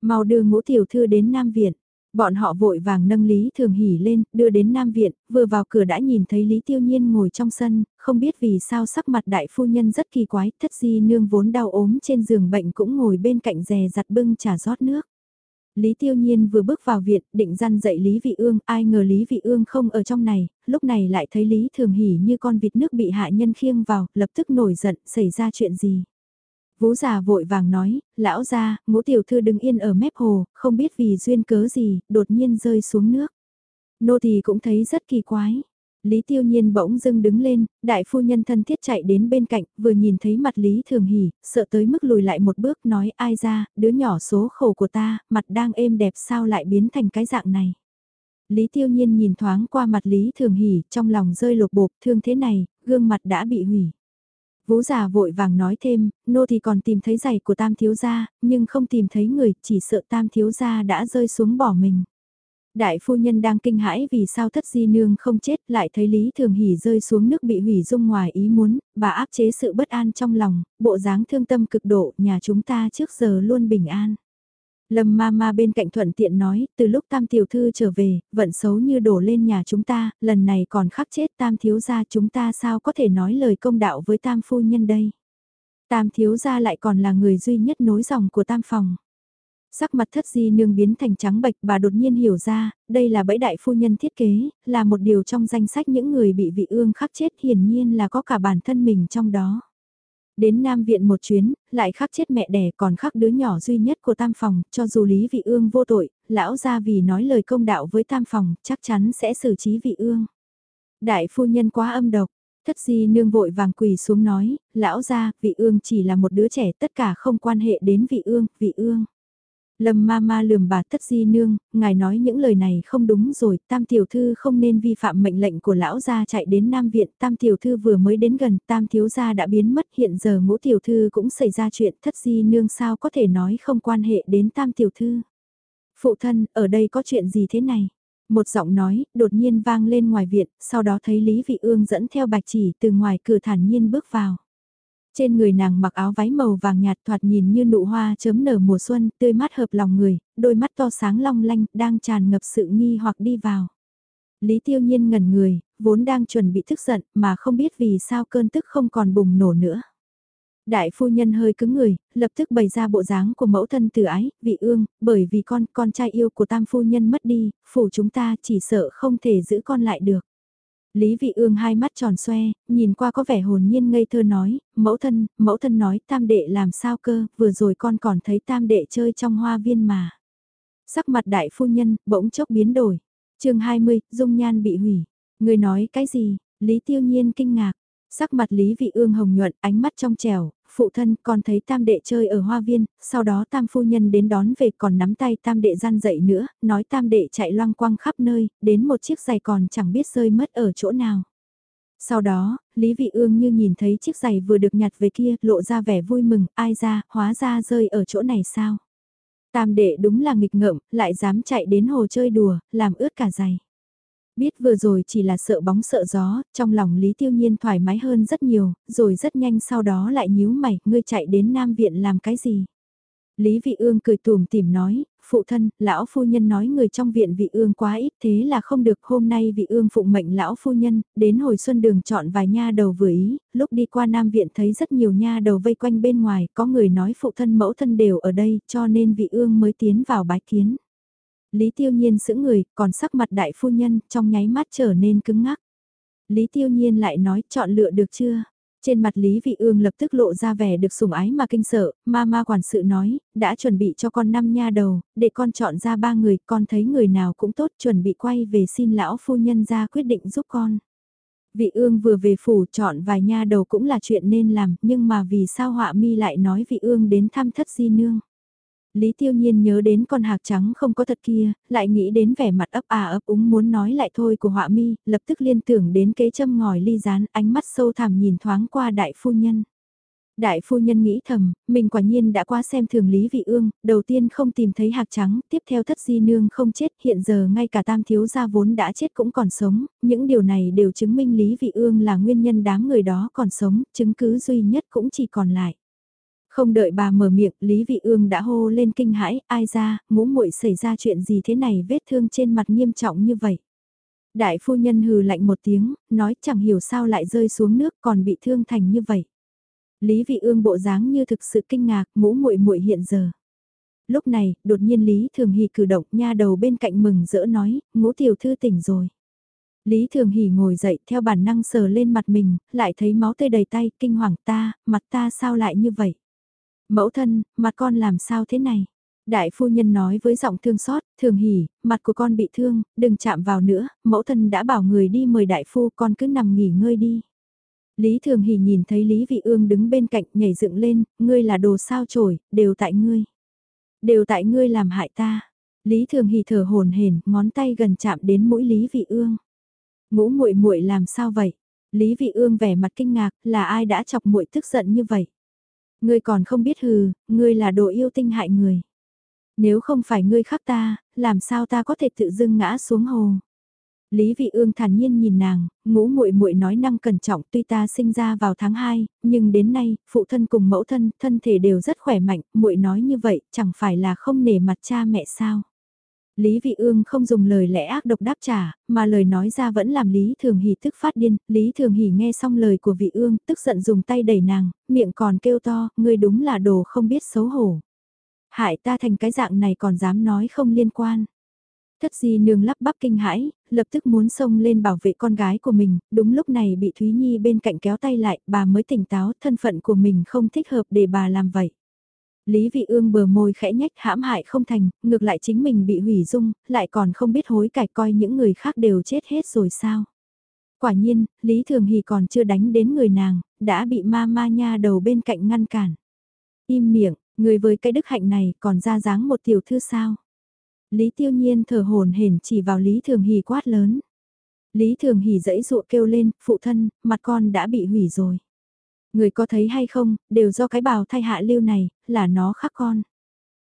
Mau đưa ngũ tiểu thư đến Nam Viện. Bọn họ vội vàng nâng Lý Thường Hỷ lên, đưa đến Nam Viện, vừa vào cửa đã nhìn thấy Lý Tiêu Nhiên ngồi trong sân, không biết vì sao sắc mặt đại phu nhân rất kỳ quái, thất di nương vốn đau ốm trên giường bệnh cũng ngồi bên cạnh rè giặt bưng trà rót nước. Lý Tiêu Nhiên vừa bước vào viện, định răn dậy Lý Vị Ương, ai ngờ Lý Vị Ương không ở trong này, lúc này lại thấy Lý Thường Hỉ như con vịt nước bị hạ nhân khiêng vào, lập tức nổi giận, xảy ra chuyện gì. Vú già vội vàng nói, lão gia, ngũ tiểu thư đứng yên ở mép hồ, không biết vì duyên cớ gì, đột nhiên rơi xuống nước. Nô thì cũng thấy rất kỳ quái. Lý Tiêu Nhiên bỗng dưng đứng lên, đại phu nhân thân thiết chạy đến bên cạnh, vừa nhìn thấy mặt Lý Thường Hỉ, sợ tới mức lùi lại một bước nói ai ra, đứa nhỏ số khổ của ta, mặt đang êm đẹp sao lại biến thành cái dạng này. Lý Tiêu Nhiên nhìn thoáng qua mặt Lý Thường Hỉ, trong lòng rơi lột bột, thương thế này, gương mặt đã bị hủy. Vú già vội vàng nói thêm, nô thì còn tìm thấy giày của tam thiếu gia, nhưng không tìm thấy người, chỉ sợ tam thiếu gia đã rơi xuống bỏ mình. Đại phu nhân đang kinh hãi vì sao thất di nương không chết lại thấy Lý Thường Hỷ rơi xuống nước bị hủy dung ngoài ý muốn, bà áp chế sự bất an trong lòng, bộ dáng thương tâm cực độ nhà chúng ta trước giờ luôn bình an. Lâm ma ma bên cạnh thuận tiện nói, từ lúc tam tiểu thư trở về, vận xấu như đổ lên nhà chúng ta, lần này còn khắc chết tam thiếu gia chúng ta sao có thể nói lời công đạo với tam phu nhân đây. Tam thiếu gia lại còn là người duy nhất nối dòng của tam phòng. Sắc mặt thất di nương biến thành trắng bệch bà đột nhiên hiểu ra, đây là bẫy đại phu nhân thiết kế, là một điều trong danh sách những người bị vị ương khắc chết hiển nhiên là có cả bản thân mình trong đó. Đến Nam Viện một chuyến, lại khắc chết mẹ đẻ còn khắc đứa nhỏ duy nhất của tam phòng, cho dù Lý Vị Ương vô tội, lão gia vì nói lời công đạo với tam phòng, chắc chắn sẽ xử trí Vị Ương. Đại phu nhân quá âm độc, thất di nương vội vàng quỳ xuống nói, lão gia Vị Ương chỉ là một đứa trẻ tất cả không quan hệ đến Vị Ương, Vị Ương. Lâm ma ma lườm bà thất di nương, ngài nói những lời này không đúng rồi, tam tiểu thư không nên vi phạm mệnh lệnh của lão gia chạy đến Nam Viện, tam tiểu thư vừa mới đến gần, tam thiếu gia đã biến mất, hiện giờ ngũ tiểu thư cũng xảy ra chuyện, thất di nương sao có thể nói không quan hệ đến tam tiểu thư. Phụ thân, ở đây có chuyện gì thế này? Một giọng nói, đột nhiên vang lên ngoài viện, sau đó thấy Lý Vị Ương dẫn theo bạch chỉ từ ngoài cửa thản nhiên bước vào. Trên người nàng mặc áo váy màu vàng nhạt thoạt nhìn như nụ hoa chớm nở mùa xuân, tươi mát hợp lòng người, đôi mắt to sáng long lanh, đang tràn ngập sự nghi hoặc đi vào. Lý tiêu nhiên ngẩn người, vốn đang chuẩn bị thức giận, mà không biết vì sao cơn tức không còn bùng nổ nữa. Đại phu nhân hơi cứng người, lập tức bày ra bộ dáng của mẫu thân từ ái, vị ương, bởi vì con, con trai yêu của tam phu nhân mất đi, phủ chúng ta chỉ sợ không thể giữ con lại được. Lý Vị Ương hai mắt tròn xoe, nhìn qua có vẻ hồn nhiên ngây thơ nói, mẫu thân, mẫu thân nói tam đệ làm sao cơ, vừa rồi con còn thấy tam đệ chơi trong hoa viên mà. Sắc mặt đại phu nhân, bỗng chốc biến đổi. chương 20, dung nhan bị hủy. Người nói cái gì? Lý Tiêu Nhiên kinh ngạc. Sắc mặt Lý Vị Ương hồng nhuận, ánh mắt trong trẻo, phụ thân còn thấy tam đệ chơi ở hoa viên, sau đó tam phu nhân đến đón về còn nắm tay tam đệ gian dậy nữa, nói tam đệ chạy loang quang khắp nơi, đến một chiếc giày còn chẳng biết rơi mất ở chỗ nào. Sau đó, Lý Vị Ương như nhìn thấy chiếc giày vừa được nhặt về kia, lộ ra vẻ vui mừng, ai ra, hóa ra rơi ở chỗ này sao? Tam đệ đúng là nghịch ngợm, lại dám chạy đến hồ chơi đùa, làm ướt cả giày. Biết vừa rồi chỉ là sợ bóng sợ gió, trong lòng Lý Tiêu Nhiên thoải mái hơn rất nhiều, rồi rất nhanh sau đó lại nhíu mày, ngươi chạy đến Nam Viện làm cái gì? Lý Vị Ương cười tùm tìm nói, phụ thân, lão phu nhân nói người trong viện Vị Ương quá ít thế là không được hôm nay Vị Ương phụng mệnh lão phu nhân, đến hồi xuân đường chọn vài nha đầu vừa ý, lúc đi qua Nam Viện thấy rất nhiều nha đầu vây quanh bên ngoài, có người nói phụ thân mẫu thân đều ở đây cho nên Vị Ương mới tiến vào bái kiến. Lý Tiêu Nhiên sững người, còn sắc mặt đại phu nhân, trong nháy mắt trở nên cứng ngắc. Lý Tiêu Nhiên lại nói, chọn lựa được chưa? Trên mặt Lý Vị Ương lập tức lộ ra vẻ được sủng ái mà kinh sợ, ma ma quản sự nói, đã chuẩn bị cho con năm nha đầu, để con chọn ra ba người, con thấy người nào cũng tốt, chuẩn bị quay về xin lão phu nhân ra quyết định giúp con. Vị Ương vừa về phủ chọn vài nha đầu cũng là chuyện nên làm, nhưng mà vì sao họa mi lại nói Vị Ương đến thăm thất di nương. Lý Tiêu Nhiên nhớ đến con hạc trắng không có thật kia, lại nghĩ đến vẻ mặt ấp à ấp úng muốn nói lại thôi của họa mi, lập tức liên tưởng đến kế châm ngòi ly rán, ánh mắt sâu thẳm nhìn thoáng qua đại phu nhân. Đại phu nhân nghĩ thầm, mình quả nhiên đã qua xem thường Lý Vị Ương, đầu tiên không tìm thấy hạc trắng, tiếp theo thất di nương không chết, hiện giờ ngay cả tam thiếu gia vốn đã chết cũng còn sống, những điều này đều chứng minh Lý Vị Ương là nguyên nhân đám người đó còn sống, chứng cứ duy nhất cũng chỉ còn lại. Không đợi bà mở miệng, Lý Vị Ương đã hô lên kinh hãi, ai ra, ngũ muội xảy ra chuyện gì thế này vết thương trên mặt nghiêm trọng như vậy. Đại phu nhân hừ lạnh một tiếng, nói chẳng hiểu sao lại rơi xuống nước còn bị thương thành như vậy. Lý Vị Ương bộ dáng như thực sự kinh ngạc, ngũ muội muội hiện giờ. lúc này, đột nhiên Lý Thường Hỷ cử động nha đầu bên cạnh mừng rỡ nói, ngũ tiểu thư tỉnh rồi. Lý Thường Hỷ ngồi dậy theo bản năng sờ lên mặt mình, lại thấy máu tươi đầy tay, kinh hoàng ta, mặt ta sao lại như vậy? Mẫu thân, mặt con làm sao thế này? Đại phu nhân nói với giọng thương xót, thường hỉ, mặt của con bị thương, đừng chạm vào nữa, mẫu thân đã bảo người đi mời đại phu, con cứ nằm nghỉ ngơi đi. Lý thường hỉ nhìn thấy Lý vị ương đứng bên cạnh nhảy dựng lên, ngươi là đồ sao chổi, đều tại ngươi. Đều tại ngươi làm hại ta. Lý thường hỉ thở hồn hển, ngón tay gần chạm đến mũi Lý vị ương. Ngũ muội muội làm sao vậy? Lý vị ương vẻ mặt kinh ngạc, là ai đã chọc muội tức giận như vậy? Ngươi còn không biết hừ, ngươi là đồ yêu tinh hại người. Nếu không phải ngươi khắc ta, làm sao ta có thể tự dưng ngã xuống hồ? Lý Vị Ương thản nhiên nhìn nàng, ngũ muội muội nói năng cẩn trọng, tuy ta sinh ra vào tháng 2, nhưng đến nay, phụ thân cùng mẫu thân, thân thể đều rất khỏe mạnh, muội nói như vậy, chẳng phải là không nể mặt cha mẹ sao? Lý Vị Ương không dùng lời lẽ ác độc đáp trả, mà lời nói ra vẫn làm Lý Thường Hỷ tức phát điên, Lý Thường Hỷ nghe xong lời của Vị Ương, tức giận dùng tay đẩy nàng, miệng còn kêu to, ngươi đúng là đồ không biết xấu hổ. Hại ta thành cái dạng này còn dám nói không liên quan. Thất di nương lắp bắp kinh hãi, lập tức muốn xông lên bảo vệ con gái của mình, đúng lúc này bị Thúy Nhi bên cạnh kéo tay lại, bà mới tỉnh táo thân phận của mình không thích hợp để bà làm vậy. Lý Vị Ương bờ môi khẽ nhách hãm hại không thành, ngược lại chính mình bị hủy dung, lại còn không biết hối cải coi những người khác đều chết hết rồi sao. Quả nhiên, Lý Thường Hì còn chưa đánh đến người nàng, đã bị ma ma nha đầu bên cạnh ngăn cản. Im miệng, người với cái đức hạnh này còn ra dáng một tiểu thư sao. Lý Tiêu Nhiên thở hồn hển chỉ vào Lý Thường Hì quát lớn. Lý Thường Hì dãy dụa kêu lên, phụ thân, mặt con đã bị hủy rồi. Người có thấy hay không, đều do cái bào thay hạ lưu này, là nó khắc con.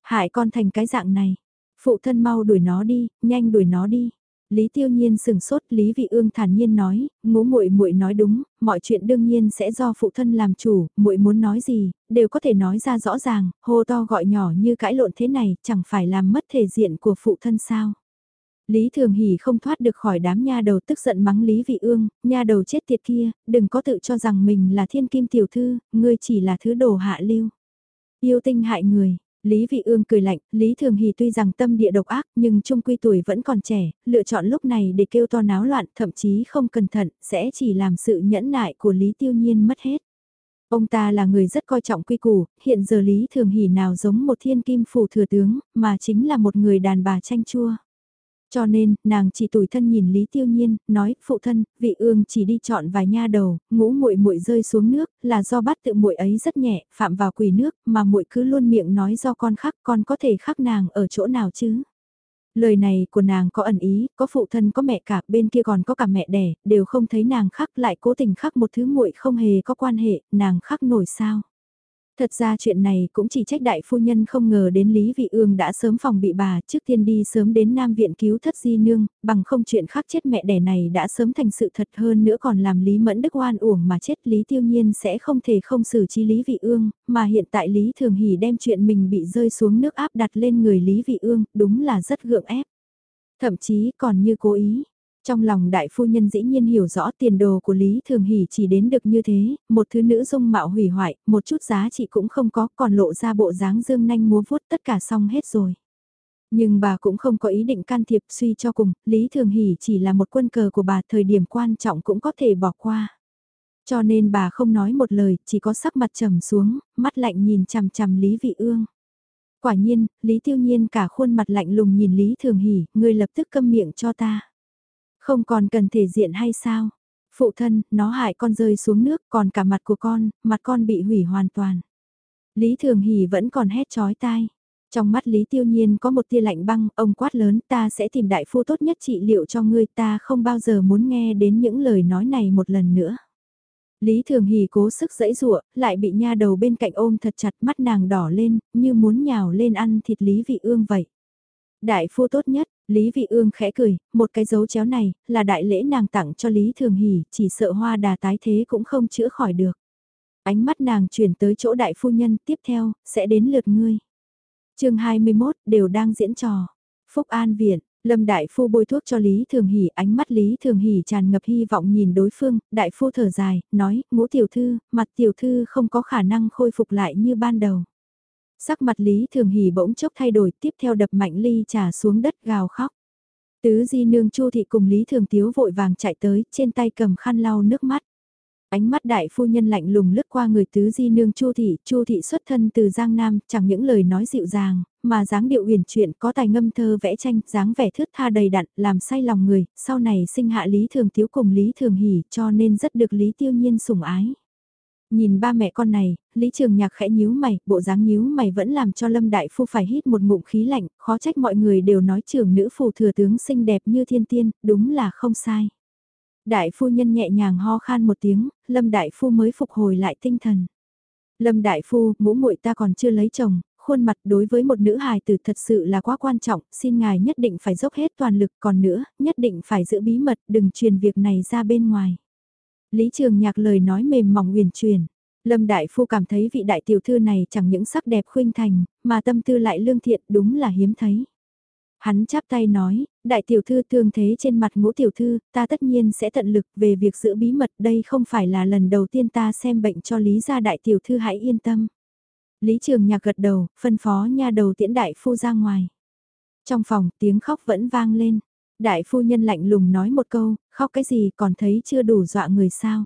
Hại con thành cái dạng này. Phụ thân mau đuổi nó đi, nhanh đuổi nó đi. Lý Tiêu Nhiên sừng sốt, Lý Vị Ương thản nhiên nói, ngũ muội muội nói đúng, mọi chuyện đương nhiên sẽ do phụ thân làm chủ, muội muốn nói gì, đều có thể nói ra rõ ràng, hô to gọi nhỏ như cãi lộn thế này, chẳng phải làm mất thể diện của phụ thân sao? Lý Thường Hỷ không thoát được khỏi đám nha đầu tức giận mắng Lý Vị Ương, nha đầu chết tiệt kia, đừng có tự cho rằng mình là thiên kim tiểu thư, ngươi chỉ là thứ đồ hạ lưu. Yêu tinh hại người, Lý Vị Ương cười lạnh, Lý Thường Hỷ tuy rằng tâm địa độc ác nhưng trung quy tuổi vẫn còn trẻ, lựa chọn lúc này để kêu to náo loạn thậm chí không cẩn thận, sẽ chỉ làm sự nhẫn nại của Lý Tiêu Nhiên mất hết. Ông ta là người rất coi trọng quy củ, hiện giờ Lý Thường Hỷ nào giống một thiên kim phủ thừa tướng, mà chính là một người đàn bà tranh chua. Cho nên, nàng chỉ tủi thân nhìn Lý Tiêu Nhiên, nói, phụ thân, vị ương chỉ đi chọn vài nha đầu, ngũ muội muội rơi xuống nước, là do bắt tự muội ấy rất nhẹ, phạm vào quỷ nước, mà muội cứ luôn miệng nói do con khắc, con có thể khắc nàng ở chỗ nào chứ? Lời này của nàng có ẩn ý, có phụ thân có mẹ cả, bên kia còn có cả mẹ đẻ, đều không thấy nàng khắc lại cố tình khắc một thứ muội không hề có quan hệ, nàng khắc nổi sao? Thật ra chuyện này cũng chỉ trách đại phu nhân không ngờ đến Lý Vị Ương đã sớm phòng bị bà trước tiên đi sớm đến Nam Viện cứu thất di nương, bằng không chuyện khác chết mẹ đẻ này đã sớm thành sự thật hơn nữa còn làm Lý Mẫn Đức oan uổng mà chết Lý Tiêu Nhiên sẽ không thể không xử trí Lý Vị Ương, mà hiện tại Lý Thường Hỷ đem chuyện mình bị rơi xuống nước áp đặt lên người Lý Vị Ương, đúng là rất gượng ép. Thậm chí còn như cố ý, trong lòng đại phu nhân dĩ nhiên hiểu rõ tiền đồ của Lý Thường Hỷ chỉ đến được như thế, một thứ nữ dung mạo hủy hoại, một chút giá trị cũng không có, còn lộ ra bộ dáng dương nanh múa vuốt tất cả xong hết rồi. Nhưng bà cũng không có ý định can thiệp suy cho cùng, Lý Thường Hỷ chỉ là một quân cờ của bà thời điểm quan trọng cũng có thể bỏ qua. Cho nên bà không nói một lời, chỉ có sắc mặt trầm xuống, mắt lạnh nhìn chằm chằm Lý Vị Ương. Quả nhiên, Lý Tiêu Nhiên cả khuôn mặt lạnh lùng nhìn Lý Thường Hỷ, ngươi lập tức câm miệng cho ta. Không còn cần thể diện hay sao? Phụ thân, nó hại con rơi xuống nước, còn cả mặt của con, mặt con bị hủy hoàn toàn. Lý Thường Hỷ vẫn còn hét chói tai. Trong mắt Lý Tiêu Nhiên có một tia lạnh băng, ông quát lớn ta sẽ tìm đại phu tốt nhất trị liệu cho ngươi ta không bao giờ muốn nghe đến những lời nói này một lần nữa. Lý Thường Hỷ cố sức dẫy rụa, lại bị nha đầu bên cạnh ôm thật chặt mắt nàng đỏ lên, như muốn nhào lên ăn thịt Lý Vị Ương vậy. Đại phu tốt nhất, Lý Vị Ương khẽ cười, một cái dấu chéo này, là đại lễ nàng tặng cho Lý Thường Hỷ, chỉ sợ hoa đà tái thế cũng không chữa khỏi được. Ánh mắt nàng chuyển tới chỗ đại phu nhân, tiếp theo, sẽ đến lượt ngươi. chương 21, đều đang diễn trò. Phúc An Viện, Lâm Đại Phu bôi thuốc cho Lý Thường Hỷ, ánh mắt Lý Thường Hỷ tràn ngập hy vọng nhìn đối phương, Đại Phu thở dài, nói, ngũ tiểu thư, mặt tiểu thư không có khả năng khôi phục lại như ban đầu. Sắc mặt Lý Thường Hỷ bỗng chốc thay đổi tiếp theo đập mạnh ly trà xuống đất gào khóc. Tứ di nương Chu thị cùng Lý Thường Tiếu vội vàng chạy tới, trên tay cầm khăn lau nước mắt. Ánh mắt đại phu nhân lạnh lùng lướt qua người tứ di nương Chu thị, Chu thị xuất thân từ Giang Nam, chẳng những lời nói dịu dàng, mà dáng điệu uyển chuyển có tài ngâm thơ vẽ tranh, dáng vẻ thướt tha đầy đặn, làm say lòng người, sau này sinh hạ Lý Thường Tiếu cùng Lý Thường Hỉ, cho nên rất được Lý Tiêu Nhiên sủng ái. Nhìn ba mẹ con này, Lý Trường Nhạc khẽ nhíu mày, bộ dáng nhíu mày vẫn làm cho Lâm Đại Phu phải hít một ngụm khí lạnh, khó trách mọi người đều nói trưởng nữ phù thừa tướng xinh đẹp như thiên tiên, đúng là không sai. Đại phu nhân nhẹ nhàng ho khan một tiếng, Lâm Đại Phu mới phục hồi lại tinh thần. Lâm Đại Phu, ngũ muội ta còn chưa lấy chồng, khuôn mặt đối với một nữ hài tử thật sự là quá quan trọng, xin ngài nhất định phải dốc hết toàn lực còn nữa, nhất định phải giữ bí mật, đừng truyền việc này ra bên ngoài. Lý Trường Nhạc lời nói mềm mỏng uyển chuyển. Lâm Đại Phu cảm thấy vị đại tiểu thư này chẳng những sắc đẹp khuynh thành, mà tâm tư lại lương thiện đúng là hiếm thấy. Hắn chắp tay nói, đại tiểu thư thương thế trên mặt ngũ tiểu thư, ta tất nhiên sẽ tận lực về việc giữ bí mật đây không phải là lần đầu tiên ta xem bệnh cho Lý gia đại tiểu thư hãy yên tâm. Lý Trường Nhạc gật đầu, phân phó nha đầu tiễn đại phu ra ngoài. Trong phòng tiếng khóc vẫn vang lên. Đại phu nhân lạnh lùng nói một câu, khóc cái gì còn thấy chưa đủ dọa người sao.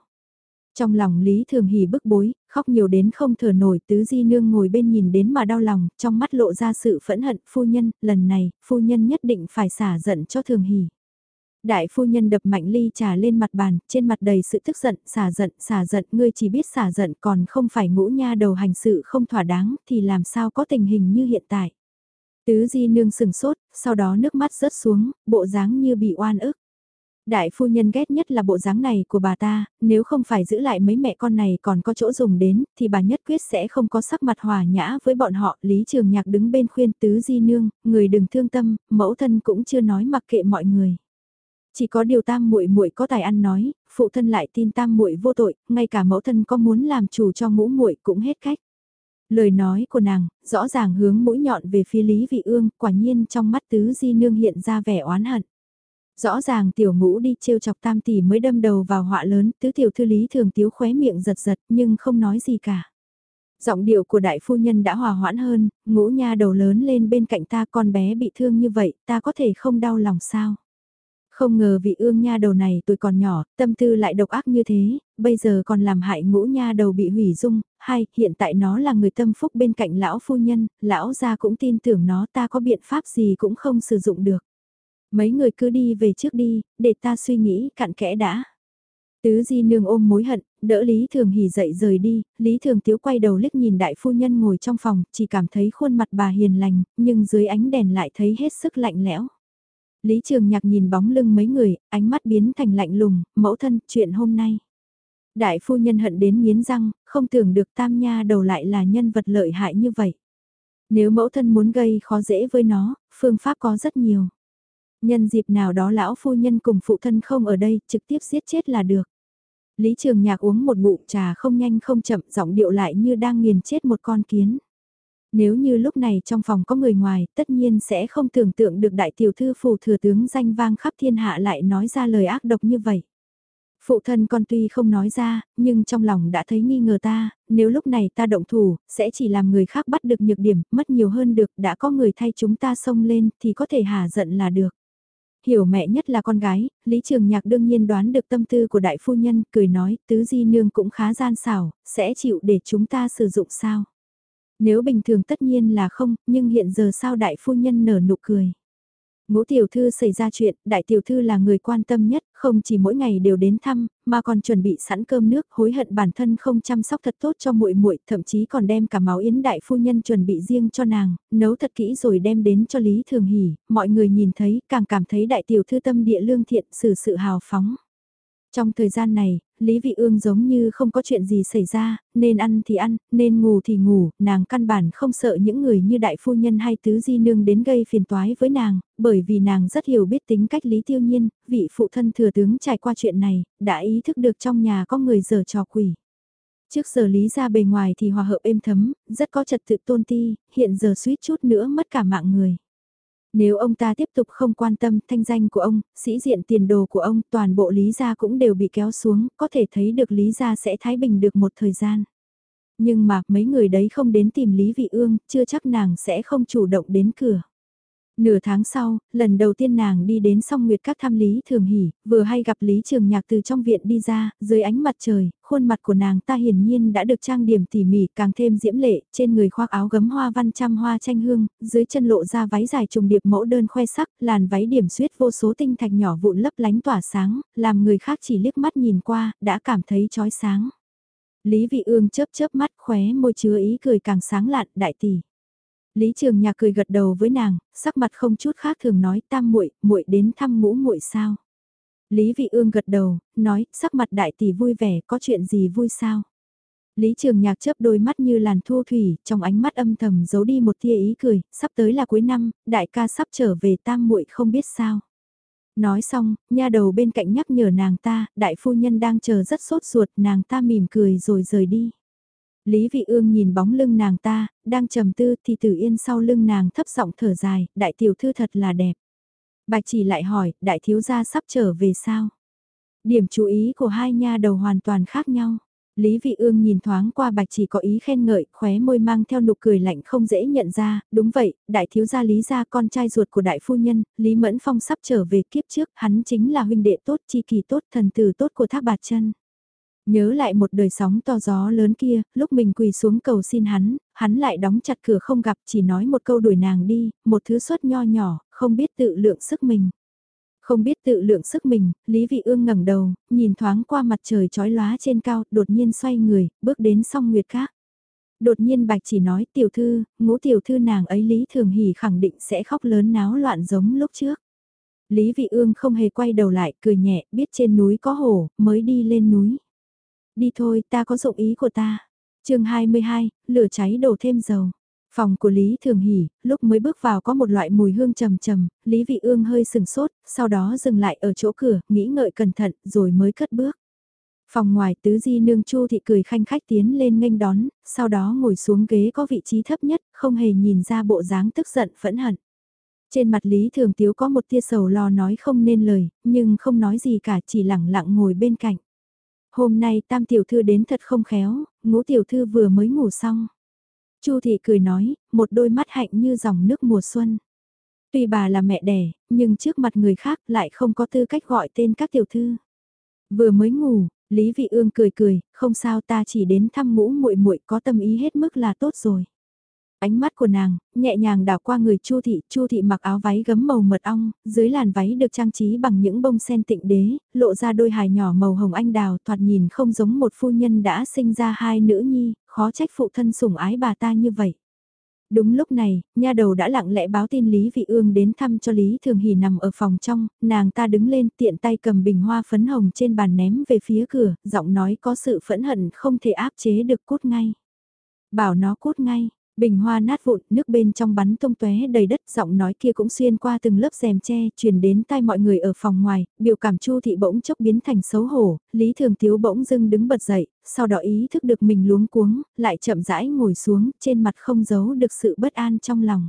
Trong lòng Lý Thường Hỉ bức bối, khóc nhiều đến không thở nổi tứ di nương ngồi bên nhìn đến mà đau lòng, trong mắt lộ ra sự phẫn hận, phu nhân, lần này, phu nhân nhất định phải xả giận cho Thường Hỉ. Đại phu nhân đập mạnh ly trà lên mặt bàn, trên mặt đầy sự tức giận, xả giận, xả giận, ngươi chỉ biết xả giận còn không phải ngũ nha đầu hành sự không thỏa đáng, thì làm sao có tình hình như hiện tại. Tứ di nương sừng sốt, sau đó nước mắt rớt xuống, bộ dáng như bị oan ức. Đại phu nhân ghét nhất là bộ dáng này của bà ta, nếu không phải giữ lại mấy mẹ con này còn có chỗ dùng đến, thì bà nhất quyết sẽ không có sắc mặt hòa nhã với bọn họ. Lý Trường Nhạc đứng bên khuyên tứ di nương, người đừng thương tâm, mẫu thân cũng chưa nói mặc kệ mọi người. Chỉ có điều tam muội muội có tài ăn nói, phụ thân lại tin tam muội vô tội, ngay cả mẫu thân có muốn làm chủ cho ngũ muội cũng hết cách. Lời nói của nàng, rõ ràng hướng mũi nhọn về phía Lý Vị Ương, quả nhiên trong mắt tứ di nương hiện ra vẻ oán hận. Rõ ràng tiểu ngũ đi trêu chọc tam tỷ mới đâm đầu vào họa lớn, tứ tiểu thư lý thường tiếu khóe miệng giật giật nhưng không nói gì cả. Giọng điệu của đại phu nhân đã hòa hoãn hơn, ngũ nha đầu lớn lên bên cạnh ta con bé bị thương như vậy, ta có thể không đau lòng sao? Không ngờ vị ương nha đầu này tuổi còn nhỏ, tâm tư lại độc ác như thế, bây giờ còn làm hại ngũ nha đầu bị hủy dung, hay hiện tại nó là người tâm phúc bên cạnh lão phu nhân, lão gia cũng tin tưởng nó ta có biện pháp gì cũng không sử dụng được. Mấy người cứ đi về trước đi, để ta suy nghĩ cặn kẽ đã. Tứ di nương ôm mối hận, đỡ Lý Thường Hỉ dậy rời đi, Lý Thường Tiếu quay đầu liếc nhìn đại phu nhân ngồi trong phòng, chỉ cảm thấy khuôn mặt bà hiền lành, nhưng dưới ánh đèn lại thấy hết sức lạnh lẽo. Lý Trường Nhạc nhìn bóng lưng mấy người, ánh mắt biến thành lạnh lùng, mẫu thân, chuyện hôm nay. Đại phu nhân hận đến nghiến răng, không tưởng được tam nha đầu lại là nhân vật lợi hại như vậy. Nếu mẫu thân muốn gây khó dễ với nó, phương pháp có rất nhiều. Nhân dịp nào đó lão phu nhân cùng phụ thân không ở đây, trực tiếp giết chết là được. Lý Trường Nhạc uống một ngụm trà không nhanh không chậm, giọng điệu lại như đang nghiền chết một con kiến. Nếu như lúc này trong phòng có người ngoài, tất nhiên sẽ không tưởng tượng được đại tiểu thư phủ thừa tướng danh vang khắp thiên hạ lại nói ra lời ác độc như vậy. Phụ thân con tuy không nói ra, nhưng trong lòng đã thấy nghi ngờ ta, nếu lúc này ta động thủ, sẽ chỉ làm người khác bắt được nhược điểm, mất nhiều hơn được, đã có người thay chúng ta xông lên, thì có thể hà giận là được. Hiểu mẹ nhất là con gái, Lý Trường Nhạc đương nhiên đoán được tâm tư của đại phu nhân, cười nói, tứ di nương cũng khá gian xảo, sẽ chịu để chúng ta sử dụng sao. Nếu bình thường tất nhiên là không, nhưng hiện giờ sao đại phu nhân nở nụ cười. Ngũ tiểu thư xảy ra chuyện, đại tiểu thư là người quan tâm nhất, không chỉ mỗi ngày đều đến thăm, mà còn chuẩn bị sẵn cơm nước, hối hận bản thân không chăm sóc thật tốt cho muội muội, thậm chí còn đem cả máu yến đại phu nhân chuẩn bị riêng cho nàng, nấu thật kỹ rồi đem đến cho Lý Thường Hỉ, mọi người nhìn thấy, càng cảm thấy đại tiểu thư tâm địa lương thiện, xử sự hào phóng. Trong thời gian này, Lý Vị Ương giống như không có chuyện gì xảy ra, nên ăn thì ăn, nên ngủ thì ngủ, nàng căn bản không sợ những người như đại phu nhân hay tứ di nương đến gây phiền toái với nàng, bởi vì nàng rất hiểu biết tính cách Lý Tiêu Nhiên, vị phụ thân thừa tướng trải qua chuyện này, đã ý thức được trong nhà có người dở trò quỷ. Trước giờ Lý ra bề ngoài thì hòa hợp êm thấm, rất có trật tự tôn ti, hiện giờ suýt chút nữa mất cả mạng người. Nếu ông ta tiếp tục không quan tâm thanh danh của ông, sĩ diện tiền đồ của ông, toàn bộ Lý Gia cũng đều bị kéo xuống, có thể thấy được Lý Gia sẽ thái bình được một thời gian. Nhưng mà mấy người đấy không đến tìm Lý Vị Ương, chưa chắc nàng sẽ không chủ động đến cửa. Nửa tháng sau, lần đầu tiên nàng đi đến song nguyệt các thăm Lý Thường Hỷ, vừa hay gặp Lý Trường Nhạc từ trong viện đi ra, dưới ánh mặt trời, khuôn mặt của nàng ta hiển nhiên đã được trang điểm tỉ mỉ càng thêm diễm lệ, trên người khoác áo gấm hoa văn trăm hoa tranh hương, dưới chân lộ ra váy dài trùng điệp mẫu đơn khoe sắc, làn váy điểm xuyết vô số tinh thạch nhỏ vụn lấp lánh tỏa sáng, làm người khác chỉ liếc mắt nhìn qua, đã cảm thấy chói sáng. Lý Vị Ương chớp chớp mắt khóe môi chứa ý cười càng sáng lạn, đại tỷ. Lý Trường Nhạc cười gật đầu với nàng, sắc mặt không chút khác thường nói tam muội, muội đến thăm ngũ muội sao? Lý Vị Ương gật đầu, nói, sắc mặt đại tỷ vui vẻ, có chuyện gì vui sao? Lý Trường Nhạc chớp đôi mắt như làn thu thủy, trong ánh mắt âm thầm giấu đi một tia ý cười, sắp tới là cuối năm, đại ca sắp trở về tam muội không biết sao. Nói xong, nha đầu bên cạnh nhắc nhở nàng ta, đại phu nhân đang chờ rất sốt ruột, nàng ta mỉm cười rồi rời đi. Lý Vị Ương nhìn bóng lưng nàng ta, đang trầm tư thì Tử Yên sau lưng nàng thấp giọng thở dài, đại tiểu thư thật là đẹp. Bạch chỉ lại hỏi, đại thiếu gia sắp trở về sao? Điểm chú ý của hai nha đầu hoàn toàn khác nhau. Lý Vị Ương nhìn thoáng qua bạch chỉ có ý khen ngợi, khóe môi mang theo nụ cười lạnh không dễ nhận ra, đúng vậy, đại thiếu gia Lý gia con trai ruột của đại phu nhân, Lý Mẫn Phong sắp trở về kiếp trước, hắn chính là huynh đệ tốt, chi kỳ tốt, thần tử tốt của thác bạt chân. Nhớ lại một đời sóng to gió lớn kia, lúc mình quỳ xuống cầu xin hắn, hắn lại đóng chặt cửa không gặp chỉ nói một câu đuổi nàng đi, một thứ suất nho nhỏ, không biết tự lượng sức mình. Không biết tự lượng sức mình, Lý Vị Ương ngẩng đầu, nhìn thoáng qua mặt trời chói lóa trên cao, đột nhiên xoay người, bước đến song nguyệt khác. Đột nhiên bạch chỉ nói tiểu thư, ngũ tiểu thư nàng ấy Lý Thường Hỷ khẳng định sẽ khóc lớn náo loạn giống lúc trước. Lý Vị Ương không hề quay đầu lại, cười nhẹ, biết trên núi có hổ, mới đi lên núi. Đi thôi, ta có dụng ý của ta. chương 22, lửa cháy đổ thêm dầu. Phòng của Lý Thường Hỷ, lúc mới bước vào có một loại mùi hương trầm trầm, Lý Vị Ương hơi sừng sốt, sau đó dừng lại ở chỗ cửa, nghĩ ngợi cẩn thận, rồi mới cất bước. Phòng ngoài tứ di nương chu thị cười khanh khách tiến lên nghênh đón, sau đó ngồi xuống ghế có vị trí thấp nhất, không hề nhìn ra bộ dáng tức giận phẫn hận. Trên mặt Lý Thường Tiếu có một tia sầu lo nói không nên lời, nhưng không nói gì cả chỉ lặng lặng ngồi bên cạnh. Hôm nay tam tiểu thư đến thật không khéo, ngũ tiểu thư vừa mới ngủ xong. Chu thị cười nói, một đôi mắt hạnh như dòng nước mùa xuân. Tuy bà là mẹ đẻ, nhưng trước mặt người khác lại không có tư cách gọi tên các tiểu thư. Vừa mới ngủ, Lý Vị Ương cười cười, không sao ta chỉ đến thăm ngũ muội muội có tâm ý hết mức là tốt rồi. Ánh mắt của nàng, nhẹ nhàng đảo qua người Chu thị, Chu thị mặc áo váy gấm màu mật ong, dưới làn váy được trang trí bằng những bông sen tịnh đế, lộ ra đôi hài nhỏ màu hồng anh đào, thoạt nhìn không giống một phu nhân đã sinh ra hai nữ nhi, khó trách phụ thân sủng ái bà ta như vậy. Đúng lúc này, nha đầu đã lặng lẽ báo tin Lý Vị Ương đến thăm cho Lý Thường Hỷ nằm ở phòng trong, nàng ta đứng lên tiện tay cầm bình hoa phấn hồng trên bàn ném về phía cửa, giọng nói có sự phẫn hận không thể áp chế được cút ngay. Bảo nó cút ngay, Bình hoa nát vụn, nước bên trong bắn tung tóe đầy đất, giọng nói kia cũng xuyên qua từng lớp rèm che, truyền đến tai mọi người ở phòng ngoài, biểu cảm Chu thị bỗng chốc biến thành xấu hổ, Lý Thường Tiếu bỗng dưng đứng bật dậy, sau đó ý thức được mình luống cuống, lại chậm rãi ngồi xuống, trên mặt không giấu được sự bất an trong lòng.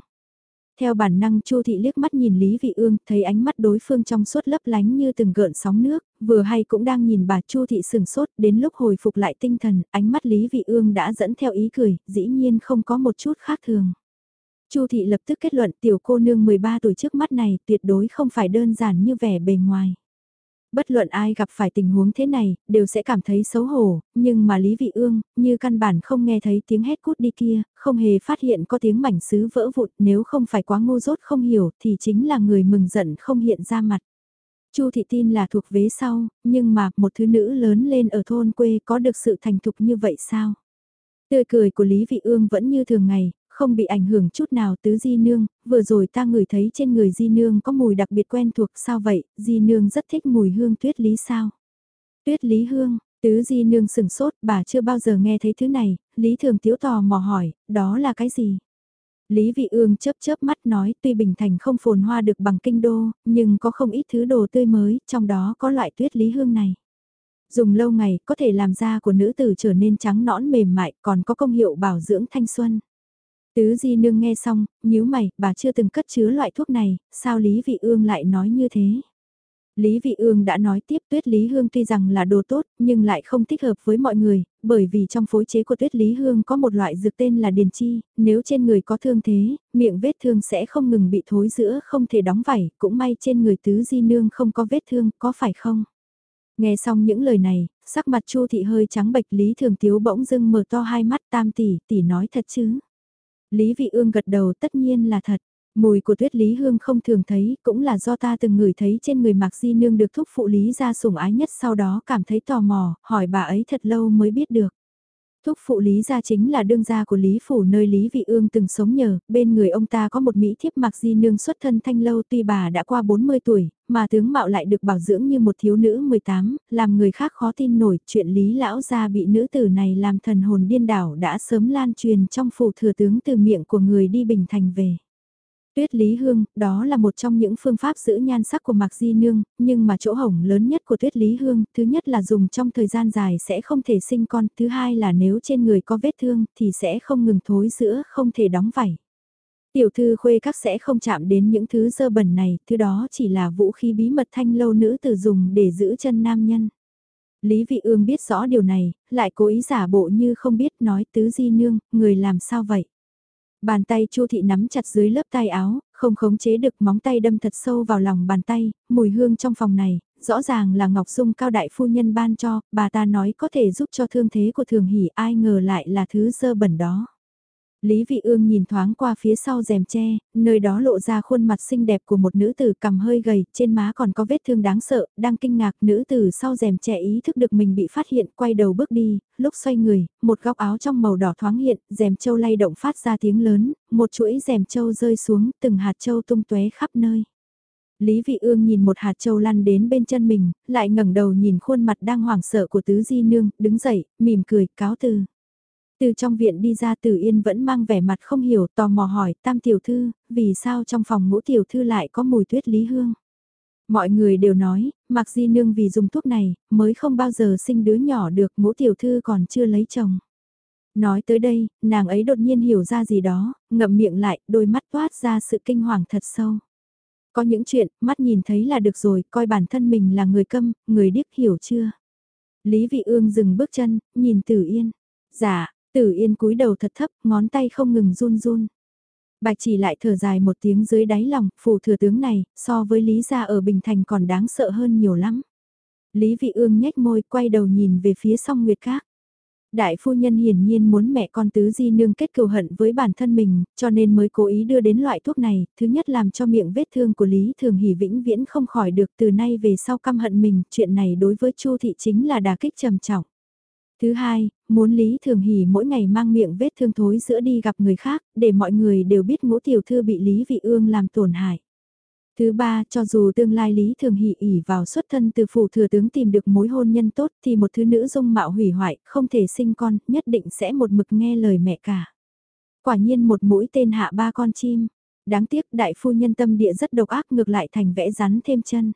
Theo bản năng Chu thị liếc mắt nhìn Lý Vị Ương, thấy ánh mắt đối phương trong suốt lấp lánh như từng gợn sóng nước, vừa hay cũng đang nhìn bà Chu thị sừng sốt, đến lúc hồi phục lại tinh thần, ánh mắt Lý Vị Ương đã dẫn theo ý cười, dĩ nhiên không có một chút khác thường. Chu thị lập tức kết luận tiểu cô nương 13 tuổi trước mắt này tuyệt đối không phải đơn giản như vẻ bề ngoài bất luận ai gặp phải tình huống thế này, đều sẽ cảm thấy xấu hổ, nhưng mà Lý Vị Ương, như căn bản không nghe thấy tiếng hét cút đi kia, không hề phát hiện có tiếng mảnh sứ vỡ vụn, nếu không phải quá ngu dốt không hiểu thì chính là người mừng giận không hiện ra mặt. Chu thị tin là thuộc vế sau, nhưng mà một thứ nữ lớn lên ở thôn quê có được sự thành thục như vậy sao? Tươi cười của Lý Vị Ương vẫn như thường ngày, không bị ảnh hưởng chút nào tứ di nương, vừa rồi ta ngửi thấy trên người di nương có mùi đặc biệt quen thuộc sao vậy, di nương rất thích mùi hương tuyết lý sao. Tuyết lý hương, tứ di nương sừng sốt, bà chưa bao giờ nghe thấy thứ này, lý thường tiếu tò mò hỏi, đó là cái gì? Lý Vị Ương chớp chớp mắt nói tuy Bình Thành không phồn hoa được bằng kinh đô, nhưng có không ít thứ đồ tươi mới, trong đó có loại tuyết lý hương này. Dùng lâu ngày có thể làm da của nữ tử trở nên trắng nõn mềm mại còn có công hiệu bảo dưỡng thanh xuân. Tứ di nương nghe xong, nhíu mày, bà chưa từng cất chứa loại thuốc này, sao Lý Vị Ương lại nói như thế? Lý Vị Ương đã nói tiếp tuyết lý hương tuy rằng là đồ tốt nhưng lại không thích hợp với mọi người, bởi vì trong phối chế của tuyết lý hương có một loại dược tên là điền chi, nếu trên người có thương thế, miệng vết thương sẽ không ngừng bị thối giữa không thể đóng vảy, cũng may trên người tứ di nương không có vết thương, có phải không? Nghe xong những lời này, sắc mặt Chu thị hơi trắng bệch Lý Thường Tiếu bỗng dưng mở to hai mắt tam tỷ, tỷ nói thật chứ? Lý Vị Ương gật đầu tất nhiên là thật. Mùi của tuyết lý hương không thường thấy, cũng là do ta từng ngửi thấy trên người Mạc Di Nương được thúc phụ lý ra sủng ái nhất sau đó cảm thấy tò mò, hỏi bà ấy thật lâu mới biết được. Thúc phụ Lý gia chính là đương gia của Lý Phủ nơi Lý Vị Ương từng sống nhờ, bên người ông ta có một Mỹ thiếp mặc Di Nương xuất thân thanh lâu tuy bà đã qua 40 tuổi, mà tướng mạo lại được bảo dưỡng như một thiếu nữ 18, làm người khác khó tin nổi chuyện Lý Lão gia bị nữ tử này làm thần hồn điên đảo đã sớm lan truyền trong phủ thừa tướng từ miệng của người đi Bình Thành về. Tuyết Lý Hương, đó là một trong những phương pháp giữ nhan sắc của Mạc Di Nương, nhưng mà chỗ hỏng lớn nhất của Tuyết Lý Hương, thứ nhất là dùng trong thời gian dài sẽ không thể sinh con, thứ hai là nếu trên người có vết thương thì sẽ không ngừng thối giữa, không thể đóng vảy. Tiểu thư khuê các sẽ không chạm đến những thứ dơ bẩn này, thứ đó chỉ là vũ khí bí mật thanh lâu nữ tử dùng để giữ chân nam nhân. Lý Vị Ương biết rõ điều này, lại cố ý giả bộ như không biết nói tứ di nương, người làm sao vậy? Bàn tay Chu thị nắm chặt dưới lớp tay áo, không khống chế được móng tay đâm thật sâu vào lòng bàn tay, mùi hương trong phòng này, rõ ràng là Ngọc Dung cao đại phu nhân ban cho, bà ta nói có thể giúp cho thương thế của thường hỉ ai ngờ lại là thứ dơ bẩn đó. Lý Vị Ương nhìn thoáng qua phía sau rèm tre, nơi đó lộ ra khuôn mặt xinh đẹp của một nữ tử cầm hơi gầy, trên má còn có vết thương đáng sợ, đang kinh ngạc nữ tử sau rèm tre ý thức được mình bị phát hiện, quay đầu bước đi, lúc xoay người, một góc áo trong màu đỏ thoáng hiện, rèm châu lay động phát ra tiếng lớn, một chuỗi rèm châu rơi xuống, từng hạt châu tung tóe khắp nơi. Lý Vị Ương nhìn một hạt châu lăn đến bên chân mình, lại ngẩng đầu nhìn khuôn mặt đang hoảng sợ của Tứ Di Nương, đứng dậy, mỉm cười, cáo từ. Từ trong viện đi ra từ Yên vẫn mang vẻ mặt không hiểu tò mò hỏi tam tiểu thư, vì sao trong phòng ngũ tiểu thư lại có mùi tuyết lý hương. Mọi người đều nói, mặc di nương vì dùng thuốc này, mới không bao giờ sinh đứa nhỏ được ngũ tiểu thư còn chưa lấy chồng. Nói tới đây, nàng ấy đột nhiên hiểu ra gì đó, ngậm miệng lại, đôi mắt toát ra sự kinh hoàng thật sâu. Có những chuyện, mắt nhìn thấy là được rồi, coi bản thân mình là người câm, người điếc hiểu chưa? Lý Vị Ương dừng bước chân, nhìn Tử Yên. Dạ, Tử Yên cúi đầu thật thấp, ngón tay không ngừng run run. Bạch chỉ lại thở dài một tiếng dưới đáy lòng, phủ thừa tướng này, so với Lý gia ở Bình Thành còn đáng sợ hơn nhiều lắm. Lý Vị Ương nhếch môi, quay đầu nhìn về phía song Nguyệt Các. Đại phu nhân hiển nhiên muốn mẹ con tứ di nương kết cừu hận với bản thân mình, cho nên mới cố ý đưa đến loại thuốc này, thứ nhất làm cho miệng vết thương của Lý Thường Hỷ vĩnh viễn không khỏi được từ nay về sau căm hận mình, chuyện này đối với Chu thị chính là đả kích trầm trọng. Thứ hai, muốn Lý Thường Hỷ mỗi ngày mang miệng vết thương thối giữa đi gặp người khác, để mọi người đều biết ngũ tiểu thư bị Lý Vị Ương làm tổn hại. Thứ ba, cho dù tương lai Lý Thường Hỷ ỉ vào xuất thân từ phủ thừa tướng tìm được mối hôn nhân tốt thì một thứ nữ dung mạo hủy hoại, không thể sinh con, nhất định sẽ một mực nghe lời mẹ cả. Quả nhiên một mũi tên hạ ba con chim. Đáng tiếc đại phu nhân tâm địa rất độc ác ngược lại thành vẽ rắn thêm chân.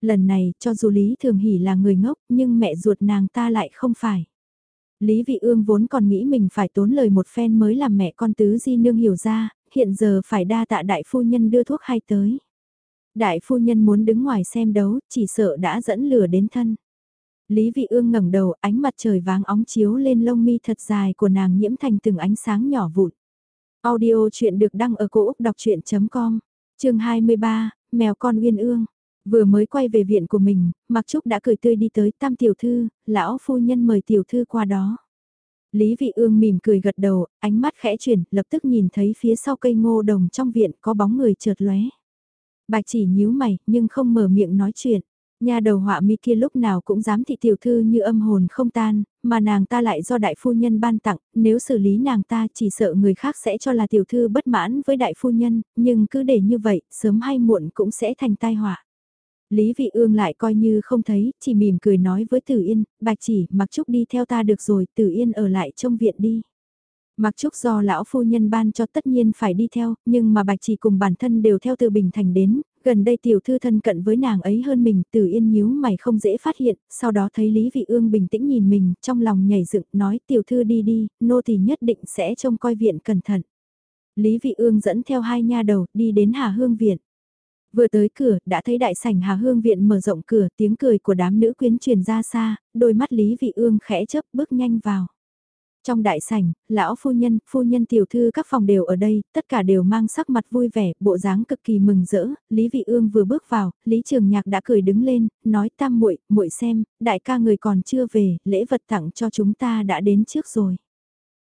Lần này, cho dù Lý Thường Hỷ là người ngốc, nhưng mẹ ruột nàng ta lại không phải. Lý Vị Ương vốn còn nghĩ mình phải tốn lời một phen mới làm mẹ con tứ di nương hiểu ra, hiện giờ phải đa tạ đại phu nhân đưa thuốc hay tới. Đại phu nhân muốn đứng ngoài xem đấu, chỉ sợ đã dẫn lửa đến thân. Lý Vị Ương ngẩng đầu, ánh mặt trời vàng óng chiếu lên lông mi thật dài của nàng nhiễm thành từng ánh sáng nhỏ vụn. Audio chuyện được đăng ở cổ Úc đọc chuyện.com, chương 23, mèo con uyên ương. Vừa mới quay về viện của mình, Mặc Trúc đã cười tươi đi tới tam tiểu thư, lão phu nhân mời tiểu thư qua đó. Lý Vị Ương mỉm cười gật đầu, ánh mắt khẽ chuyển, lập tức nhìn thấy phía sau cây ngô đồng trong viện có bóng người chợt lóe. Bạch chỉ nhíu mày, nhưng không mở miệng nói chuyện. Nhà đầu họa mi kia lúc nào cũng dám thị tiểu thư như âm hồn không tan, mà nàng ta lại do đại phu nhân ban tặng, nếu xử lý nàng ta chỉ sợ người khác sẽ cho là tiểu thư bất mãn với đại phu nhân, nhưng cứ để như vậy, sớm hay muộn cũng sẽ thành tai họa. Lý Vị Ương lại coi như không thấy, chỉ mỉm cười nói với Tử Yên, Bạch chỉ, mặc Trúc đi theo ta được rồi, Tử Yên ở lại trong viện đi. Mặc Trúc do lão phu nhân ban cho tất nhiên phải đi theo, nhưng mà Bạch chỉ cùng bản thân đều theo từ Bình Thành đến, gần đây tiểu thư thân cận với nàng ấy hơn mình, Tử Yên nhíu mày không dễ phát hiện, sau đó thấy Lý Vị Ương bình tĩnh nhìn mình, trong lòng nhảy dựng, nói tiểu thư đi đi, nô tỳ nhất định sẽ trông coi viện cẩn thận. Lý Vị Ương dẫn theo hai nha đầu, đi đến Hà Hương Viện. Vừa tới cửa, đã thấy đại sảnh Hà Hương viện mở rộng cửa, tiếng cười của đám nữ quyến truyền ra xa, đôi mắt Lý Vị Ương khẽ chớp bước nhanh vào. Trong đại sảnh, lão phu nhân, phu nhân tiểu thư các phòng đều ở đây, tất cả đều mang sắc mặt vui vẻ, bộ dáng cực kỳ mừng rỡ, Lý Vị Ương vừa bước vào, Lý Trường Nhạc đã cười đứng lên, nói tam muội, muội xem, đại ca người còn chưa về, lễ vật tặng cho chúng ta đã đến trước rồi.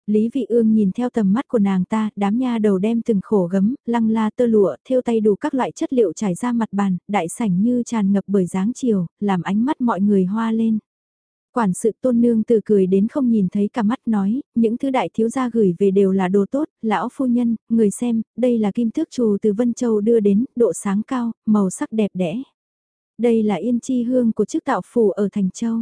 Lý Vị Ương nhìn theo tầm mắt của nàng ta, đám nha đầu đem từng khổ gấm, lăng la tơ lụa, thêu tay đủ các loại chất liệu trải ra mặt bàn, đại sảnh như tràn ngập bởi dáng chiều, làm ánh mắt mọi người hoa lên. Quản sự tôn nương từ cười đến không nhìn thấy cả mắt nói, những thứ đại thiếu gia gửi về đều là đồ tốt, lão phu nhân, người xem, đây là kim thước trù từ Vân Châu đưa đến, độ sáng cao, màu sắc đẹp đẽ. Đây là yên chi hương của chức tạo phủ ở Thành Châu.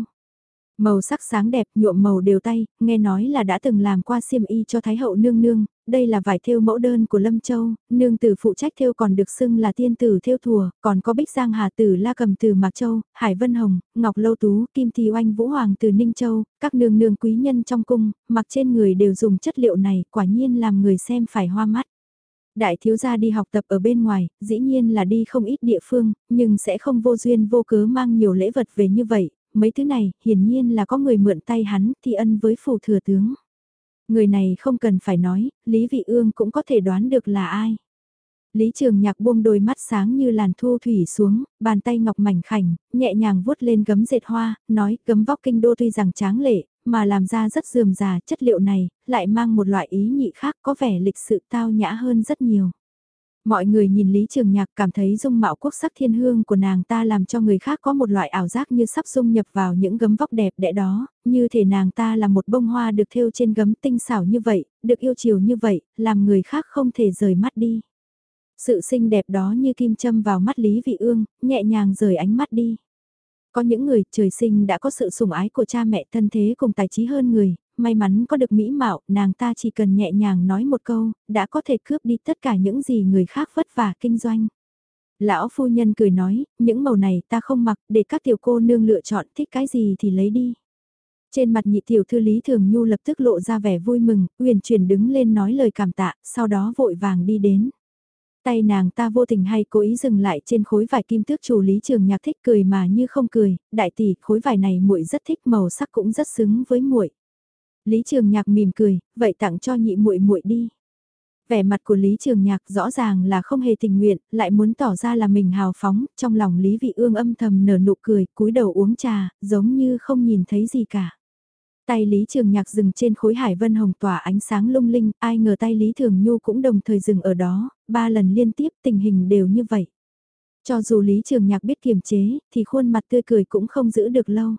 Màu sắc sáng đẹp, nhuộm màu đều tay, nghe nói là đã từng làm qua xiêm y cho Thái hậu nương nương, đây là vải thêu mẫu đơn của Lâm Châu, nương tử phụ trách thêu còn được xưng là tiên tử thêu thùa, còn có Bích Giang Hà tử La Cầm từ Mạc Châu, Hải Vân Hồng, Ngọc Lâu Tú, Kim Thi Oanh Vũ Hoàng từ Ninh Châu, các nương nương quý nhân trong cung, mặc trên người đều dùng chất liệu này, quả nhiên làm người xem phải hoa mắt. Đại thiếu gia đi học tập ở bên ngoài, dĩ nhiên là đi không ít địa phương, nhưng sẽ không vô duyên vô cớ mang nhiều lễ vật về như vậy, mấy thứ này, hiển nhiên là có người mượn tay hắn thi ân với phù thừa tướng. Người này không cần phải nói, Lý Vị Ương cũng có thể đoán được là ai. Lý Trường Nhạc buông đôi mắt sáng như làn thu thủy xuống, bàn tay ngọc mảnh khảnh, nhẹ nhàng vuốt lên gấm dệt hoa, nói gấm vóc kinh đô tuy rằng tráng lệ, mà làm ra rất dườm già chất liệu này, lại mang một loại ý nhị khác có vẻ lịch sự tao nhã hơn rất nhiều. Mọi người nhìn Lý Trường Nhạc cảm thấy dung mạo quốc sắc thiên hương của nàng ta làm cho người khác có một loại ảo giác như sắp dung nhập vào những gấm vóc đẹp đẽ đó, như thể nàng ta là một bông hoa được thêu trên gấm tinh xảo như vậy, được yêu chiều như vậy, làm người khác không thể rời mắt đi. Sự xinh đẹp đó như kim châm vào mắt Lý Vị Ương, nhẹ nhàng rời ánh mắt đi. Có những người trời sinh đã có sự sủng ái của cha mẹ thân thế cùng tài trí hơn người, may mắn có được mỹ mạo, nàng ta chỉ cần nhẹ nhàng nói một câu, đã có thể cướp đi tất cả những gì người khác vất vả kinh doanh. Lão phu nhân cười nói, những màu này ta không mặc, để các tiểu cô nương lựa chọn thích cái gì thì lấy đi. Trên mặt nhị tiểu thư Lý Thường Nhu lập tức lộ ra vẻ vui mừng, uyển chuyển đứng lên nói lời cảm tạ, sau đó vội vàng đi đến. Tay nàng ta vô tình hay cố ý dừng lại trên khối vải kim tước chủ Lý Trường Nhạc thích cười mà như không cười, đại tỷ, khối vải này muội rất thích màu sắc cũng rất xứng với muội. Lý Trường Nhạc mỉm cười, vậy tặng cho nhị muội muội đi. Vẻ mặt của Lý Trường Nhạc rõ ràng là không hề tình nguyện, lại muốn tỏ ra là mình hào phóng, trong lòng Lý Vị Ương âm thầm nở nụ cười, cúi đầu uống trà, giống như không nhìn thấy gì cả. Tay Lý Trường Nhạc dừng trên khối hải vân hồng tỏa ánh sáng lung linh, ai ngờ tay Lý Thường Nhu cũng đồng thời dừng ở đó, ba lần liên tiếp tình hình đều như vậy. Cho dù Lý Trường Nhạc biết kiềm chế, thì khuôn mặt tươi cười cũng không giữ được lâu.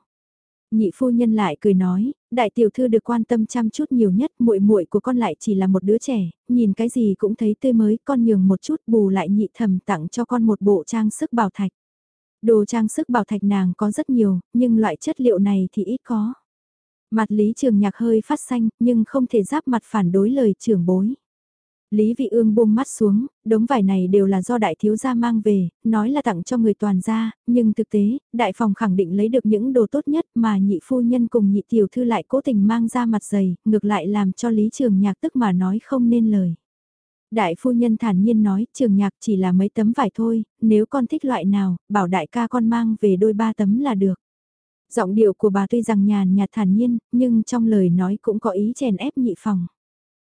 Nhị phu nhân lại cười nói, đại tiểu thư được quan tâm chăm chút nhiều nhất, muội muội của con lại chỉ là một đứa trẻ, nhìn cái gì cũng thấy tươi mới, con nhường một chút bù lại nhị thầm tặng cho con một bộ trang sức bảo thạch. Đồ trang sức bảo thạch nàng có rất nhiều, nhưng loại chất liệu này thì ít có. Mặt Lý Trường Nhạc hơi phát xanh, nhưng không thể giáp mặt phản đối lời trưởng bối. Lý Vị Ương buông mắt xuống, đống vải này đều là do đại thiếu gia mang về, nói là tặng cho người toàn gia, nhưng thực tế, đại phòng khẳng định lấy được những đồ tốt nhất mà nhị phu nhân cùng nhị tiểu thư lại cố tình mang ra mặt dày, ngược lại làm cho Lý Trường Nhạc tức mà nói không nên lời. Đại phu nhân thản nhiên nói, trường nhạc chỉ là mấy tấm vải thôi, nếu con thích loại nào, bảo đại ca con mang về đôi ba tấm là được. Giọng điệu của bà tuy rằng nhàn nhạt thản nhiên, nhưng trong lời nói cũng có ý chèn ép nhị phòng.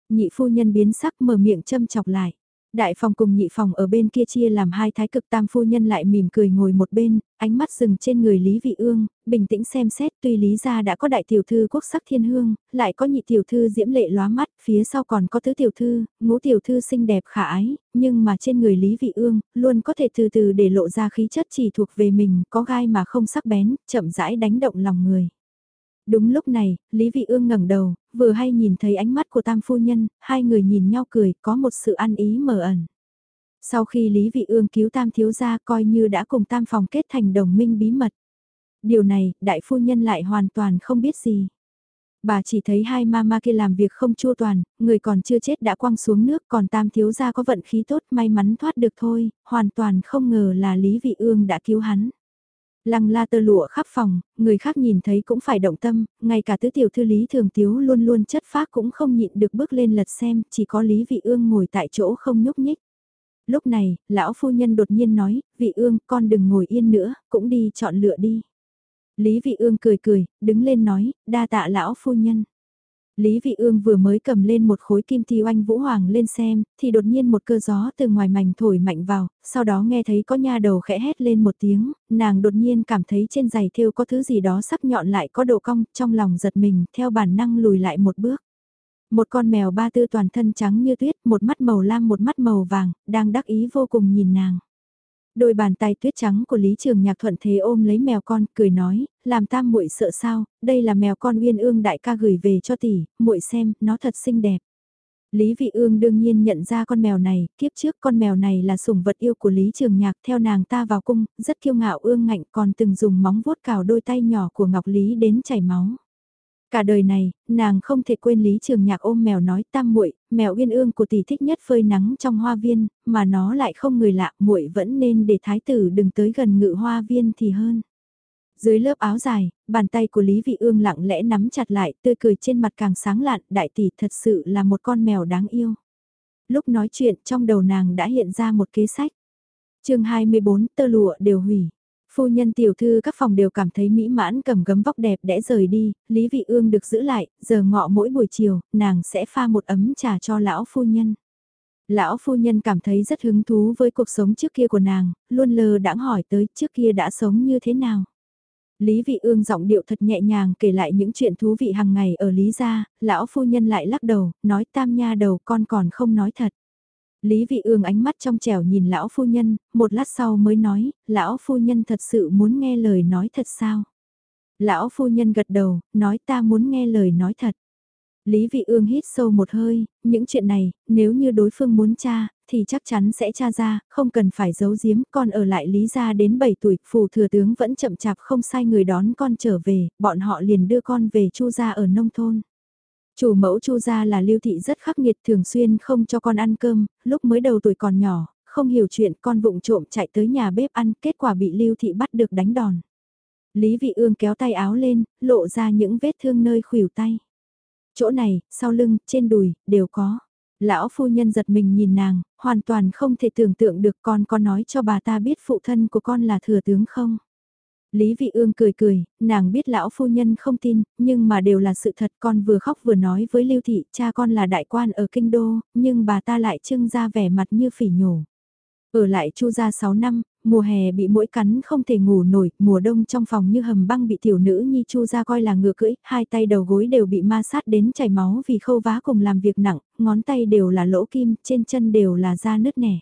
Nhị phu nhân biến sắc mở miệng châm chọc lại. Đại phòng cùng nhị phòng ở bên kia chia làm hai thái cực tam phu nhân lại mỉm cười ngồi một bên, ánh mắt dừng trên người Lý Vị Ương, bình tĩnh xem xét tuy Lý gia đã có đại tiểu thư quốc sắc thiên hương, lại có nhị tiểu thư diễm lệ lóa mắt, phía sau còn có tứ tiểu thư, ngũ tiểu thư xinh đẹp khả ái, nhưng mà trên người Lý Vị Ương, luôn có thể từ từ để lộ ra khí chất chỉ thuộc về mình, có gai mà không sắc bén, chậm rãi đánh động lòng người. Đúng lúc này, Lý Vị Ương ngẩng đầu, vừa hay nhìn thấy ánh mắt của tam phu nhân, hai người nhìn nhau cười, có một sự ăn ý mờ ẩn. Sau khi Lý Vị Ương cứu tam thiếu gia coi như đã cùng tam phòng kết thành đồng minh bí mật. Điều này, đại phu nhân lại hoàn toàn không biết gì. Bà chỉ thấy hai mama kia làm việc không chua toàn, người còn chưa chết đã quăng xuống nước còn tam thiếu gia có vận khí tốt may mắn thoát được thôi, hoàn toàn không ngờ là Lý Vị Ương đã cứu hắn. Lăng la tơ lụa khắp phòng, người khác nhìn thấy cũng phải động tâm, ngay cả tứ tiểu thư Lý Thường Tiếu luôn luôn chất phác cũng không nhịn được bước lên lật xem, chỉ có Lý Vị Ương ngồi tại chỗ không nhúc nhích. Lúc này, lão phu nhân đột nhiên nói, vị ương, con đừng ngồi yên nữa, cũng đi chọn lựa đi. Lý vị ương cười cười, đứng lên nói, đa tạ lão phu nhân. Lý Vị Ương vừa mới cầm lên một khối kim thi oanh vũ hoàng lên xem, thì đột nhiên một cơn gió từ ngoài mảnh thổi mạnh vào, sau đó nghe thấy có nha đầu khẽ hét lên một tiếng, nàng đột nhiên cảm thấy trên giày thêu có thứ gì đó sắc nhọn lại có độ cong, trong lòng giật mình, theo bản năng lùi lại một bước. Một con mèo ba tư toàn thân trắng như tuyết, một mắt màu lam một mắt màu vàng, đang đắc ý vô cùng nhìn nàng. Đôi bàn tay tuyết trắng của Lý Trường Nhạc thuận thế ôm lấy mèo con, cười nói, làm tam muội sợ sao, đây là mèo con uyên ương đại ca gửi về cho tỷ, muội xem, nó thật xinh đẹp. Lý Vị Ương đương nhiên nhận ra con mèo này, kiếp trước con mèo này là sủng vật yêu của Lý Trường Nhạc theo nàng ta vào cung, rất kiêu ngạo ương ngạnh còn từng dùng móng vuốt cào đôi tay nhỏ của Ngọc Lý đến chảy máu. Cả đời này, nàng không thể quên Lý Trường Nhạc ôm mèo nói tam muội, mèo uyên ương của tỷ thích nhất phơi nắng trong hoa viên, mà nó lại không người lạ, muội vẫn nên để thái tử đừng tới gần ngự hoa viên thì hơn. Dưới lớp áo dài, bàn tay của Lý Vị Ương lặng lẽ nắm chặt lại, tươi cười trên mặt càng sáng lạn, đại tỷ thật sự là một con mèo đáng yêu. Lúc nói chuyện trong đầu nàng đã hiện ra một kế sách. chương 24 tơ lụa đều hủy. Phu nhân tiểu thư các phòng đều cảm thấy mỹ mãn cầm gấm vóc đẹp đẽ rời đi, Lý Vị Ương được giữ lại, giờ ngọ mỗi buổi chiều, nàng sẽ pha một ấm trà cho lão phu nhân. Lão phu nhân cảm thấy rất hứng thú với cuộc sống trước kia của nàng, luôn lờ đãng hỏi tới trước kia đã sống như thế nào. Lý Vị Ương giọng điệu thật nhẹ nhàng kể lại những chuyện thú vị hàng ngày ở Lý gia, lão phu nhân lại lắc đầu, nói tam nha đầu con còn không nói thật. Lý Vị Ương ánh mắt trong trẻo nhìn lão phu nhân, một lát sau mới nói, lão phu nhân thật sự muốn nghe lời nói thật sao? Lão phu nhân gật đầu, nói ta muốn nghe lời nói thật. Lý Vị Ương hít sâu một hơi, những chuyện này, nếu như đối phương muốn tra, thì chắc chắn sẽ tra ra, không cần phải giấu giếm, con ở lại Lý gia đến 7 tuổi, phù thừa tướng vẫn chậm chạp không sai người đón con trở về, bọn họ liền đưa con về Chu gia ở nông thôn. Chủ mẫu Chu gia là Lưu thị rất khắc nghiệt thường xuyên không cho con ăn cơm, lúc mới đầu tuổi còn nhỏ, không hiểu chuyện con vụng trộm chạy tới nhà bếp ăn, kết quả bị Lưu thị bắt được đánh đòn. Lý Vị Ương kéo tay áo lên, lộ ra những vết thương nơi khuỷu tay. Chỗ này, sau lưng, trên đùi, đều có. Lão phu nhân giật mình nhìn nàng, hoàn toàn không thể tưởng tượng được con có nói cho bà ta biết phụ thân của con là thừa tướng không. Lý Vị Ương cười cười, nàng biết lão phu nhân không tin, nhưng mà đều là sự thật con vừa khóc vừa nói với Lưu Thị, cha con là đại quan ở Kinh Đô, nhưng bà ta lại trưng ra vẻ mặt như phỉ nhổ. Ở lại chu gia 6 năm, mùa hè bị mũi cắn không thể ngủ nổi, mùa đông trong phòng như hầm băng bị tiểu nữ nhi chu gia coi là ngựa cưỡi, hai tay đầu gối đều bị ma sát đến chảy máu vì khâu vá cùng làm việc nặng, ngón tay đều là lỗ kim, trên chân đều là da nứt nẻ.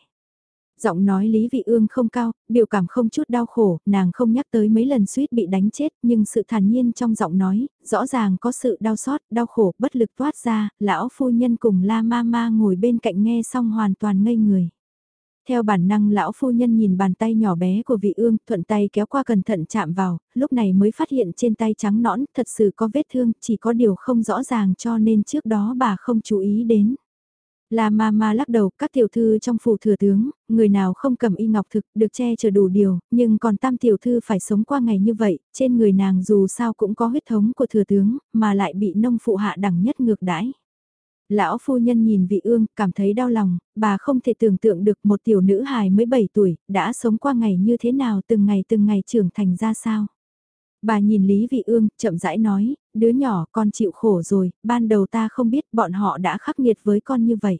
Giọng nói Lý Vị Ương không cao, biểu cảm không chút đau khổ, nàng không nhắc tới mấy lần suýt bị đánh chết, nhưng sự thản nhiên trong giọng nói, rõ ràng có sự đau xót, đau khổ, bất lực toát ra, lão phu nhân cùng La Mama ngồi bên cạnh nghe xong hoàn toàn ngây người. Theo bản năng lão phu nhân nhìn bàn tay nhỏ bé của vị ương, thuận tay kéo qua cẩn thận chạm vào, lúc này mới phát hiện trên tay trắng nõn, thật sự có vết thương, chỉ có điều không rõ ràng cho nên trước đó bà không chú ý đến. La ma ma lắc đầu, các tiểu thư trong phủ thừa tướng, người nào không cầm y ngọc thực được che chở đủ điều, nhưng còn tam tiểu thư phải sống qua ngày như vậy, trên người nàng dù sao cũng có huyết thống của thừa tướng, mà lại bị nông phụ hạ đẳng nhất ngược đãi. Lão phu nhân nhìn vị ương, cảm thấy đau lòng, bà không thể tưởng tượng được một tiểu nữ hài mới 7 tuổi, đã sống qua ngày như thế nào từng ngày từng ngày trưởng thành ra sao. Bà nhìn Lý Vị Ương, chậm rãi nói, đứa nhỏ con chịu khổ rồi, ban đầu ta không biết bọn họ đã khắc nghiệt với con như vậy.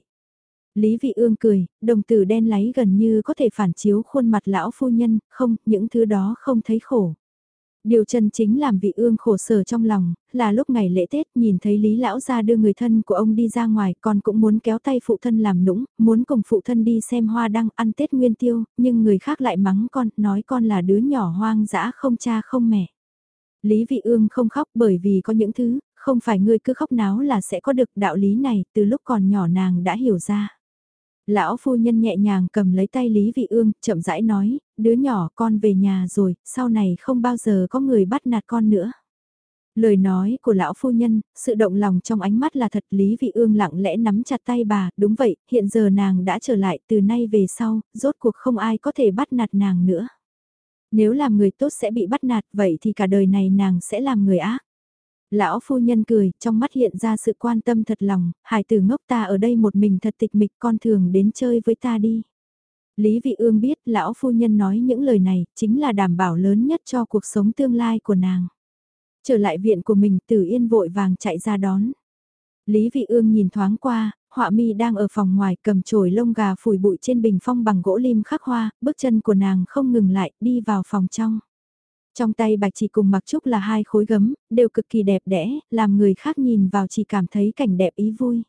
Lý Vị Ương cười, đồng tử đen láy gần như có thể phản chiếu khuôn mặt lão phu nhân, không, những thứ đó không thấy khổ. Điều chân chính làm vị ương khổ sở trong lòng, là lúc ngày lễ Tết nhìn thấy Lý Lão ra đưa người thân của ông đi ra ngoài, con cũng muốn kéo tay phụ thân làm nũng, muốn cùng phụ thân đi xem hoa đăng ăn Tết Nguyên Tiêu, nhưng người khác lại mắng con, nói con là đứa nhỏ hoang dã không cha không mẹ. Lý Vị Ương không khóc bởi vì có những thứ, không phải ngươi cứ khóc náo là sẽ có được đạo lý này, từ lúc còn nhỏ nàng đã hiểu ra. Lão phu nhân nhẹ nhàng cầm lấy tay Lý Vị Ương, chậm rãi nói, đứa nhỏ con về nhà rồi, sau này không bao giờ có người bắt nạt con nữa. Lời nói của lão phu nhân, sự động lòng trong ánh mắt là thật Lý Vị Ương lặng lẽ nắm chặt tay bà, đúng vậy, hiện giờ nàng đã trở lại từ nay về sau, rốt cuộc không ai có thể bắt nạt nàng nữa. Nếu làm người tốt sẽ bị bắt nạt, vậy thì cả đời này nàng sẽ làm người ác. Lão phu nhân cười, trong mắt hiện ra sự quan tâm thật lòng, hải tử ngốc ta ở đây một mình thật tịch mịch con thường đến chơi với ta đi. Lý Vị Ương biết lão phu nhân nói những lời này chính là đảm bảo lớn nhất cho cuộc sống tương lai của nàng. Trở lại viện của mình Tử Yên vội vàng chạy ra đón. Lý Vị Ương nhìn thoáng qua, họa mi đang ở phòng ngoài cầm chổi lông gà phủi bụi trên bình phong bằng gỗ lim khắc hoa, bước chân của nàng không ngừng lại, đi vào phòng trong. Trong tay bạch chỉ cùng mặc trúc là hai khối gấm, đều cực kỳ đẹp đẽ, làm người khác nhìn vào chỉ cảm thấy cảnh đẹp ý vui.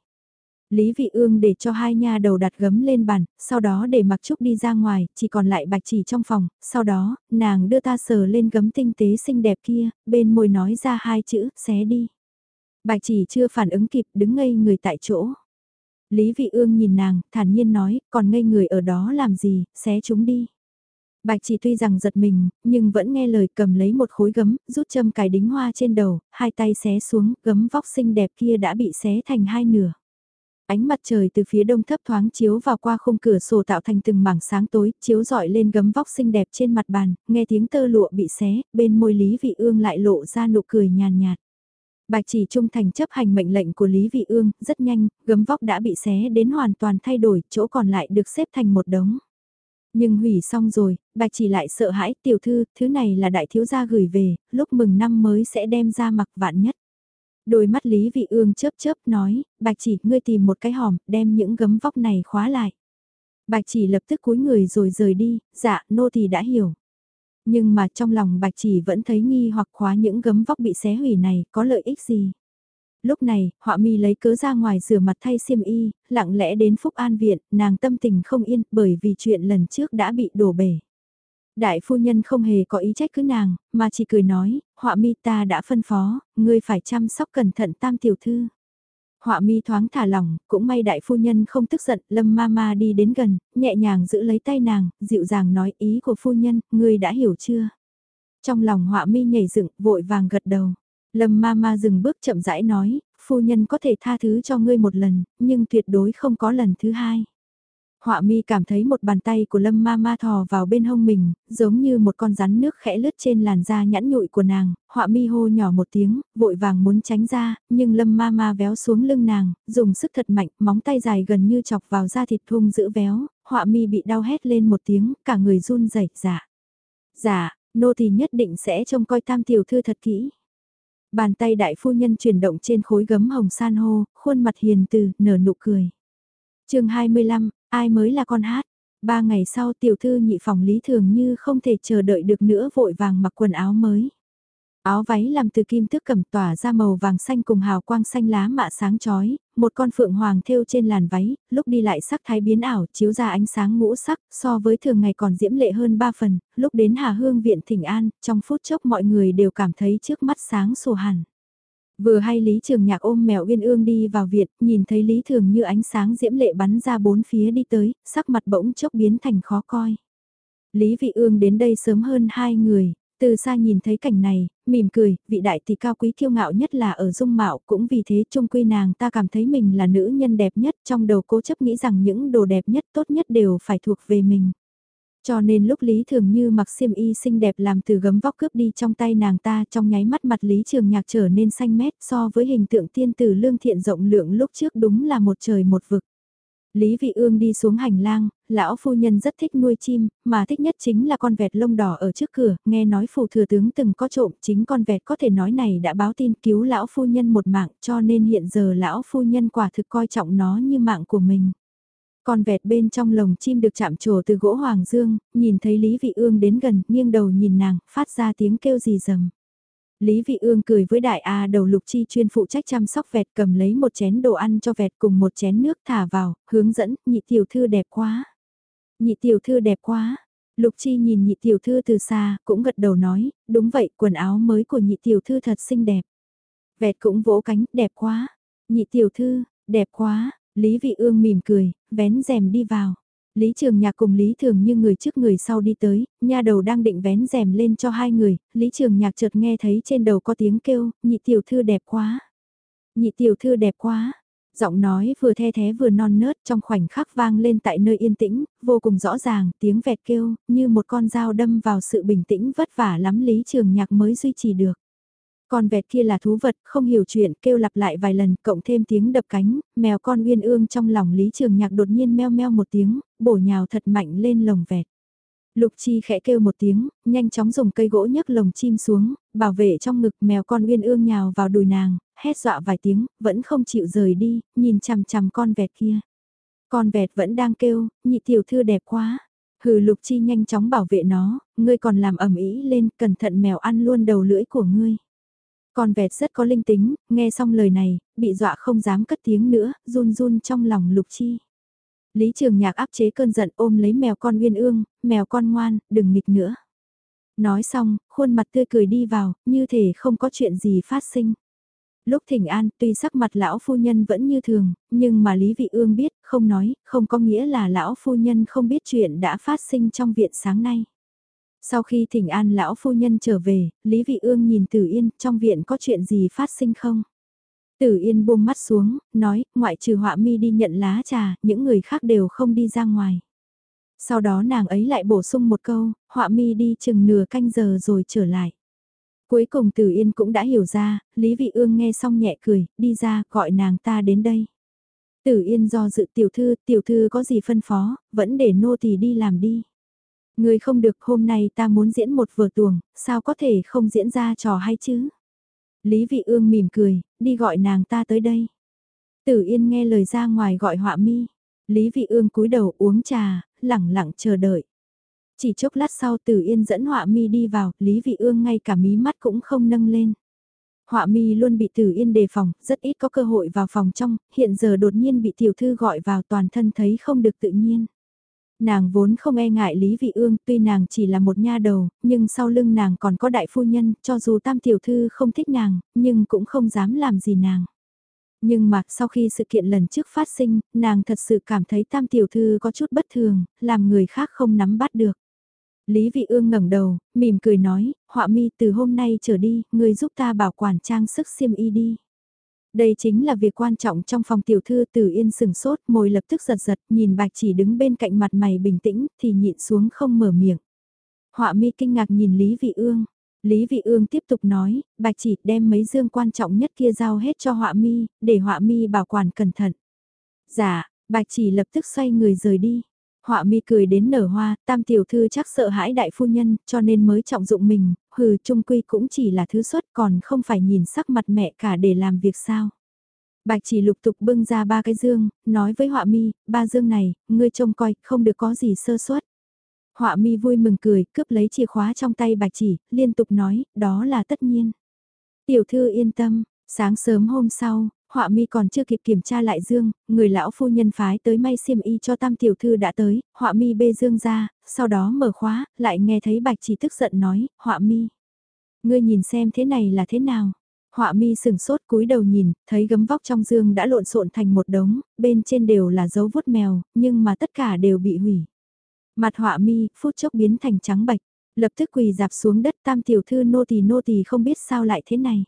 Lý Vị Ương để cho hai nha đầu đặt gấm lên bàn, sau đó để mặc trúc đi ra ngoài, chỉ còn lại bạch chỉ trong phòng, sau đó, nàng đưa ta sờ lên gấm tinh tế xinh đẹp kia, bên môi nói ra hai chữ, xé đi. Bạch chỉ chưa phản ứng kịp, đứng ngây người tại chỗ. Lý Vị Ương nhìn nàng, thản nhiên nói, còn ngây người ở đó làm gì, xé chúng đi. Bạch chỉ tuy rằng giật mình, nhưng vẫn nghe lời cầm lấy một khối gấm, rút châm cài đính hoa trên đầu, hai tay xé xuống, gấm vóc xinh đẹp kia đã bị xé thành hai nửa. Ánh mặt trời từ phía đông thấp thoáng chiếu vào qua khung cửa sổ tạo thành từng mảng sáng tối, chiếu rọi lên gấm vóc xinh đẹp trên mặt bàn, nghe tiếng tơ lụa bị xé, bên môi Lý Vị Ương lại lộ ra nụ cười nhàn nhạt. Bạch chỉ trung thành chấp hành mệnh lệnh của Lý Vị Ương, rất nhanh, gấm vóc đã bị xé đến hoàn toàn thay đổi, chỗ còn lại được xếp thành một đống. Nhưng hủy xong rồi, bạch chỉ lại sợ hãi tiểu thư, thứ này là đại thiếu gia gửi về, lúc mừng năm mới sẽ đem ra mặc vạn nhất. Đôi mắt Lý Vị Ương chớp chớp nói, bạch chỉ, ngươi tìm một cái hòm, đem những gấm vóc này khóa lại. Bạch chỉ lập tức cúi người rồi rời đi, dạ, nô thì đã hiểu. Nhưng mà trong lòng bạch chỉ vẫn thấy nghi hoặc khóa những gấm vóc bị xé hủy này có lợi ích gì. Lúc này, họa mi lấy cớ ra ngoài rửa mặt thay xiêm y, lặng lẽ đến Phúc An Viện, nàng tâm tình không yên bởi vì chuyện lần trước đã bị đổ bể. Đại phu nhân không hề có ý trách cứ nàng, mà chỉ cười nói, họa mi ta đã phân phó, ngươi phải chăm sóc cẩn thận tam tiểu thư. Họa mi thoáng thả lỏng, cũng may đại phu nhân không tức giận, lâm ma ma đi đến gần, nhẹ nhàng giữ lấy tay nàng, dịu dàng nói ý của phu nhân, ngươi đã hiểu chưa? Trong lòng họa mi nhảy dựng, vội vàng gật đầu. Lâm ma ma dừng bước chậm rãi nói, phu nhân có thể tha thứ cho ngươi một lần, nhưng tuyệt đối không có lần thứ hai. Họa mi cảm thấy một bàn tay của lâm ma ma thò vào bên hông mình, giống như một con rắn nước khẽ lướt trên làn da nhẵn nhụi của nàng, họa mi hô nhỏ một tiếng, vội vàng muốn tránh ra, nhưng lâm ma ma véo xuống lưng nàng, dùng sức thật mạnh, móng tay dài gần như chọc vào da thịt thung giữ véo, họa mi bị đau hét lên một tiếng, cả người run rẩy dạ. Dạ, nô thì nhất định sẽ trông coi tam tiểu thư thật kỹ. Bàn tay đại phu nhân chuyển động trên khối gấm hồng san hô, khuôn mặt hiền từ, nở nụ cười. chương 25, ai mới là con hát? Ba ngày sau tiểu thư nhị phòng lý thường như không thể chờ đợi được nữa vội vàng mặc quần áo mới. Áo váy làm từ kim tước cầm tỏa ra màu vàng xanh cùng hào quang xanh lá mạ sáng chói, một con phượng hoàng thêu trên làn váy, lúc đi lại sắc thái biến ảo chiếu ra ánh sáng ngũ sắc, so với thường ngày còn diễm lệ hơn ba phần, lúc đến Hà Hương viện Thịnh An, trong phút chốc mọi người đều cảm thấy trước mắt sáng sủa hẳn. Vừa hay Lý Trường Nhạc ôm mèo uyên ương đi vào viện, nhìn thấy Lý Thường như ánh sáng diễm lệ bắn ra bốn phía đi tới, sắc mặt bỗng chốc biến thành khó coi. Lý Vị Ương đến đây sớm hơn hai người, từ xa nhìn thấy cảnh này, mỉm cười, vị đại tỷ cao quý kiêu ngạo nhất là ở dung mạo, cũng vì thế trung quy nàng ta cảm thấy mình là nữ nhân đẹp nhất, trong đầu cố chấp nghĩ rằng những đồ đẹp nhất tốt nhất đều phải thuộc về mình. Cho nên lúc Lý Thường Như mặc xiêm y xinh đẹp làm từ gấm vóc cướp đi trong tay nàng ta trong nháy mắt mặt Lý Trường Nhạc trở nên xanh mét so với hình tượng tiên tử lương thiện rộng lượng lúc trước đúng là một trời một vực. Lý Vị Ương đi xuống hành lang, lão phu nhân rất thích nuôi chim, mà thích nhất chính là con vẹt lông đỏ ở trước cửa, nghe nói phù thừa tướng từng có trộm, chính con vẹt có thể nói này đã báo tin cứu lão phu nhân một mạng, cho nên hiện giờ lão phu nhân quả thực coi trọng nó như mạng của mình. Con vẹt bên trong lồng chim được chạm trổ từ gỗ hoàng dương, nhìn thấy Lý Vị Ương đến gần, nghiêng đầu nhìn nàng, phát ra tiếng kêu gì rầm. Lý Vị Ương cười với đại A đầu lục chi chuyên phụ trách chăm sóc vẹt cầm lấy một chén đồ ăn cho vẹt cùng một chén nước thả vào, hướng dẫn, nhị tiểu thư đẹp quá. Nhị tiểu thư đẹp quá. Lục chi nhìn nhị tiểu thư từ xa, cũng gật đầu nói, đúng vậy, quần áo mới của nhị tiểu thư thật xinh đẹp. Vẹt cũng vỗ cánh, đẹp quá. Nhị tiểu thư, đẹp quá, Lý Vị Ương mỉm cười, vén rèm đi vào. Lý Trường Nhạc cùng Lý Thường như người trước người sau đi tới, nha đầu đang định vén rèm lên cho hai người, Lý Trường Nhạc chợt nghe thấy trên đầu có tiếng kêu, nhị tiểu thư đẹp quá. Nhị tiểu thư đẹp quá. Giọng nói vừa the thế vừa non nớt trong khoảnh khắc vang lên tại nơi yên tĩnh, vô cùng rõ ràng, tiếng vẹt kêu, như một con dao đâm vào sự bình tĩnh vất vả lắm Lý Trường Nhạc mới duy trì được. Con vẹt kia là thú vật, không hiểu chuyện, kêu lặp lại vài lần, cộng thêm tiếng đập cánh, mèo con uyên ương trong lòng Lý Trường Nhạc đột nhiên meo meo một tiếng, bổ nhào thật mạnh lên lồng vẹt. Lục Chi khẽ kêu một tiếng, nhanh chóng dùng cây gỗ nhấc lồng chim xuống, bảo vệ trong ngực mèo con uyên ương nhào vào đùi nàng, hét dọa vài tiếng, vẫn không chịu rời đi, nhìn chằm chằm con vẹt kia. Con vẹt vẫn đang kêu, nhị tiểu thư đẹp quá. Hừ Lục Chi nhanh chóng bảo vệ nó, ngươi còn làm ẩm ý lên, cẩn thận mèo ăn luôn đầu lưỡi của ngươi. Con vẹt rất có linh tính, nghe xong lời này, bị dọa không dám cất tiếng nữa, run run trong lòng Lục Chi. Lý Trường Nhạc áp chế cơn giận ôm lấy mèo con uyên ương, mèo con ngoan, đừng nghịch nữa. Nói xong, khuôn mặt tươi cười đi vào, như thể không có chuyện gì phát sinh. Lúc thỉnh an, tuy sắc mặt lão phu nhân vẫn như thường, nhưng mà Lý Vị Ương biết, không nói, không có nghĩa là lão phu nhân không biết chuyện đã phát sinh trong viện sáng nay. Sau khi thỉnh an lão phu nhân trở về, Lý Vị Ương nhìn Tử Yên, trong viện có chuyện gì phát sinh không? Tử Yên buông mắt xuống, nói, ngoại trừ họa mi đi nhận lá trà, những người khác đều không đi ra ngoài. Sau đó nàng ấy lại bổ sung một câu, họa mi đi chừng nửa canh giờ rồi trở lại. Cuối cùng Tử Yên cũng đã hiểu ra, Lý Vị Ương nghe xong nhẹ cười, đi ra gọi nàng ta đến đây. Tử Yên do dự tiểu thư, tiểu thư có gì phân phó, vẫn để nô tỳ đi làm đi. Người không được hôm nay ta muốn diễn một vở tuồng, sao có thể không diễn ra trò hay chứ? Lý Vị Ương mỉm cười, đi gọi nàng ta tới đây. Tử Yên nghe lời ra ngoài gọi họa mi. Lý Vị Ương cúi đầu uống trà, lẳng lặng chờ đợi. Chỉ chốc lát sau Tử Yên dẫn họa mi đi vào, Lý Vị Ương ngay cả mí mắt cũng không nâng lên. Họa mi luôn bị Tử Yên đề phòng, rất ít có cơ hội vào phòng trong, hiện giờ đột nhiên bị tiểu thư gọi vào toàn thân thấy không được tự nhiên. Nàng vốn không e ngại Lý Vị Ương, tuy nàng chỉ là một nha đầu, nhưng sau lưng nàng còn có đại phu nhân, cho dù tam tiểu thư không thích nàng, nhưng cũng không dám làm gì nàng. Nhưng mà sau khi sự kiện lần trước phát sinh, nàng thật sự cảm thấy tam tiểu thư có chút bất thường, làm người khác không nắm bắt được. Lý Vị Ương ngẩng đầu, mỉm cười nói, họa mi từ hôm nay trở đi, người giúp ta bảo quản trang sức xiêm y đi. Đây chính là việc quan trọng trong phòng tiểu thư từ Yên sừng sốt, môi lập tức giật giật, nhìn bạch chỉ đứng bên cạnh mặt mày bình tĩnh, thì nhịn xuống không mở miệng. Họa mi kinh ngạc nhìn Lý Vị Ương. Lý Vị Ương tiếp tục nói, bạch chỉ đem mấy dương quan trọng nhất kia giao hết cho họa mi, để họa mi bảo quản cẩn thận. Dạ, bạch chỉ lập tức xoay người rời đi. Họa mi cười đến nở hoa, tam tiểu thư chắc sợ hãi đại phu nhân, cho nên mới trọng dụng mình, hừ trung quy cũng chỉ là thứ xuất còn không phải nhìn sắc mặt mẹ cả để làm việc sao. Bạch chỉ lục tục bưng ra ba cái dương, nói với họa mi, ba dương này, ngươi trông coi, không được có gì sơ suất. Họa mi vui mừng cười, cướp lấy chìa khóa trong tay bạch chỉ, liên tục nói, đó là tất nhiên. Tiểu thư yên tâm, sáng sớm hôm sau, họa mi còn chưa kịp kiểm tra lại dương, người lão phu nhân phái tới may xiêm y cho tam tiểu thư đã tới, họa mi bê dương ra, sau đó mở khóa, lại nghe thấy bạch chỉ tức giận nói, họa mi. Ngươi nhìn xem thế này là thế nào? Họa mi sừng sốt cúi đầu nhìn, thấy gấm vóc trong dương đã lộn xộn thành một đống, bên trên đều là dấu vuốt mèo, nhưng mà tất cả đều bị hủy. Mặt họa mi, phút chốc biến thành trắng bạch, lập tức quỳ dạp xuống đất tam tiểu thư nô tỳ nô tỳ không biết sao lại thế này.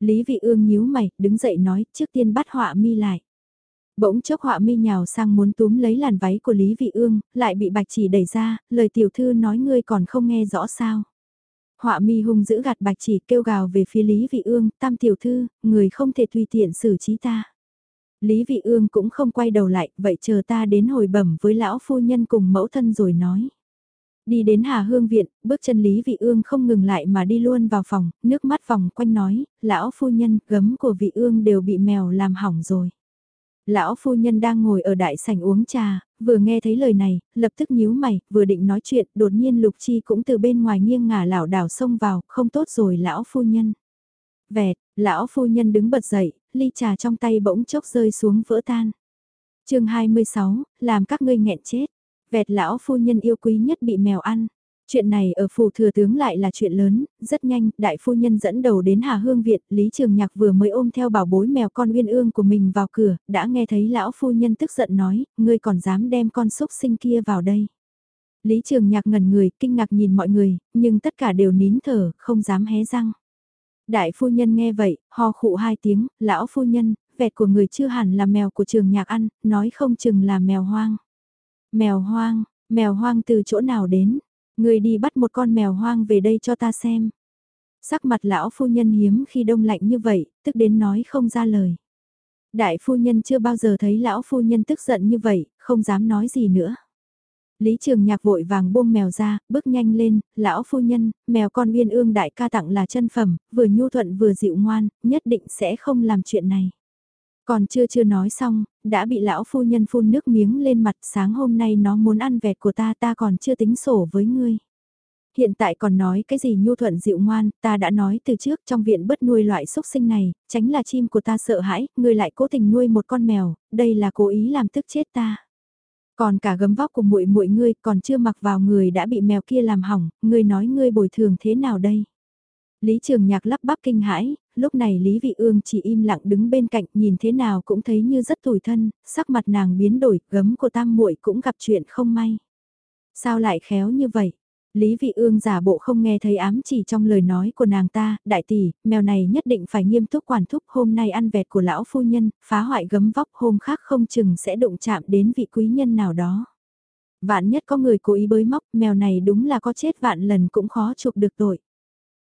Lý vị ương nhíu mày, đứng dậy nói, trước tiên bắt họa mi lại. Bỗng chốc họa mi nhào sang muốn túm lấy làn váy của Lý Vị Ương, lại bị bạch chỉ đẩy ra, lời tiểu thư nói ngươi còn không nghe rõ sao. Họa mi hung giữ gạt bạch chỉ kêu gào về phía Lý Vị Ương, tam tiểu thư, người không thể tùy tiện xử trí ta. Lý Vị Ương cũng không quay đầu lại, vậy chờ ta đến hồi bẩm với lão phu nhân cùng mẫu thân rồi nói. Đi đến Hà Hương Viện, bước chân Lý Vị Ương không ngừng lại mà đi luôn vào phòng, nước mắt vòng quanh nói, lão phu nhân, gấm của Vị Ương đều bị mèo làm hỏng rồi. Lão phu nhân đang ngồi ở đại sảnh uống trà, vừa nghe thấy lời này, lập tức nhíu mày, vừa định nói chuyện, đột nhiên Lục Chi cũng từ bên ngoài nghiêng ngả lảo đảo xông vào, không tốt rồi lão phu nhân. Vẹt, lão phu nhân đứng bật dậy, ly trà trong tay bỗng chốc rơi xuống vỡ tan. chương 26, làm các ngươi nghẹn chết. Vẹt lão phu nhân yêu quý nhất bị mèo ăn. Chuyện này ở phủ thừa tướng lại là chuyện lớn, rất nhanh, đại phu nhân dẫn đầu đến Hà Hương Viện, Lý Trường Nhạc vừa mới ôm theo bảo bối mèo con uyên ương của mình vào cửa, đã nghe thấy lão phu nhân tức giận nói, ngươi còn dám đem con xúc sinh kia vào đây. Lý Trường Nhạc ngẩn người, kinh ngạc nhìn mọi người, nhưng tất cả đều nín thở, không dám hé răng. Đại phu nhân nghe vậy, ho khụ hai tiếng, lão phu nhân, vẹt của người chưa hẳn là mèo của trường nhạc ăn, nói không chừng là mèo hoang. Mèo hoang, mèo hoang từ chỗ nào đến? Người đi bắt một con mèo hoang về đây cho ta xem. Sắc mặt lão phu nhân hiếm khi đông lạnh như vậy, tức đến nói không ra lời. Đại phu nhân chưa bao giờ thấy lão phu nhân tức giận như vậy, không dám nói gì nữa. Lý Trường Nhạc vội vàng buông mèo ra, bước nhanh lên, lão phu nhân, mèo con uyên ương đại ca tặng là chân phẩm, vừa nhu thuận vừa dịu ngoan, nhất định sẽ không làm chuyện này. Còn chưa chưa nói xong, đã bị lão phu nhân phun nước miếng lên mặt sáng hôm nay nó muốn ăn vẹt của ta ta còn chưa tính sổ với ngươi. Hiện tại còn nói cái gì nhu thuận dịu ngoan, ta đã nói từ trước trong viện bất nuôi loại xúc sinh này, tránh là chim của ta sợ hãi, ngươi lại cố tình nuôi một con mèo, đây là cố ý làm tức chết ta. Còn cả gấm vóc của muội muội ngươi còn chưa mặc vào người đã bị mèo kia làm hỏng, ngươi nói ngươi bồi thường thế nào đây? Lý Trường Nhạc lắp bắp kinh hãi, lúc này Lý Vị Ương chỉ im lặng đứng bên cạnh nhìn thế nào cũng thấy như rất tủi thân, sắc mặt nàng biến đổi, gấm của tam muội cũng gặp chuyện không may. Sao lại khéo như vậy? Lý Vị Ương giả bộ không nghe thấy ám chỉ trong lời nói của nàng ta, đại tỷ, mèo này nhất định phải nghiêm túc quản thúc hôm nay ăn vẹt của lão phu nhân, phá hoại gấm vóc hôm khác không chừng sẽ đụng chạm đến vị quý nhân nào đó. Vạn nhất có người cố ý bới móc, mèo này đúng là có chết vạn lần cũng khó chụp được tội.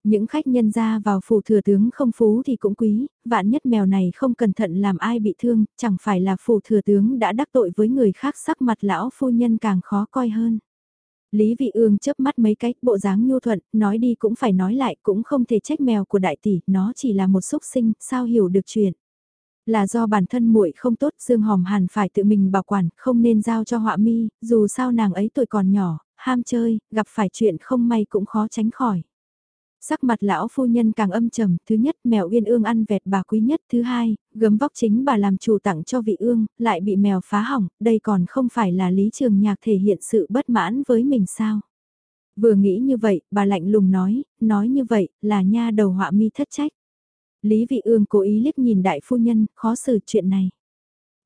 Những khách nhân ra vào phủ thừa tướng không phú thì cũng quý, vạn nhất mèo này không cẩn thận làm ai bị thương, chẳng phải là phủ thừa tướng đã đắc tội với người khác sắc mặt lão phu nhân càng khó coi hơn. Lý Vị Ương chớp mắt mấy cái, bộ dáng nhu thuận, nói đi cũng phải nói lại, cũng không thể trách mèo của đại tỷ, nó chỉ là một xúc sinh, sao hiểu được chuyện. Là do bản thân muội không tốt, Dương Hòm hẳn phải tự mình bảo quản, không nên giao cho họa mi, dù sao nàng ấy tuổi còn nhỏ, ham chơi, gặp phải chuyện không may cũng khó tránh khỏi. Sắc mặt lão phu nhân càng âm trầm, thứ nhất mèo uyên ương ăn vẹt bà quý nhất, thứ hai, gấm vóc chính bà làm chủ tặng cho vị ương, lại bị mèo phá hỏng, đây còn không phải là lý trường nhạc thể hiện sự bất mãn với mình sao. Vừa nghĩ như vậy, bà lạnh lùng nói, nói như vậy, là nha đầu họa mi thất trách. Lý vị ương cố ý liếc nhìn đại phu nhân, khó xử chuyện này.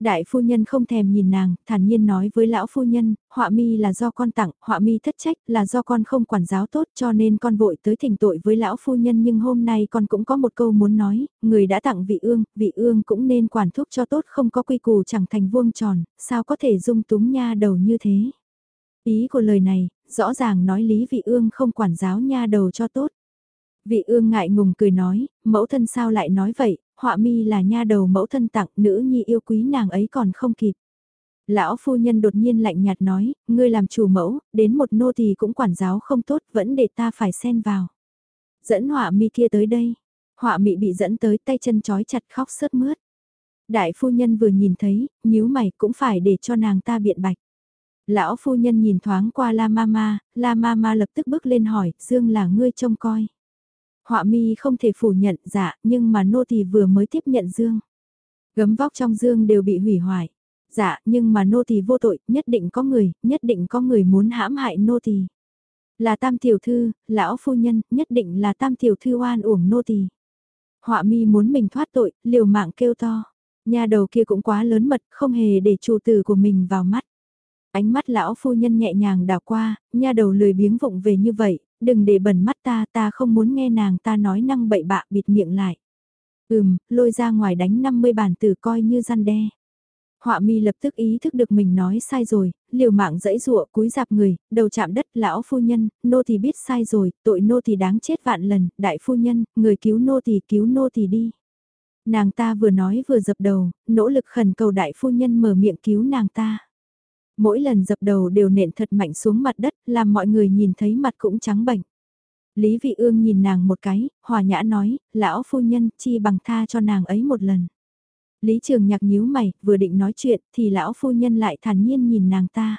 Đại phu nhân không thèm nhìn nàng, thản nhiên nói với lão phu nhân, họa mi là do con tặng, họa mi thất trách là do con không quản giáo tốt cho nên con vội tới thỉnh tội với lão phu nhân nhưng hôm nay con cũng có một câu muốn nói, người đã tặng vị ương, vị ương cũng nên quản thúc cho tốt không có quy củ chẳng thành vuông tròn, sao có thể dung túng nha đầu như thế. Ý của lời này, rõ ràng nói lý vị ương không quản giáo nha đầu cho tốt. Vị ương ngại ngùng cười nói, mẫu thân sao lại nói vậy, họa mi là nha đầu mẫu thân tặng nữ nhi yêu quý nàng ấy còn không kịp. Lão phu nhân đột nhiên lạnh nhạt nói, ngươi làm chủ mẫu, đến một nô thì cũng quản giáo không tốt vẫn để ta phải xen vào. Dẫn họa mi kia tới đây, họa mị bị dẫn tới tay chân chói chặt khóc sớt mướt. Đại phu nhân vừa nhìn thấy, nhíu mày cũng phải để cho nàng ta biện bạch. Lão phu nhân nhìn thoáng qua La Mama, La Mama lập tức bước lên hỏi, Dương là ngươi trông coi. Họa mi không thể phủ nhận dạ nhưng mà nô tỳ vừa mới tiếp nhận dương. Gấm vóc trong dương đều bị hủy hoại. Dạ nhưng mà nô tỳ vô tội, nhất định có người, nhất định có người muốn hãm hại nô tỳ. Là tam tiểu thư, lão phu nhân, nhất định là tam tiểu thư oan uổng nô tỳ. Họa mi muốn mình thoát tội, liều mạng kêu to. Nhà đầu kia cũng quá lớn mật, không hề để chủ tử của mình vào mắt. Ánh mắt lão phu nhân nhẹ nhàng đảo qua, nha đầu lười biếng vụng về như vậy, đừng để bẩn mắt ta, ta không muốn nghe nàng ta nói năng bậy bạ bịt miệng lại. Ừm, lôi ra ngoài đánh 50 bản tử coi như gian đe. Họa mi lập tức ý thức được mình nói sai rồi, liều mạng dẫy rụa cúi dạp người, đầu chạm đất lão phu nhân, nô thì biết sai rồi, tội nô thì đáng chết vạn lần, đại phu nhân, người cứu nô thì cứu nô thì đi. Nàng ta vừa nói vừa dập đầu, nỗ lực khẩn cầu đại phu nhân mở miệng cứu nàng ta mỗi lần dập đầu đều nện thật mạnh xuống mặt đất, làm mọi người nhìn thấy mặt cũng trắng bệnh. Lý Vị Ương nhìn nàng một cái, hòa nhã nói, lão phu nhân chi bằng tha cho nàng ấy một lần. Lý Trường Nhạc nhíu mày, vừa định nói chuyện thì lão phu nhân lại thản nhiên nhìn nàng ta.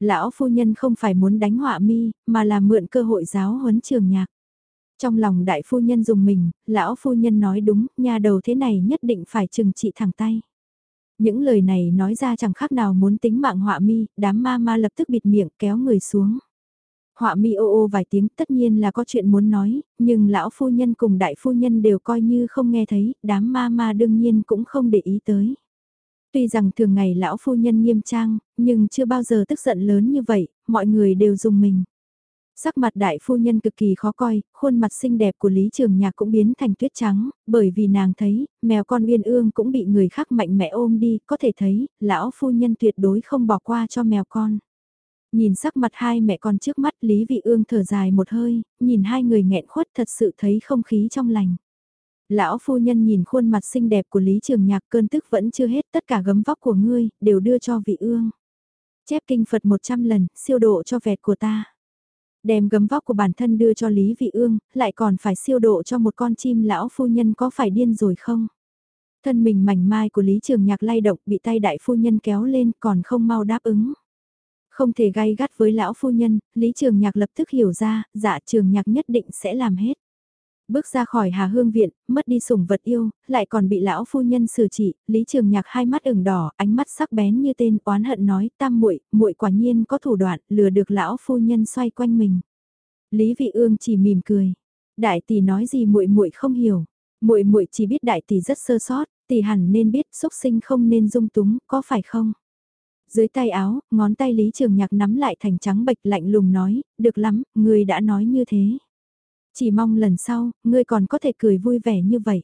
Lão phu nhân không phải muốn đánh họa mi, mà là mượn cơ hội giáo huấn Trường Nhạc. Trong lòng đại phu nhân dùng mình, lão phu nhân nói đúng, nhà đầu thế này nhất định phải trừng trị thẳng tay. Những lời này nói ra chẳng khác nào muốn tính mạng họa mi, đám ma ma lập tức bịt miệng kéo người xuống. Họa mi ô ô vài tiếng tất nhiên là có chuyện muốn nói, nhưng lão phu nhân cùng đại phu nhân đều coi như không nghe thấy, đám ma ma đương nhiên cũng không để ý tới. Tuy rằng thường ngày lão phu nhân nghiêm trang, nhưng chưa bao giờ tức giận lớn như vậy, mọi người đều dùng mình. Sắc mặt đại phu nhân cực kỳ khó coi, khuôn mặt xinh đẹp của Lý Trường Nhạc cũng biến thành tuyết trắng, bởi vì nàng thấy, mèo con uyên ương cũng bị người khác mạnh mẽ ôm đi, có thể thấy, lão phu nhân tuyệt đối không bỏ qua cho mèo con. Nhìn sắc mặt hai mẹ con trước mắt Lý Vị Ương thở dài một hơi, nhìn hai người nghẹn khuất thật sự thấy không khí trong lành. Lão phu nhân nhìn khuôn mặt xinh đẹp của Lý Trường Nhạc cơn tức vẫn chưa hết tất cả gấm vóc của ngươi, đều đưa cho vị ương. Chép kinh Phật 100 lần, siêu độ cho vẹt của ta. Đem gấm vóc của bản thân đưa cho Lý Vị Ương, lại còn phải siêu độ cho một con chim lão phu nhân có phải điên rồi không? Thân mình mảnh mai của Lý Trường Nhạc lay động bị tay đại phu nhân kéo lên còn không mau đáp ứng. Không thể gay gắt với lão phu nhân, Lý Trường Nhạc lập tức hiểu ra, dạ Trường Nhạc nhất định sẽ làm hết. Bước ra khỏi Hà Hương viện, mất đi sủng vật yêu, lại còn bị lão phu nhân xử trị, Lý Trường Nhạc hai mắt ửng đỏ, ánh mắt sắc bén như tên oán hận nói, "Tam muội, muội quả nhiên có thủ đoạn, lừa được lão phu nhân xoay quanh mình." Lý Vị Ương chỉ mỉm cười. Đại tỷ nói gì muội muội không hiểu. Muội muội chỉ biết đại tỷ rất sơ sót, tỷ hẳn nên biết xúc sinh không nên dung túng, có phải không? Dưới tay áo, ngón tay Lý Trường Nhạc nắm lại thành trắng bệch lạnh lùng nói, được lắm, người đã nói như thế. Chỉ mong lần sau, ngươi còn có thể cười vui vẻ như vậy.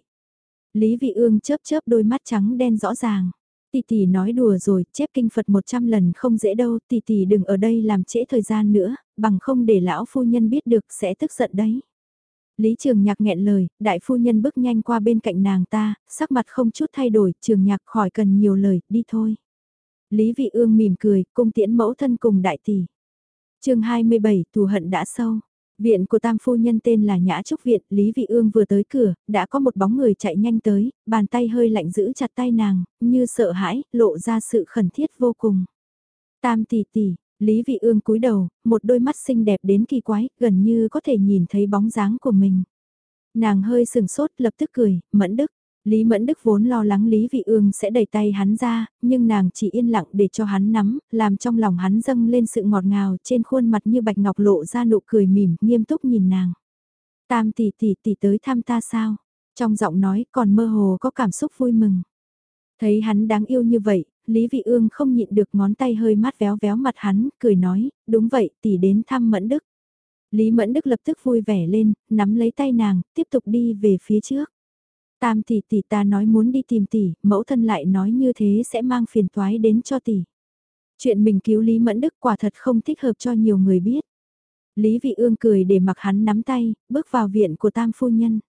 Lý Vị Ương chớp chớp đôi mắt trắng đen rõ ràng. Tỷ tỷ nói đùa rồi, chép kinh Phật 100 lần không dễ đâu, tỷ tỷ đừng ở đây làm trễ thời gian nữa, bằng không để lão phu nhân biết được sẽ tức giận đấy. Lý Trường Nhạc nghẹn lời, đại phu nhân bước nhanh qua bên cạnh nàng ta, sắc mặt không chút thay đổi, Trường Nhạc khỏi cần nhiều lời, đi thôi. Lý Vị Ương mỉm cười, cung tiễn mẫu thân cùng đại tỷ. chương 27, thù hận đã sâu. Viện của tam phu nhân tên là Nhã Trúc Viện, Lý Vị Ương vừa tới cửa, đã có một bóng người chạy nhanh tới, bàn tay hơi lạnh giữ chặt tay nàng, như sợ hãi, lộ ra sự khẩn thiết vô cùng. Tam tỷ tỷ, Lý Vị Ương cúi đầu, một đôi mắt xinh đẹp đến kỳ quái, gần như có thể nhìn thấy bóng dáng của mình. Nàng hơi sừng sốt lập tức cười, mẫn đức, Lý Mẫn Đức vốn lo lắng Lý Vị Ương sẽ đẩy tay hắn ra, nhưng nàng chỉ yên lặng để cho hắn nắm, làm trong lòng hắn dâng lên sự ngọt ngào trên khuôn mặt như bạch ngọc lộ ra nụ cười mỉm, nghiêm túc nhìn nàng. Tam tỷ tỷ tỷ tới thăm ta sao? Trong giọng nói còn mơ hồ có cảm xúc vui mừng. Thấy hắn đáng yêu như vậy, Lý Vị Ương không nhịn được ngón tay hơi mát véo véo mặt hắn, cười nói, đúng vậy tỷ đến thăm Mẫn Đức. Lý Mẫn Đức lập tức vui vẻ lên, nắm lấy tay nàng, tiếp tục đi về phía trước. Tam tỷ tỷ ta nói muốn đi tìm tỷ, mẫu thân lại nói như thế sẽ mang phiền toái đến cho tỷ. Chuyện mình cứu Lý Mẫn Đức quả thật không thích hợp cho nhiều người biết. Lý Vị Ương cười để mặc hắn nắm tay, bước vào viện của Tam Phu Nhân.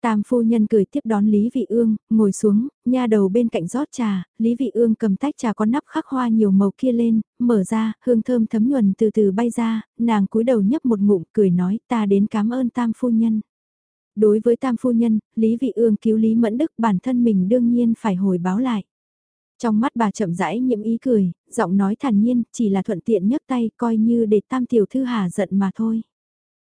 Tam Phu Nhân cười tiếp đón Lý Vị Ương, ngồi xuống, nha đầu bên cạnh rót trà, Lý Vị Ương cầm tách trà có nắp khắc hoa nhiều màu kia lên, mở ra, hương thơm thấm nhuần từ từ bay ra, nàng cúi đầu nhấp một ngụm cười nói ta đến cảm ơn Tam Phu Nhân. Đối với tam phu nhân, Lý Vị Ương cứu Lý Mẫn Đức bản thân mình đương nhiên phải hồi báo lại. Trong mắt bà chậm rãi nhiễm ý cười, giọng nói thản nhiên, chỉ là thuận tiện nhấc tay coi như để tam tiểu thư hà giận mà thôi.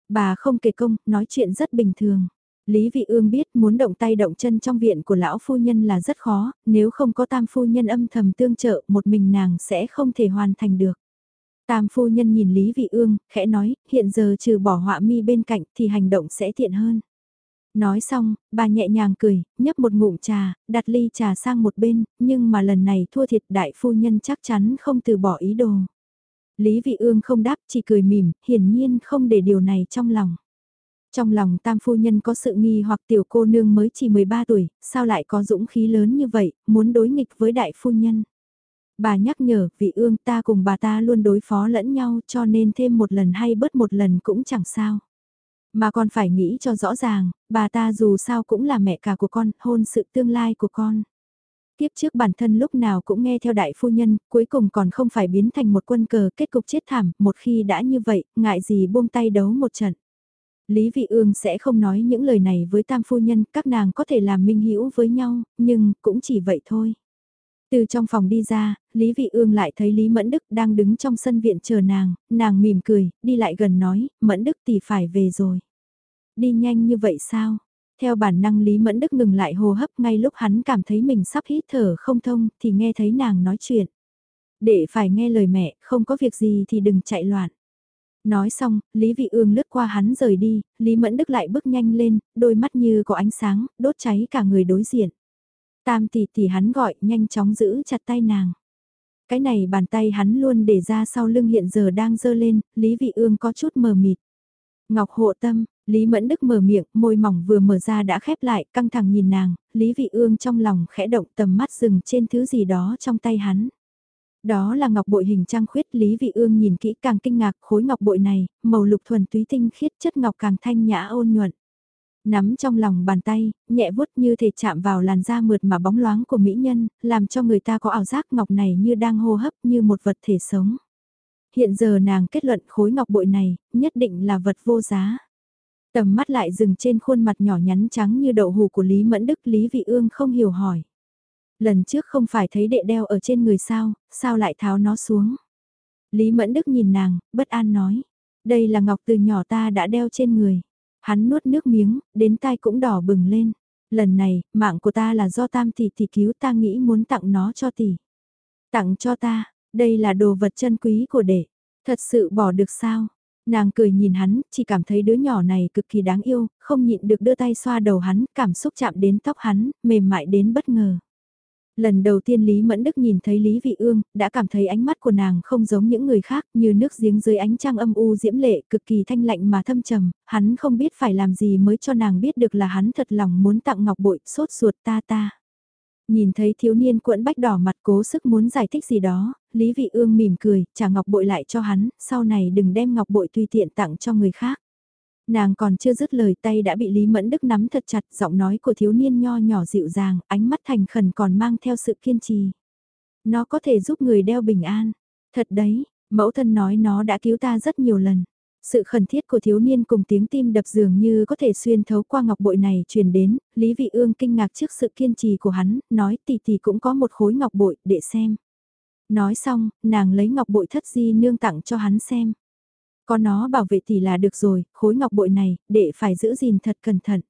Bà không kể công, nói chuyện rất bình thường. Lý Vị Ương biết muốn động tay động chân trong viện của lão phu nhân là rất khó, nếu không có tam phu nhân âm thầm tương trợ một mình nàng sẽ không thể hoàn thành được. Tam phu nhân nhìn Lý Vị Ương, khẽ nói, hiện giờ trừ bỏ họa mi bên cạnh thì hành động sẽ tiện hơn. Nói xong, bà nhẹ nhàng cười, nhấp một ngụm trà, đặt ly trà sang một bên, nhưng mà lần này thua thiệt đại phu nhân chắc chắn không từ bỏ ý đồ. Lý Vị Ương không đáp chỉ cười mỉm, hiển nhiên không để điều này trong lòng. Trong lòng tam phu nhân có sự nghi hoặc tiểu cô nương mới chỉ 13 tuổi, sao lại có dũng khí lớn như vậy, muốn đối nghịch với đại phu nhân. Bà nhắc nhở, vị ương ta cùng bà ta luôn đối phó lẫn nhau cho nên thêm một lần hay bớt một lần cũng chẳng sao. Mà con phải nghĩ cho rõ ràng, bà ta dù sao cũng là mẹ cả của con, hôn sự tương lai của con. Tiếp trước bản thân lúc nào cũng nghe theo đại phu nhân, cuối cùng còn không phải biến thành một quân cờ kết cục chết thảm, một khi đã như vậy, ngại gì buông tay đấu một trận. Lý Vị Ương sẽ không nói những lời này với tam phu nhân, các nàng có thể làm minh hữu với nhau, nhưng cũng chỉ vậy thôi. Từ trong phòng đi ra, Lý Vị Ương lại thấy Lý Mẫn Đức đang đứng trong sân viện chờ nàng, nàng mỉm cười, đi lại gần nói, Mẫn Đức tỷ phải về rồi. Đi nhanh như vậy sao? Theo bản năng Lý Mẫn Đức ngừng lại hô hấp ngay lúc hắn cảm thấy mình sắp hít thở không thông thì nghe thấy nàng nói chuyện. Để phải nghe lời mẹ, không có việc gì thì đừng chạy loạn. Nói xong, Lý Vị Ương lướt qua hắn rời đi, Lý Mẫn Đức lại bước nhanh lên, đôi mắt như có ánh sáng, đốt cháy cả người đối diện. Tam tỷ tỷ hắn gọi, nhanh chóng giữ chặt tay nàng. Cái này bàn tay hắn luôn để ra sau lưng hiện giờ đang dơ lên, Lý Vị Ương có chút mờ mịt. Ngọc hộ tâm, Lý Mẫn Đức mở miệng, môi mỏng vừa mở ra đã khép lại, căng thẳng nhìn nàng, Lý Vị Ương trong lòng khẽ động tầm mắt dừng trên thứ gì đó trong tay hắn. Đó là ngọc bội hình trang khuyết Lý Vị Ương nhìn kỹ càng kinh ngạc khối ngọc bội này, màu lục thuần túy tinh khiết chất ngọc càng thanh nhã ôn nhuận. Nắm trong lòng bàn tay, nhẹ vuốt như thể chạm vào làn da mượt mà bóng loáng của mỹ nhân, làm cho người ta có ảo giác ngọc này như đang hô hấp như một vật thể sống. Hiện giờ nàng kết luận khối ngọc bội này, nhất định là vật vô giá. Tầm mắt lại dừng trên khuôn mặt nhỏ nhắn trắng như đậu hù của Lý Mẫn Đức Lý Vị Ương không hiểu hỏi. Lần trước không phải thấy đệ đeo ở trên người sao, sao lại tháo nó xuống. Lý Mẫn Đức nhìn nàng, bất an nói. Đây là ngọc từ nhỏ ta đã đeo trên người. Hắn nuốt nước miếng, đến tai cũng đỏ bừng lên. Lần này, mạng của ta là do tam tỷ tỷ cứu ta nghĩ muốn tặng nó cho tỷ. Tặng cho ta, đây là đồ vật chân quý của đệ. Thật sự bỏ được sao? Nàng cười nhìn hắn, chỉ cảm thấy đứa nhỏ này cực kỳ đáng yêu, không nhịn được đưa tay xoa đầu hắn, cảm xúc chạm đến tóc hắn, mềm mại đến bất ngờ. Lần đầu tiên Lý Mẫn Đức nhìn thấy Lý Vị Ương, đã cảm thấy ánh mắt của nàng không giống những người khác, như nước giếng dưới ánh trăng âm u diễm lệ, cực kỳ thanh lạnh mà thâm trầm, hắn không biết phải làm gì mới cho nàng biết được là hắn thật lòng muốn tặng ngọc bội, sốt ruột ta ta. Nhìn thấy thiếu niên quẫn bách đỏ mặt cố sức muốn giải thích gì đó, Lý Vị Ương mỉm cười, trả ngọc bội lại cho hắn, sau này đừng đem ngọc bội tùy tiện tặng cho người khác. Nàng còn chưa dứt lời tay đã bị Lý Mẫn Đức nắm thật chặt, giọng nói của thiếu niên nho nhỏ dịu dàng, ánh mắt thành khẩn còn mang theo sự kiên trì. Nó có thể giúp người đeo bình an. Thật đấy, mẫu thân nói nó đã cứu ta rất nhiều lần. Sự khẩn thiết của thiếu niên cùng tiếng tim đập dường như có thể xuyên thấu qua ngọc bội này truyền đến, Lý Vị Ương kinh ngạc trước sự kiên trì của hắn, nói tỷ tỷ cũng có một khối ngọc bội, để xem. Nói xong, nàng lấy ngọc bội thất di nương tặng cho hắn xem. Có nó bảo vệ tỷ là được rồi, khối ngọc bội này, để phải giữ gìn thật cẩn thận.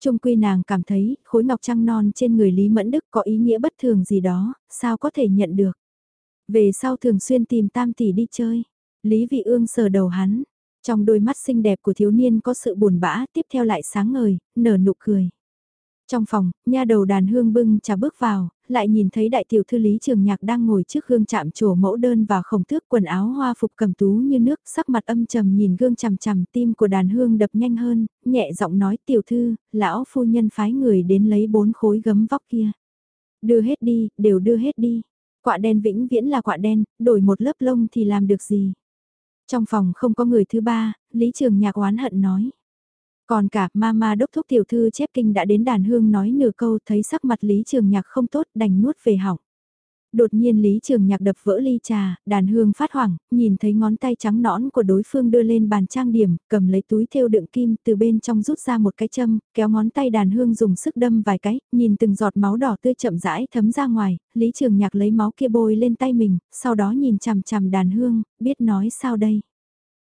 Trung quy nàng cảm thấy, khối ngọc trăng non trên người Lý Mẫn Đức có ý nghĩa bất thường gì đó, sao có thể nhận được. Về sau thường xuyên tìm tam tỷ đi chơi. Lý Vị Ương sờ đầu hắn. Trong đôi mắt xinh đẹp của thiếu niên có sự buồn bã, tiếp theo lại sáng ngời, nở nụ cười. Trong phòng, nha đầu đàn hương bưng trà bước vào, lại nhìn thấy đại tiểu thư lý trường nhạc đang ngồi trước gương chạm trổ mẫu đơn và khổng thước quần áo hoa phục cầm tú như nước, sắc mặt âm trầm nhìn gương chằm chằm tim của đàn hương đập nhanh hơn, nhẹ giọng nói tiểu thư, lão phu nhân phái người đến lấy bốn khối gấm vóc kia. Đưa hết đi, đều đưa hết đi. Quạ đen vĩnh viễn là quạ đen, đổi một lớp lông thì làm được gì. Trong phòng không có người thứ ba, Lý Trường Nhạc oán hận nói. Còn cả mama đốc thúc tiểu thư chép kinh đã đến đàn hương nói nửa câu thấy sắc mặt Lý Trường Nhạc không tốt đành nuốt về họng Đột nhiên Lý Trường Nhạc đập vỡ ly trà, đàn hương phát hoảng, nhìn thấy ngón tay trắng nõn của đối phương đưa lên bàn trang điểm, cầm lấy túi thêu đựng kim từ bên trong rút ra một cái châm, kéo ngón tay đàn hương dùng sức đâm vài cái, nhìn từng giọt máu đỏ tươi chậm rãi thấm ra ngoài, Lý Trường Nhạc lấy máu kia bôi lên tay mình, sau đó nhìn chằm chằm đàn hương, biết nói sao đây.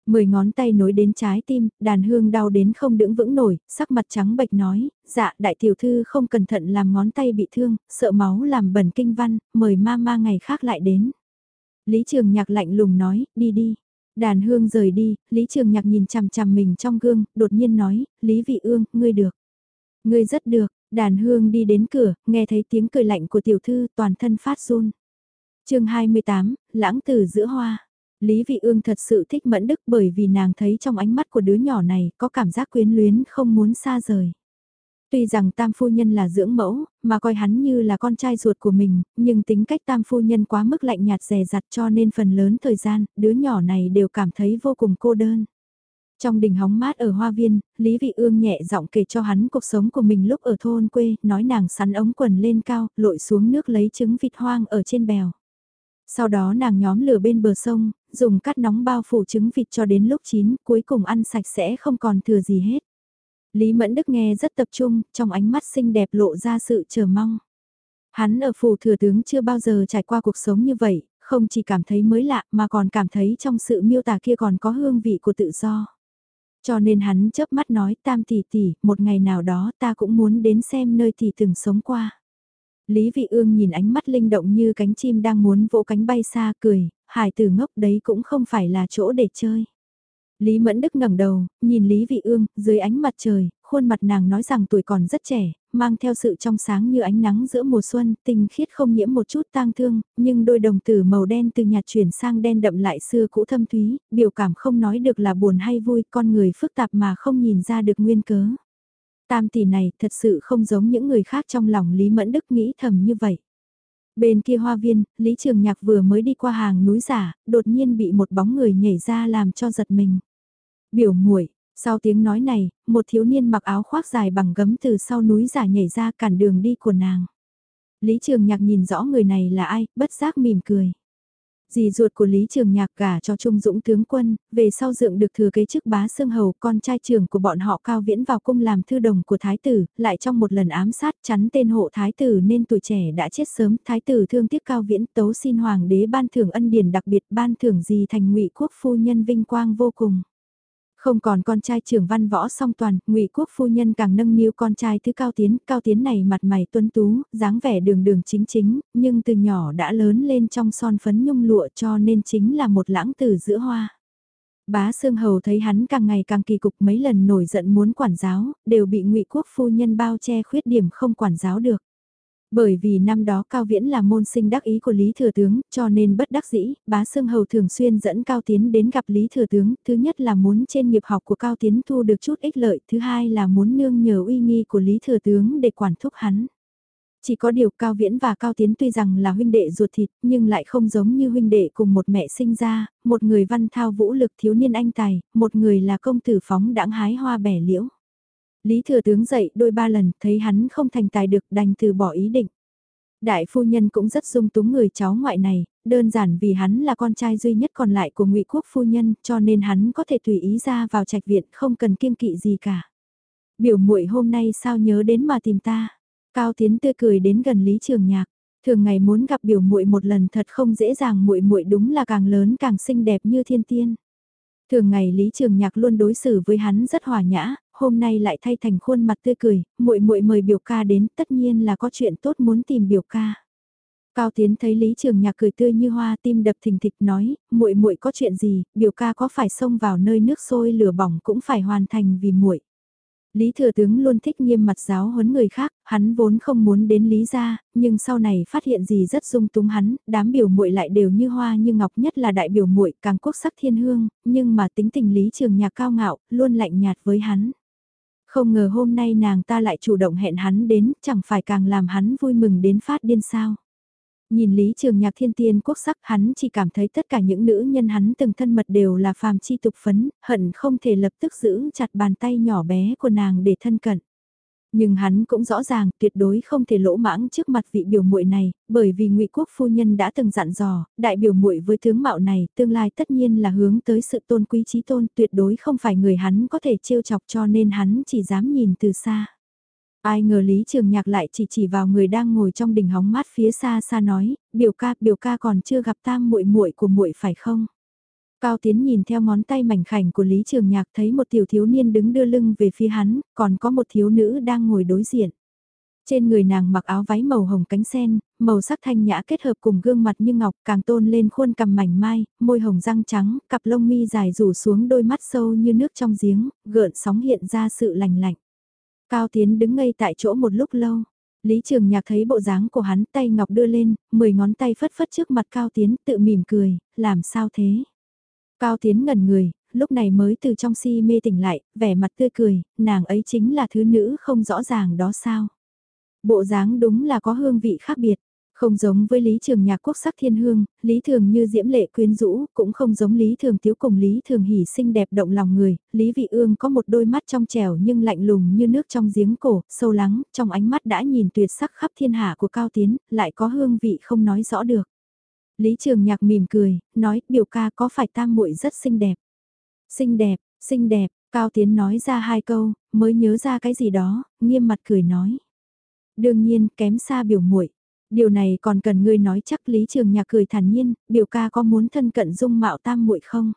Mười ngón tay nối đến trái tim, đàn hương đau đến không đứng vững nổi, sắc mặt trắng bệch nói, dạ đại tiểu thư không cẩn thận làm ngón tay bị thương, sợ máu làm bẩn kinh văn, mời ma ma ngày khác lại đến. Lý Trường Nhạc lạnh lùng nói, đi đi. Đàn hương rời đi, Lý Trường Nhạc nhìn chằm chằm mình trong gương, đột nhiên nói, Lý Vị Ương, ngươi được. Ngươi rất được, đàn hương đi đến cửa, nghe thấy tiếng cười lạnh của tiểu thư toàn thân phát run. chương 28, lãng tử giữa hoa. Lý Vị Ương thật sự thích Mẫn Đức bởi vì nàng thấy trong ánh mắt của đứa nhỏ này có cảm giác quyến luyến không muốn xa rời. Tuy rằng tam phu nhân là dưỡng mẫu, mà coi hắn như là con trai ruột của mình, nhưng tính cách tam phu nhân quá mức lạnh nhạt rè rặt cho nên phần lớn thời gian, đứa nhỏ này đều cảm thấy vô cùng cô đơn. Trong đình hóng mát ở hoa viên, Lý Vị Ương nhẹ giọng kể cho hắn cuộc sống của mình lúc ở thôn quê, nói nàng sắn ống quần lên cao, lội xuống nước lấy trứng vịt hoang ở trên bèo. Sau đó nàng nhóm lửa bên bờ sông, dùng cắt nóng bao phủ trứng vịt cho đến lúc chín, cuối cùng ăn sạch sẽ không còn thừa gì hết. Lý Mẫn Đức nghe rất tập trung, trong ánh mắt xinh đẹp lộ ra sự chờ mong. Hắn ở phủ thừa tướng chưa bao giờ trải qua cuộc sống như vậy, không chỉ cảm thấy mới lạ mà còn cảm thấy trong sự miêu tả kia còn có hương vị của tự do. Cho nên hắn chớp mắt nói tam tỷ tỷ, một ngày nào đó ta cũng muốn đến xem nơi tỷ từng sống qua. Lý Vị Ương nhìn ánh mắt linh động như cánh chim đang muốn vỗ cánh bay xa cười, hải tử ngốc đấy cũng không phải là chỗ để chơi. Lý Mẫn Đức ngẩng đầu, nhìn Lý Vị Ương, dưới ánh mặt trời, khuôn mặt nàng nói rằng tuổi còn rất trẻ, mang theo sự trong sáng như ánh nắng giữa mùa xuân, tinh khiết không nhiễm một chút tang thương, nhưng đôi đồng tử màu đen từ nhạt chuyển sang đen đậm lại xưa cũ thâm thúy, biểu cảm không nói được là buồn hay vui, con người phức tạp mà không nhìn ra được nguyên cớ. Tam tỷ này thật sự không giống những người khác trong lòng Lý Mẫn Đức nghĩ thầm như vậy. Bên kia hoa viên, Lý Trường Nhạc vừa mới đi qua hàng núi giả, đột nhiên bị một bóng người nhảy ra làm cho giật mình. Biểu muội sau tiếng nói này, một thiếu niên mặc áo khoác dài bằng gấm từ sau núi giả nhảy ra cản đường đi của nàng. Lý Trường Nhạc nhìn rõ người này là ai, bất giác mỉm cười. Dì ruột của Lý Trường Nhạc gả cho Trung Dũng tướng quân, về sau dựng được thừa kế chức bá xương hầu con trai trưởng của bọn họ cao viễn vào cung làm thư đồng của thái tử, lại trong một lần ám sát chắn tên hộ thái tử nên tuổi trẻ đã chết sớm, thái tử thương tiếc cao viễn tấu xin hoàng đế ban thưởng ân điển đặc biệt ban thưởng gì thành ngụy quốc phu nhân vinh quang vô cùng. Không còn con trai trưởng văn võ song toàn, ngụy quốc phu nhân càng nâng niu con trai thứ cao tiến, cao tiến này mặt mày tuấn tú, dáng vẻ đường đường chính chính, nhưng từ nhỏ đã lớn lên trong son phấn nhung lụa cho nên chính là một lãng tử giữa hoa. Bá Sương Hầu thấy hắn càng ngày càng kỳ cục mấy lần nổi giận muốn quản giáo, đều bị ngụy quốc phu nhân bao che khuyết điểm không quản giáo được. Bởi vì năm đó Cao Viễn là môn sinh đắc ý của Lý Thừa Tướng, cho nên bất đắc dĩ, bá Sương Hầu thường xuyên dẫn Cao Tiến đến gặp Lý Thừa Tướng, thứ nhất là muốn trên nghiệp học của Cao Tiến thu được chút ích lợi, thứ hai là muốn nương nhờ uy nghi của Lý Thừa Tướng để quản thúc hắn. Chỉ có điều Cao Viễn và Cao Tiến tuy rằng là huynh đệ ruột thịt, nhưng lại không giống như huynh đệ cùng một mẹ sinh ra, một người văn thao vũ lực thiếu niên anh tài, một người là công tử phóng đãng hái hoa bẻ liễu. Lý thừa tướng dậy đôi ba lần, thấy hắn không thành tài được đành từ bỏ ý định. Đại phu nhân cũng rất dung túng người cháu ngoại này, đơn giản vì hắn là con trai duy nhất còn lại của ngụy quốc phu nhân, cho nên hắn có thể tùy ý ra vào trạch viện không cần kiêng kỵ gì cả. Biểu muội hôm nay sao nhớ đến mà tìm ta? Cao Tiến tươi cười đến gần Lý Trường Nhạc, thường ngày muốn gặp biểu muội một lần thật không dễ dàng muội muội đúng là càng lớn càng xinh đẹp như thiên tiên. Thường ngày Lý Trường Nhạc luôn đối xử với hắn rất hòa nhã, hôm nay lại thay thành khuôn mặt tươi cười, muội muội mời biểu ca đến, tất nhiên là có chuyện tốt muốn tìm biểu ca. Cao Tiến thấy Lý Trường Nhạc cười tươi như hoa, tim đập thình thịch nói, muội muội có chuyện gì, biểu ca có phải xông vào nơi nước sôi lửa bỏng cũng phải hoàn thành vì muội. Lý Thừa Tướng luôn thích nghiêm mặt giáo huấn người khác, hắn vốn không muốn đến Lý gia, nhưng sau này phát hiện gì rất dung túng hắn, đám biểu muội lại đều như hoa như ngọc nhất là đại biểu muội càng quốc sắc thiên hương, nhưng mà tính tình Lý Trường Nhạc cao ngạo, luôn lạnh nhạt với hắn. Không ngờ hôm nay nàng ta lại chủ động hẹn hắn đến, chẳng phải càng làm hắn vui mừng đến phát điên sao. Nhìn Lý Trường Nhạc thiên tiên quốc sắc hắn chỉ cảm thấy tất cả những nữ nhân hắn từng thân mật đều là phàm chi tục phấn, hận không thể lập tức giữ chặt bàn tay nhỏ bé của nàng để thân cận. Nhưng hắn cũng rõ ràng tuyệt đối không thể lỗ mãng trước mặt vị biểu muội này, bởi vì ngụy quốc phu nhân đã từng dặn dò, đại biểu muội với tướng mạo này tương lai tất nhiên là hướng tới sự tôn quý trí tôn tuyệt đối không phải người hắn có thể trêu chọc cho nên hắn chỉ dám nhìn từ xa. Ai ngờ Lý Trường Nhạc lại chỉ chỉ vào người đang ngồi trong đỉnh hóng mát phía xa xa nói, biểu ca, biểu ca còn chưa gặp tam muội muội của muội phải không? Cao Tiến nhìn theo ngón tay mảnh khảnh của Lý Trường Nhạc thấy một tiểu thiếu niên đứng đưa lưng về phía hắn, còn có một thiếu nữ đang ngồi đối diện. Trên người nàng mặc áo váy màu hồng cánh sen, màu sắc thanh nhã kết hợp cùng gương mặt như ngọc càng tôn lên khuôn cằm mảnh mai, môi hồng răng trắng, cặp lông mi dài rủ xuống đôi mắt sâu như nước trong giếng, gợn sóng hiện ra sự lành lạnh. Cao Tiến đứng ngây tại chỗ một lúc lâu. Lý Trường Nhạc thấy bộ dáng của hắn tay ngọc đưa lên, mười ngón tay phất phất trước mặt Cao Tiến tự mỉm cười, làm sao thế? Cao Tiến ngẩn người, lúc này mới từ trong si mê tỉnh lại, vẻ mặt tươi cười, nàng ấy chính là thứ nữ không rõ ràng đó sao? Bộ dáng đúng là có hương vị khác biệt. Không giống với Lý Trường Nhạc quốc sắc thiên hương, Lý Thường như diễm lệ quyến rũ, cũng không giống Lý Thường Tiếu cùng Lý Thường hỉ xinh đẹp động lòng người, Lý Vị Ương có một đôi mắt trong trẻo nhưng lạnh lùng như nước trong giếng cổ, sâu lắng, trong ánh mắt đã nhìn tuyệt sắc khắp thiên hạ của Cao Tiến, lại có hương vị không nói rõ được. Lý Trường Nhạc mỉm cười, nói, biểu ca có phải tam muội rất xinh đẹp. Xinh đẹp, xinh đẹp, Cao Tiến nói ra hai câu, mới nhớ ra cái gì đó, nghiêm mặt cười nói. Đương nhiên, kém xa biểu muội Điều này còn cần ngươi nói chắc Lý Trường Nhạc cười thản nhiên, biểu ca có muốn thân cận dung mạo tam muội không?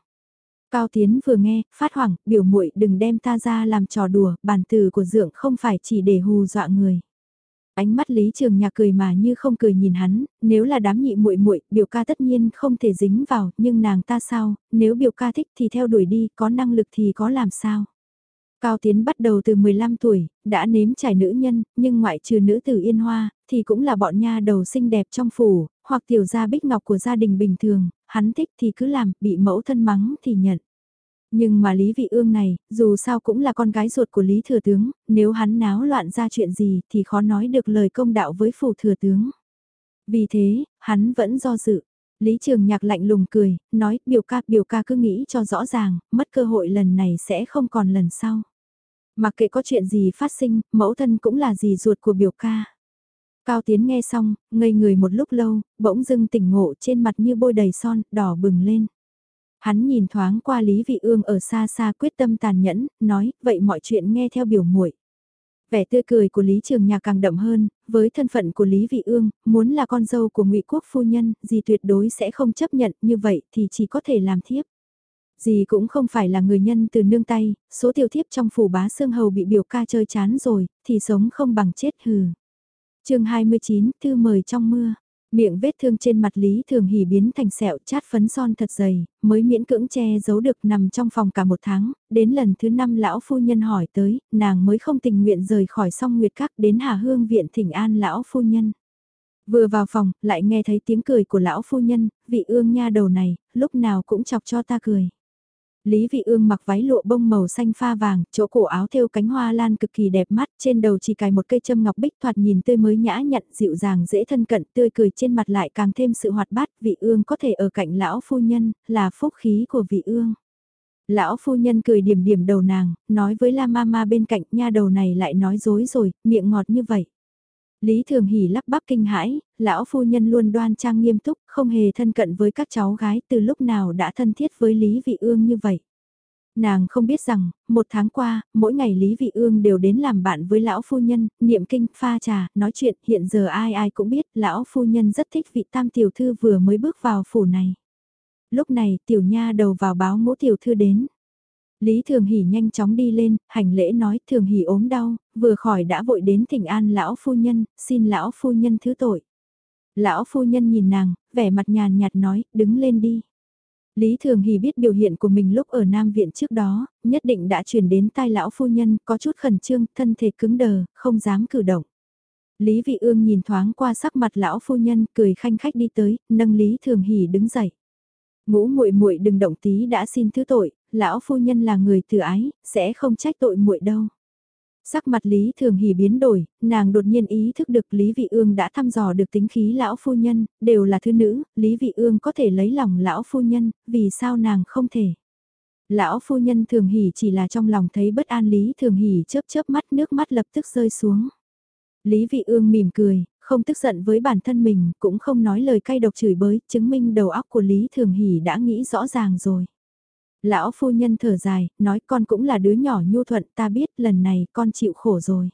Cao Tiến vừa nghe, phát hoảng, biểu muội đừng đem ta ra làm trò đùa, bản từ của dượng không phải chỉ để hù dọa người. Ánh mắt Lý Trường Nhạc cười mà như không cười nhìn hắn, nếu là đám nhị muội muội, biểu ca tất nhiên không thể dính vào, nhưng nàng ta sao, nếu biểu ca thích thì theo đuổi đi, có năng lực thì có làm sao. Cao Tiến bắt đầu từ 15 tuổi, đã nếm trải nữ nhân, nhưng ngoại trừ nữ tử Yên Hoa, thì cũng là bọn nha đầu xinh đẹp trong phủ, hoặc tiểu gia bích ngọc của gia đình bình thường, hắn thích thì cứ làm, bị mẫu thân mắng thì nhận. Nhưng mà Lý Vị Ương này, dù sao cũng là con gái ruột của Lý Thừa Tướng, nếu hắn náo loạn ra chuyện gì thì khó nói được lời công đạo với phủ Thừa Tướng. Vì thế, hắn vẫn do dự. Lý Trường Nhạc lạnh lùng cười, nói biểu ca biểu ca cứ nghĩ cho rõ ràng, mất cơ hội lần này sẽ không còn lần sau. Mặc kệ có chuyện gì phát sinh, mẫu thân cũng là gì ruột của biểu ca. Cao Tiến nghe xong, ngây người một lúc lâu, bỗng dưng tỉnh ngộ trên mặt như bôi đầy son, đỏ bừng lên. Hắn nhìn thoáng qua Lý Vị Ương ở xa xa quyết tâm tàn nhẫn, nói, vậy mọi chuyện nghe theo biểu muội. Vẻ tươi cười của Lý Trường Nhạc càng đậm hơn, với thân phận của Lý Vị Ương, muốn là con dâu của Ngụy Quốc phu nhân, gì tuyệt đối sẽ không chấp nhận, như vậy thì chỉ có thể làm thiếp. Dì cũng không phải là người nhân từ nương tay, số tiểu thiếp trong phủ bá xương hầu bị biểu ca chơi chán rồi, thì sống không bằng chết hừ. chương 29, thư mời trong mưa. Miệng vết thương trên mặt Lý Thường Hỉ biến thành sẹo chát phấn son thật dày, mới miễn cưỡng che giấu được nằm trong phòng cả một tháng, đến lần thứ năm lão phu nhân hỏi tới, nàng mới không tình nguyện rời khỏi song nguyệt các đến Hà Hương viện thỉnh an lão phu nhân. Vừa vào phòng, lại nghe thấy tiếng cười của lão phu nhân, vị ương nha đầu này, lúc nào cũng chọc cho ta cười. Lý Vị Ương mặc váy lụa bông màu xanh pha vàng, chỗ cổ áo thêu cánh hoa lan cực kỳ đẹp mắt, trên đầu chỉ cài một cây châm ngọc bích thoạt nhìn tươi mới nhã nhặn, dịu dàng dễ thân cận, tươi cười trên mặt lại càng thêm sự hoạt bát, Vị Ương có thể ở cạnh lão phu nhân, là phúc khí của Vị Ương. Lão phu nhân cười điểm điểm đầu nàng, nói với La Mama bên cạnh nha đầu này lại nói dối rồi, miệng ngọt như vậy. Lý Thường Hỷ lắp bắp kinh hãi, lão phu nhân luôn đoan trang nghiêm túc, không hề thân cận với các cháu gái từ lúc nào đã thân thiết với Lý Vị Ương như vậy. Nàng không biết rằng, một tháng qua, mỗi ngày Lý Vị Ương đều đến làm bạn với lão phu nhân, niệm kinh, pha trà, nói chuyện, hiện giờ ai ai cũng biết lão phu nhân rất thích vị tam tiểu thư vừa mới bước vào phủ này. Lúc này tiểu nha đầu vào báo ngũ tiểu thư đến. Lý Thường Hỷ nhanh chóng đi lên, hành lễ nói Thường Hỷ ốm đau, vừa khỏi đã vội đến thỉnh an lão phu nhân, xin lão phu nhân thứ tội. Lão phu nhân nhìn nàng, vẻ mặt nhàn nhạt nói, đứng lên đi. Lý Thường Hỷ biết biểu hiện của mình lúc ở Nam Viện trước đó, nhất định đã truyền đến tai lão phu nhân, có chút khẩn trương, thân thể cứng đờ, không dám cử động. Lý Vị Ương nhìn thoáng qua sắc mặt lão phu nhân, cười khanh khách đi tới, nâng Lý Thường Hỷ đứng dậy. Ngũ muội muội đừng động tí đã xin thứ tội, lão phu nhân là người từ ái, sẽ không trách tội muội đâu. Sắc mặt Lý Thường Hỉ biến đổi, nàng đột nhiên ý thức được Lý Vị Ương đã thăm dò được tính khí lão phu nhân, đều là thứ nữ, Lý Vị Ương có thể lấy lòng lão phu nhân, vì sao nàng không thể. Lão phu nhân Thường Hỉ chỉ là trong lòng thấy bất an Lý Thường Hỉ chớp chớp mắt nước mắt lập tức rơi xuống. Lý Vị Ương mỉm cười, không tức giận với bản thân mình, cũng không nói lời cay độc chửi bới, chứng minh đầu óc của Lý Thường Hỷ đã nghĩ rõ ràng rồi. Lão phu nhân thở dài, nói con cũng là đứa nhỏ nhu thuận ta biết lần này con chịu khổ rồi.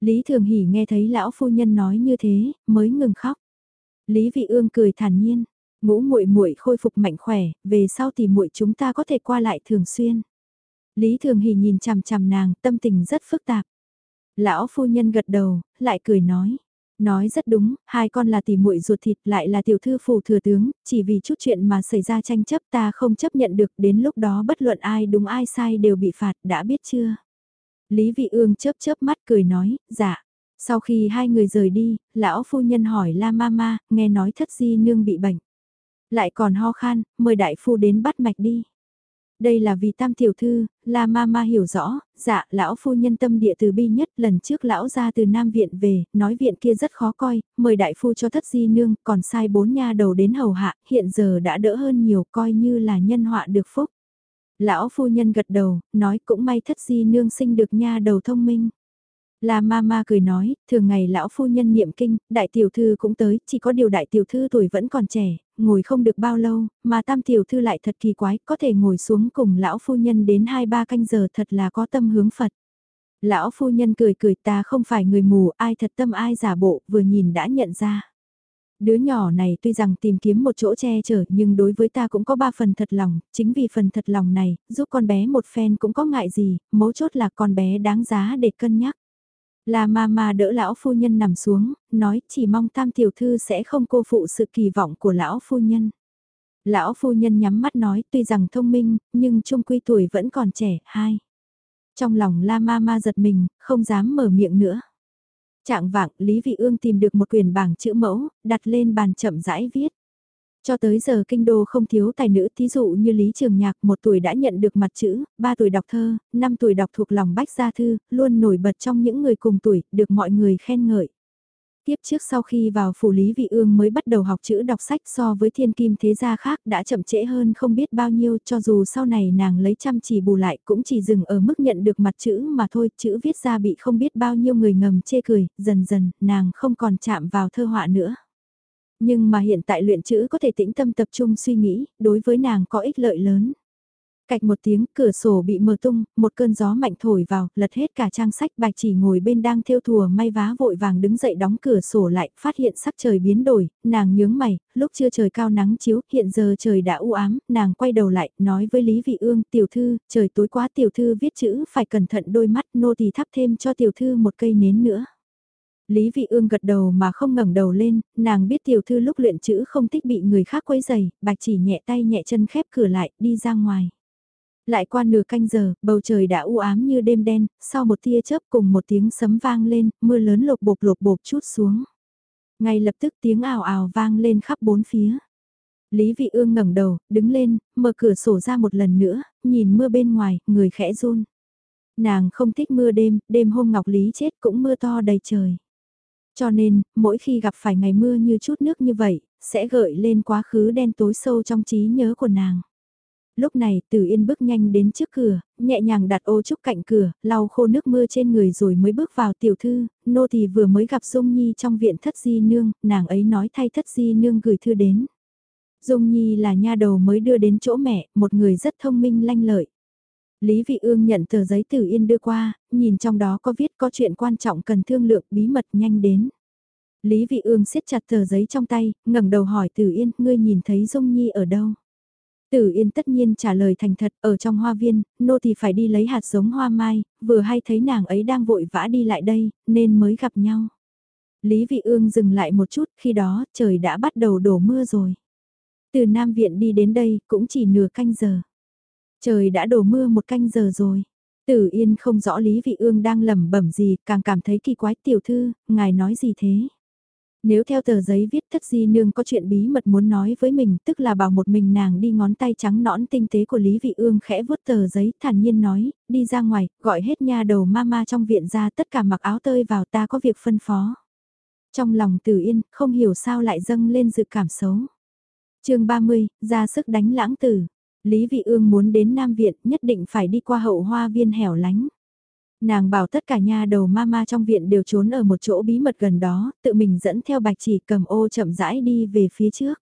Lý Thường Hỷ nghe thấy lão phu nhân nói như thế, mới ngừng khóc. Lý Vị Ương cười thản nhiên, ngũ muội muội khôi phục mạnh khỏe, về sau thì muội chúng ta có thể qua lại thường xuyên. Lý Thường Hỷ nhìn chằm chằm nàng, tâm tình rất phức tạp. Lão phu nhân gật đầu, lại cười nói, Nói rất đúng, hai con là tỷ muội ruột thịt lại là tiểu thư phủ thừa tướng, chỉ vì chút chuyện mà xảy ra tranh chấp ta không chấp nhận được đến lúc đó bất luận ai đúng ai sai đều bị phạt, đã biết chưa? Lý Vị Ương chớp chớp mắt cười nói, dạ. Sau khi hai người rời đi, lão phu nhân hỏi La Mama, nghe nói thất di nương bị bệnh. Lại còn ho khan, mời đại phu đến bắt mạch đi. Đây là vì tam tiểu thư, là ma ma hiểu rõ, dạ lão phu nhân tâm địa từ bi nhất lần trước lão ra từ Nam Viện về, nói viện kia rất khó coi, mời đại phu cho thất di nương, còn sai bốn nha đầu đến hầu hạ, hiện giờ đã đỡ hơn nhiều coi như là nhân họa được phúc. Lão phu nhân gật đầu, nói cũng may thất di nương sinh được nha đầu thông minh. La Mama cười nói, thường ngày lão phu nhân niệm kinh, đại tiểu thư cũng tới, chỉ có điều đại tiểu thư tuổi vẫn còn trẻ, ngồi không được bao lâu, mà tam tiểu thư lại thật kỳ quái, có thể ngồi xuống cùng lão phu nhân đến 2-3 canh giờ thật là có tâm hướng Phật. Lão phu nhân cười cười ta không phải người mù, ai thật tâm ai giả bộ, vừa nhìn đã nhận ra. Đứa nhỏ này tuy rằng tìm kiếm một chỗ che chở nhưng đối với ta cũng có ba phần thật lòng, chính vì phần thật lòng này, giúp con bé một phen cũng có ngại gì, mấu chốt là con bé đáng giá để cân nhắc. La Mama đỡ lão phu nhân nằm xuống, nói chỉ mong tam tiểu thư sẽ không cô phụ sự kỳ vọng của lão phu nhân. Lão phu nhân nhắm mắt nói tuy rằng thông minh, nhưng trung quy tuổi vẫn còn trẻ, hai. Trong lòng La Mama giật mình, không dám mở miệng nữa. Trạng vạng, Lý Vị Ương tìm được một quyển bảng chữ mẫu, đặt lên bàn chậm rãi viết. Cho tới giờ kinh đô không thiếu tài nữ thí dụ như Lý Trường Nhạc một tuổi đã nhận được mặt chữ, ba tuổi đọc thơ, năm tuổi đọc thuộc lòng bách gia thư, luôn nổi bật trong những người cùng tuổi, được mọi người khen ngợi. Tiếp trước sau khi vào phủ Lý Vị Ương mới bắt đầu học chữ đọc sách so với thiên kim thế gia khác đã chậm trễ hơn không biết bao nhiêu cho dù sau này nàng lấy chăm chỉ bù lại cũng chỉ dừng ở mức nhận được mặt chữ mà thôi, chữ viết ra bị không biết bao nhiêu người ngầm chê cười, dần dần nàng không còn chạm vào thơ họa nữa. Nhưng mà hiện tại luyện chữ có thể tĩnh tâm tập trung suy nghĩ, đối với nàng có ích lợi lớn. Cạch một tiếng, cửa sổ bị mở tung, một cơn gió mạnh thổi vào, lật hết cả trang sách bạch chỉ ngồi bên đang theo thùa may vá vội vàng đứng dậy đóng cửa sổ lại, phát hiện sắc trời biến đổi, nàng nhướng mày, lúc chưa trời cao nắng chiếu, hiện giờ trời đã u ám, nàng quay đầu lại, nói với Lý Vị Ương, tiểu thư, trời tối quá tiểu thư viết chữ, phải cẩn thận đôi mắt, nô tỳ thắp thêm cho tiểu thư một cây nến nữa. Lý Vị Ương gật đầu mà không ngẩng đầu lên, nàng biết tiểu thư lúc luyện chữ không thích bị người khác quấy rầy, bạch chỉ nhẹ tay nhẹ chân khép cửa lại, đi ra ngoài. Lại qua nửa canh giờ, bầu trời đã u ám như đêm đen, sau một tia chớp cùng một tiếng sấm vang lên, mưa lớn lột bột lột bột chút xuống. Ngay lập tức tiếng ào ào vang lên khắp bốn phía. Lý Vị Ương ngẩng đầu, đứng lên, mở cửa sổ ra một lần nữa, nhìn mưa bên ngoài, người khẽ run. Nàng không thích mưa đêm, đêm hôm Ngọc Lý chết cũng mưa to đầy trời. Cho nên, mỗi khi gặp phải ngày mưa như chút nước như vậy, sẽ gợi lên quá khứ đen tối sâu trong trí nhớ của nàng. Lúc này, Từ Yên bước nhanh đến trước cửa, nhẹ nhàng đặt ô trúc cạnh cửa, lau khô nước mưa trên người rồi mới bước vào tiểu thư, nô thì vừa mới gặp Dung Nhi trong viện thất di nương, nàng ấy nói thay thất di nương gửi thư đến. Dung Nhi là nha đầu mới đưa đến chỗ mẹ, một người rất thông minh lanh lợi. Lý Vị Ương nhận tờ giấy Tử Yên đưa qua, nhìn trong đó có viết có chuyện quan trọng cần thương lượng bí mật nhanh đến. Lý Vị Ương siết chặt tờ giấy trong tay, ngẩng đầu hỏi Tử Yên, ngươi nhìn thấy Dung Nhi ở đâu? Tử Yên tất nhiên trả lời thành thật, ở trong hoa viên, nô thì phải đi lấy hạt giống hoa mai, vừa hay thấy nàng ấy đang vội vã đi lại đây, nên mới gặp nhau. Lý Vị Ương dừng lại một chút, khi đó trời đã bắt đầu đổ mưa rồi. Từ Nam Viện đi đến đây cũng chỉ nửa canh giờ. Trời đã đổ mưa một canh giờ rồi. Tử Yên không rõ Lý Vị Ương đang lẩm bẩm gì, càng cảm thấy kỳ quái tiểu thư, ngài nói gì thế? Nếu theo tờ giấy viết thất di nương có chuyện bí mật muốn nói với mình, tức là bảo một mình nàng đi ngón tay trắng nõn tinh tế của Lý Vị Ương khẽ vuốt tờ giấy thản nhiên nói, đi ra ngoài, gọi hết nha đầu mama trong viện ra tất cả mặc áo tơi vào ta có việc phân phó. Trong lòng Tử Yên, không hiểu sao lại dâng lên dự cảm xấu. chương 30, ra sức đánh lãng tử. Lý Vị Ương muốn đến Nam Viện nhất định phải đi qua hậu hoa viên hẻo lánh. Nàng bảo tất cả nha đầu mama trong viện đều trốn ở một chỗ bí mật gần đó, tự mình dẫn theo bạch chỉ cầm ô chậm rãi đi về phía trước.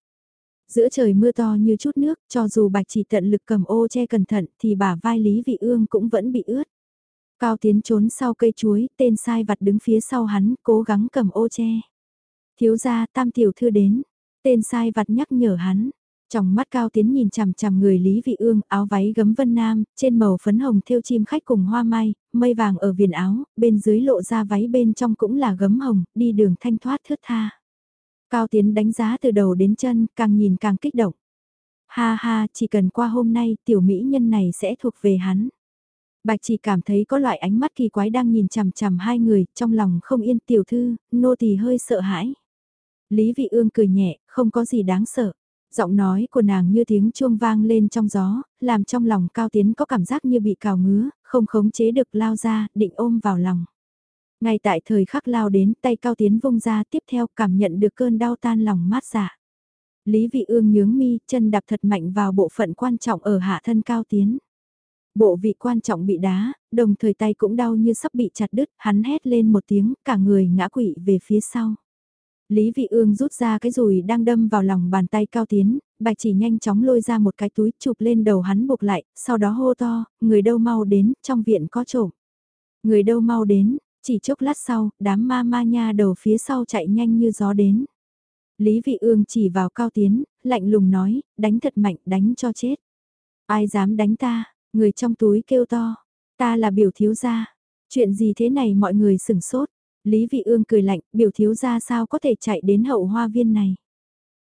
Giữa trời mưa to như chút nước, cho dù bạch chỉ tận lực cầm ô che cẩn thận thì bả vai Lý Vị Ương cũng vẫn bị ướt. Cao Tiến trốn sau cây chuối, tên sai vặt đứng phía sau hắn, cố gắng cầm ô che. Thiếu gia tam tiểu thư đến, tên sai vặt nhắc nhở hắn, trong mắt cao tiến nhìn chằm chằm người Lý Vị Ương, áo váy gấm vân nam, trên màu phấn hồng thêu chim khách cùng hoa mai, mây vàng ở viền áo, bên dưới lộ ra váy bên trong cũng là gấm hồng, đi đường thanh thoát thướt tha. Cao tiến đánh giá từ đầu đến chân, càng nhìn càng kích động. Ha ha, chỉ cần qua hôm nay, tiểu mỹ nhân này sẽ thuộc về hắn. Bạch chỉ cảm thấy có loại ánh mắt kỳ quái đang nhìn chằm chằm hai người, trong lòng không yên tiểu thư, nô tỳ hơi sợ hãi. Lý Vị Ương cười nhẹ, không có gì đáng sợ. Giọng nói của nàng như tiếng chuông vang lên trong gió, làm trong lòng Cao Tiến có cảm giác như bị cào ngứa, không khống chế được lao ra, định ôm vào lòng. Ngay tại thời khắc lao đến tay Cao Tiến vung ra tiếp theo cảm nhận được cơn đau tan lòng mát dạ. Lý vị ương nhướng mi, chân đạp thật mạnh vào bộ phận quan trọng ở hạ thân Cao Tiến. Bộ vị quan trọng bị đá, đồng thời tay cũng đau như sắp bị chặt đứt, hắn hét lên một tiếng, cả người ngã quỵ về phía sau. Lý Vị Ương rút ra cái rùi đang đâm vào lòng bàn tay cao tiến, bạch chỉ nhanh chóng lôi ra một cái túi chụp lên đầu hắn buộc lại, sau đó hô to, người đâu mau đến, trong viện có trộm. Người đâu mau đến, chỉ chốc lát sau, đám ma ma nha đầu phía sau chạy nhanh như gió đến. Lý Vị Ương chỉ vào cao tiến, lạnh lùng nói, đánh thật mạnh, đánh cho chết. Ai dám đánh ta, người trong túi kêu to, ta là biểu thiếu gia. Chuyện gì thế này mọi người sửng sốt. Lý Vị Ương cười lạnh, biểu thiếu gia sao có thể chạy đến hậu hoa viên này.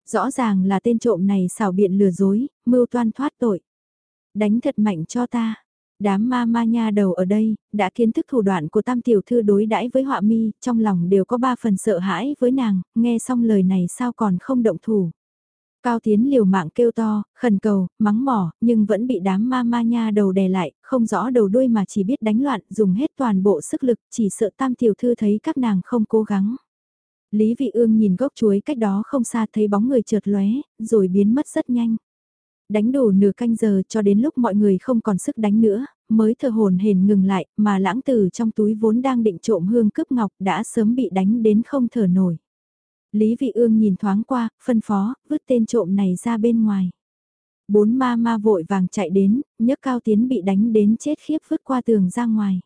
Rõ ràng là tên trộm này xảo biện lừa dối, mưu toan thoát tội. Đánh thật mạnh cho ta. Đám ma ma nha đầu ở đây, đã kiến thức thủ đoạn của tam tiểu thư đối đãi với họa mi, trong lòng đều có ba phần sợ hãi với nàng, nghe xong lời này sao còn không động thủ. Cao Tiến liều mạng kêu to, khẩn cầu, mắng mỏ, nhưng vẫn bị đám ma ma nha đầu đè lại, không rõ đầu đuôi mà chỉ biết đánh loạn, dùng hết toàn bộ sức lực, chỉ sợ tam tiểu thư thấy các nàng không cố gắng. Lý Vị Ương nhìn gốc chuối cách đó không xa thấy bóng người trượt lóe, rồi biến mất rất nhanh. Đánh đủ nửa canh giờ cho đến lúc mọi người không còn sức đánh nữa, mới thở hồn hển ngừng lại, mà lãng tử trong túi vốn đang định trộm hương cướp ngọc đã sớm bị đánh đến không thở nổi. Lý Vị Ương nhìn thoáng qua, phân phó, vứt tên trộm này ra bên ngoài. Bốn ma ma vội vàng chạy đến, nhấc cao tiến bị đánh đến chết khiếp vứt qua tường ra ngoài.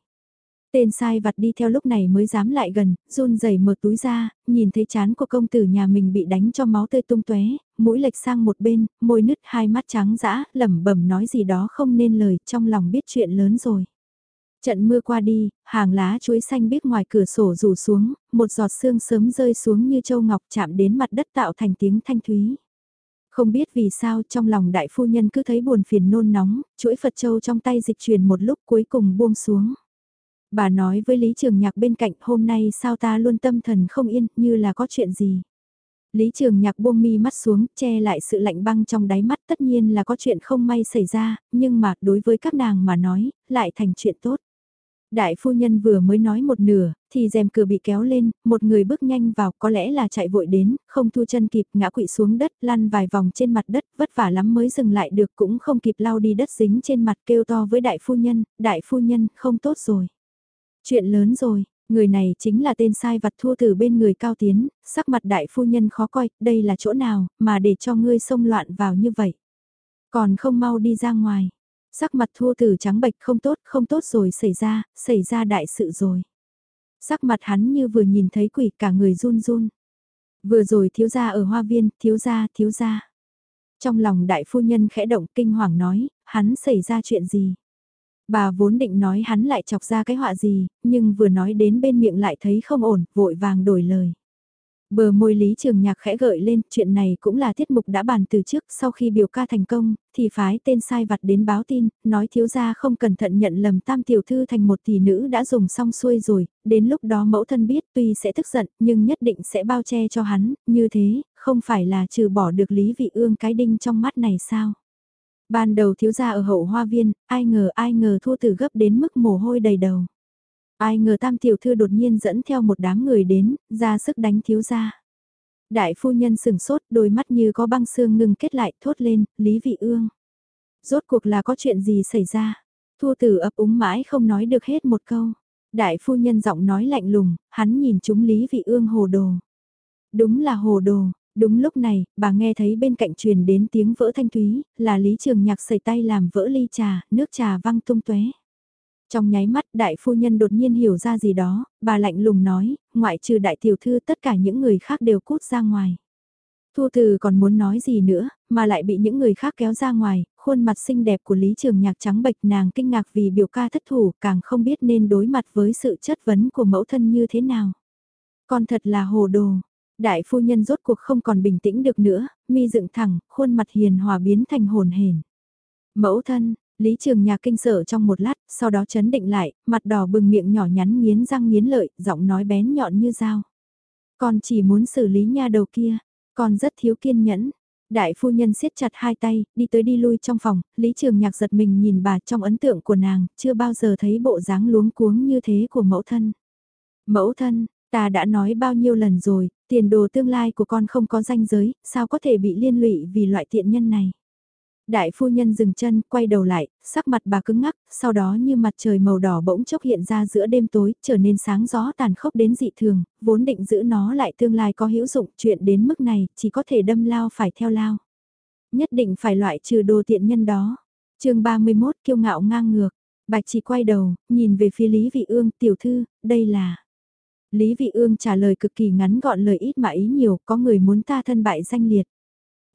Tên sai vặt đi theo lúc này mới dám lại gần, run rẩy mở túi ra, nhìn thấy chán của công tử nhà mình bị đánh cho máu tươi tung tóe, mũi lệch sang một bên, môi nứt hai mắt trắng dã, lẩm bẩm nói gì đó không nên lời, trong lòng biết chuyện lớn rồi. Trận mưa qua đi, hàng lá chuối xanh biết ngoài cửa sổ rủ xuống, một giọt sương sớm rơi xuống như châu ngọc chạm đến mặt đất tạo thành tiếng thanh thúy. Không biết vì sao trong lòng đại phu nhân cứ thấy buồn phiền nôn nóng, chuỗi Phật Châu trong tay dịch truyền một lúc cuối cùng buông xuống. Bà nói với Lý Trường Nhạc bên cạnh hôm nay sao ta luôn tâm thần không yên như là có chuyện gì. Lý Trường Nhạc buông mi mắt xuống, che lại sự lạnh băng trong đáy mắt tất nhiên là có chuyện không may xảy ra, nhưng mà đối với các nàng mà nói, lại thành chuyện tốt. Đại phu nhân vừa mới nói một nửa, thì rèm cửa bị kéo lên, một người bước nhanh vào có lẽ là chạy vội đến, không thu chân kịp ngã quỵ xuống đất, lăn vài vòng trên mặt đất, vất vả lắm mới dừng lại được cũng không kịp lau đi đất dính trên mặt kêu to với đại phu nhân, đại phu nhân không tốt rồi. Chuyện lớn rồi, người này chính là tên sai vặt thua từ bên người cao tiến, sắc mặt đại phu nhân khó coi, đây là chỗ nào, mà để cho ngươi xông loạn vào như vậy. Còn không mau đi ra ngoài, sắc mặt thua từ trắng bệch không tốt, không tốt rồi xảy ra, xảy ra đại sự rồi. Sắc mặt hắn như vừa nhìn thấy quỷ cả người run run. Vừa rồi thiếu gia ở hoa viên, thiếu gia, thiếu gia. Trong lòng đại phu nhân khẽ động kinh hoàng nói, hắn xảy ra chuyện gì? Bà vốn định nói hắn lại chọc ra cái họa gì, nhưng vừa nói đến bên miệng lại thấy không ổn, vội vàng đổi lời. Bờ môi Lý Trường Nhạc khẽ gợi lên, chuyện này cũng là tiết mục đã bàn từ trước, sau khi biểu ca thành công, thì phái tên sai vặt đến báo tin, nói thiếu gia không cẩn thận nhận lầm tam tiểu thư thành một tỷ nữ đã dùng xong xuôi rồi, đến lúc đó mẫu thân biết tuy sẽ tức giận, nhưng nhất định sẽ bao che cho hắn, như thế, không phải là trừ bỏ được Lý Vị Ương cái đinh trong mắt này sao? Ban đầu thiếu gia ở hậu hoa viên, ai ngờ ai ngờ thua từ gấp đến mức mồ hôi đầy đầu. Ai ngờ tam tiểu thư đột nhiên dẫn theo một đám người đến, ra sức đánh thiếu gia. Đại phu nhân sừng sốt, đôi mắt như có băng xương ngừng kết lại, thốt lên, Lý Vị Ương. Rốt cuộc là có chuyện gì xảy ra? thu tử ấp úng mãi không nói được hết một câu. Đại phu nhân giọng nói lạnh lùng, hắn nhìn chúng Lý Vị Ương hồ đồ. Đúng là hồ đồ, Đúng lúc này, bà nghe thấy bên cạnh truyền đến tiếng vỡ thanh thúy, là Lý Trường Nhạc sẩy tay làm vỡ ly trà, nước trà văng tung tóe. Trong nháy mắt đại phu nhân đột nhiên hiểu ra gì đó, bà lạnh lùng nói, ngoại trừ đại tiểu thư tất cả những người khác đều cút ra ngoài. Thu Từ còn muốn nói gì nữa, mà lại bị những người khác kéo ra ngoài, khuôn mặt xinh đẹp của Lý Trường Nhạc trắng bệch nàng kinh ngạc vì biểu ca thất thủ, càng không biết nên đối mặt với sự chất vấn của mẫu thân như thế nào. Con thật là hồ đồ, Đại phu nhân rốt cuộc không còn bình tĩnh được nữa, mi dựng thẳng, khuôn mặt hiền hòa biến thành hồn hển. Mẫu thân, Lý Trường Nhạc kinh sợ trong một lát, sau đó chấn định lại, mặt đỏ bừng miệng nhỏ nhắn nghiến răng nghiến lợi, giọng nói bén nhọn như dao. Con chỉ muốn xử lý nha đầu kia, con rất thiếu kiên nhẫn. Đại phu nhân siết chặt hai tay, đi tới đi lui trong phòng, Lý Trường Nhạc giật mình nhìn bà trong ấn tượng của nàng, chưa bao giờ thấy bộ dáng luống cuống như thế của mẫu thân. Mẫu thân, ta đã nói bao nhiêu lần rồi, Tiền đồ tương lai của con không có danh giới, sao có thể bị liên lụy vì loại tiện nhân này. Đại phu nhân dừng chân, quay đầu lại, sắc mặt bà cứng ngắc, sau đó như mặt trời màu đỏ bỗng chốc hiện ra giữa đêm tối, trở nên sáng gió tàn khốc đến dị thường, vốn định giữ nó lại tương lai có hữu dụng, chuyện đến mức này, chỉ có thể đâm lao phải theo lao. Nhất định phải loại trừ đồ tiện nhân đó. chương 31 kiêu ngạo ngang ngược, bạch chỉ quay đầu, nhìn về phía Lý Vị Ương, tiểu thư, đây là... Lý Vị Ương trả lời cực kỳ ngắn gọn lời ít mà ý nhiều, có người muốn ta thân bại danh liệt.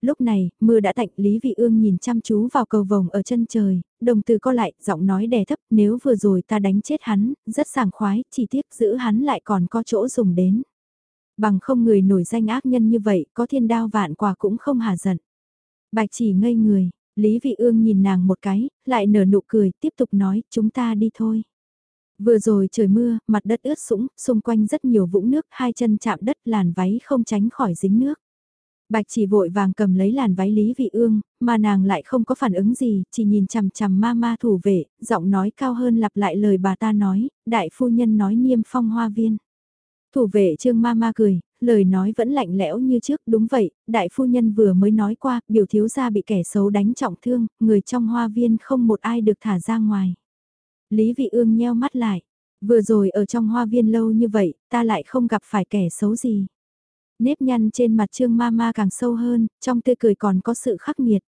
Lúc này, mưa đã tạnh, Lý Vị Ương nhìn chăm chú vào cầu vồng ở chân trời, đồng từ co lại, giọng nói đè thấp, nếu vừa rồi ta đánh chết hắn, rất sảng khoái, chỉ tiếc giữ hắn lại còn có chỗ dùng đến. Bằng không người nổi danh ác nhân như vậy, có thiên đao vạn quả cũng không hà giận. Bạch chỉ ngây người, Lý Vị Ương nhìn nàng một cái, lại nở nụ cười, tiếp tục nói, chúng ta đi thôi. Vừa rồi trời mưa, mặt đất ướt sũng, xung quanh rất nhiều vũng nước, hai chân chạm đất làn váy không tránh khỏi dính nước. Bạch chỉ vội vàng cầm lấy làn váy Lý Vị Ương, mà nàng lại không có phản ứng gì, chỉ nhìn chằm chằm ma ma thủ vệ, giọng nói cao hơn lặp lại lời bà ta nói, đại phu nhân nói niêm phong hoa viên. Thủ vệ trương ma ma cười, lời nói vẫn lạnh lẽo như trước, đúng vậy, đại phu nhân vừa mới nói qua, biểu thiếu gia bị kẻ xấu đánh trọng thương, người trong hoa viên không một ai được thả ra ngoài. Lý vị ương nheo mắt lại, vừa rồi ở trong hoa viên lâu như vậy, ta lại không gặp phải kẻ xấu gì. Nếp nhăn trên mặt trương ma ma càng sâu hơn, trong tươi cười còn có sự khắc nghiệt.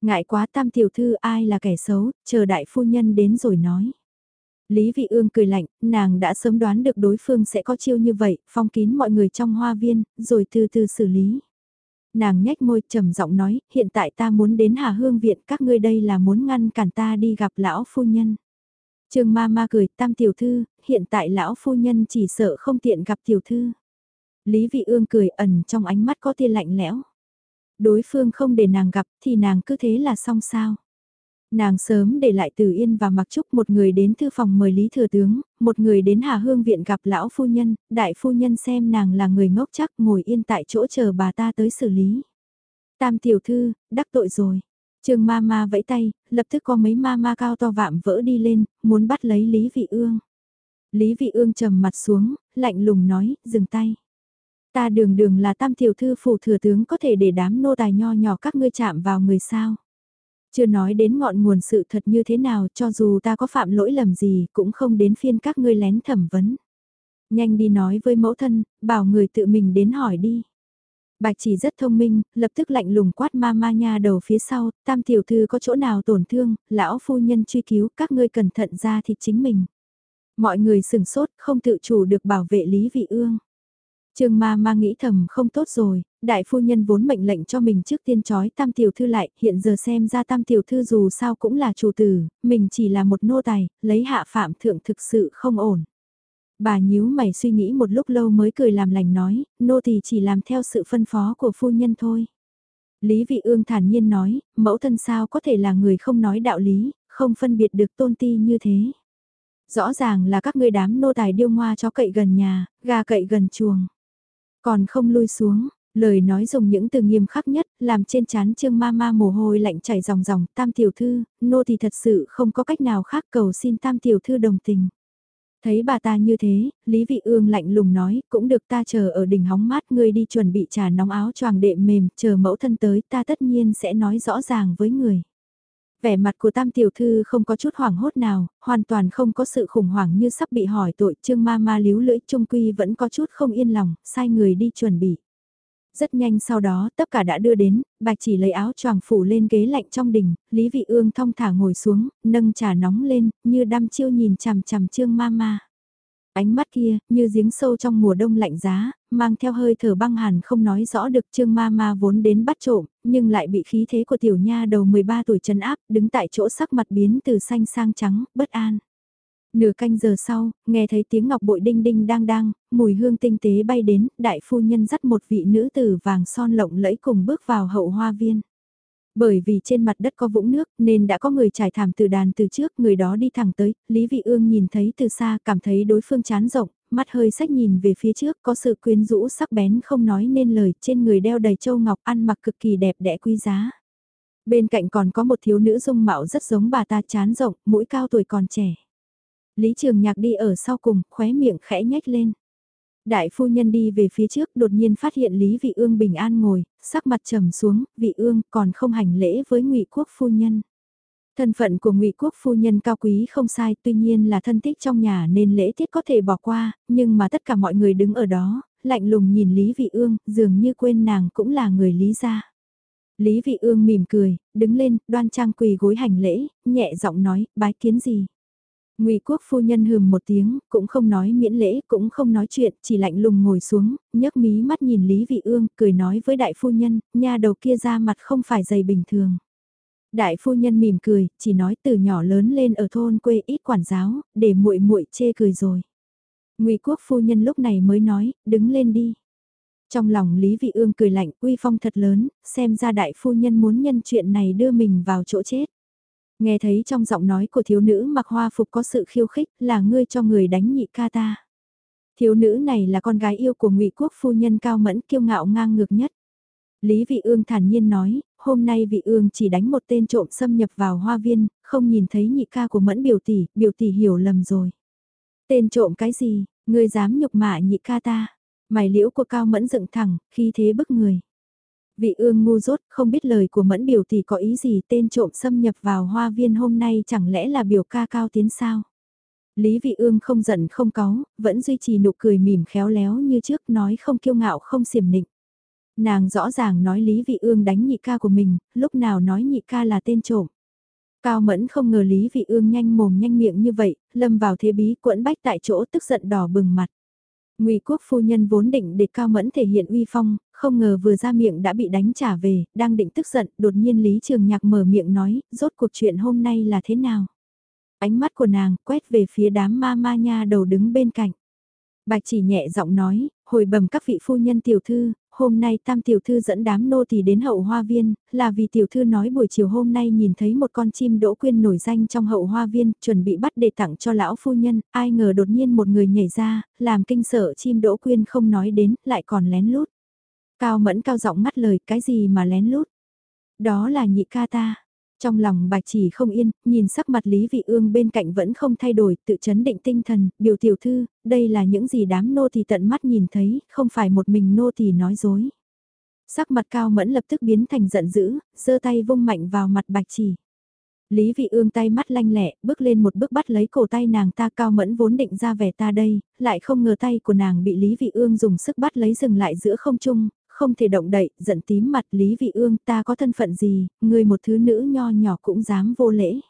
Ngại quá tam tiểu thư ai là kẻ xấu, chờ đại phu nhân đến rồi nói. Lý Vị Ương cười lạnh, nàng đã sớm đoán được đối phương sẽ có chiêu như vậy, phong kín mọi người trong hoa viên, rồi từ từ xử lý. Nàng nhếch môi trầm giọng nói, hiện tại ta muốn đến Hà Hương Viện, các ngươi đây là muốn ngăn cản ta đi gặp lão phu nhân. Trương ma ma cười, tam tiểu thư, hiện tại lão phu nhân chỉ sợ không tiện gặp tiểu thư. Lý Vị Ương cười ẩn trong ánh mắt có tia lạnh lẽo. Đối phương không để nàng gặp thì nàng cứ thế là xong sao. Nàng sớm để lại Từ Yên và Mặc Trúc một người đến thư phòng mời Lý Thừa Tướng, một người đến Hà Hương Viện gặp lão phu nhân, đại phu nhân xem nàng là người ngốc chắc ngồi yên tại chỗ chờ bà ta tới xử lý. Tam tiểu thư, đắc tội rồi. Trương ma ma vẫy tay, lập tức có mấy ma ma cao to vạm vỡ đi lên, muốn bắt lấy Lý Vị Ương. Lý Vị Ương trầm mặt xuống, lạnh lùng nói, dừng tay. Ta đường đường là tam tiểu thư phủ thừa tướng có thể để đám nô tài nho nhỏ các ngươi chạm vào người sao. Chưa nói đến ngọn nguồn sự thật như thế nào cho dù ta có phạm lỗi lầm gì cũng không đến phiên các ngươi lén thẩm vấn. Nhanh đi nói với mẫu thân, bảo người tự mình đến hỏi đi. Bạch chỉ rất thông minh, lập tức lạnh lùng quát ma ma nha đầu phía sau, tam tiểu thư có chỗ nào tổn thương, lão phu nhân truy cứu các ngươi cẩn thận ra thì chính mình. Mọi người sừng sốt, không tự chủ được bảo vệ Lý Vị Ương. Trương ma ma nghĩ thầm không tốt rồi, đại phu nhân vốn mệnh lệnh cho mình trước tiên trói tam tiểu thư lại, hiện giờ xem ra tam tiểu thư dù sao cũng là chủ tử, mình chỉ là một nô tài, lấy hạ phạm thượng thực sự không ổn. Bà nhíu mày suy nghĩ một lúc lâu mới cười làm lành nói, nô thì chỉ làm theo sự phân phó của phu nhân thôi. Lý Vị Ương thản nhiên nói, mẫu thân sao có thể là người không nói đạo lý, không phân biệt được tôn ti như thế. Rõ ràng là các ngươi đám nô tài điêu ngoa cho cậy gần nhà, gà cậy gần chuồng. Còn không lui xuống, lời nói dùng những từ nghiêm khắc nhất, làm trên chán trương ma ma mồ hôi lạnh chảy ròng ròng, tam tiểu thư, nô thì thật sự không có cách nào khác cầu xin tam tiểu thư đồng tình. Thấy bà ta như thế, Lý Vị Ương lạnh lùng nói, cũng được ta chờ ở đỉnh hóng mát ngươi đi chuẩn bị trà nóng áo choàng đệm mềm, chờ mẫu thân tới ta tất nhiên sẽ nói rõ ràng với người. Vẻ mặt của tam tiểu thư không có chút hoảng hốt nào, hoàn toàn không có sự khủng hoảng như sắp bị hỏi tội, trương ma ma líu lưỡi trung quy vẫn có chút không yên lòng, sai người đi chuẩn bị. Rất nhanh sau đó tất cả đã đưa đến, bạch chỉ lấy áo choàng phủ lên ghế lạnh trong đình, Lý Vị Ương thong thả ngồi xuống, nâng trà nóng lên, như đăm chiêu nhìn chằm chằm trương ma ma. Ánh mắt kia, như giếng sâu trong mùa đông lạnh giá, mang theo hơi thở băng hàn không nói rõ được trương ma ma vốn đến bắt trộm, nhưng lại bị khí thế của tiểu nha đầu 13 tuổi chấn áp, đứng tại chỗ sắc mặt biến từ xanh sang trắng, bất an. Nửa canh giờ sau, nghe thấy tiếng ngọc bội đinh đinh đang đang, mùi hương tinh tế bay đến, đại phu nhân dắt một vị nữ tử vàng son lộng lẫy cùng bước vào hậu hoa viên. Bởi vì trên mặt đất có vũng nước nên đã có người trải thảm từ đàn từ trước, người đó đi thẳng tới, Lý Vị Ương nhìn thấy từ xa cảm thấy đối phương chán rộng, mắt hơi sách nhìn về phía trước có sự quyến rũ sắc bén không nói nên lời, trên người đeo đầy châu ngọc ăn mặc cực kỳ đẹp đẽ quý giá. Bên cạnh còn có một thiếu nữ dung mạo rất giống bà ta chán rộng, mũi cao tuổi còn trẻ. Lý Trường Nhạc đi ở sau cùng, khóe miệng khẽ nhếch lên. Đại phu nhân đi về phía trước đột nhiên phát hiện Lý Vị Ương bình an ngồi, sắc mặt trầm xuống, Vị Ương còn không hành lễ với ngụy Quốc phu nhân. Thân phận của ngụy Quốc phu nhân cao quý không sai tuy nhiên là thân thích trong nhà nên lễ tiết có thể bỏ qua, nhưng mà tất cả mọi người đứng ở đó, lạnh lùng nhìn Lý Vị Ương, dường như quên nàng cũng là người Lý gia. Lý Vị Ương mỉm cười, đứng lên, đoan trang quỳ gối hành lễ, nhẹ giọng nói, bái kiến gì. Ngụy quốc phu nhân hừm một tiếng, cũng không nói miễn lễ, cũng không nói chuyện, chỉ lạnh lùng ngồi xuống, nhấc mí mắt nhìn Lý Vị Ương, cười nói với đại phu nhân, nha đầu kia ra mặt không phải dày bình thường. Đại phu nhân mỉm cười, chỉ nói từ nhỏ lớn lên ở thôn quê ít quản giáo, để muội muội chê cười rồi. Ngụy quốc phu nhân lúc này mới nói, đứng lên đi. Trong lòng Lý Vị Ương cười lạnh, uy phong thật lớn, xem ra đại phu nhân muốn nhân chuyện này đưa mình vào chỗ chết. Nghe thấy trong giọng nói của thiếu nữ mặc hoa phục có sự khiêu khích là ngươi cho người đánh nhị ca ta. Thiếu nữ này là con gái yêu của ngụy quốc phu nhân cao mẫn kiêu ngạo ngang ngược nhất. Lý Vị Ương thản nhiên nói, hôm nay Vị Ương chỉ đánh một tên trộm xâm nhập vào hoa viên, không nhìn thấy nhị ca của mẫn biểu tỷ, biểu tỷ hiểu lầm rồi. Tên trộm cái gì, ngươi dám nhục mạ nhị ca ta. Mày liễu của Cao Mẫn dựng thẳng, khi thế bức người. Vị ương ngu dốt, không biết lời của Mẫn biểu thì có ý gì tên trộm xâm nhập vào hoa viên hôm nay chẳng lẽ là biểu ca cao tiến sao? Lý vị ương không giận không cáu, vẫn duy trì nụ cười mỉm khéo léo như trước nói không kiêu ngạo không xiểm nịnh. Nàng rõ ràng nói Lý vị ương đánh nhị ca của mình, lúc nào nói nhị ca là tên trộm. Cao Mẫn không ngờ Lý Vị Ương nhanh mồm nhanh miệng như vậy, lâm vào thế bí quẫn bách tại chỗ tức giận đỏ bừng mặt. Ngụy quốc phu nhân vốn định để Cao Mẫn thể hiện uy phong, không ngờ vừa ra miệng đã bị đánh trả về, đang định tức giận, đột nhiên Lý Trường Nhạc mở miệng nói, rốt cuộc chuyện hôm nay là thế nào? Ánh mắt của nàng quét về phía đám ma ma nha đầu đứng bên cạnh. Bạch chỉ nhẹ giọng nói, hồi bẩm các vị phu nhân tiểu thư, hôm nay tam tiểu thư dẫn đám nô tỳ đến hậu hoa viên, là vì tiểu thư nói buổi chiều hôm nay nhìn thấy một con chim đỗ quyên nổi danh trong hậu hoa viên, chuẩn bị bắt để tặng cho lão phu nhân, ai ngờ đột nhiên một người nhảy ra, làm kinh sợ chim đỗ quyên không nói đến, lại còn lén lút. Cao mẫn cao giọng ngắt lời, cái gì mà lén lút? Đó là nhị ca ta. Trong lòng bạch chỉ không yên, nhìn sắc mặt Lý Vị Ương bên cạnh vẫn không thay đổi, tự chấn định tinh thần, biểu tiểu thư, đây là những gì đám nô tỳ tận mắt nhìn thấy, không phải một mình nô tỳ nói dối. Sắc mặt cao mẫn lập tức biến thành giận dữ, giơ tay vung mạnh vào mặt bạch chỉ. Lý Vị Ương tay mắt lanh lẹ, bước lên một bước bắt lấy cổ tay nàng ta cao mẫn vốn định ra vẻ ta đây, lại không ngờ tay của nàng bị Lý Vị Ương dùng sức bắt lấy dừng lại giữa không trung, không thể động đậy, giận tím mặt Lý Vị Ương ta có thân phận gì, người một thứ nữ nho nhỏ cũng dám vô lễ.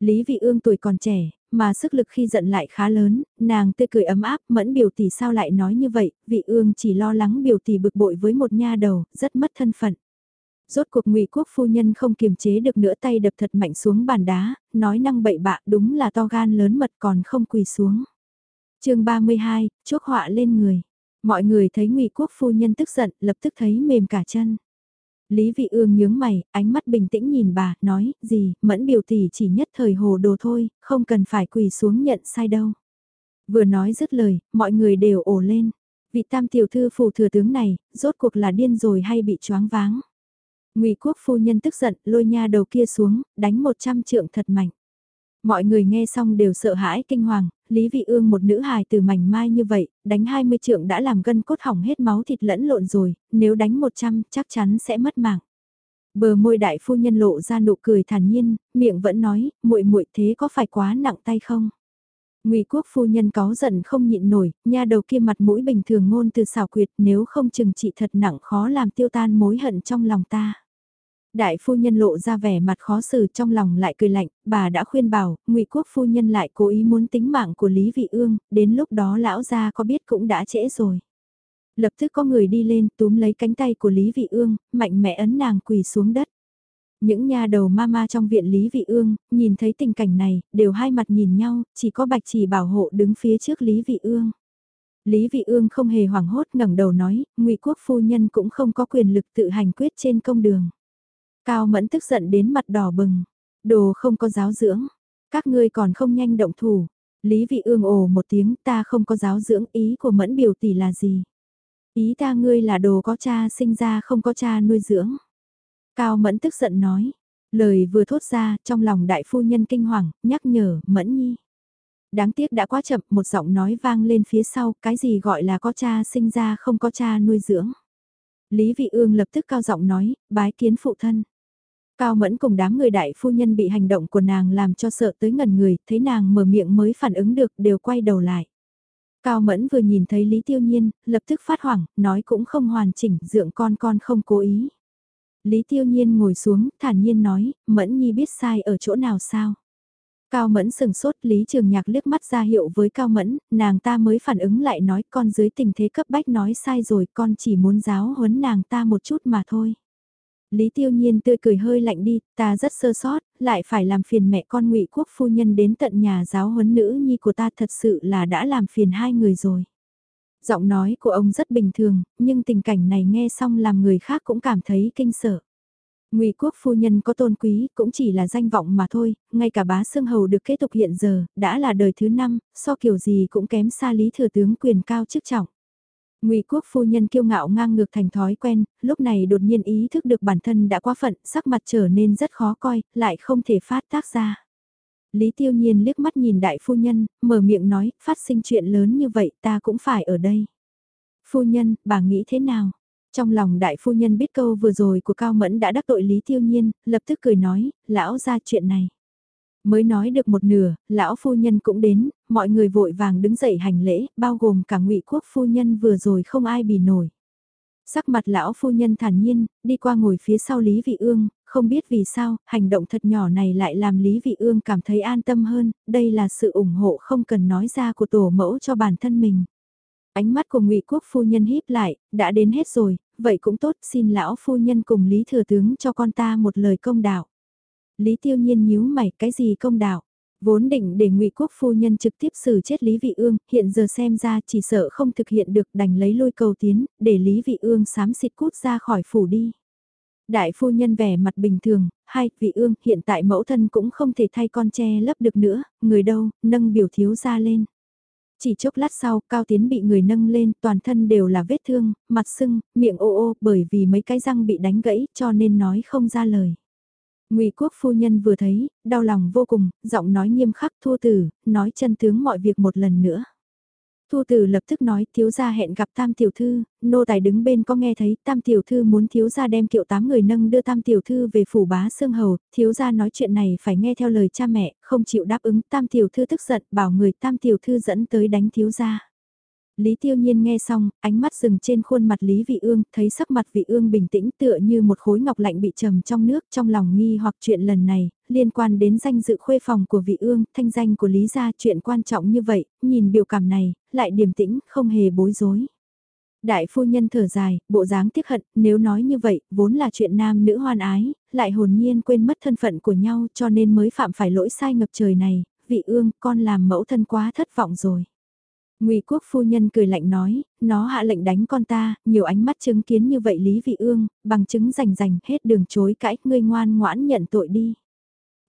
Lý Vị Ương tuổi còn trẻ, mà sức lực khi giận lại khá lớn, nàng tươi cười ấm áp, mẫn biểu tỷ sao lại nói như vậy, Vị Ương chỉ lo lắng biểu tỷ bực bội với một nha đầu, rất mất thân phận. Rốt cuộc ngụy quốc phu nhân không kiềm chế được nữa tay đập thật mạnh xuống bàn đá, nói năng bậy bạ đúng là to gan lớn mật còn không quỳ xuống. chương 32, chuốc họa lên người. Mọi người thấy ngụy quốc phu nhân tức giận, lập tức thấy mềm cả chân. Lý Vị Ương nhướng mày, ánh mắt bình tĩnh nhìn bà, nói, gì, mẫn biểu tỷ chỉ nhất thời hồ đồ thôi, không cần phải quỳ xuống nhận sai đâu. Vừa nói dứt lời, mọi người đều ồ lên. Vị tam tiểu thư phù thừa tướng này, rốt cuộc là điên rồi hay bị choáng váng. Ngụy quốc phu nhân tức giận, lôi nha đầu kia xuống, đánh một trăm trượng thật mạnh. Mọi người nghe xong đều sợ hãi kinh hoàng, Lý Vị Ương một nữ hài từ mảnh mai như vậy, đánh 20 trượng đã làm gân cốt hỏng hết máu thịt lẫn lộn rồi, nếu đánh 100 chắc chắn sẽ mất mạng. Bờ môi đại phu nhân lộ ra nụ cười thản nhiên, miệng vẫn nói, muội muội thế có phải quá nặng tay không? Ngụy quốc phu nhân có giận không nhịn nổi, nha đầu kia mặt mũi bình thường ngôn từ xảo quyệt nếu không chừng trị thật nặng khó làm tiêu tan mối hận trong lòng ta. Đại phu nhân lộ ra vẻ mặt khó xử trong lòng lại cười lạnh, bà đã khuyên bảo, ngụy quốc phu nhân lại cố ý muốn tính mạng của Lý Vị Ương, đến lúc đó lão gia có biết cũng đã trễ rồi. Lập tức có người đi lên túm lấy cánh tay của Lý Vị Ương, mạnh mẽ ấn nàng quỳ xuống đất. Những nhà đầu ma ma trong viện Lý Vị Ương, nhìn thấy tình cảnh này, đều hai mặt nhìn nhau, chỉ có bạch chỉ bảo hộ đứng phía trước Lý Vị Ương. Lý Vị Ương không hề hoảng hốt ngẩng đầu nói, ngụy quốc phu nhân cũng không có quyền lực tự hành quyết trên công đường. Cao Mẫn tức giận đến mặt đỏ bừng. Đồ không có giáo dưỡng. Các ngươi còn không nhanh động thủ. Lý Vị Ương ồ một tiếng ta không có giáo dưỡng ý của Mẫn biểu tỷ là gì. Ý ta ngươi là đồ có cha sinh ra không có cha nuôi dưỡng. Cao Mẫn tức giận nói. Lời vừa thốt ra trong lòng đại phu nhân kinh hoàng, nhắc nhở Mẫn Nhi. Đáng tiếc đã quá chậm, một giọng nói vang lên phía sau, cái gì gọi là có cha sinh ra không có cha nuôi dưỡng. Lý Vị Ương lập tức cao giọng nói, bái kiến phụ thân. Cao Mẫn cùng đám người đại phu nhân bị hành động của nàng làm cho sợ tới ngần người, thấy nàng mở miệng mới phản ứng được, đều quay đầu lại. Cao Mẫn vừa nhìn thấy Lý Tiêu Nhiên, lập tức phát hoảng, nói cũng không hoàn chỉnh, dượng con con không cố ý. Lý Tiêu Nhiên ngồi xuống, thản nhiên nói, Mẫn Nhi biết sai ở chỗ nào sao? Cao Mẫn sừng sốt Lý Trường Nhạc liếc mắt ra hiệu với Cao Mẫn, nàng ta mới phản ứng lại nói con dưới tình thế cấp bách nói sai rồi con chỉ muốn giáo huấn nàng ta một chút mà thôi. Lý Tiêu Nhiên tươi cười hơi lạnh đi, ta rất sơ sót, lại phải làm phiền mẹ con ngụy quốc phu nhân đến tận nhà giáo huấn nữ nhi của ta thật sự là đã làm phiền hai người rồi. Giọng nói của ông rất bình thường, nhưng tình cảnh này nghe xong làm người khác cũng cảm thấy kinh sợ. Ngụy quốc phu nhân có tôn quý cũng chỉ là danh vọng mà thôi, ngay cả bá xương hầu được kết tục hiện giờ, đã là đời thứ năm, so kiểu gì cũng kém xa lý thừa tướng quyền cao chức trọng. Ngụy quốc phu nhân kiêu ngạo ngang ngược thành thói quen, lúc này đột nhiên ý thức được bản thân đã quá phận, sắc mặt trở nên rất khó coi, lại không thể phát tác ra. Lý tiêu nhiên liếc mắt nhìn đại phu nhân, mở miệng nói, phát sinh chuyện lớn như vậy ta cũng phải ở đây. Phu nhân, bà nghĩ thế nào? Trong lòng đại phu nhân biết câu vừa rồi của Cao Mẫn đã đắc tội Lý Tiêu Nhiên, lập tức cười nói, lão ra chuyện này. Mới nói được một nửa, lão phu nhân cũng đến, mọi người vội vàng đứng dậy hành lễ, bao gồm cả ngụy quốc phu nhân vừa rồi không ai bì nổi. Sắc mặt lão phu nhân thản nhiên, đi qua ngồi phía sau Lý Vị Ương, không biết vì sao, hành động thật nhỏ này lại làm Lý Vị Ương cảm thấy an tâm hơn, đây là sự ủng hộ không cần nói ra của tổ mẫu cho bản thân mình. Ánh mắt của ngụy Quốc phu nhân híp lại, đã đến hết rồi, vậy cũng tốt, xin lão phu nhân cùng Lý Thừa Tướng cho con ta một lời công đạo. Lý Tiêu Nhiên nhíu mày, cái gì công đạo? Vốn định để ngụy Quốc phu nhân trực tiếp xử chết Lý Vị Ương, hiện giờ xem ra chỉ sợ không thực hiện được đành lấy lôi cầu tiến, để Lý Vị Ương sám xịt cút ra khỏi phủ đi. Đại phu nhân vẻ mặt bình thường, hai, vị ương, hiện tại mẫu thân cũng không thể thay con che lấp được nữa, người đâu, nâng biểu thiếu ra lên. Chỉ chốc lát sau, Cao Tiến bị người nâng lên, toàn thân đều là vết thương, mặt sưng, miệng ô ô, bởi vì mấy cái răng bị đánh gãy, cho nên nói không ra lời. Ngụy Quốc phu nhân vừa thấy, đau lòng vô cùng, giọng nói nghiêm khắc thua tử, nói chân tướng mọi việc một lần nữa. Thu Tử lập tức nói thiếu gia hẹn gặp tam tiểu thư, nô tài đứng bên có nghe thấy tam tiểu thư muốn thiếu gia đem kiệu tám người nâng đưa tam tiểu thư về phủ bá sương hầu, thiếu gia nói chuyện này phải nghe theo lời cha mẹ, không chịu đáp ứng. Tam tiểu thư tức giận bảo người tam tiểu thư dẫn tới đánh thiếu gia. Lý Tiêu Nhiên nghe xong, ánh mắt dừng trên khuôn mặt Lý Vị Ương, thấy sắc mặt Vị Ương bình tĩnh tựa như một khối ngọc lạnh bị trầm trong nước, trong lòng nghi hoặc chuyện lần này, liên quan đến danh dự khuê phòng của Vị Ương, thanh danh của Lý gia chuyện quan trọng như vậy, nhìn biểu cảm này, lại điềm tĩnh, không hề bối rối. Đại phu nhân thở dài, bộ dáng tiếc hận, nếu nói như vậy, vốn là chuyện nam nữ hoan ái, lại hồn nhiên quên mất thân phận của nhau cho nên mới phạm phải lỗi sai ngập trời này, vị ương, con làm mẫu thân quá thất vọng rồi. Ngụy quốc phu nhân cười lạnh nói, nó hạ lệnh đánh con ta, nhiều ánh mắt chứng kiến như vậy Lý Vị Ương, bằng chứng rành rành hết đường chối cãi, ngươi ngoan ngoãn nhận tội đi.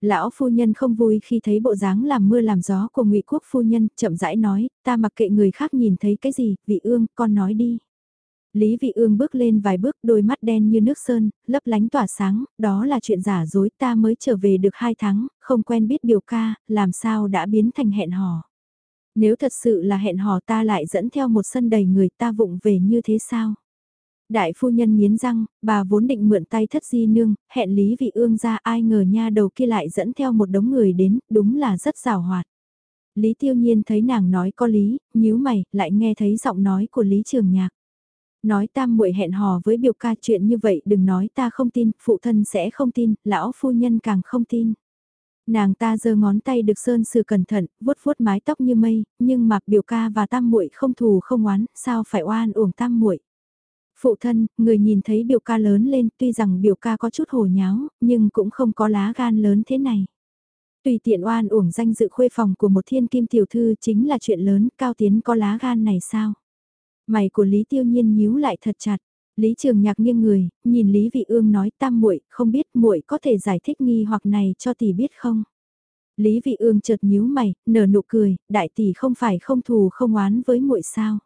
Lão phu nhân không vui khi thấy bộ dáng làm mưa làm gió của Ngụy quốc phu nhân, chậm rãi nói, ta mặc kệ người khác nhìn thấy cái gì, Vị Ương, con nói đi. Lý Vị Ương bước lên vài bước, đôi mắt đen như nước sơn, lấp lánh tỏa sáng, đó là chuyện giả dối, ta mới trở về được hai tháng, không quen biết biểu ca, làm sao đã biến thành hẹn hò. Nếu thật sự là hẹn hò ta lại dẫn theo một sân đầy người ta vụng về như thế sao? Đại phu nhân miến răng, bà vốn định mượn tay thất di nương, hẹn Lý Vị Ương ra ai ngờ nha đầu kia lại dẫn theo một đống người đến, đúng là rất rào hoạt. Lý Tiêu Nhiên thấy nàng nói có lý, nhíu mày, lại nghe thấy giọng nói của Lý Trường Nhạc. Nói tam muội hẹn hò với biểu ca chuyện như vậy đừng nói ta không tin, phụ thân sẽ không tin, lão phu nhân càng không tin. Nàng ta giơ ngón tay được sơn sửa cẩn thận, vuốt vuốt mái tóc như mây, nhưng mặc biểu ca và tam muội không thù không oán, sao phải oan uổng tam muội? Phụ thân, người nhìn thấy biểu ca lớn lên, tuy rằng biểu ca có chút hồ nháo, nhưng cũng không có lá gan lớn thế này. Tùy tiện oan uổng danh dự khuê phòng của một thiên kim tiểu thư chính là chuyện lớn, cao tiến có lá gan này sao? Mày của Lý Tiêu Nhiên nhíu lại thật chặt. Lý Trường Nhạc nghiêng người, nhìn Lý Vị Ương nói tam muội, không biết muội có thể giải thích nghi hoặc này cho tỷ biết không? Lý Vị Ương chợt nhíu mày, nở nụ cười, đại tỷ không phải không thù không oán với muội sao?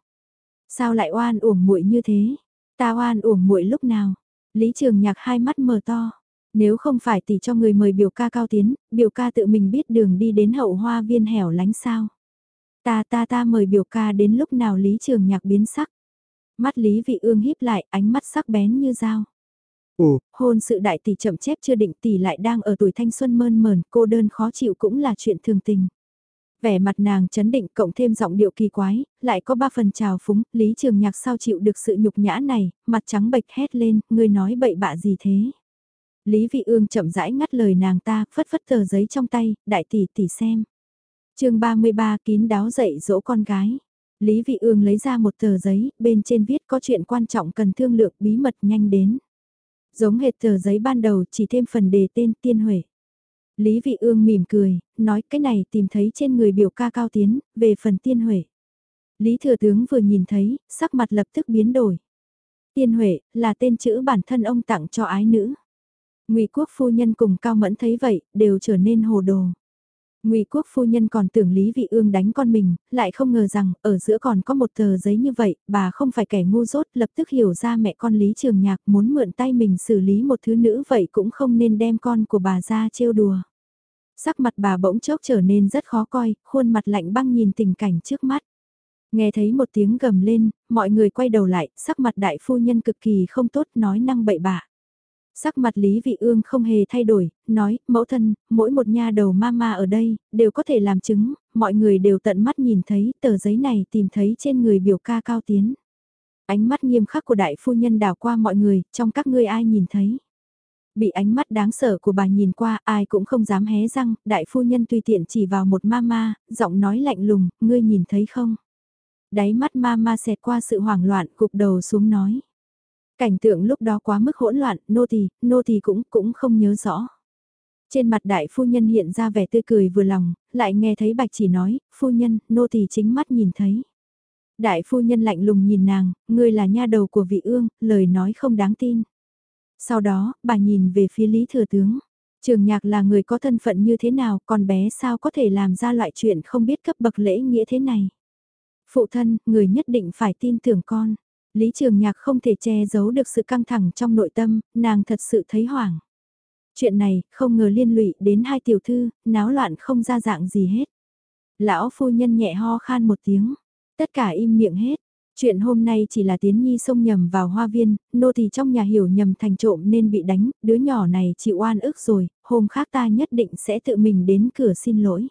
Sao lại oan uổng muội như thế? Ta oan uổng muội lúc nào? Lý Trường Nhạc hai mắt mở to. Nếu không phải tỷ cho người mời biểu ca cao tiến, biểu ca tự mình biết đường đi đến hậu hoa viên hẻo lánh sao? Ta ta ta mời biểu ca đến lúc nào Lý Trường Nhạc biến sắc. Mắt Lý Vị Ương híp lại, ánh mắt sắc bén như dao. Ồ, hôn sự đại tỷ chậm chép chưa định tỷ lại đang ở tuổi thanh xuân mơn mờn, cô đơn khó chịu cũng là chuyện thường tình. Vẻ mặt nàng chấn định cộng thêm giọng điệu kỳ quái, lại có ba phần trào phúng, Lý Trường Nhạc sao chịu được sự nhục nhã này, mặt trắng bệch hét lên, người nói bậy bạ gì thế. Lý Vị Ương chậm rãi ngắt lời nàng ta, phất phất tờ giấy trong tay, đại tỷ tỷ xem. chương 33 kín đáo dạy dỗ con gái. Lý Vị Ương lấy ra một tờ giấy, bên trên viết có chuyện quan trọng cần thương lượng bí mật nhanh đến. Giống hệt tờ giấy ban đầu chỉ thêm phần đề tên Tiên Huệ. Lý Vị Ương mỉm cười, nói cái này tìm thấy trên người biểu ca cao tiến, về phần Tiên Huệ. Lý Thừa Tướng vừa nhìn thấy, sắc mặt lập tức biến đổi. Tiên Huệ, là tên chữ bản thân ông tặng cho ái nữ. Ngụy Quốc phu nhân cùng Cao Mẫn thấy vậy, đều trở nên hồ đồ. Ngụy quốc phu nhân còn tưởng Lý Vị Ương đánh con mình, lại không ngờ rằng ở giữa còn có một tờ giấy như vậy, bà không phải kẻ ngu dốt, lập tức hiểu ra mẹ con Lý Trường Nhạc muốn mượn tay mình xử lý một thứ nữ vậy cũng không nên đem con của bà ra trêu đùa. Sắc mặt bà bỗng chốc trở nên rất khó coi, khuôn mặt lạnh băng nhìn tình cảnh trước mắt. Nghe thấy một tiếng gầm lên, mọi người quay đầu lại, sắc mặt đại phu nhân cực kỳ không tốt nói năng bậy bạ. Sắc mặt Lý Vị Ương không hề thay đổi, nói, mẫu thân, mỗi một nha đầu mama ở đây, đều có thể làm chứng, mọi người đều tận mắt nhìn thấy tờ giấy này tìm thấy trên người biểu ca cao tiến. Ánh mắt nghiêm khắc của đại phu nhân đảo qua mọi người, trong các ngươi ai nhìn thấy. Bị ánh mắt đáng sợ của bà nhìn qua, ai cũng không dám hé răng, đại phu nhân tùy tiện chỉ vào một mama, giọng nói lạnh lùng, ngươi nhìn thấy không? Đáy mắt mama xẹt qua sự hoảng loạn, cục đầu xuống nói. Cảnh tượng lúc đó quá mức hỗn loạn, nô tỳ, nô tỳ cũng cũng không nhớ rõ. Trên mặt đại phu nhân hiện ra vẻ tươi cười vừa lòng, lại nghe thấy bạch chỉ nói, phu nhân, nô tỳ chính mắt nhìn thấy. Đại phu nhân lạnh lùng nhìn nàng, ngươi là nha đầu của vị ương, lời nói không đáng tin. Sau đó, bà nhìn về phía Lý Thừa Tướng. Trường nhạc là người có thân phận như thế nào, còn bé sao có thể làm ra loại chuyện không biết cấp bậc lễ nghĩa thế này. Phụ thân, người nhất định phải tin tưởng con. Lý Trường Nhạc không thể che giấu được sự căng thẳng trong nội tâm, nàng thật sự thấy hoảng. Chuyện này, không ngờ liên lụy đến hai tiểu thư, náo loạn không ra dạng gì hết. Lão phu nhân nhẹ ho khan một tiếng, tất cả im miệng hết. Chuyện hôm nay chỉ là Tiến Nhi xông nhầm vào hoa viên, nô thì trong nhà hiểu nhầm thành trộm nên bị đánh, đứa nhỏ này chịu oan ức rồi, hôm khác ta nhất định sẽ tự mình đến cửa xin lỗi.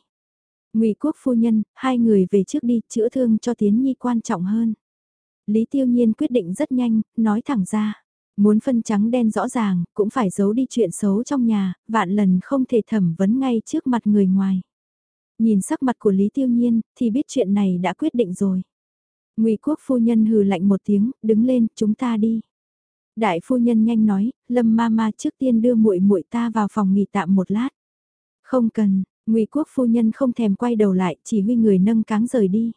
Ngụy Quốc phu nhân, hai người về trước đi, chữa thương cho Tiến Nhi quan trọng hơn. Lý Tiêu Nhiên quyết định rất nhanh, nói thẳng ra. Muốn phân trắng đen rõ ràng, cũng phải giấu đi chuyện xấu trong nhà, vạn lần không thể thẩm vấn ngay trước mặt người ngoài. Nhìn sắc mặt của Lý Tiêu Nhiên, thì biết chuyện này đã quyết định rồi. Ngụy Quốc phu nhân hừ lạnh một tiếng, đứng lên, chúng ta đi. Đại phu nhân nhanh nói, Lâm Mama trước tiên đưa muội muội ta vào phòng nghỉ tạm một lát. Không cần, Ngụy Quốc phu nhân không thèm quay đầu lại, chỉ huy người nâng cáng rời đi.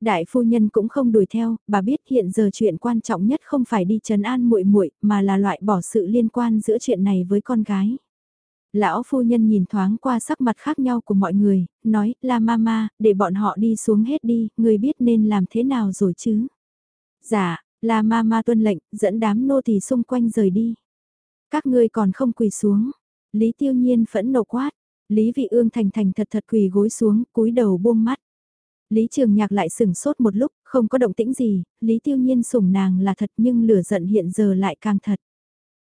Đại phu nhân cũng không đuổi theo, bà biết hiện giờ chuyện quan trọng nhất không phải đi trấn an muội muội, mà là loại bỏ sự liên quan giữa chuyện này với con gái. Lão phu nhân nhìn thoáng qua sắc mặt khác nhau của mọi người, nói, là mama, để bọn họ đi xuống hết đi, người biết nên làm thế nào rồi chứ. Dạ, là mama tuân lệnh, dẫn đám nô tỳ xung quanh rời đi. Các ngươi còn không quỳ xuống. Lý tiêu nhiên phẫn nộ quát. Lý vị ương thành thành thật thật quỳ gối xuống, cúi đầu buông mắt. Lý Trường Nhạc lại sừng sốt một lúc, không có động tĩnh gì, Lý Tiêu Nhiên sủng nàng là thật nhưng lửa giận hiện giờ lại càng thật.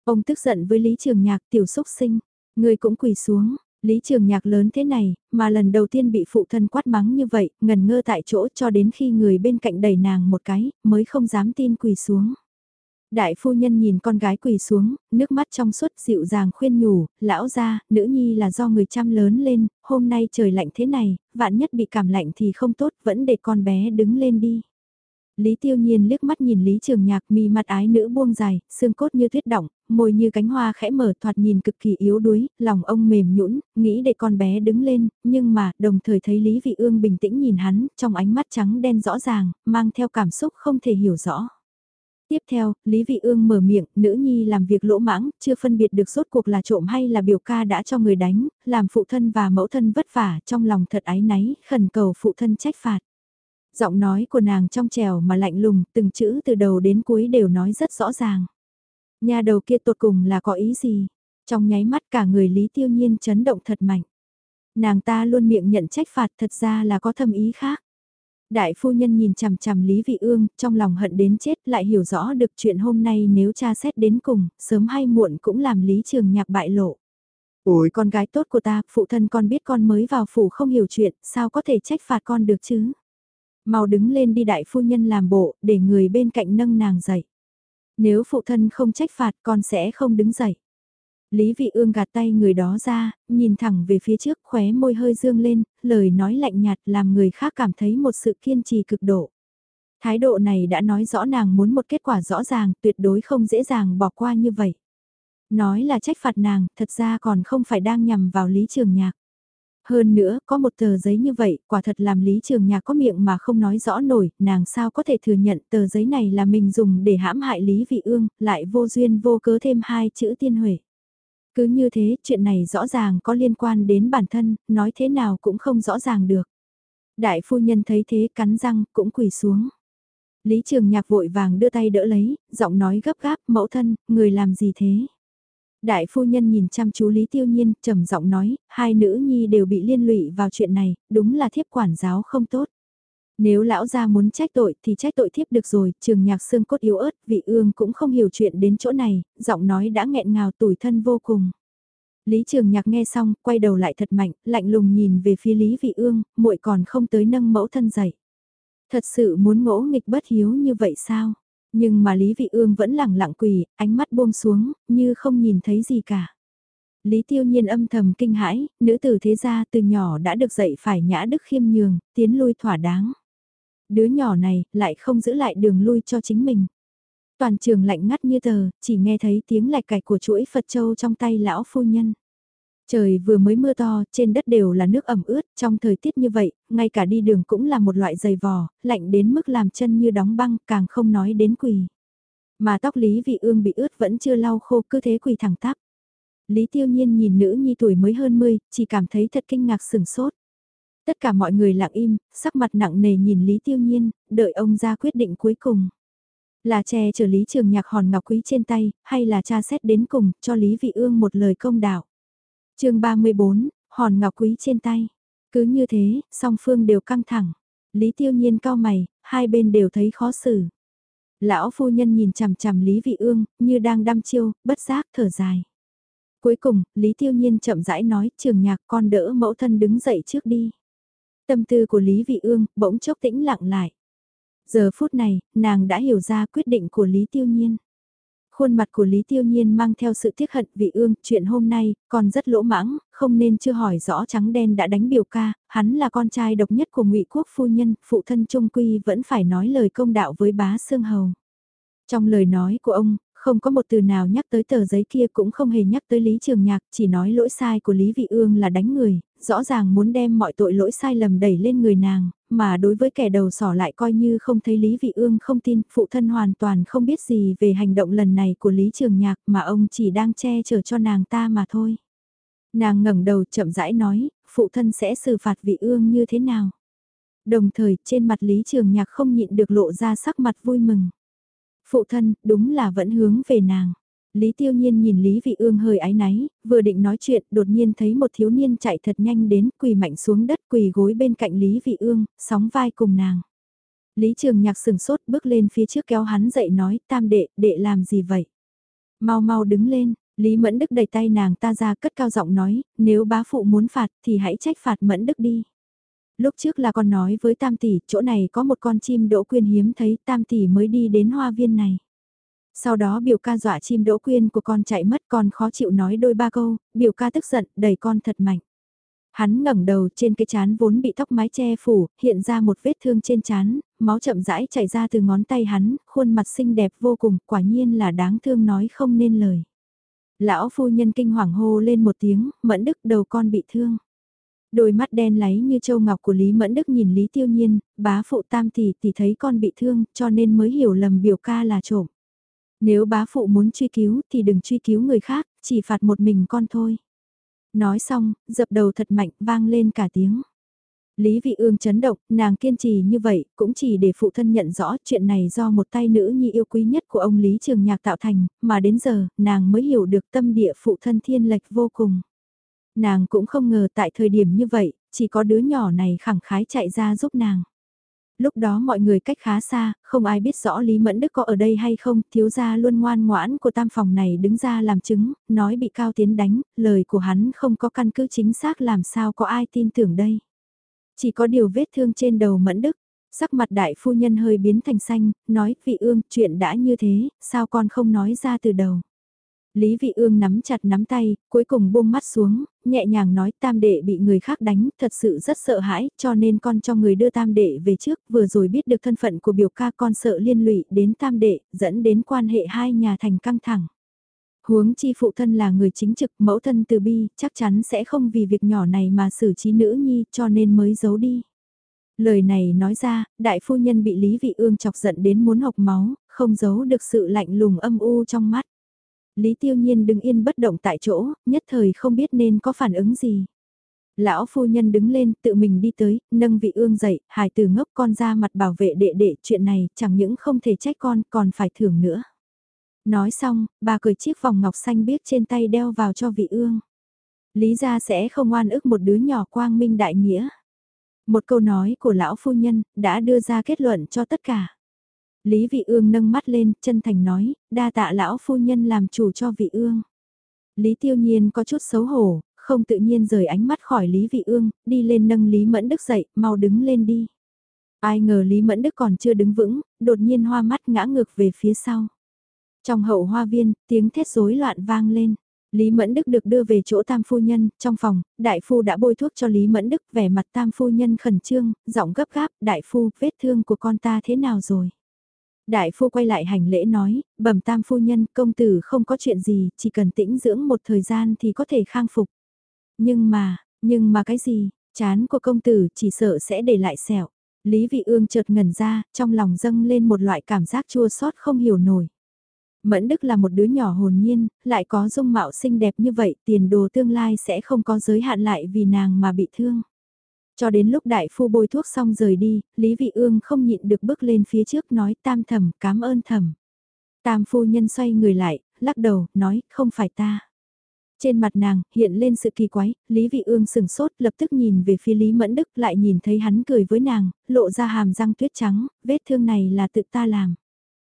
Ông tức giận với Lý Trường Nhạc tiểu xúc sinh, người cũng quỳ xuống, Lý Trường Nhạc lớn thế này, mà lần đầu tiên bị phụ thân quát mắng như vậy, ngần ngơ tại chỗ cho đến khi người bên cạnh đẩy nàng một cái, mới không dám tin quỳ xuống. Đại phu nhân nhìn con gái quỳ xuống, nước mắt trong suốt dịu dàng khuyên nhủ, lão ra, nữ nhi là do người chăm lớn lên, hôm nay trời lạnh thế này, vạn nhất bị cảm lạnh thì không tốt, vẫn để con bé đứng lên đi. Lý tiêu nhiên liếc mắt nhìn Lý Trường Nhạc mi mặt ái nữ buông dài, xương cốt như tuyết động, môi như cánh hoa khẽ mở thoạt nhìn cực kỳ yếu đuối, lòng ông mềm nhũn, nghĩ để con bé đứng lên, nhưng mà đồng thời thấy Lý Vị Ương bình tĩnh nhìn hắn, trong ánh mắt trắng đen rõ ràng, mang theo cảm xúc không thể hiểu rõ. Tiếp theo, Lý Vị Ương mở miệng, nữ nhi làm việc lỗ mãng, chưa phân biệt được rốt cuộc là trộm hay là biểu ca đã cho người đánh, làm phụ thân và mẫu thân vất vả, trong lòng thật ái náy, khẩn cầu phụ thân trách phạt. Giọng nói của nàng trong trèo mà lạnh lùng, từng chữ từ đầu đến cuối đều nói rất rõ ràng. Nhà đầu kia tột cùng là có ý gì? Trong nháy mắt cả người Lý Tiêu Nhiên chấn động thật mạnh. Nàng ta luôn miệng nhận trách phạt thật ra là có thâm ý khác. Đại phu nhân nhìn chằm chằm Lý Vị Ương, trong lòng hận đến chết lại hiểu rõ được chuyện hôm nay nếu cha xét đến cùng, sớm hay muộn cũng làm Lý Trường Nhạc bại lộ. Ôi con gái tốt của ta, phụ thân con biết con mới vào phủ không hiểu chuyện, sao có thể trách phạt con được chứ? Mau đứng lên đi đại phu nhân làm bộ, để người bên cạnh nâng nàng dậy. Nếu phụ thân không trách phạt con sẽ không đứng dậy. Lý Vị Ương gạt tay người đó ra, nhìn thẳng về phía trước khóe môi hơi dương lên, lời nói lạnh nhạt làm người khác cảm thấy một sự kiên trì cực độ. Thái độ này đã nói rõ nàng muốn một kết quả rõ ràng, tuyệt đối không dễ dàng bỏ qua như vậy. Nói là trách phạt nàng, thật ra còn không phải đang nhằm vào Lý Trường Nhạc. Hơn nữa, có một tờ giấy như vậy, quả thật làm Lý Trường Nhạc có miệng mà không nói rõ nổi, nàng sao có thể thừa nhận tờ giấy này là mình dùng để hãm hại Lý Vị Ương, lại vô duyên vô cớ thêm hai chữ tiên huệ. Cứ như thế, chuyện này rõ ràng có liên quan đến bản thân, nói thế nào cũng không rõ ràng được. Đại phu nhân thấy thế cắn răng, cũng quỳ xuống. Lý Trường Nhạc vội vàng đưa tay đỡ lấy, giọng nói gấp gáp, mẫu thân, người làm gì thế? Đại phu nhân nhìn chăm chú Lý Tiêu Nhiên, trầm giọng nói, hai nữ nhi đều bị liên lụy vào chuyện này, đúng là thiếp quản giáo không tốt. Nếu lão gia muốn trách tội thì trách tội thiếp được rồi, trường nhạc xương cốt yếu ớt, vị ương cũng không hiểu chuyện đến chỗ này, giọng nói đã nghẹn ngào tủi thân vô cùng. Lý Trường Nhạc nghe xong, quay đầu lại thật mạnh, lạnh lùng nhìn về phía Lý Vị Ương, muội còn không tới nâng mẫu thân dậy. Thật sự muốn ngỗ nghịch bất hiếu như vậy sao? Nhưng mà Lý Vị Ương vẫn lẳng lặng quỳ, ánh mắt buông xuống, như không nhìn thấy gì cả. Lý Tiêu Nhiên âm thầm kinh hãi, nữ tử thế gia từ nhỏ đã được dạy phải nhã đức khiêm nhường, tiến lui thỏa đáng. Đứa nhỏ này lại không giữ lại đường lui cho chính mình. Toàn trường lạnh ngắt như tờ, chỉ nghe thấy tiếng lạch cạch của chuỗi Phật Châu trong tay lão phu nhân. Trời vừa mới mưa to, trên đất đều là nước ẩm ướt, trong thời tiết như vậy, ngay cả đi đường cũng là một loại giày vò, lạnh đến mức làm chân như đóng băng, càng không nói đến quỳ. Mà tóc Lý Vị Ương bị ướt vẫn chưa lau khô, cứ thế quỳ thẳng tắp. Lý Tiêu Nhiên nhìn nữ nhi tuổi mới hơn 10, chỉ cảm thấy thật kinh ngạc sửng sốt. Tất cả mọi người lặng im, sắc mặt nặng nề nhìn Lý Tiêu Nhiên, đợi ông ra quyết định cuối cùng. Là che chở Lý Trường Nhạc hòn ngọc quý trên tay, hay là cha xét đến cùng, cho Lý Vị Ương một lời công đạo. chương 34, hòn ngọc quý trên tay. Cứ như thế, song phương đều căng thẳng. Lý Tiêu Nhiên cao mày, hai bên đều thấy khó xử. Lão phu nhân nhìn chằm chằm Lý Vị Ương, như đang đăm chiêu, bất giác thở dài. Cuối cùng, Lý Tiêu Nhiên chậm rãi nói, trường nhạc con đỡ mẫu thân đứng dậy trước đi. Tâm tư của Lý Vị Ương bỗng chốc tĩnh lặng lại. Giờ phút này, nàng đã hiểu ra quyết định của Lý Tiêu Nhiên. Khuôn mặt của Lý Tiêu Nhiên mang theo sự tiếc hận vị ương, chuyện hôm nay, còn rất lỗ mãng, không nên chưa hỏi rõ trắng đen đã đánh biểu ca, hắn là con trai độc nhất của ngụy quốc phu nhân, phụ thân trung quy vẫn phải nói lời công đạo với bá Sương Hầu. Trong lời nói của ông, không có một từ nào nhắc tới tờ giấy kia cũng không hề nhắc tới Lý Trường Nhạc, chỉ nói lỗi sai của Lý Vị Ương là đánh người, rõ ràng muốn đem mọi tội lỗi sai lầm đẩy lên người nàng, mà đối với kẻ đầu sỏ lại coi như không thấy Lý Vị Ương không tin, phụ thân hoàn toàn không biết gì về hành động lần này của Lý Trường Nhạc mà ông chỉ đang che chở cho nàng ta mà thôi. Nàng ngẩng đầu chậm rãi nói, phụ thân sẽ xử phạt Vị Ương như thế nào? Đồng thời, trên mặt Lý Trường Nhạc không nhịn được lộ ra sắc mặt vui mừng. Phụ thân, đúng là vẫn hướng về nàng. Lý Tiêu Nhiên nhìn Lý Vị Ương hơi ái náy, vừa định nói chuyện, đột nhiên thấy một thiếu niên chạy thật nhanh đến, quỳ mạnh xuống đất, quỳ gối bên cạnh Lý Vị Ương, sóng vai cùng nàng. Lý Trường Nhạc sừng sốt bước lên phía trước kéo hắn dậy nói, tam đệ, đệ làm gì vậy? Mau mau đứng lên, Lý Mẫn Đức đẩy tay nàng ta ra cất cao giọng nói, nếu bá phụ muốn phạt thì hãy trách phạt Mẫn Đức đi. Lúc trước là con nói với Tam Tỷ, chỗ này có một con chim đỗ quyên hiếm thấy Tam Tỷ mới đi đến hoa viên này. Sau đó biểu ca dọa chim đỗ quyên của con chạy mất con khó chịu nói đôi ba câu, biểu ca tức giận, đẩy con thật mạnh. Hắn ngẩng đầu trên cái chán vốn bị tóc mái che phủ, hiện ra một vết thương trên chán, máu chậm rãi chảy ra từ ngón tay hắn, khuôn mặt xinh đẹp vô cùng, quả nhiên là đáng thương nói không nên lời. Lão phu nhân kinh hoàng hô lên một tiếng, mẫn đức đầu con bị thương. Đôi mắt đen láy như châu ngọc của Lý Mẫn Đức nhìn Lý Tiêu Nhiên, bá phụ tam tỷ tỷ thấy con bị thương cho nên mới hiểu lầm biểu ca là trộm. Nếu bá phụ muốn truy cứu thì đừng truy cứu người khác, chỉ phạt một mình con thôi. Nói xong, dập đầu thật mạnh vang lên cả tiếng. Lý Vị Ương chấn động, nàng kiên trì như vậy, cũng chỉ để phụ thân nhận rõ chuyện này do một tay nữ nhi yêu quý nhất của ông Lý Trường Nhạc tạo thành, mà đến giờ, nàng mới hiểu được tâm địa phụ thân thiên lệch vô cùng. Nàng cũng không ngờ tại thời điểm như vậy, chỉ có đứa nhỏ này khẳng khái chạy ra giúp nàng. Lúc đó mọi người cách khá xa, không ai biết rõ Lý Mẫn Đức có ở đây hay không, thiếu gia luôn ngoan ngoãn của tam phòng này đứng ra làm chứng, nói bị Cao Tiến đánh, lời của hắn không có căn cứ chính xác làm sao có ai tin tưởng đây. Chỉ có điều vết thương trên đầu Mẫn Đức, sắc mặt đại phu nhân hơi biến thành xanh, nói vị ương chuyện đã như thế, sao con không nói ra từ đầu. Lý Vị Ương nắm chặt nắm tay, cuối cùng buông mắt xuống, nhẹ nhàng nói tam đệ bị người khác đánh, thật sự rất sợ hãi, cho nên con cho người đưa tam đệ về trước, vừa rồi biết được thân phận của biểu ca con sợ liên lụy đến tam đệ, dẫn đến quan hệ hai nhà thành căng thẳng. Huống chi phụ thân là người chính trực, mẫu thân từ bi, chắc chắn sẽ không vì việc nhỏ này mà xử trí nữ nhi, cho nên mới giấu đi. Lời này nói ra, đại phu nhân bị Lý Vị Ương chọc giận đến muốn học máu, không giấu được sự lạnh lùng âm u trong mắt. Lý Tiêu Nhiên đứng yên bất động tại chỗ, nhất thời không biết nên có phản ứng gì. Lão phu nhân đứng lên, tự mình đi tới, nâng vị ương dậy, hài từ ngốc con ra mặt bảo vệ đệ đệ, chuyện này chẳng những không thể trách con, còn phải thưởng nữa. Nói xong, bà cười chiếc vòng ngọc xanh biếc trên tay đeo vào cho vị ương. Lý gia sẽ không oan ức một đứa nhỏ quang minh đại nghĩa. Một câu nói của lão phu nhân đã đưa ra kết luận cho tất cả. Lý Vị Ương nâng mắt lên, chân thành nói, đa tạ lão phu nhân làm chủ cho Vị Ương. Lý Tiêu Nhiên có chút xấu hổ, không tự nhiên rời ánh mắt khỏi Lý Vị Ương, đi lên nâng Lý Mẫn Đức dậy, mau đứng lên đi. Ai ngờ Lý Mẫn Đức còn chưa đứng vững, đột nhiên hoa mắt ngã ngược về phía sau. Trong hậu hoa viên, tiếng thét rối loạn vang lên. Lý Mẫn Đức được đưa về chỗ tam phu nhân, trong phòng, đại phu đã bôi thuốc cho Lý Mẫn Đức, vẻ mặt tam phu nhân khẩn trương, giọng gấp gáp, đại phu, vết thương của con ta thế nào rồi? Đại phu quay lại hành lễ nói, bẩm tam phu nhân, công tử không có chuyện gì, chỉ cần tĩnh dưỡng một thời gian thì có thể khang phục. Nhưng mà, nhưng mà cái gì, chán của công tử chỉ sợ sẽ để lại sẹo. Lý vị ương chợt ngẩn ra, trong lòng dâng lên một loại cảm giác chua xót không hiểu nổi. Mẫn Đức là một đứa nhỏ hồn nhiên, lại có dung mạo xinh đẹp như vậy, tiền đồ tương lai sẽ không có giới hạn lại vì nàng mà bị thương. Cho đến lúc đại phu bôi thuốc xong rời đi, Lý Vị Ương không nhịn được bước lên phía trước nói tam thẩm cảm ơn thẩm. Tam phu nhân xoay người lại, lắc đầu, nói không phải ta. Trên mặt nàng, hiện lên sự kỳ quái, Lý Vị Ương sừng sốt lập tức nhìn về phía Lý Mẫn Đức lại nhìn thấy hắn cười với nàng, lộ ra hàm răng tuyết trắng, vết thương này là tự ta làm.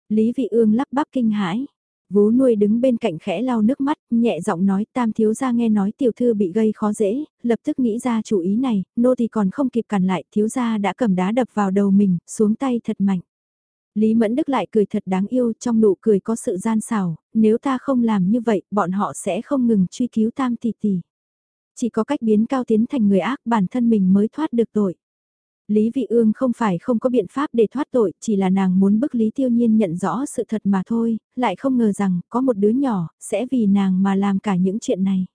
Lý Vị Ương lắp bắp kinh hãi. Vú nuôi đứng bên cạnh khẽ lau nước mắt, nhẹ giọng nói tam thiếu gia nghe nói tiểu thư bị gây khó dễ, lập tức nghĩ ra chủ ý này, nô thì còn không kịp cản lại, thiếu gia đã cầm đá đập vào đầu mình, xuống tay thật mạnh. Lý Mẫn Đức lại cười thật đáng yêu, trong nụ cười có sự gian xảo, nếu ta không làm như vậy, bọn họ sẽ không ngừng truy cứu tam tỷ tỷ. Chỉ có cách biến cao tiến thành người ác bản thân mình mới thoát được tội. Lý Vị Ương không phải không có biện pháp để thoát tội, chỉ là nàng muốn bức Lý Tiêu Nhiên nhận rõ sự thật mà thôi, lại không ngờ rằng có một đứa nhỏ sẽ vì nàng mà làm cả những chuyện này.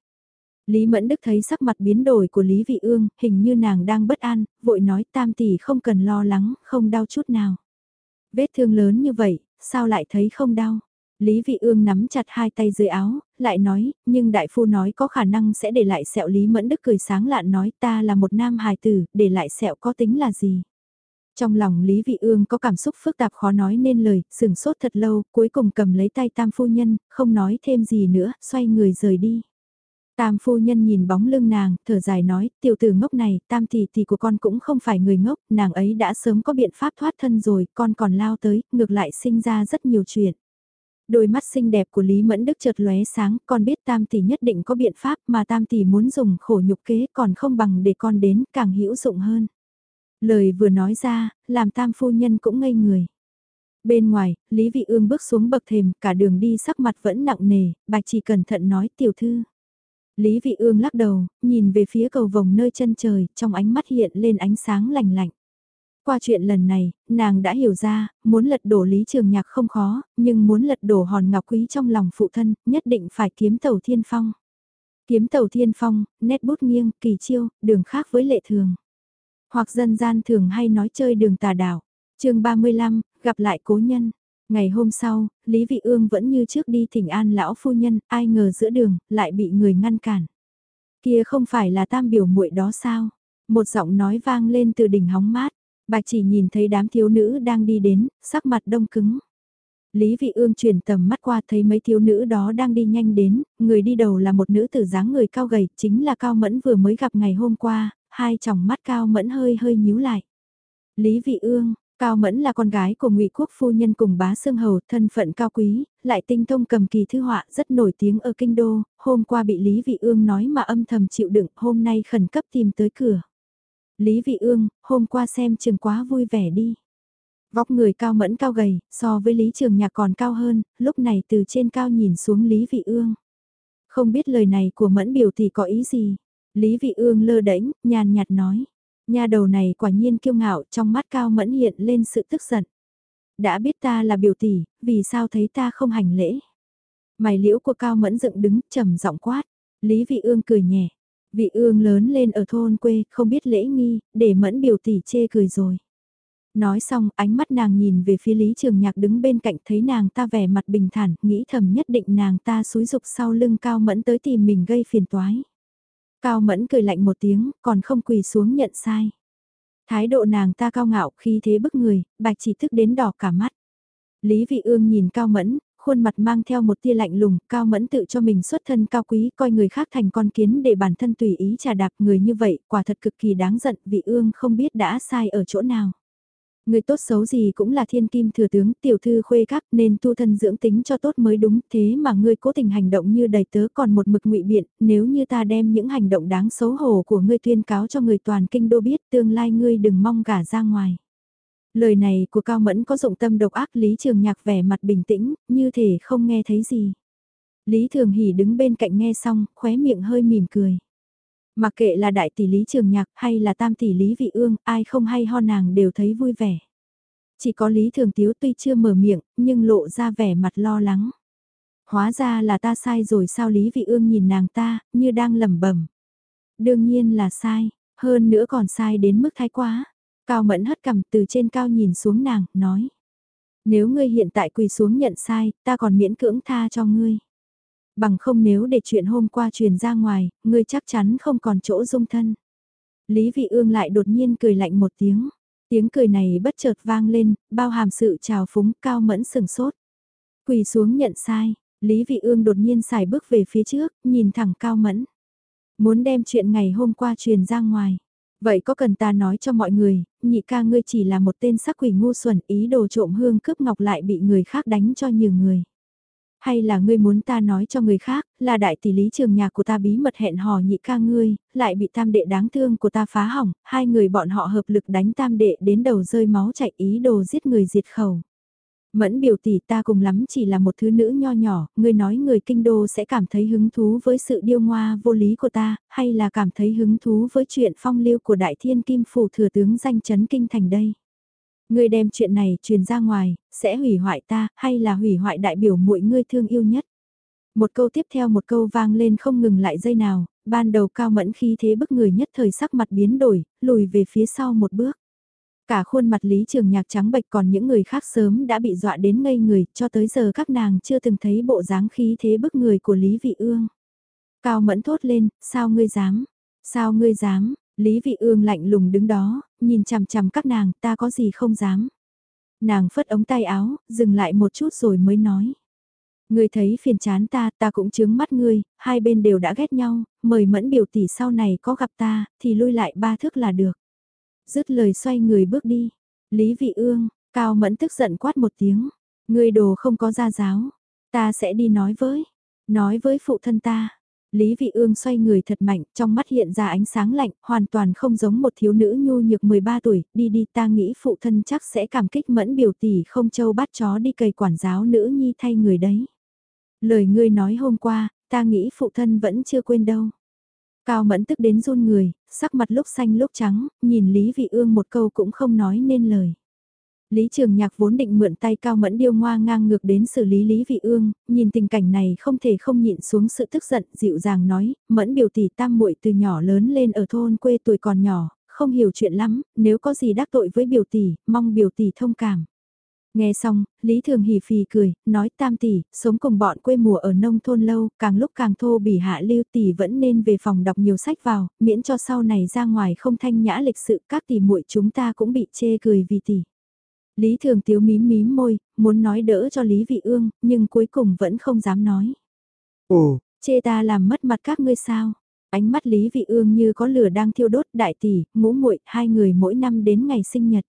Lý Mẫn Đức thấy sắc mặt biến đổi của Lý Vị Ương, hình như nàng đang bất an, vội nói tam tỷ không cần lo lắng, không đau chút nào. Vết thương lớn như vậy, sao lại thấy không đau? Lý Vị Ương nắm chặt hai tay dưới áo, lại nói, nhưng đại phu nói có khả năng sẽ để lại sẹo Lý Mẫn Đức cười sáng lạn nói ta là một nam hài tử, để lại sẹo có tính là gì? Trong lòng Lý Vị Ương có cảm xúc phức tạp khó nói nên lời, sừng sốt thật lâu, cuối cùng cầm lấy tay tam phu nhân, không nói thêm gì nữa, xoay người rời đi. Tam phu nhân nhìn bóng lưng nàng, thở dài nói, tiểu tử ngốc này, tam tỷ tỷ của con cũng không phải người ngốc, nàng ấy đã sớm có biện pháp thoát thân rồi, con còn lao tới, ngược lại sinh ra rất nhiều chuyện. Đôi mắt xinh đẹp của Lý Mẫn Đức chợt lóe sáng, con biết tam tỷ nhất định có biện pháp mà tam tỷ muốn dùng khổ nhục kế còn không bằng để con đến càng hữu dụng hơn. Lời vừa nói ra, làm tam phu nhân cũng ngây người. Bên ngoài, Lý Vị Ương bước xuống bậc thềm, cả đường đi sắc mặt vẫn nặng nề, bạch chỉ cẩn thận nói tiểu thư. Lý Vị Ương lắc đầu, nhìn về phía cầu vồng nơi chân trời, trong ánh mắt hiện lên ánh sáng lạnh lạnh. Qua chuyện lần này, nàng đã hiểu ra, muốn lật đổ Lý Trường Nhạc không khó, nhưng muốn lật đổ hòn ngọc quý trong lòng phụ thân, nhất định phải kiếm tàu thiên phong. Kiếm tàu thiên phong, nét bút nghiêng, kỳ chiêu, đường khác với lệ thường. Hoặc dân gian thường hay nói chơi đường tà đảo. chương 35, gặp lại cố nhân. Ngày hôm sau, Lý Vị Ương vẫn như trước đi thỉnh an lão phu nhân, ai ngờ giữa đường, lại bị người ngăn cản. Kia không phải là tam biểu muội đó sao? Một giọng nói vang lên từ đỉnh hóng mát. Bạch chỉ nhìn thấy đám thiếu nữ đang đi đến, sắc mặt đông cứng. Lý Vị Ương chuyển tầm mắt qua thấy mấy thiếu nữ đó đang đi nhanh đến, người đi đầu là một nữ tử dáng người cao gầy, chính là Cao Mẫn vừa mới gặp ngày hôm qua, hai tròng mắt Cao Mẫn hơi hơi nhíu lại. Lý Vị Ương, Cao Mẫn là con gái của Ngụy Quốc phu nhân cùng bá Sương Hầu, thân phận cao quý, lại tinh thông cầm kỳ thư họa, rất nổi tiếng ở kinh đô, hôm qua bị Lý Vị Ương nói mà âm thầm chịu đựng, hôm nay khẩn cấp tìm tới cửa. Lý Vị Ương, hôm qua xem trường quá vui vẻ đi. Vóc người cao mẫn cao gầy, so với Lý Trường Nhạc còn cao hơn, lúc này từ trên cao nhìn xuống Lý Vị Ương. Không biết lời này của mẫn biểu thì có ý gì. Lý Vị Ương lơ đễnh, nhàn nhạt nói. Nhà đầu này quả nhiên kiêu ngạo, trong mắt cao mẫn hiện lên sự tức giận. Đã biết ta là biểu tỷ, vì sao thấy ta không hành lễ? Mày liễu của cao mẫn dựng đứng, trầm giọng quát. Lý Vị Ương cười nhẹ, Vị ương lớn lên ở thôn quê, không biết lễ nghi, để mẫn biểu tỷ chê cười rồi. Nói xong, ánh mắt nàng nhìn về phía Lý Trường Nhạc đứng bên cạnh thấy nàng ta vẻ mặt bình thản, nghĩ thầm nhất định nàng ta xúi dục sau lưng Cao Mẫn tới tìm mình gây phiền toái. Cao Mẫn cười lạnh một tiếng, còn không quỳ xuống nhận sai. Thái độ nàng ta cao ngạo khi thế bức người, bạch chỉ thức đến đỏ cả mắt. Lý Vị Ương nhìn Cao Mẫn, khuôn mặt mang theo một tia lạnh lùng, cao mẫn tự cho mình xuất thân cao quý, coi người khác thành con kiến để bản thân tùy ý trà đạp người như vậy, quả thật cực kỳ đáng giận, vị ương không biết đã sai ở chỗ nào. Người tốt xấu gì cũng là thiên kim thừa tướng, tiểu thư khuê các nên tu thân dưỡng tính cho tốt mới đúng, thế mà ngươi cố tình hành động như đầy tớ còn một mực ngụy biện, nếu như ta đem những hành động đáng xấu hổ của ngươi tuyên cáo cho người toàn kinh đô biết tương lai ngươi đừng mong gả ra ngoài. Lời này của Cao Mẫn có dụng tâm độc ác Lý Trường Nhạc vẻ mặt bình tĩnh, như thể không nghe thấy gì. Lý Thường Hỷ đứng bên cạnh nghe xong, khóe miệng hơi mỉm cười. Mặc kệ là đại tỷ Lý Trường Nhạc hay là tam tỷ Lý Vị Ương, ai không hay ho nàng đều thấy vui vẻ. Chỉ có Lý Thường Tiếu tuy chưa mở miệng, nhưng lộ ra vẻ mặt lo lắng. Hóa ra là ta sai rồi sao Lý Vị Ương nhìn nàng ta, như đang lẩm bẩm. Đương nhiên là sai, hơn nữa còn sai đến mức thái quá. Cao mẫn hất cằm từ trên cao nhìn xuống nàng, nói. Nếu ngươi hiện tại quỳ xuống nhận sai, ta còn miễn cưỡng tha cho ngươi. Bằng không nếu để chuyện hôm qua truyền ra ngoài, ngươi chắc chắn không còn chỗ dung thân. Lý Vị Ương lại đột nhiên cười lạnh một tiếng. Tiếng cười này bất chợt vang lên, bao hàm sự trào phúng cao mẫn sừng sốt. Quỳ xuống nhận sai, Lý Vị Ương đột nhiên xài bước về phía trước, nhìn thẳng cao mẫn. Muốn đem chuyện ngày hôm qua truyền ra ngoài. Vậy có cần ta nói cho mọi người, nhị ca ngươi chỉ là một tên sắc quỷ ngu xuẩn ý đồ trộm hương cướp ngọc lại bị người khác đánh cho nhiều người. Hay là ngươi muốn ta nói cho người khác, là đại tỷ lý trường nhà của ta bí mật hẹn hò nhị ca ngươi, lại bị tam đệ đáng thương của ta phá hỏng, hai người bọn họ hợp lực đánh tam đệ đến đầu rơi máu chạy ý đồ giết người diệt khẩu. Mẫn biểu tỷ ta cùng lắm chỉ là một thứ nữ nho nhỏ, ngươi nói người kinh đô sẽ cảm thấy hứng thú với sự điêu ngoa vô lý của ta, hay là cảm thấy hứng thú với chuyện phong lưu của đại thiên kim phủ thừa tướng danh chấn kinh thành đây. Ngươi đem chuyện này truyền ra ngoài, sẽ hủy hoại ta, hay là hủy hoại đại biểu muội ngươi thương yêu nhất. Một câu tiếp theo một câu vang lên không ngừng lại dây nào, ban đầu cao mẫn khi thế bức người nhất thời sắc mặt biến đổi, lùi về phía sau một bước. Cả khuôn mặt Lý Trường Nhạc trắng bệch còn những người khác sớm đã bị dọa đến ngây người, cho tới giờ các nàng chưa từng thấy bộ dáng khí thế bức người của Lý Vị Ương. Cao mẫn thốt lên, sao ngươi dám? Sao ngươi dám? Lý Vị Ương lạnh lùng đứng đó, nhìn chằm chằm các nàng, ta có gì không dám. Nàng phất ống tay áo, dừng lại một chút rồi mới nói. Ngươi thấy phiền chán ta, ta cũng chướng mắt ngươi, hai bên đều đã ghét nhau, mời mẫn biểu tỷ sau này có gặp ta, thì lui lại ba thước là được. Dứt lời xoay người bước đi. Lý Vị Ương, Cao Mẫn tức giận quát một tiếng. Ngươi đồ không có gia giáo. Ta sẽ đi nói với. Nói với phụ thân ta. Lý Vị Ương xoay người thật mạnh, trong mắt hiện ra ánh sáng lạnh, hoàn toàn không giống một thiếu nữ nhu nhược 13 tuổi, đi đi ta nghĩ phụ thân chắc sẽ cảm kích mẫn biểu tỷ không châu bắt chó đi cầy quản giáo nữ nhi thay người đấy. Lời ngươi nói hôm qua, ta nghĩ phụ thân vẫn chưa quên đâu. Cao mẫn tức đến run người, sắc mặt lúc xanh lúc trắng, nhìn Lý Vị Ương một câu cũng không nói nên lời. Lý Trường Nhạc vốn định mượn tay Cao Mẫn điêu ngoa ngang ngược đến xử lý Lý Vị Ương, nhìn tình cảnh này không thể không nhịn xuống sự tức giận, dịu dàng nói, Mẫn biểu tỷ tam muội từ nhỏ lớn lên ở thôn quê tuổi còn nhỏ, không hiểu chuyện lắm, nếu có gì đắc tội với biểu tỷ, mong biểu tỷ thông cảm. Nghe xong, Lý Thường hỉ phì cười, nói tam tỷ, sống cùng bọn quê mùa ở nông thôn lâu, càng lúc càng thô bỉ hạ lưu tỷ vẫn nên về phòng đọc nhiều sách vào, miễn cho sau này ra ngoài không thanh nhã lịch sự các tỷ muội chúng ta cũng bị chê cười vì tỷ. Lý Thường Tiếu mím mím môi, muốn nói đỡ cho Lý Vị Ương, nhưng cuối cùng vẫn không dám nói. Ồ, chê ta làm mất mặt các ngươi sao? Ánh mắt Lý Vị Ương như có lửa đang thiêu đốt đại tỷ, ngũ muội hai người mỗi năm đến ngày sinh nhật.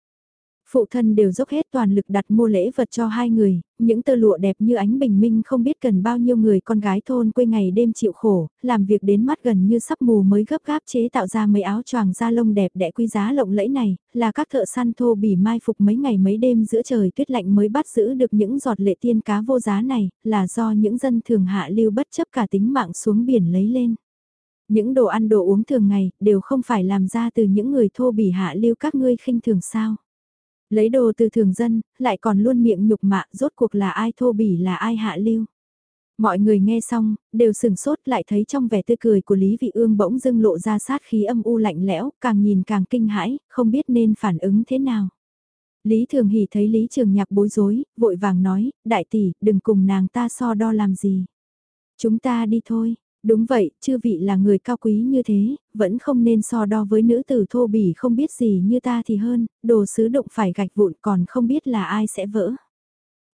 Phụ thân đều dốc hết toàn lực đặt mua lễ vật cho hai người, những tơ lụa đẹp như ánh bình minh không biết cần bao nhiêu người con gái thôn quê ngày đêm chịu khổ, làm việc đến mắt gần như sắp mù mới gấp gáp chế tạo ra mấy áo choàng da lông đẹp đẽ quý giá lộng lẫy này, là các thợ săn thô bỉ mai phục mấy ngày mấy đêm giữa trời tuyết lạnh mới bắt giữ được những giọt lệ tiên cá vô giá này, là do những dân thường hạ lưu bất chấp cả tính mạng xuống biển lấy lên. Những đồ ăn đồ uống thường ngày đều không phải làm ra từ những người thô bỉ hạ lưu các ngươi khinh thường sao Lấy đồ từ thường dân, lại còn luôn miệng nhục mạ rốt cuộc là ai thô bỉ là ai hạ lưu. Mọi người nghe xong, đều sừng sốt lại thấy trong vẻ tươi cười của Lý Vị Ương bỗng dưng lộ ra sát khí âm u lạnh lẽo, càng nhìn càng kinh hãi, không biết nên phản ứng thế nào. Lý Thường Hỷ thấy Lý Trường Nhạc bối rối, vội vàng nói, đại tỷ, đừng cùng nàng ta so đo làm gì. Chúng ta đi thôi, Đúng vậy, chư vị là người cao quý như thế, vẫn không nên so đo với nữ tử thô bỉ không biết gì như ta thì hơn, đồ sứ động phải gạch vụn còn không biết là ai sẽ vỡ.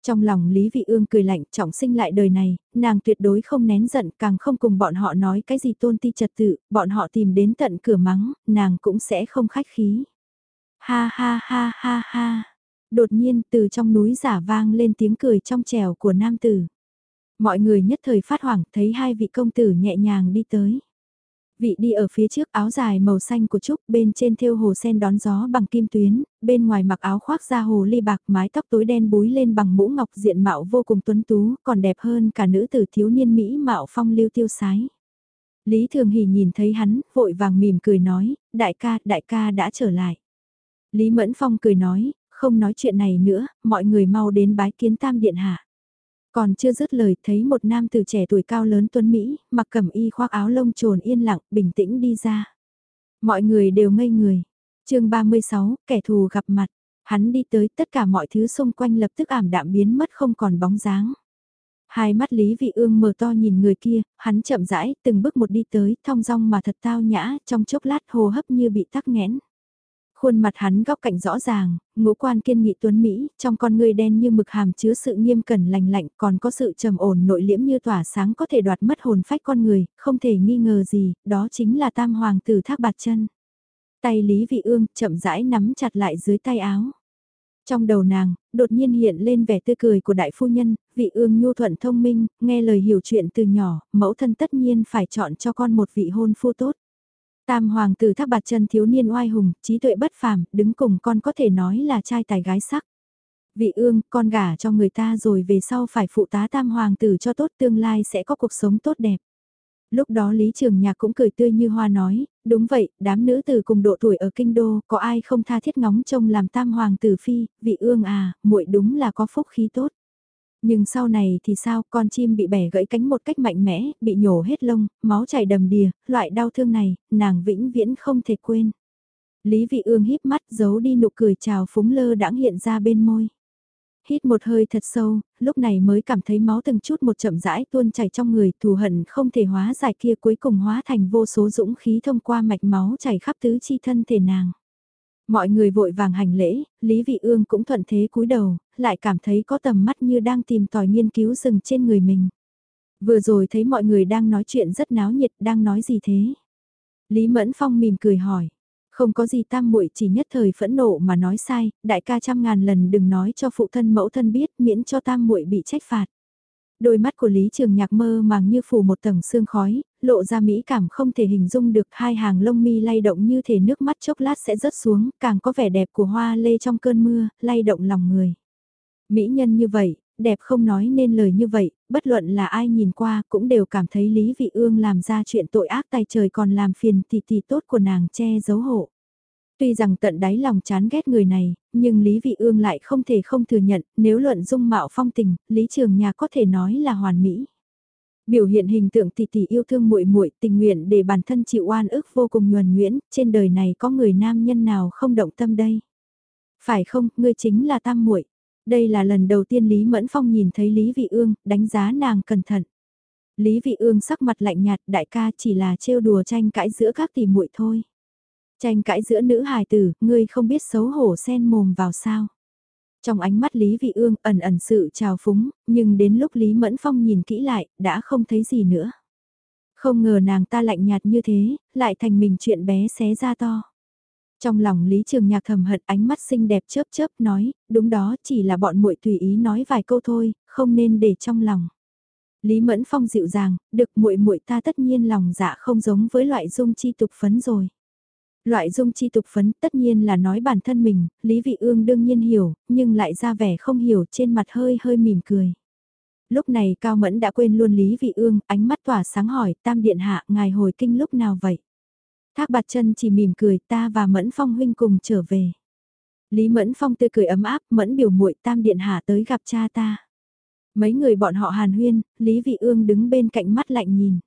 Trong lòng Lý Vị Ương cười lạnh trọng sinh lại đời này, nàng tuyệt đối không nén giận càng không cùng bọn họ nói cái gì tôn ti trật tự, bọn họ tìm đến tận cửa mắng, nàng cũng sẽ không khách khí. Ha ha ha ha ha. Đột nhiên từ trong núi giả vang lên tiếng cười trong trèo của nam tử. Mọi người nhất thời phát hoảng thấy hai vị công tử nhẹ nhàng đi tới. Vị đi ở phía trước áo dài màu xanh của Trúc bên trên thêu hồ sen đón gió bằng kim tuyến, bên ngoài mặc áo khoác da hồ ly bạc mái tóc tối đen búi lên bằng mũ ngọc diện mạo vô cùng tuấn tú, còn đẹp hơn cả nữ tử thiếu niên Mỹ mạo phong lưu tiêu sái. Lý Thường Hỷ nhìn thấy hắn, vội vàng mỉm cười nói, đại ca, đại ca đã trở lại. Lý Mẫn Phong cười nói, không nói chuyện này nữa, mọi người mau đến bái kiến tam điện hạ. Còn chưa dứt lời thấy một nam từ trẻ tuổi cao lớn tuấn Mỹ, mặc cẩm y khoác áo lông trồn yên lặng, bình tĩnh đi ra. Mọi người đều ngây người. chương 36, kẻ thù gặp mặt. Hắn đi tới tất cả mọi thứ xung quanh lập tức ảm đạm biến mất không còn bóng dáng. Hai mắt Lý Vị Ương mở to nhìn người kia, hắn chậm rãi, từng bước một đi tới, thong dong mà thật tao nhã, trong chốc lát hô hấp như bị tắc nghẽn. Khuôn mặt hắn góc cạnh rõ ràng, ngũ quan kiên nghị tuấn Mỹ, trong con người đen như mực hàm chứa sự nghiêm cẩn lành lạnh còn có sự trầm ổn nội liễm như tỏa sáng có thể đoạt mất hồn phách con người, không thể nghi ngờ gì, đó chính là tam hoàng tử thác bạt chân. Tay Lý Vị Ương chậm rãi nắm chặt lại dưới tay áo. Trong đầu nàng, đột nhiên hiện lên vẻ tươi cười của đại phu nhân, vị ương nhu thuận thông minh, nghe lời hiểu chuyện từ nhỏ, mẫu thân tất nhiên phải chọn cho con một vị hôn phu tốt. Tam hoàng tử thác bạt chân thiếu niên oai hùng, trí tuệ bất phàm, đứng cùng con có thể nói là trai tài gái sắc. Vị ương, con gả cho người ta rồi về sau phải phụ tá tam hoàng tử cho tốt tương lai sẽ có cuộc sống tốt đẹp. Lúc đó Lý Trường Nhạc cũng cười tươi như hoa nói, đúng vậy, đám nữ tử cùng độ tuổi ở kinh đô, có ai không tha thiết ngóng trông làm tam hoàng tử phi, vị ương à, muội đúng là có phúc khí tốt. Nhưng sau này thì sao, con chim bị bẻ gãy cánh một cách mạnh mẽ, bị nhổ hết lông, máu chảy đầm đìa, loại đau thương này, nàng vĩnh viễn không thể quên. Lý vị ương híp mắt giấu đi nụ cười chào phúng lơ đãng hiện ra bên môi. Hít một hơi thật sâu, lúc này mới cảm thấy máu từng chút một chậm rãi tuôn chảy trong người, thù hận không thể hóa giải kia cuối cùng hóa thành vô số dũng khí thông qua mạch máu chảy khắp tứ chi thân thể nàng. Mọi người vội vàng hành lễ, Lý Vị Ương cũng thuận thế cúi đầu, lại cảm thấy có tầm mắt như đang tìm tòi nghiên cứu rừng trên người mình. Vừa rồi thấy mọi người đang nói chuyện rất náo nhiệt, đang nói gì thế? Lý Mẫn Phong mỉm cười hỏi. Không có gì tam muội chỉ nhất thời phẫn nộ mà nói sai, đại ca trăm ngàn lần đừng nói cho phụ thân mẫu thân biết miễn cho tam muội bị trách phạt. Đôi mắt của Lý Trường Nhạc mơ màng như phủ một tầng sương khói, lộ ra mỹ cảm không thể hình dung được hai hàng lông mi lay động như thể nước mắt chốc lát sẽ rớt xuống, càng có vẻ đẹp của hoa lê trong cơn mưa, lay động lòng người. Mỹ nhân như vậy, đẹp không nói nên lời như vậy, bất luận là ai nhìn qua cũng đều cảm thấy Lý Vị Ương làm ra chuyện tội ác tay trời còn làm phiền tỷ tỷ tốt của nàng che giấu hộ. Tuy rằng tận đáy lòng chán ghét người này, nhưng Lý Vị Ương lại không thể không thừa nhận, nếu luận dung mạo phong tình, Lý Trường Nhà có thể nói là hoàn mỹ. Biểu hiện hình tượng tỷ tỷ yêu thương muội muội, tình nguyện để bản thân chịu oan ức vô cùng nhuần nhuyễn, trên đời này có người nam nhân nào không động tâm đây? Phải không, ngươi chính là Tam muội. Đây là lần đầu tiên Lý Mẫn Phong nhìn thấy Lý Vị Ương, đánh giá nàng cẩn thận. Lý Vị Ương sắc mặt lạnh nhạt, đại ca chỉ là trêu đùa tranh cãi giữa các tỷ muội thôi. Tranh cãi giữa nữ hài tử, ngươi không biết xấu hổ sen mồm vào sao. Trong ánh mắt Lý Vị Ương ẩn ẩn sự trào phúng, nhưng đến lúc Lý Mẫn Phong nhìn kỹ lại, đã không thấy gì nữa. Không ngờ nàng ta lạnh nhạt như thế, lại thành mình chuyện bé xé ra to. Trong lòng Lý Trường Nhạc thầm hận ánh mắt xinh đẹp chớp chớp nói, đúng đó chỉ là bọn muội tùy ý nói vài câu thôi, không nên để trong lòng. Lý Mẫn Phong dịu dàng, được muội muội ta tất nhiên lòng dạ không giống với loại dung chi tục phấn rồi. Loại dung chi tục phấn tất nhiên là nói bản thân mình, Lý Vị Ương đương nhiên hiểu, nhưng lại ra vẻ không hiểu trên mặt hơi hơi mỉm cười. Lúc này Cao Mẫn đã quên luôn Lý Vị Ương, ánh mắt tỏa sáng hỏi, Tam Điện Hạ, ngài hồi kinh lúc nào vậy? Thác bạt chân chỉ mỉm cười, ta và Mẫn Phong huynh cùng trở về. Lý Mẫn Phong tươi cười ấm áp, Mẫn biểu muội Tam Điện Hạ tới gặp cha ta. Mấy người bọn họ hàn huyên, Lý Vị Ương đứng bên cạnh mắt lạnh nhìn.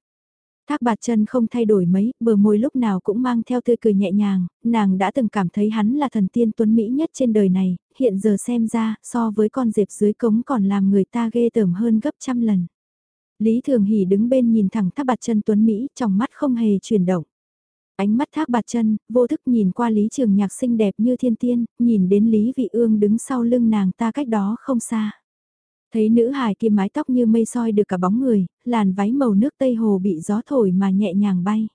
Thác bạt chân không thay đổi mấy, bờ môi lúc nào cũng mang theo tươi cười nhẹ nhàng, nàng đã từng cảm thấy hắn là thần tiên tuấn Mỹ nhất trên đời này, hiện giờ xem ra, so với con dẹp dưới cống còn làm người ta ghê tởm hơn gấp trăm lần. Lý Thường Hỷ đứng bên nhìn thẳng thác bạt chân tuấn Mỹ, trong mắt không hề chuyển động. Ánh mắt thác bạt chân, vô thức nhìn qua Lý Trường Nhạc xinh đẹp như thiên tiên, nhìn đến Lý Vị Ương đứng sau lưng nàng ta cách đó không xa. Thấy nữ hài kia mái tóc như mây soi được cả bóng người, làn váy màu nước tây hồ bị gió thổi mà nhẹ nhàng bay.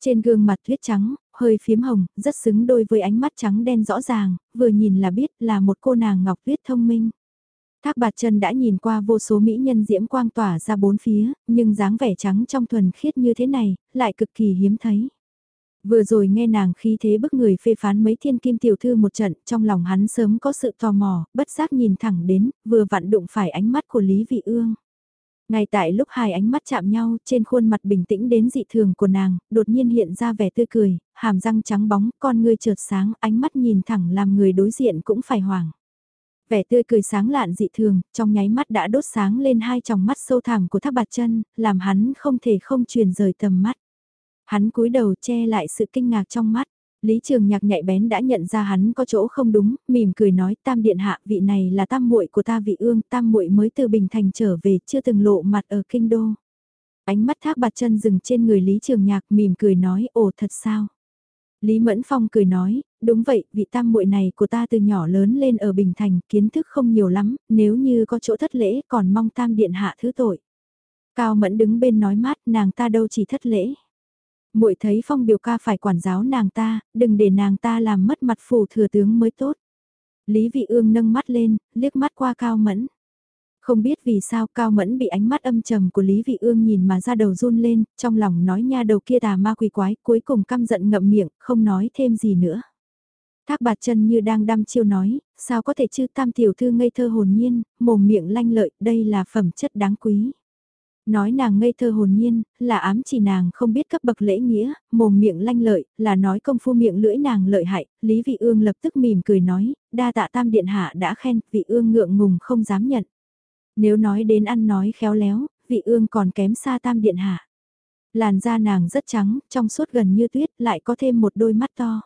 Trên gương mặt tuyết trắng, hơi phiếm hồng, rất xứng đôi với ánh mắt trắng đen rõ ràng, vừa nhìn là biết là một cô nàng ngọc tuyết thông minh. Thác bạt chân đã nhìn qua vô số mỹ nhân diễm quang tỏa ra bốn phía, nhưng dáng vẻ trắng trong thuần khiết như thế này, lại cực kỳ hiếm thấy. Vừa rồi nghe nàng khí thế bức người phê phán mấy thiên kim tiểu thư một trận, trong lòng hắn sớm có sự tò mò, bất giác nhìn thẳng đến, vừa vặn đụng phải ánh mắt của Lý Vị Ương. Ngay tại lúc hai ánh mắt chạm nhau, trên khuôn mặt bình tĩnh đến dị thường của nàng, đột nhiên hiện ra vẻ tươi cười, hàm răng trắng bóng, con ngươi chợt sáng, ánh mắt nhìn thẳng làm người đối diện cũng phải hoảng. Vẻ tươi cười sáng lạn dị thường, trong nháy mắt đã đốt sáng lên hai tròng mắt sâu thẳm của thác bạt chân, làm hắn không thể không truyền rời tầm mắt. Hắn cúi đầu che lại sự kinh ngạc trong mắt. Lý Trường Nhạc nhạy bén đã nhận ra hắn có chỗ không đúng, mỉm cười nói tam điện hạ vị này là tam muội của ta vị ương, tam muội mới từ Bình Thành trở về chưa từng lộ mặt ở kinh đô. Ánh mắt thác bạt chân dừng trên người Lý Trường Nhạc mỉm cười nói ồ thật sao. Lý Mẫn Phong cười nói, đúng vậy, vị tam muội này của ta từ nhỏ lớn lên ở Bình Thành, kiến thức không nhiều lắm, nếu như có chỗ thất lễ còn mong tam điện hạ thứ tội. Cao Mẫn đứng bên nói mát, nàng ta đâu chỉ thất lễ muội thấy phong biểu ca phải quản giáo nàng ta, đừng để nàng ta làm mất mặt phủ thừa tướng mới tốt. Lý vị ương nâng mắt lên, liếc mắt qua cao mẫn. Không biết vì sao cao mẫn bị ánh mắt âm trầm của Lý Vị Ương nhìn mà ra đầu run lên, trong lòng nói nha đầu kia tà ma quỷ quái, cuối cùng căm giận ngậm miệng, không nói thêm gì nữa. Thác bạt chân như đang đăm chiêu nói, sao có thể chứ tam tiểu thư ngây thơ hồn nhiên, mồm miệng lanh lợi, đây là phẩm chất đáng quý. Nói nàng ngây thơ hồn nhiên, là ám chỉ nàng không biết cấp bậc lễ nghĩa, mồm miệng lanh lợi, là nói công phu miệng lưỡi nàng lợi hại, Lý Vị Ương lập tức mỉm cười nói, đa tạ tam điện hạ đã khen, Vị Ương ngượng ngùng không dám nhận. Nếu nói đến ăn nói khéo léo, Vị Ương còn kém xa tam điện hạ. Làn da nàng rất trắng, trong suốt gần như tuyết, lại có thêm một đôi mắt to.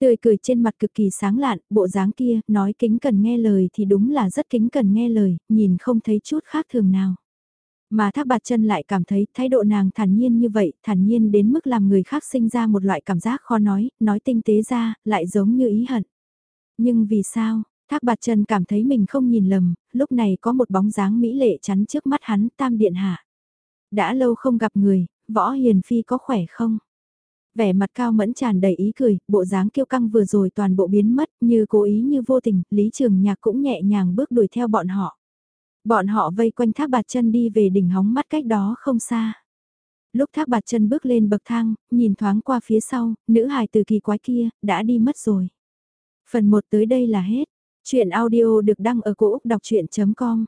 Tươi cười trên mặt cực kỳ sáng lạn, bộ dáng kia, nói kính cần nghe lời thì đúng là rất kính cần nghe lời, nhìn không thấy chút khác thường nào. Mà thác bạt chân lại cảm thấy thái độ nàng thản nhiên như vậy, thản nhiên đến mức làm người khác sinh ra một loại cảm giác khó nói, nói tinh tế ra, lại giống như ý hận. Nhưng vì sao, thác bạt chân cảm thấy mình không nhìn lầm, lúc này có một bóng dáng mỹ lệ chắn trước mắt hắn tam điện hạ. Đã lâu không gặp người, võ hiền phi có khỏe không? Vẻ mặt cao mẫn tràn đầy ý cười, bộ dáng kiêu căng vừa rồi toàn bộ biến mất, như cố ý như vô tình, Lý Trường Nhạc cũng nhẹ nhàng bước đuổi theo bọn họ. Bọn họ vây quanh thác bạt chân đi về đỉnh hóng mắt cách đó không xa. Lúc thác bạt chân bước lên bậc thang, nhìn thoáng qua phía sau, nữ hài từ kỳ quái kia, đã đi mất rồi. Phần 1 tới đây là hết. Chuyện audio được đăng ở cổ Úc đọc chuyện.com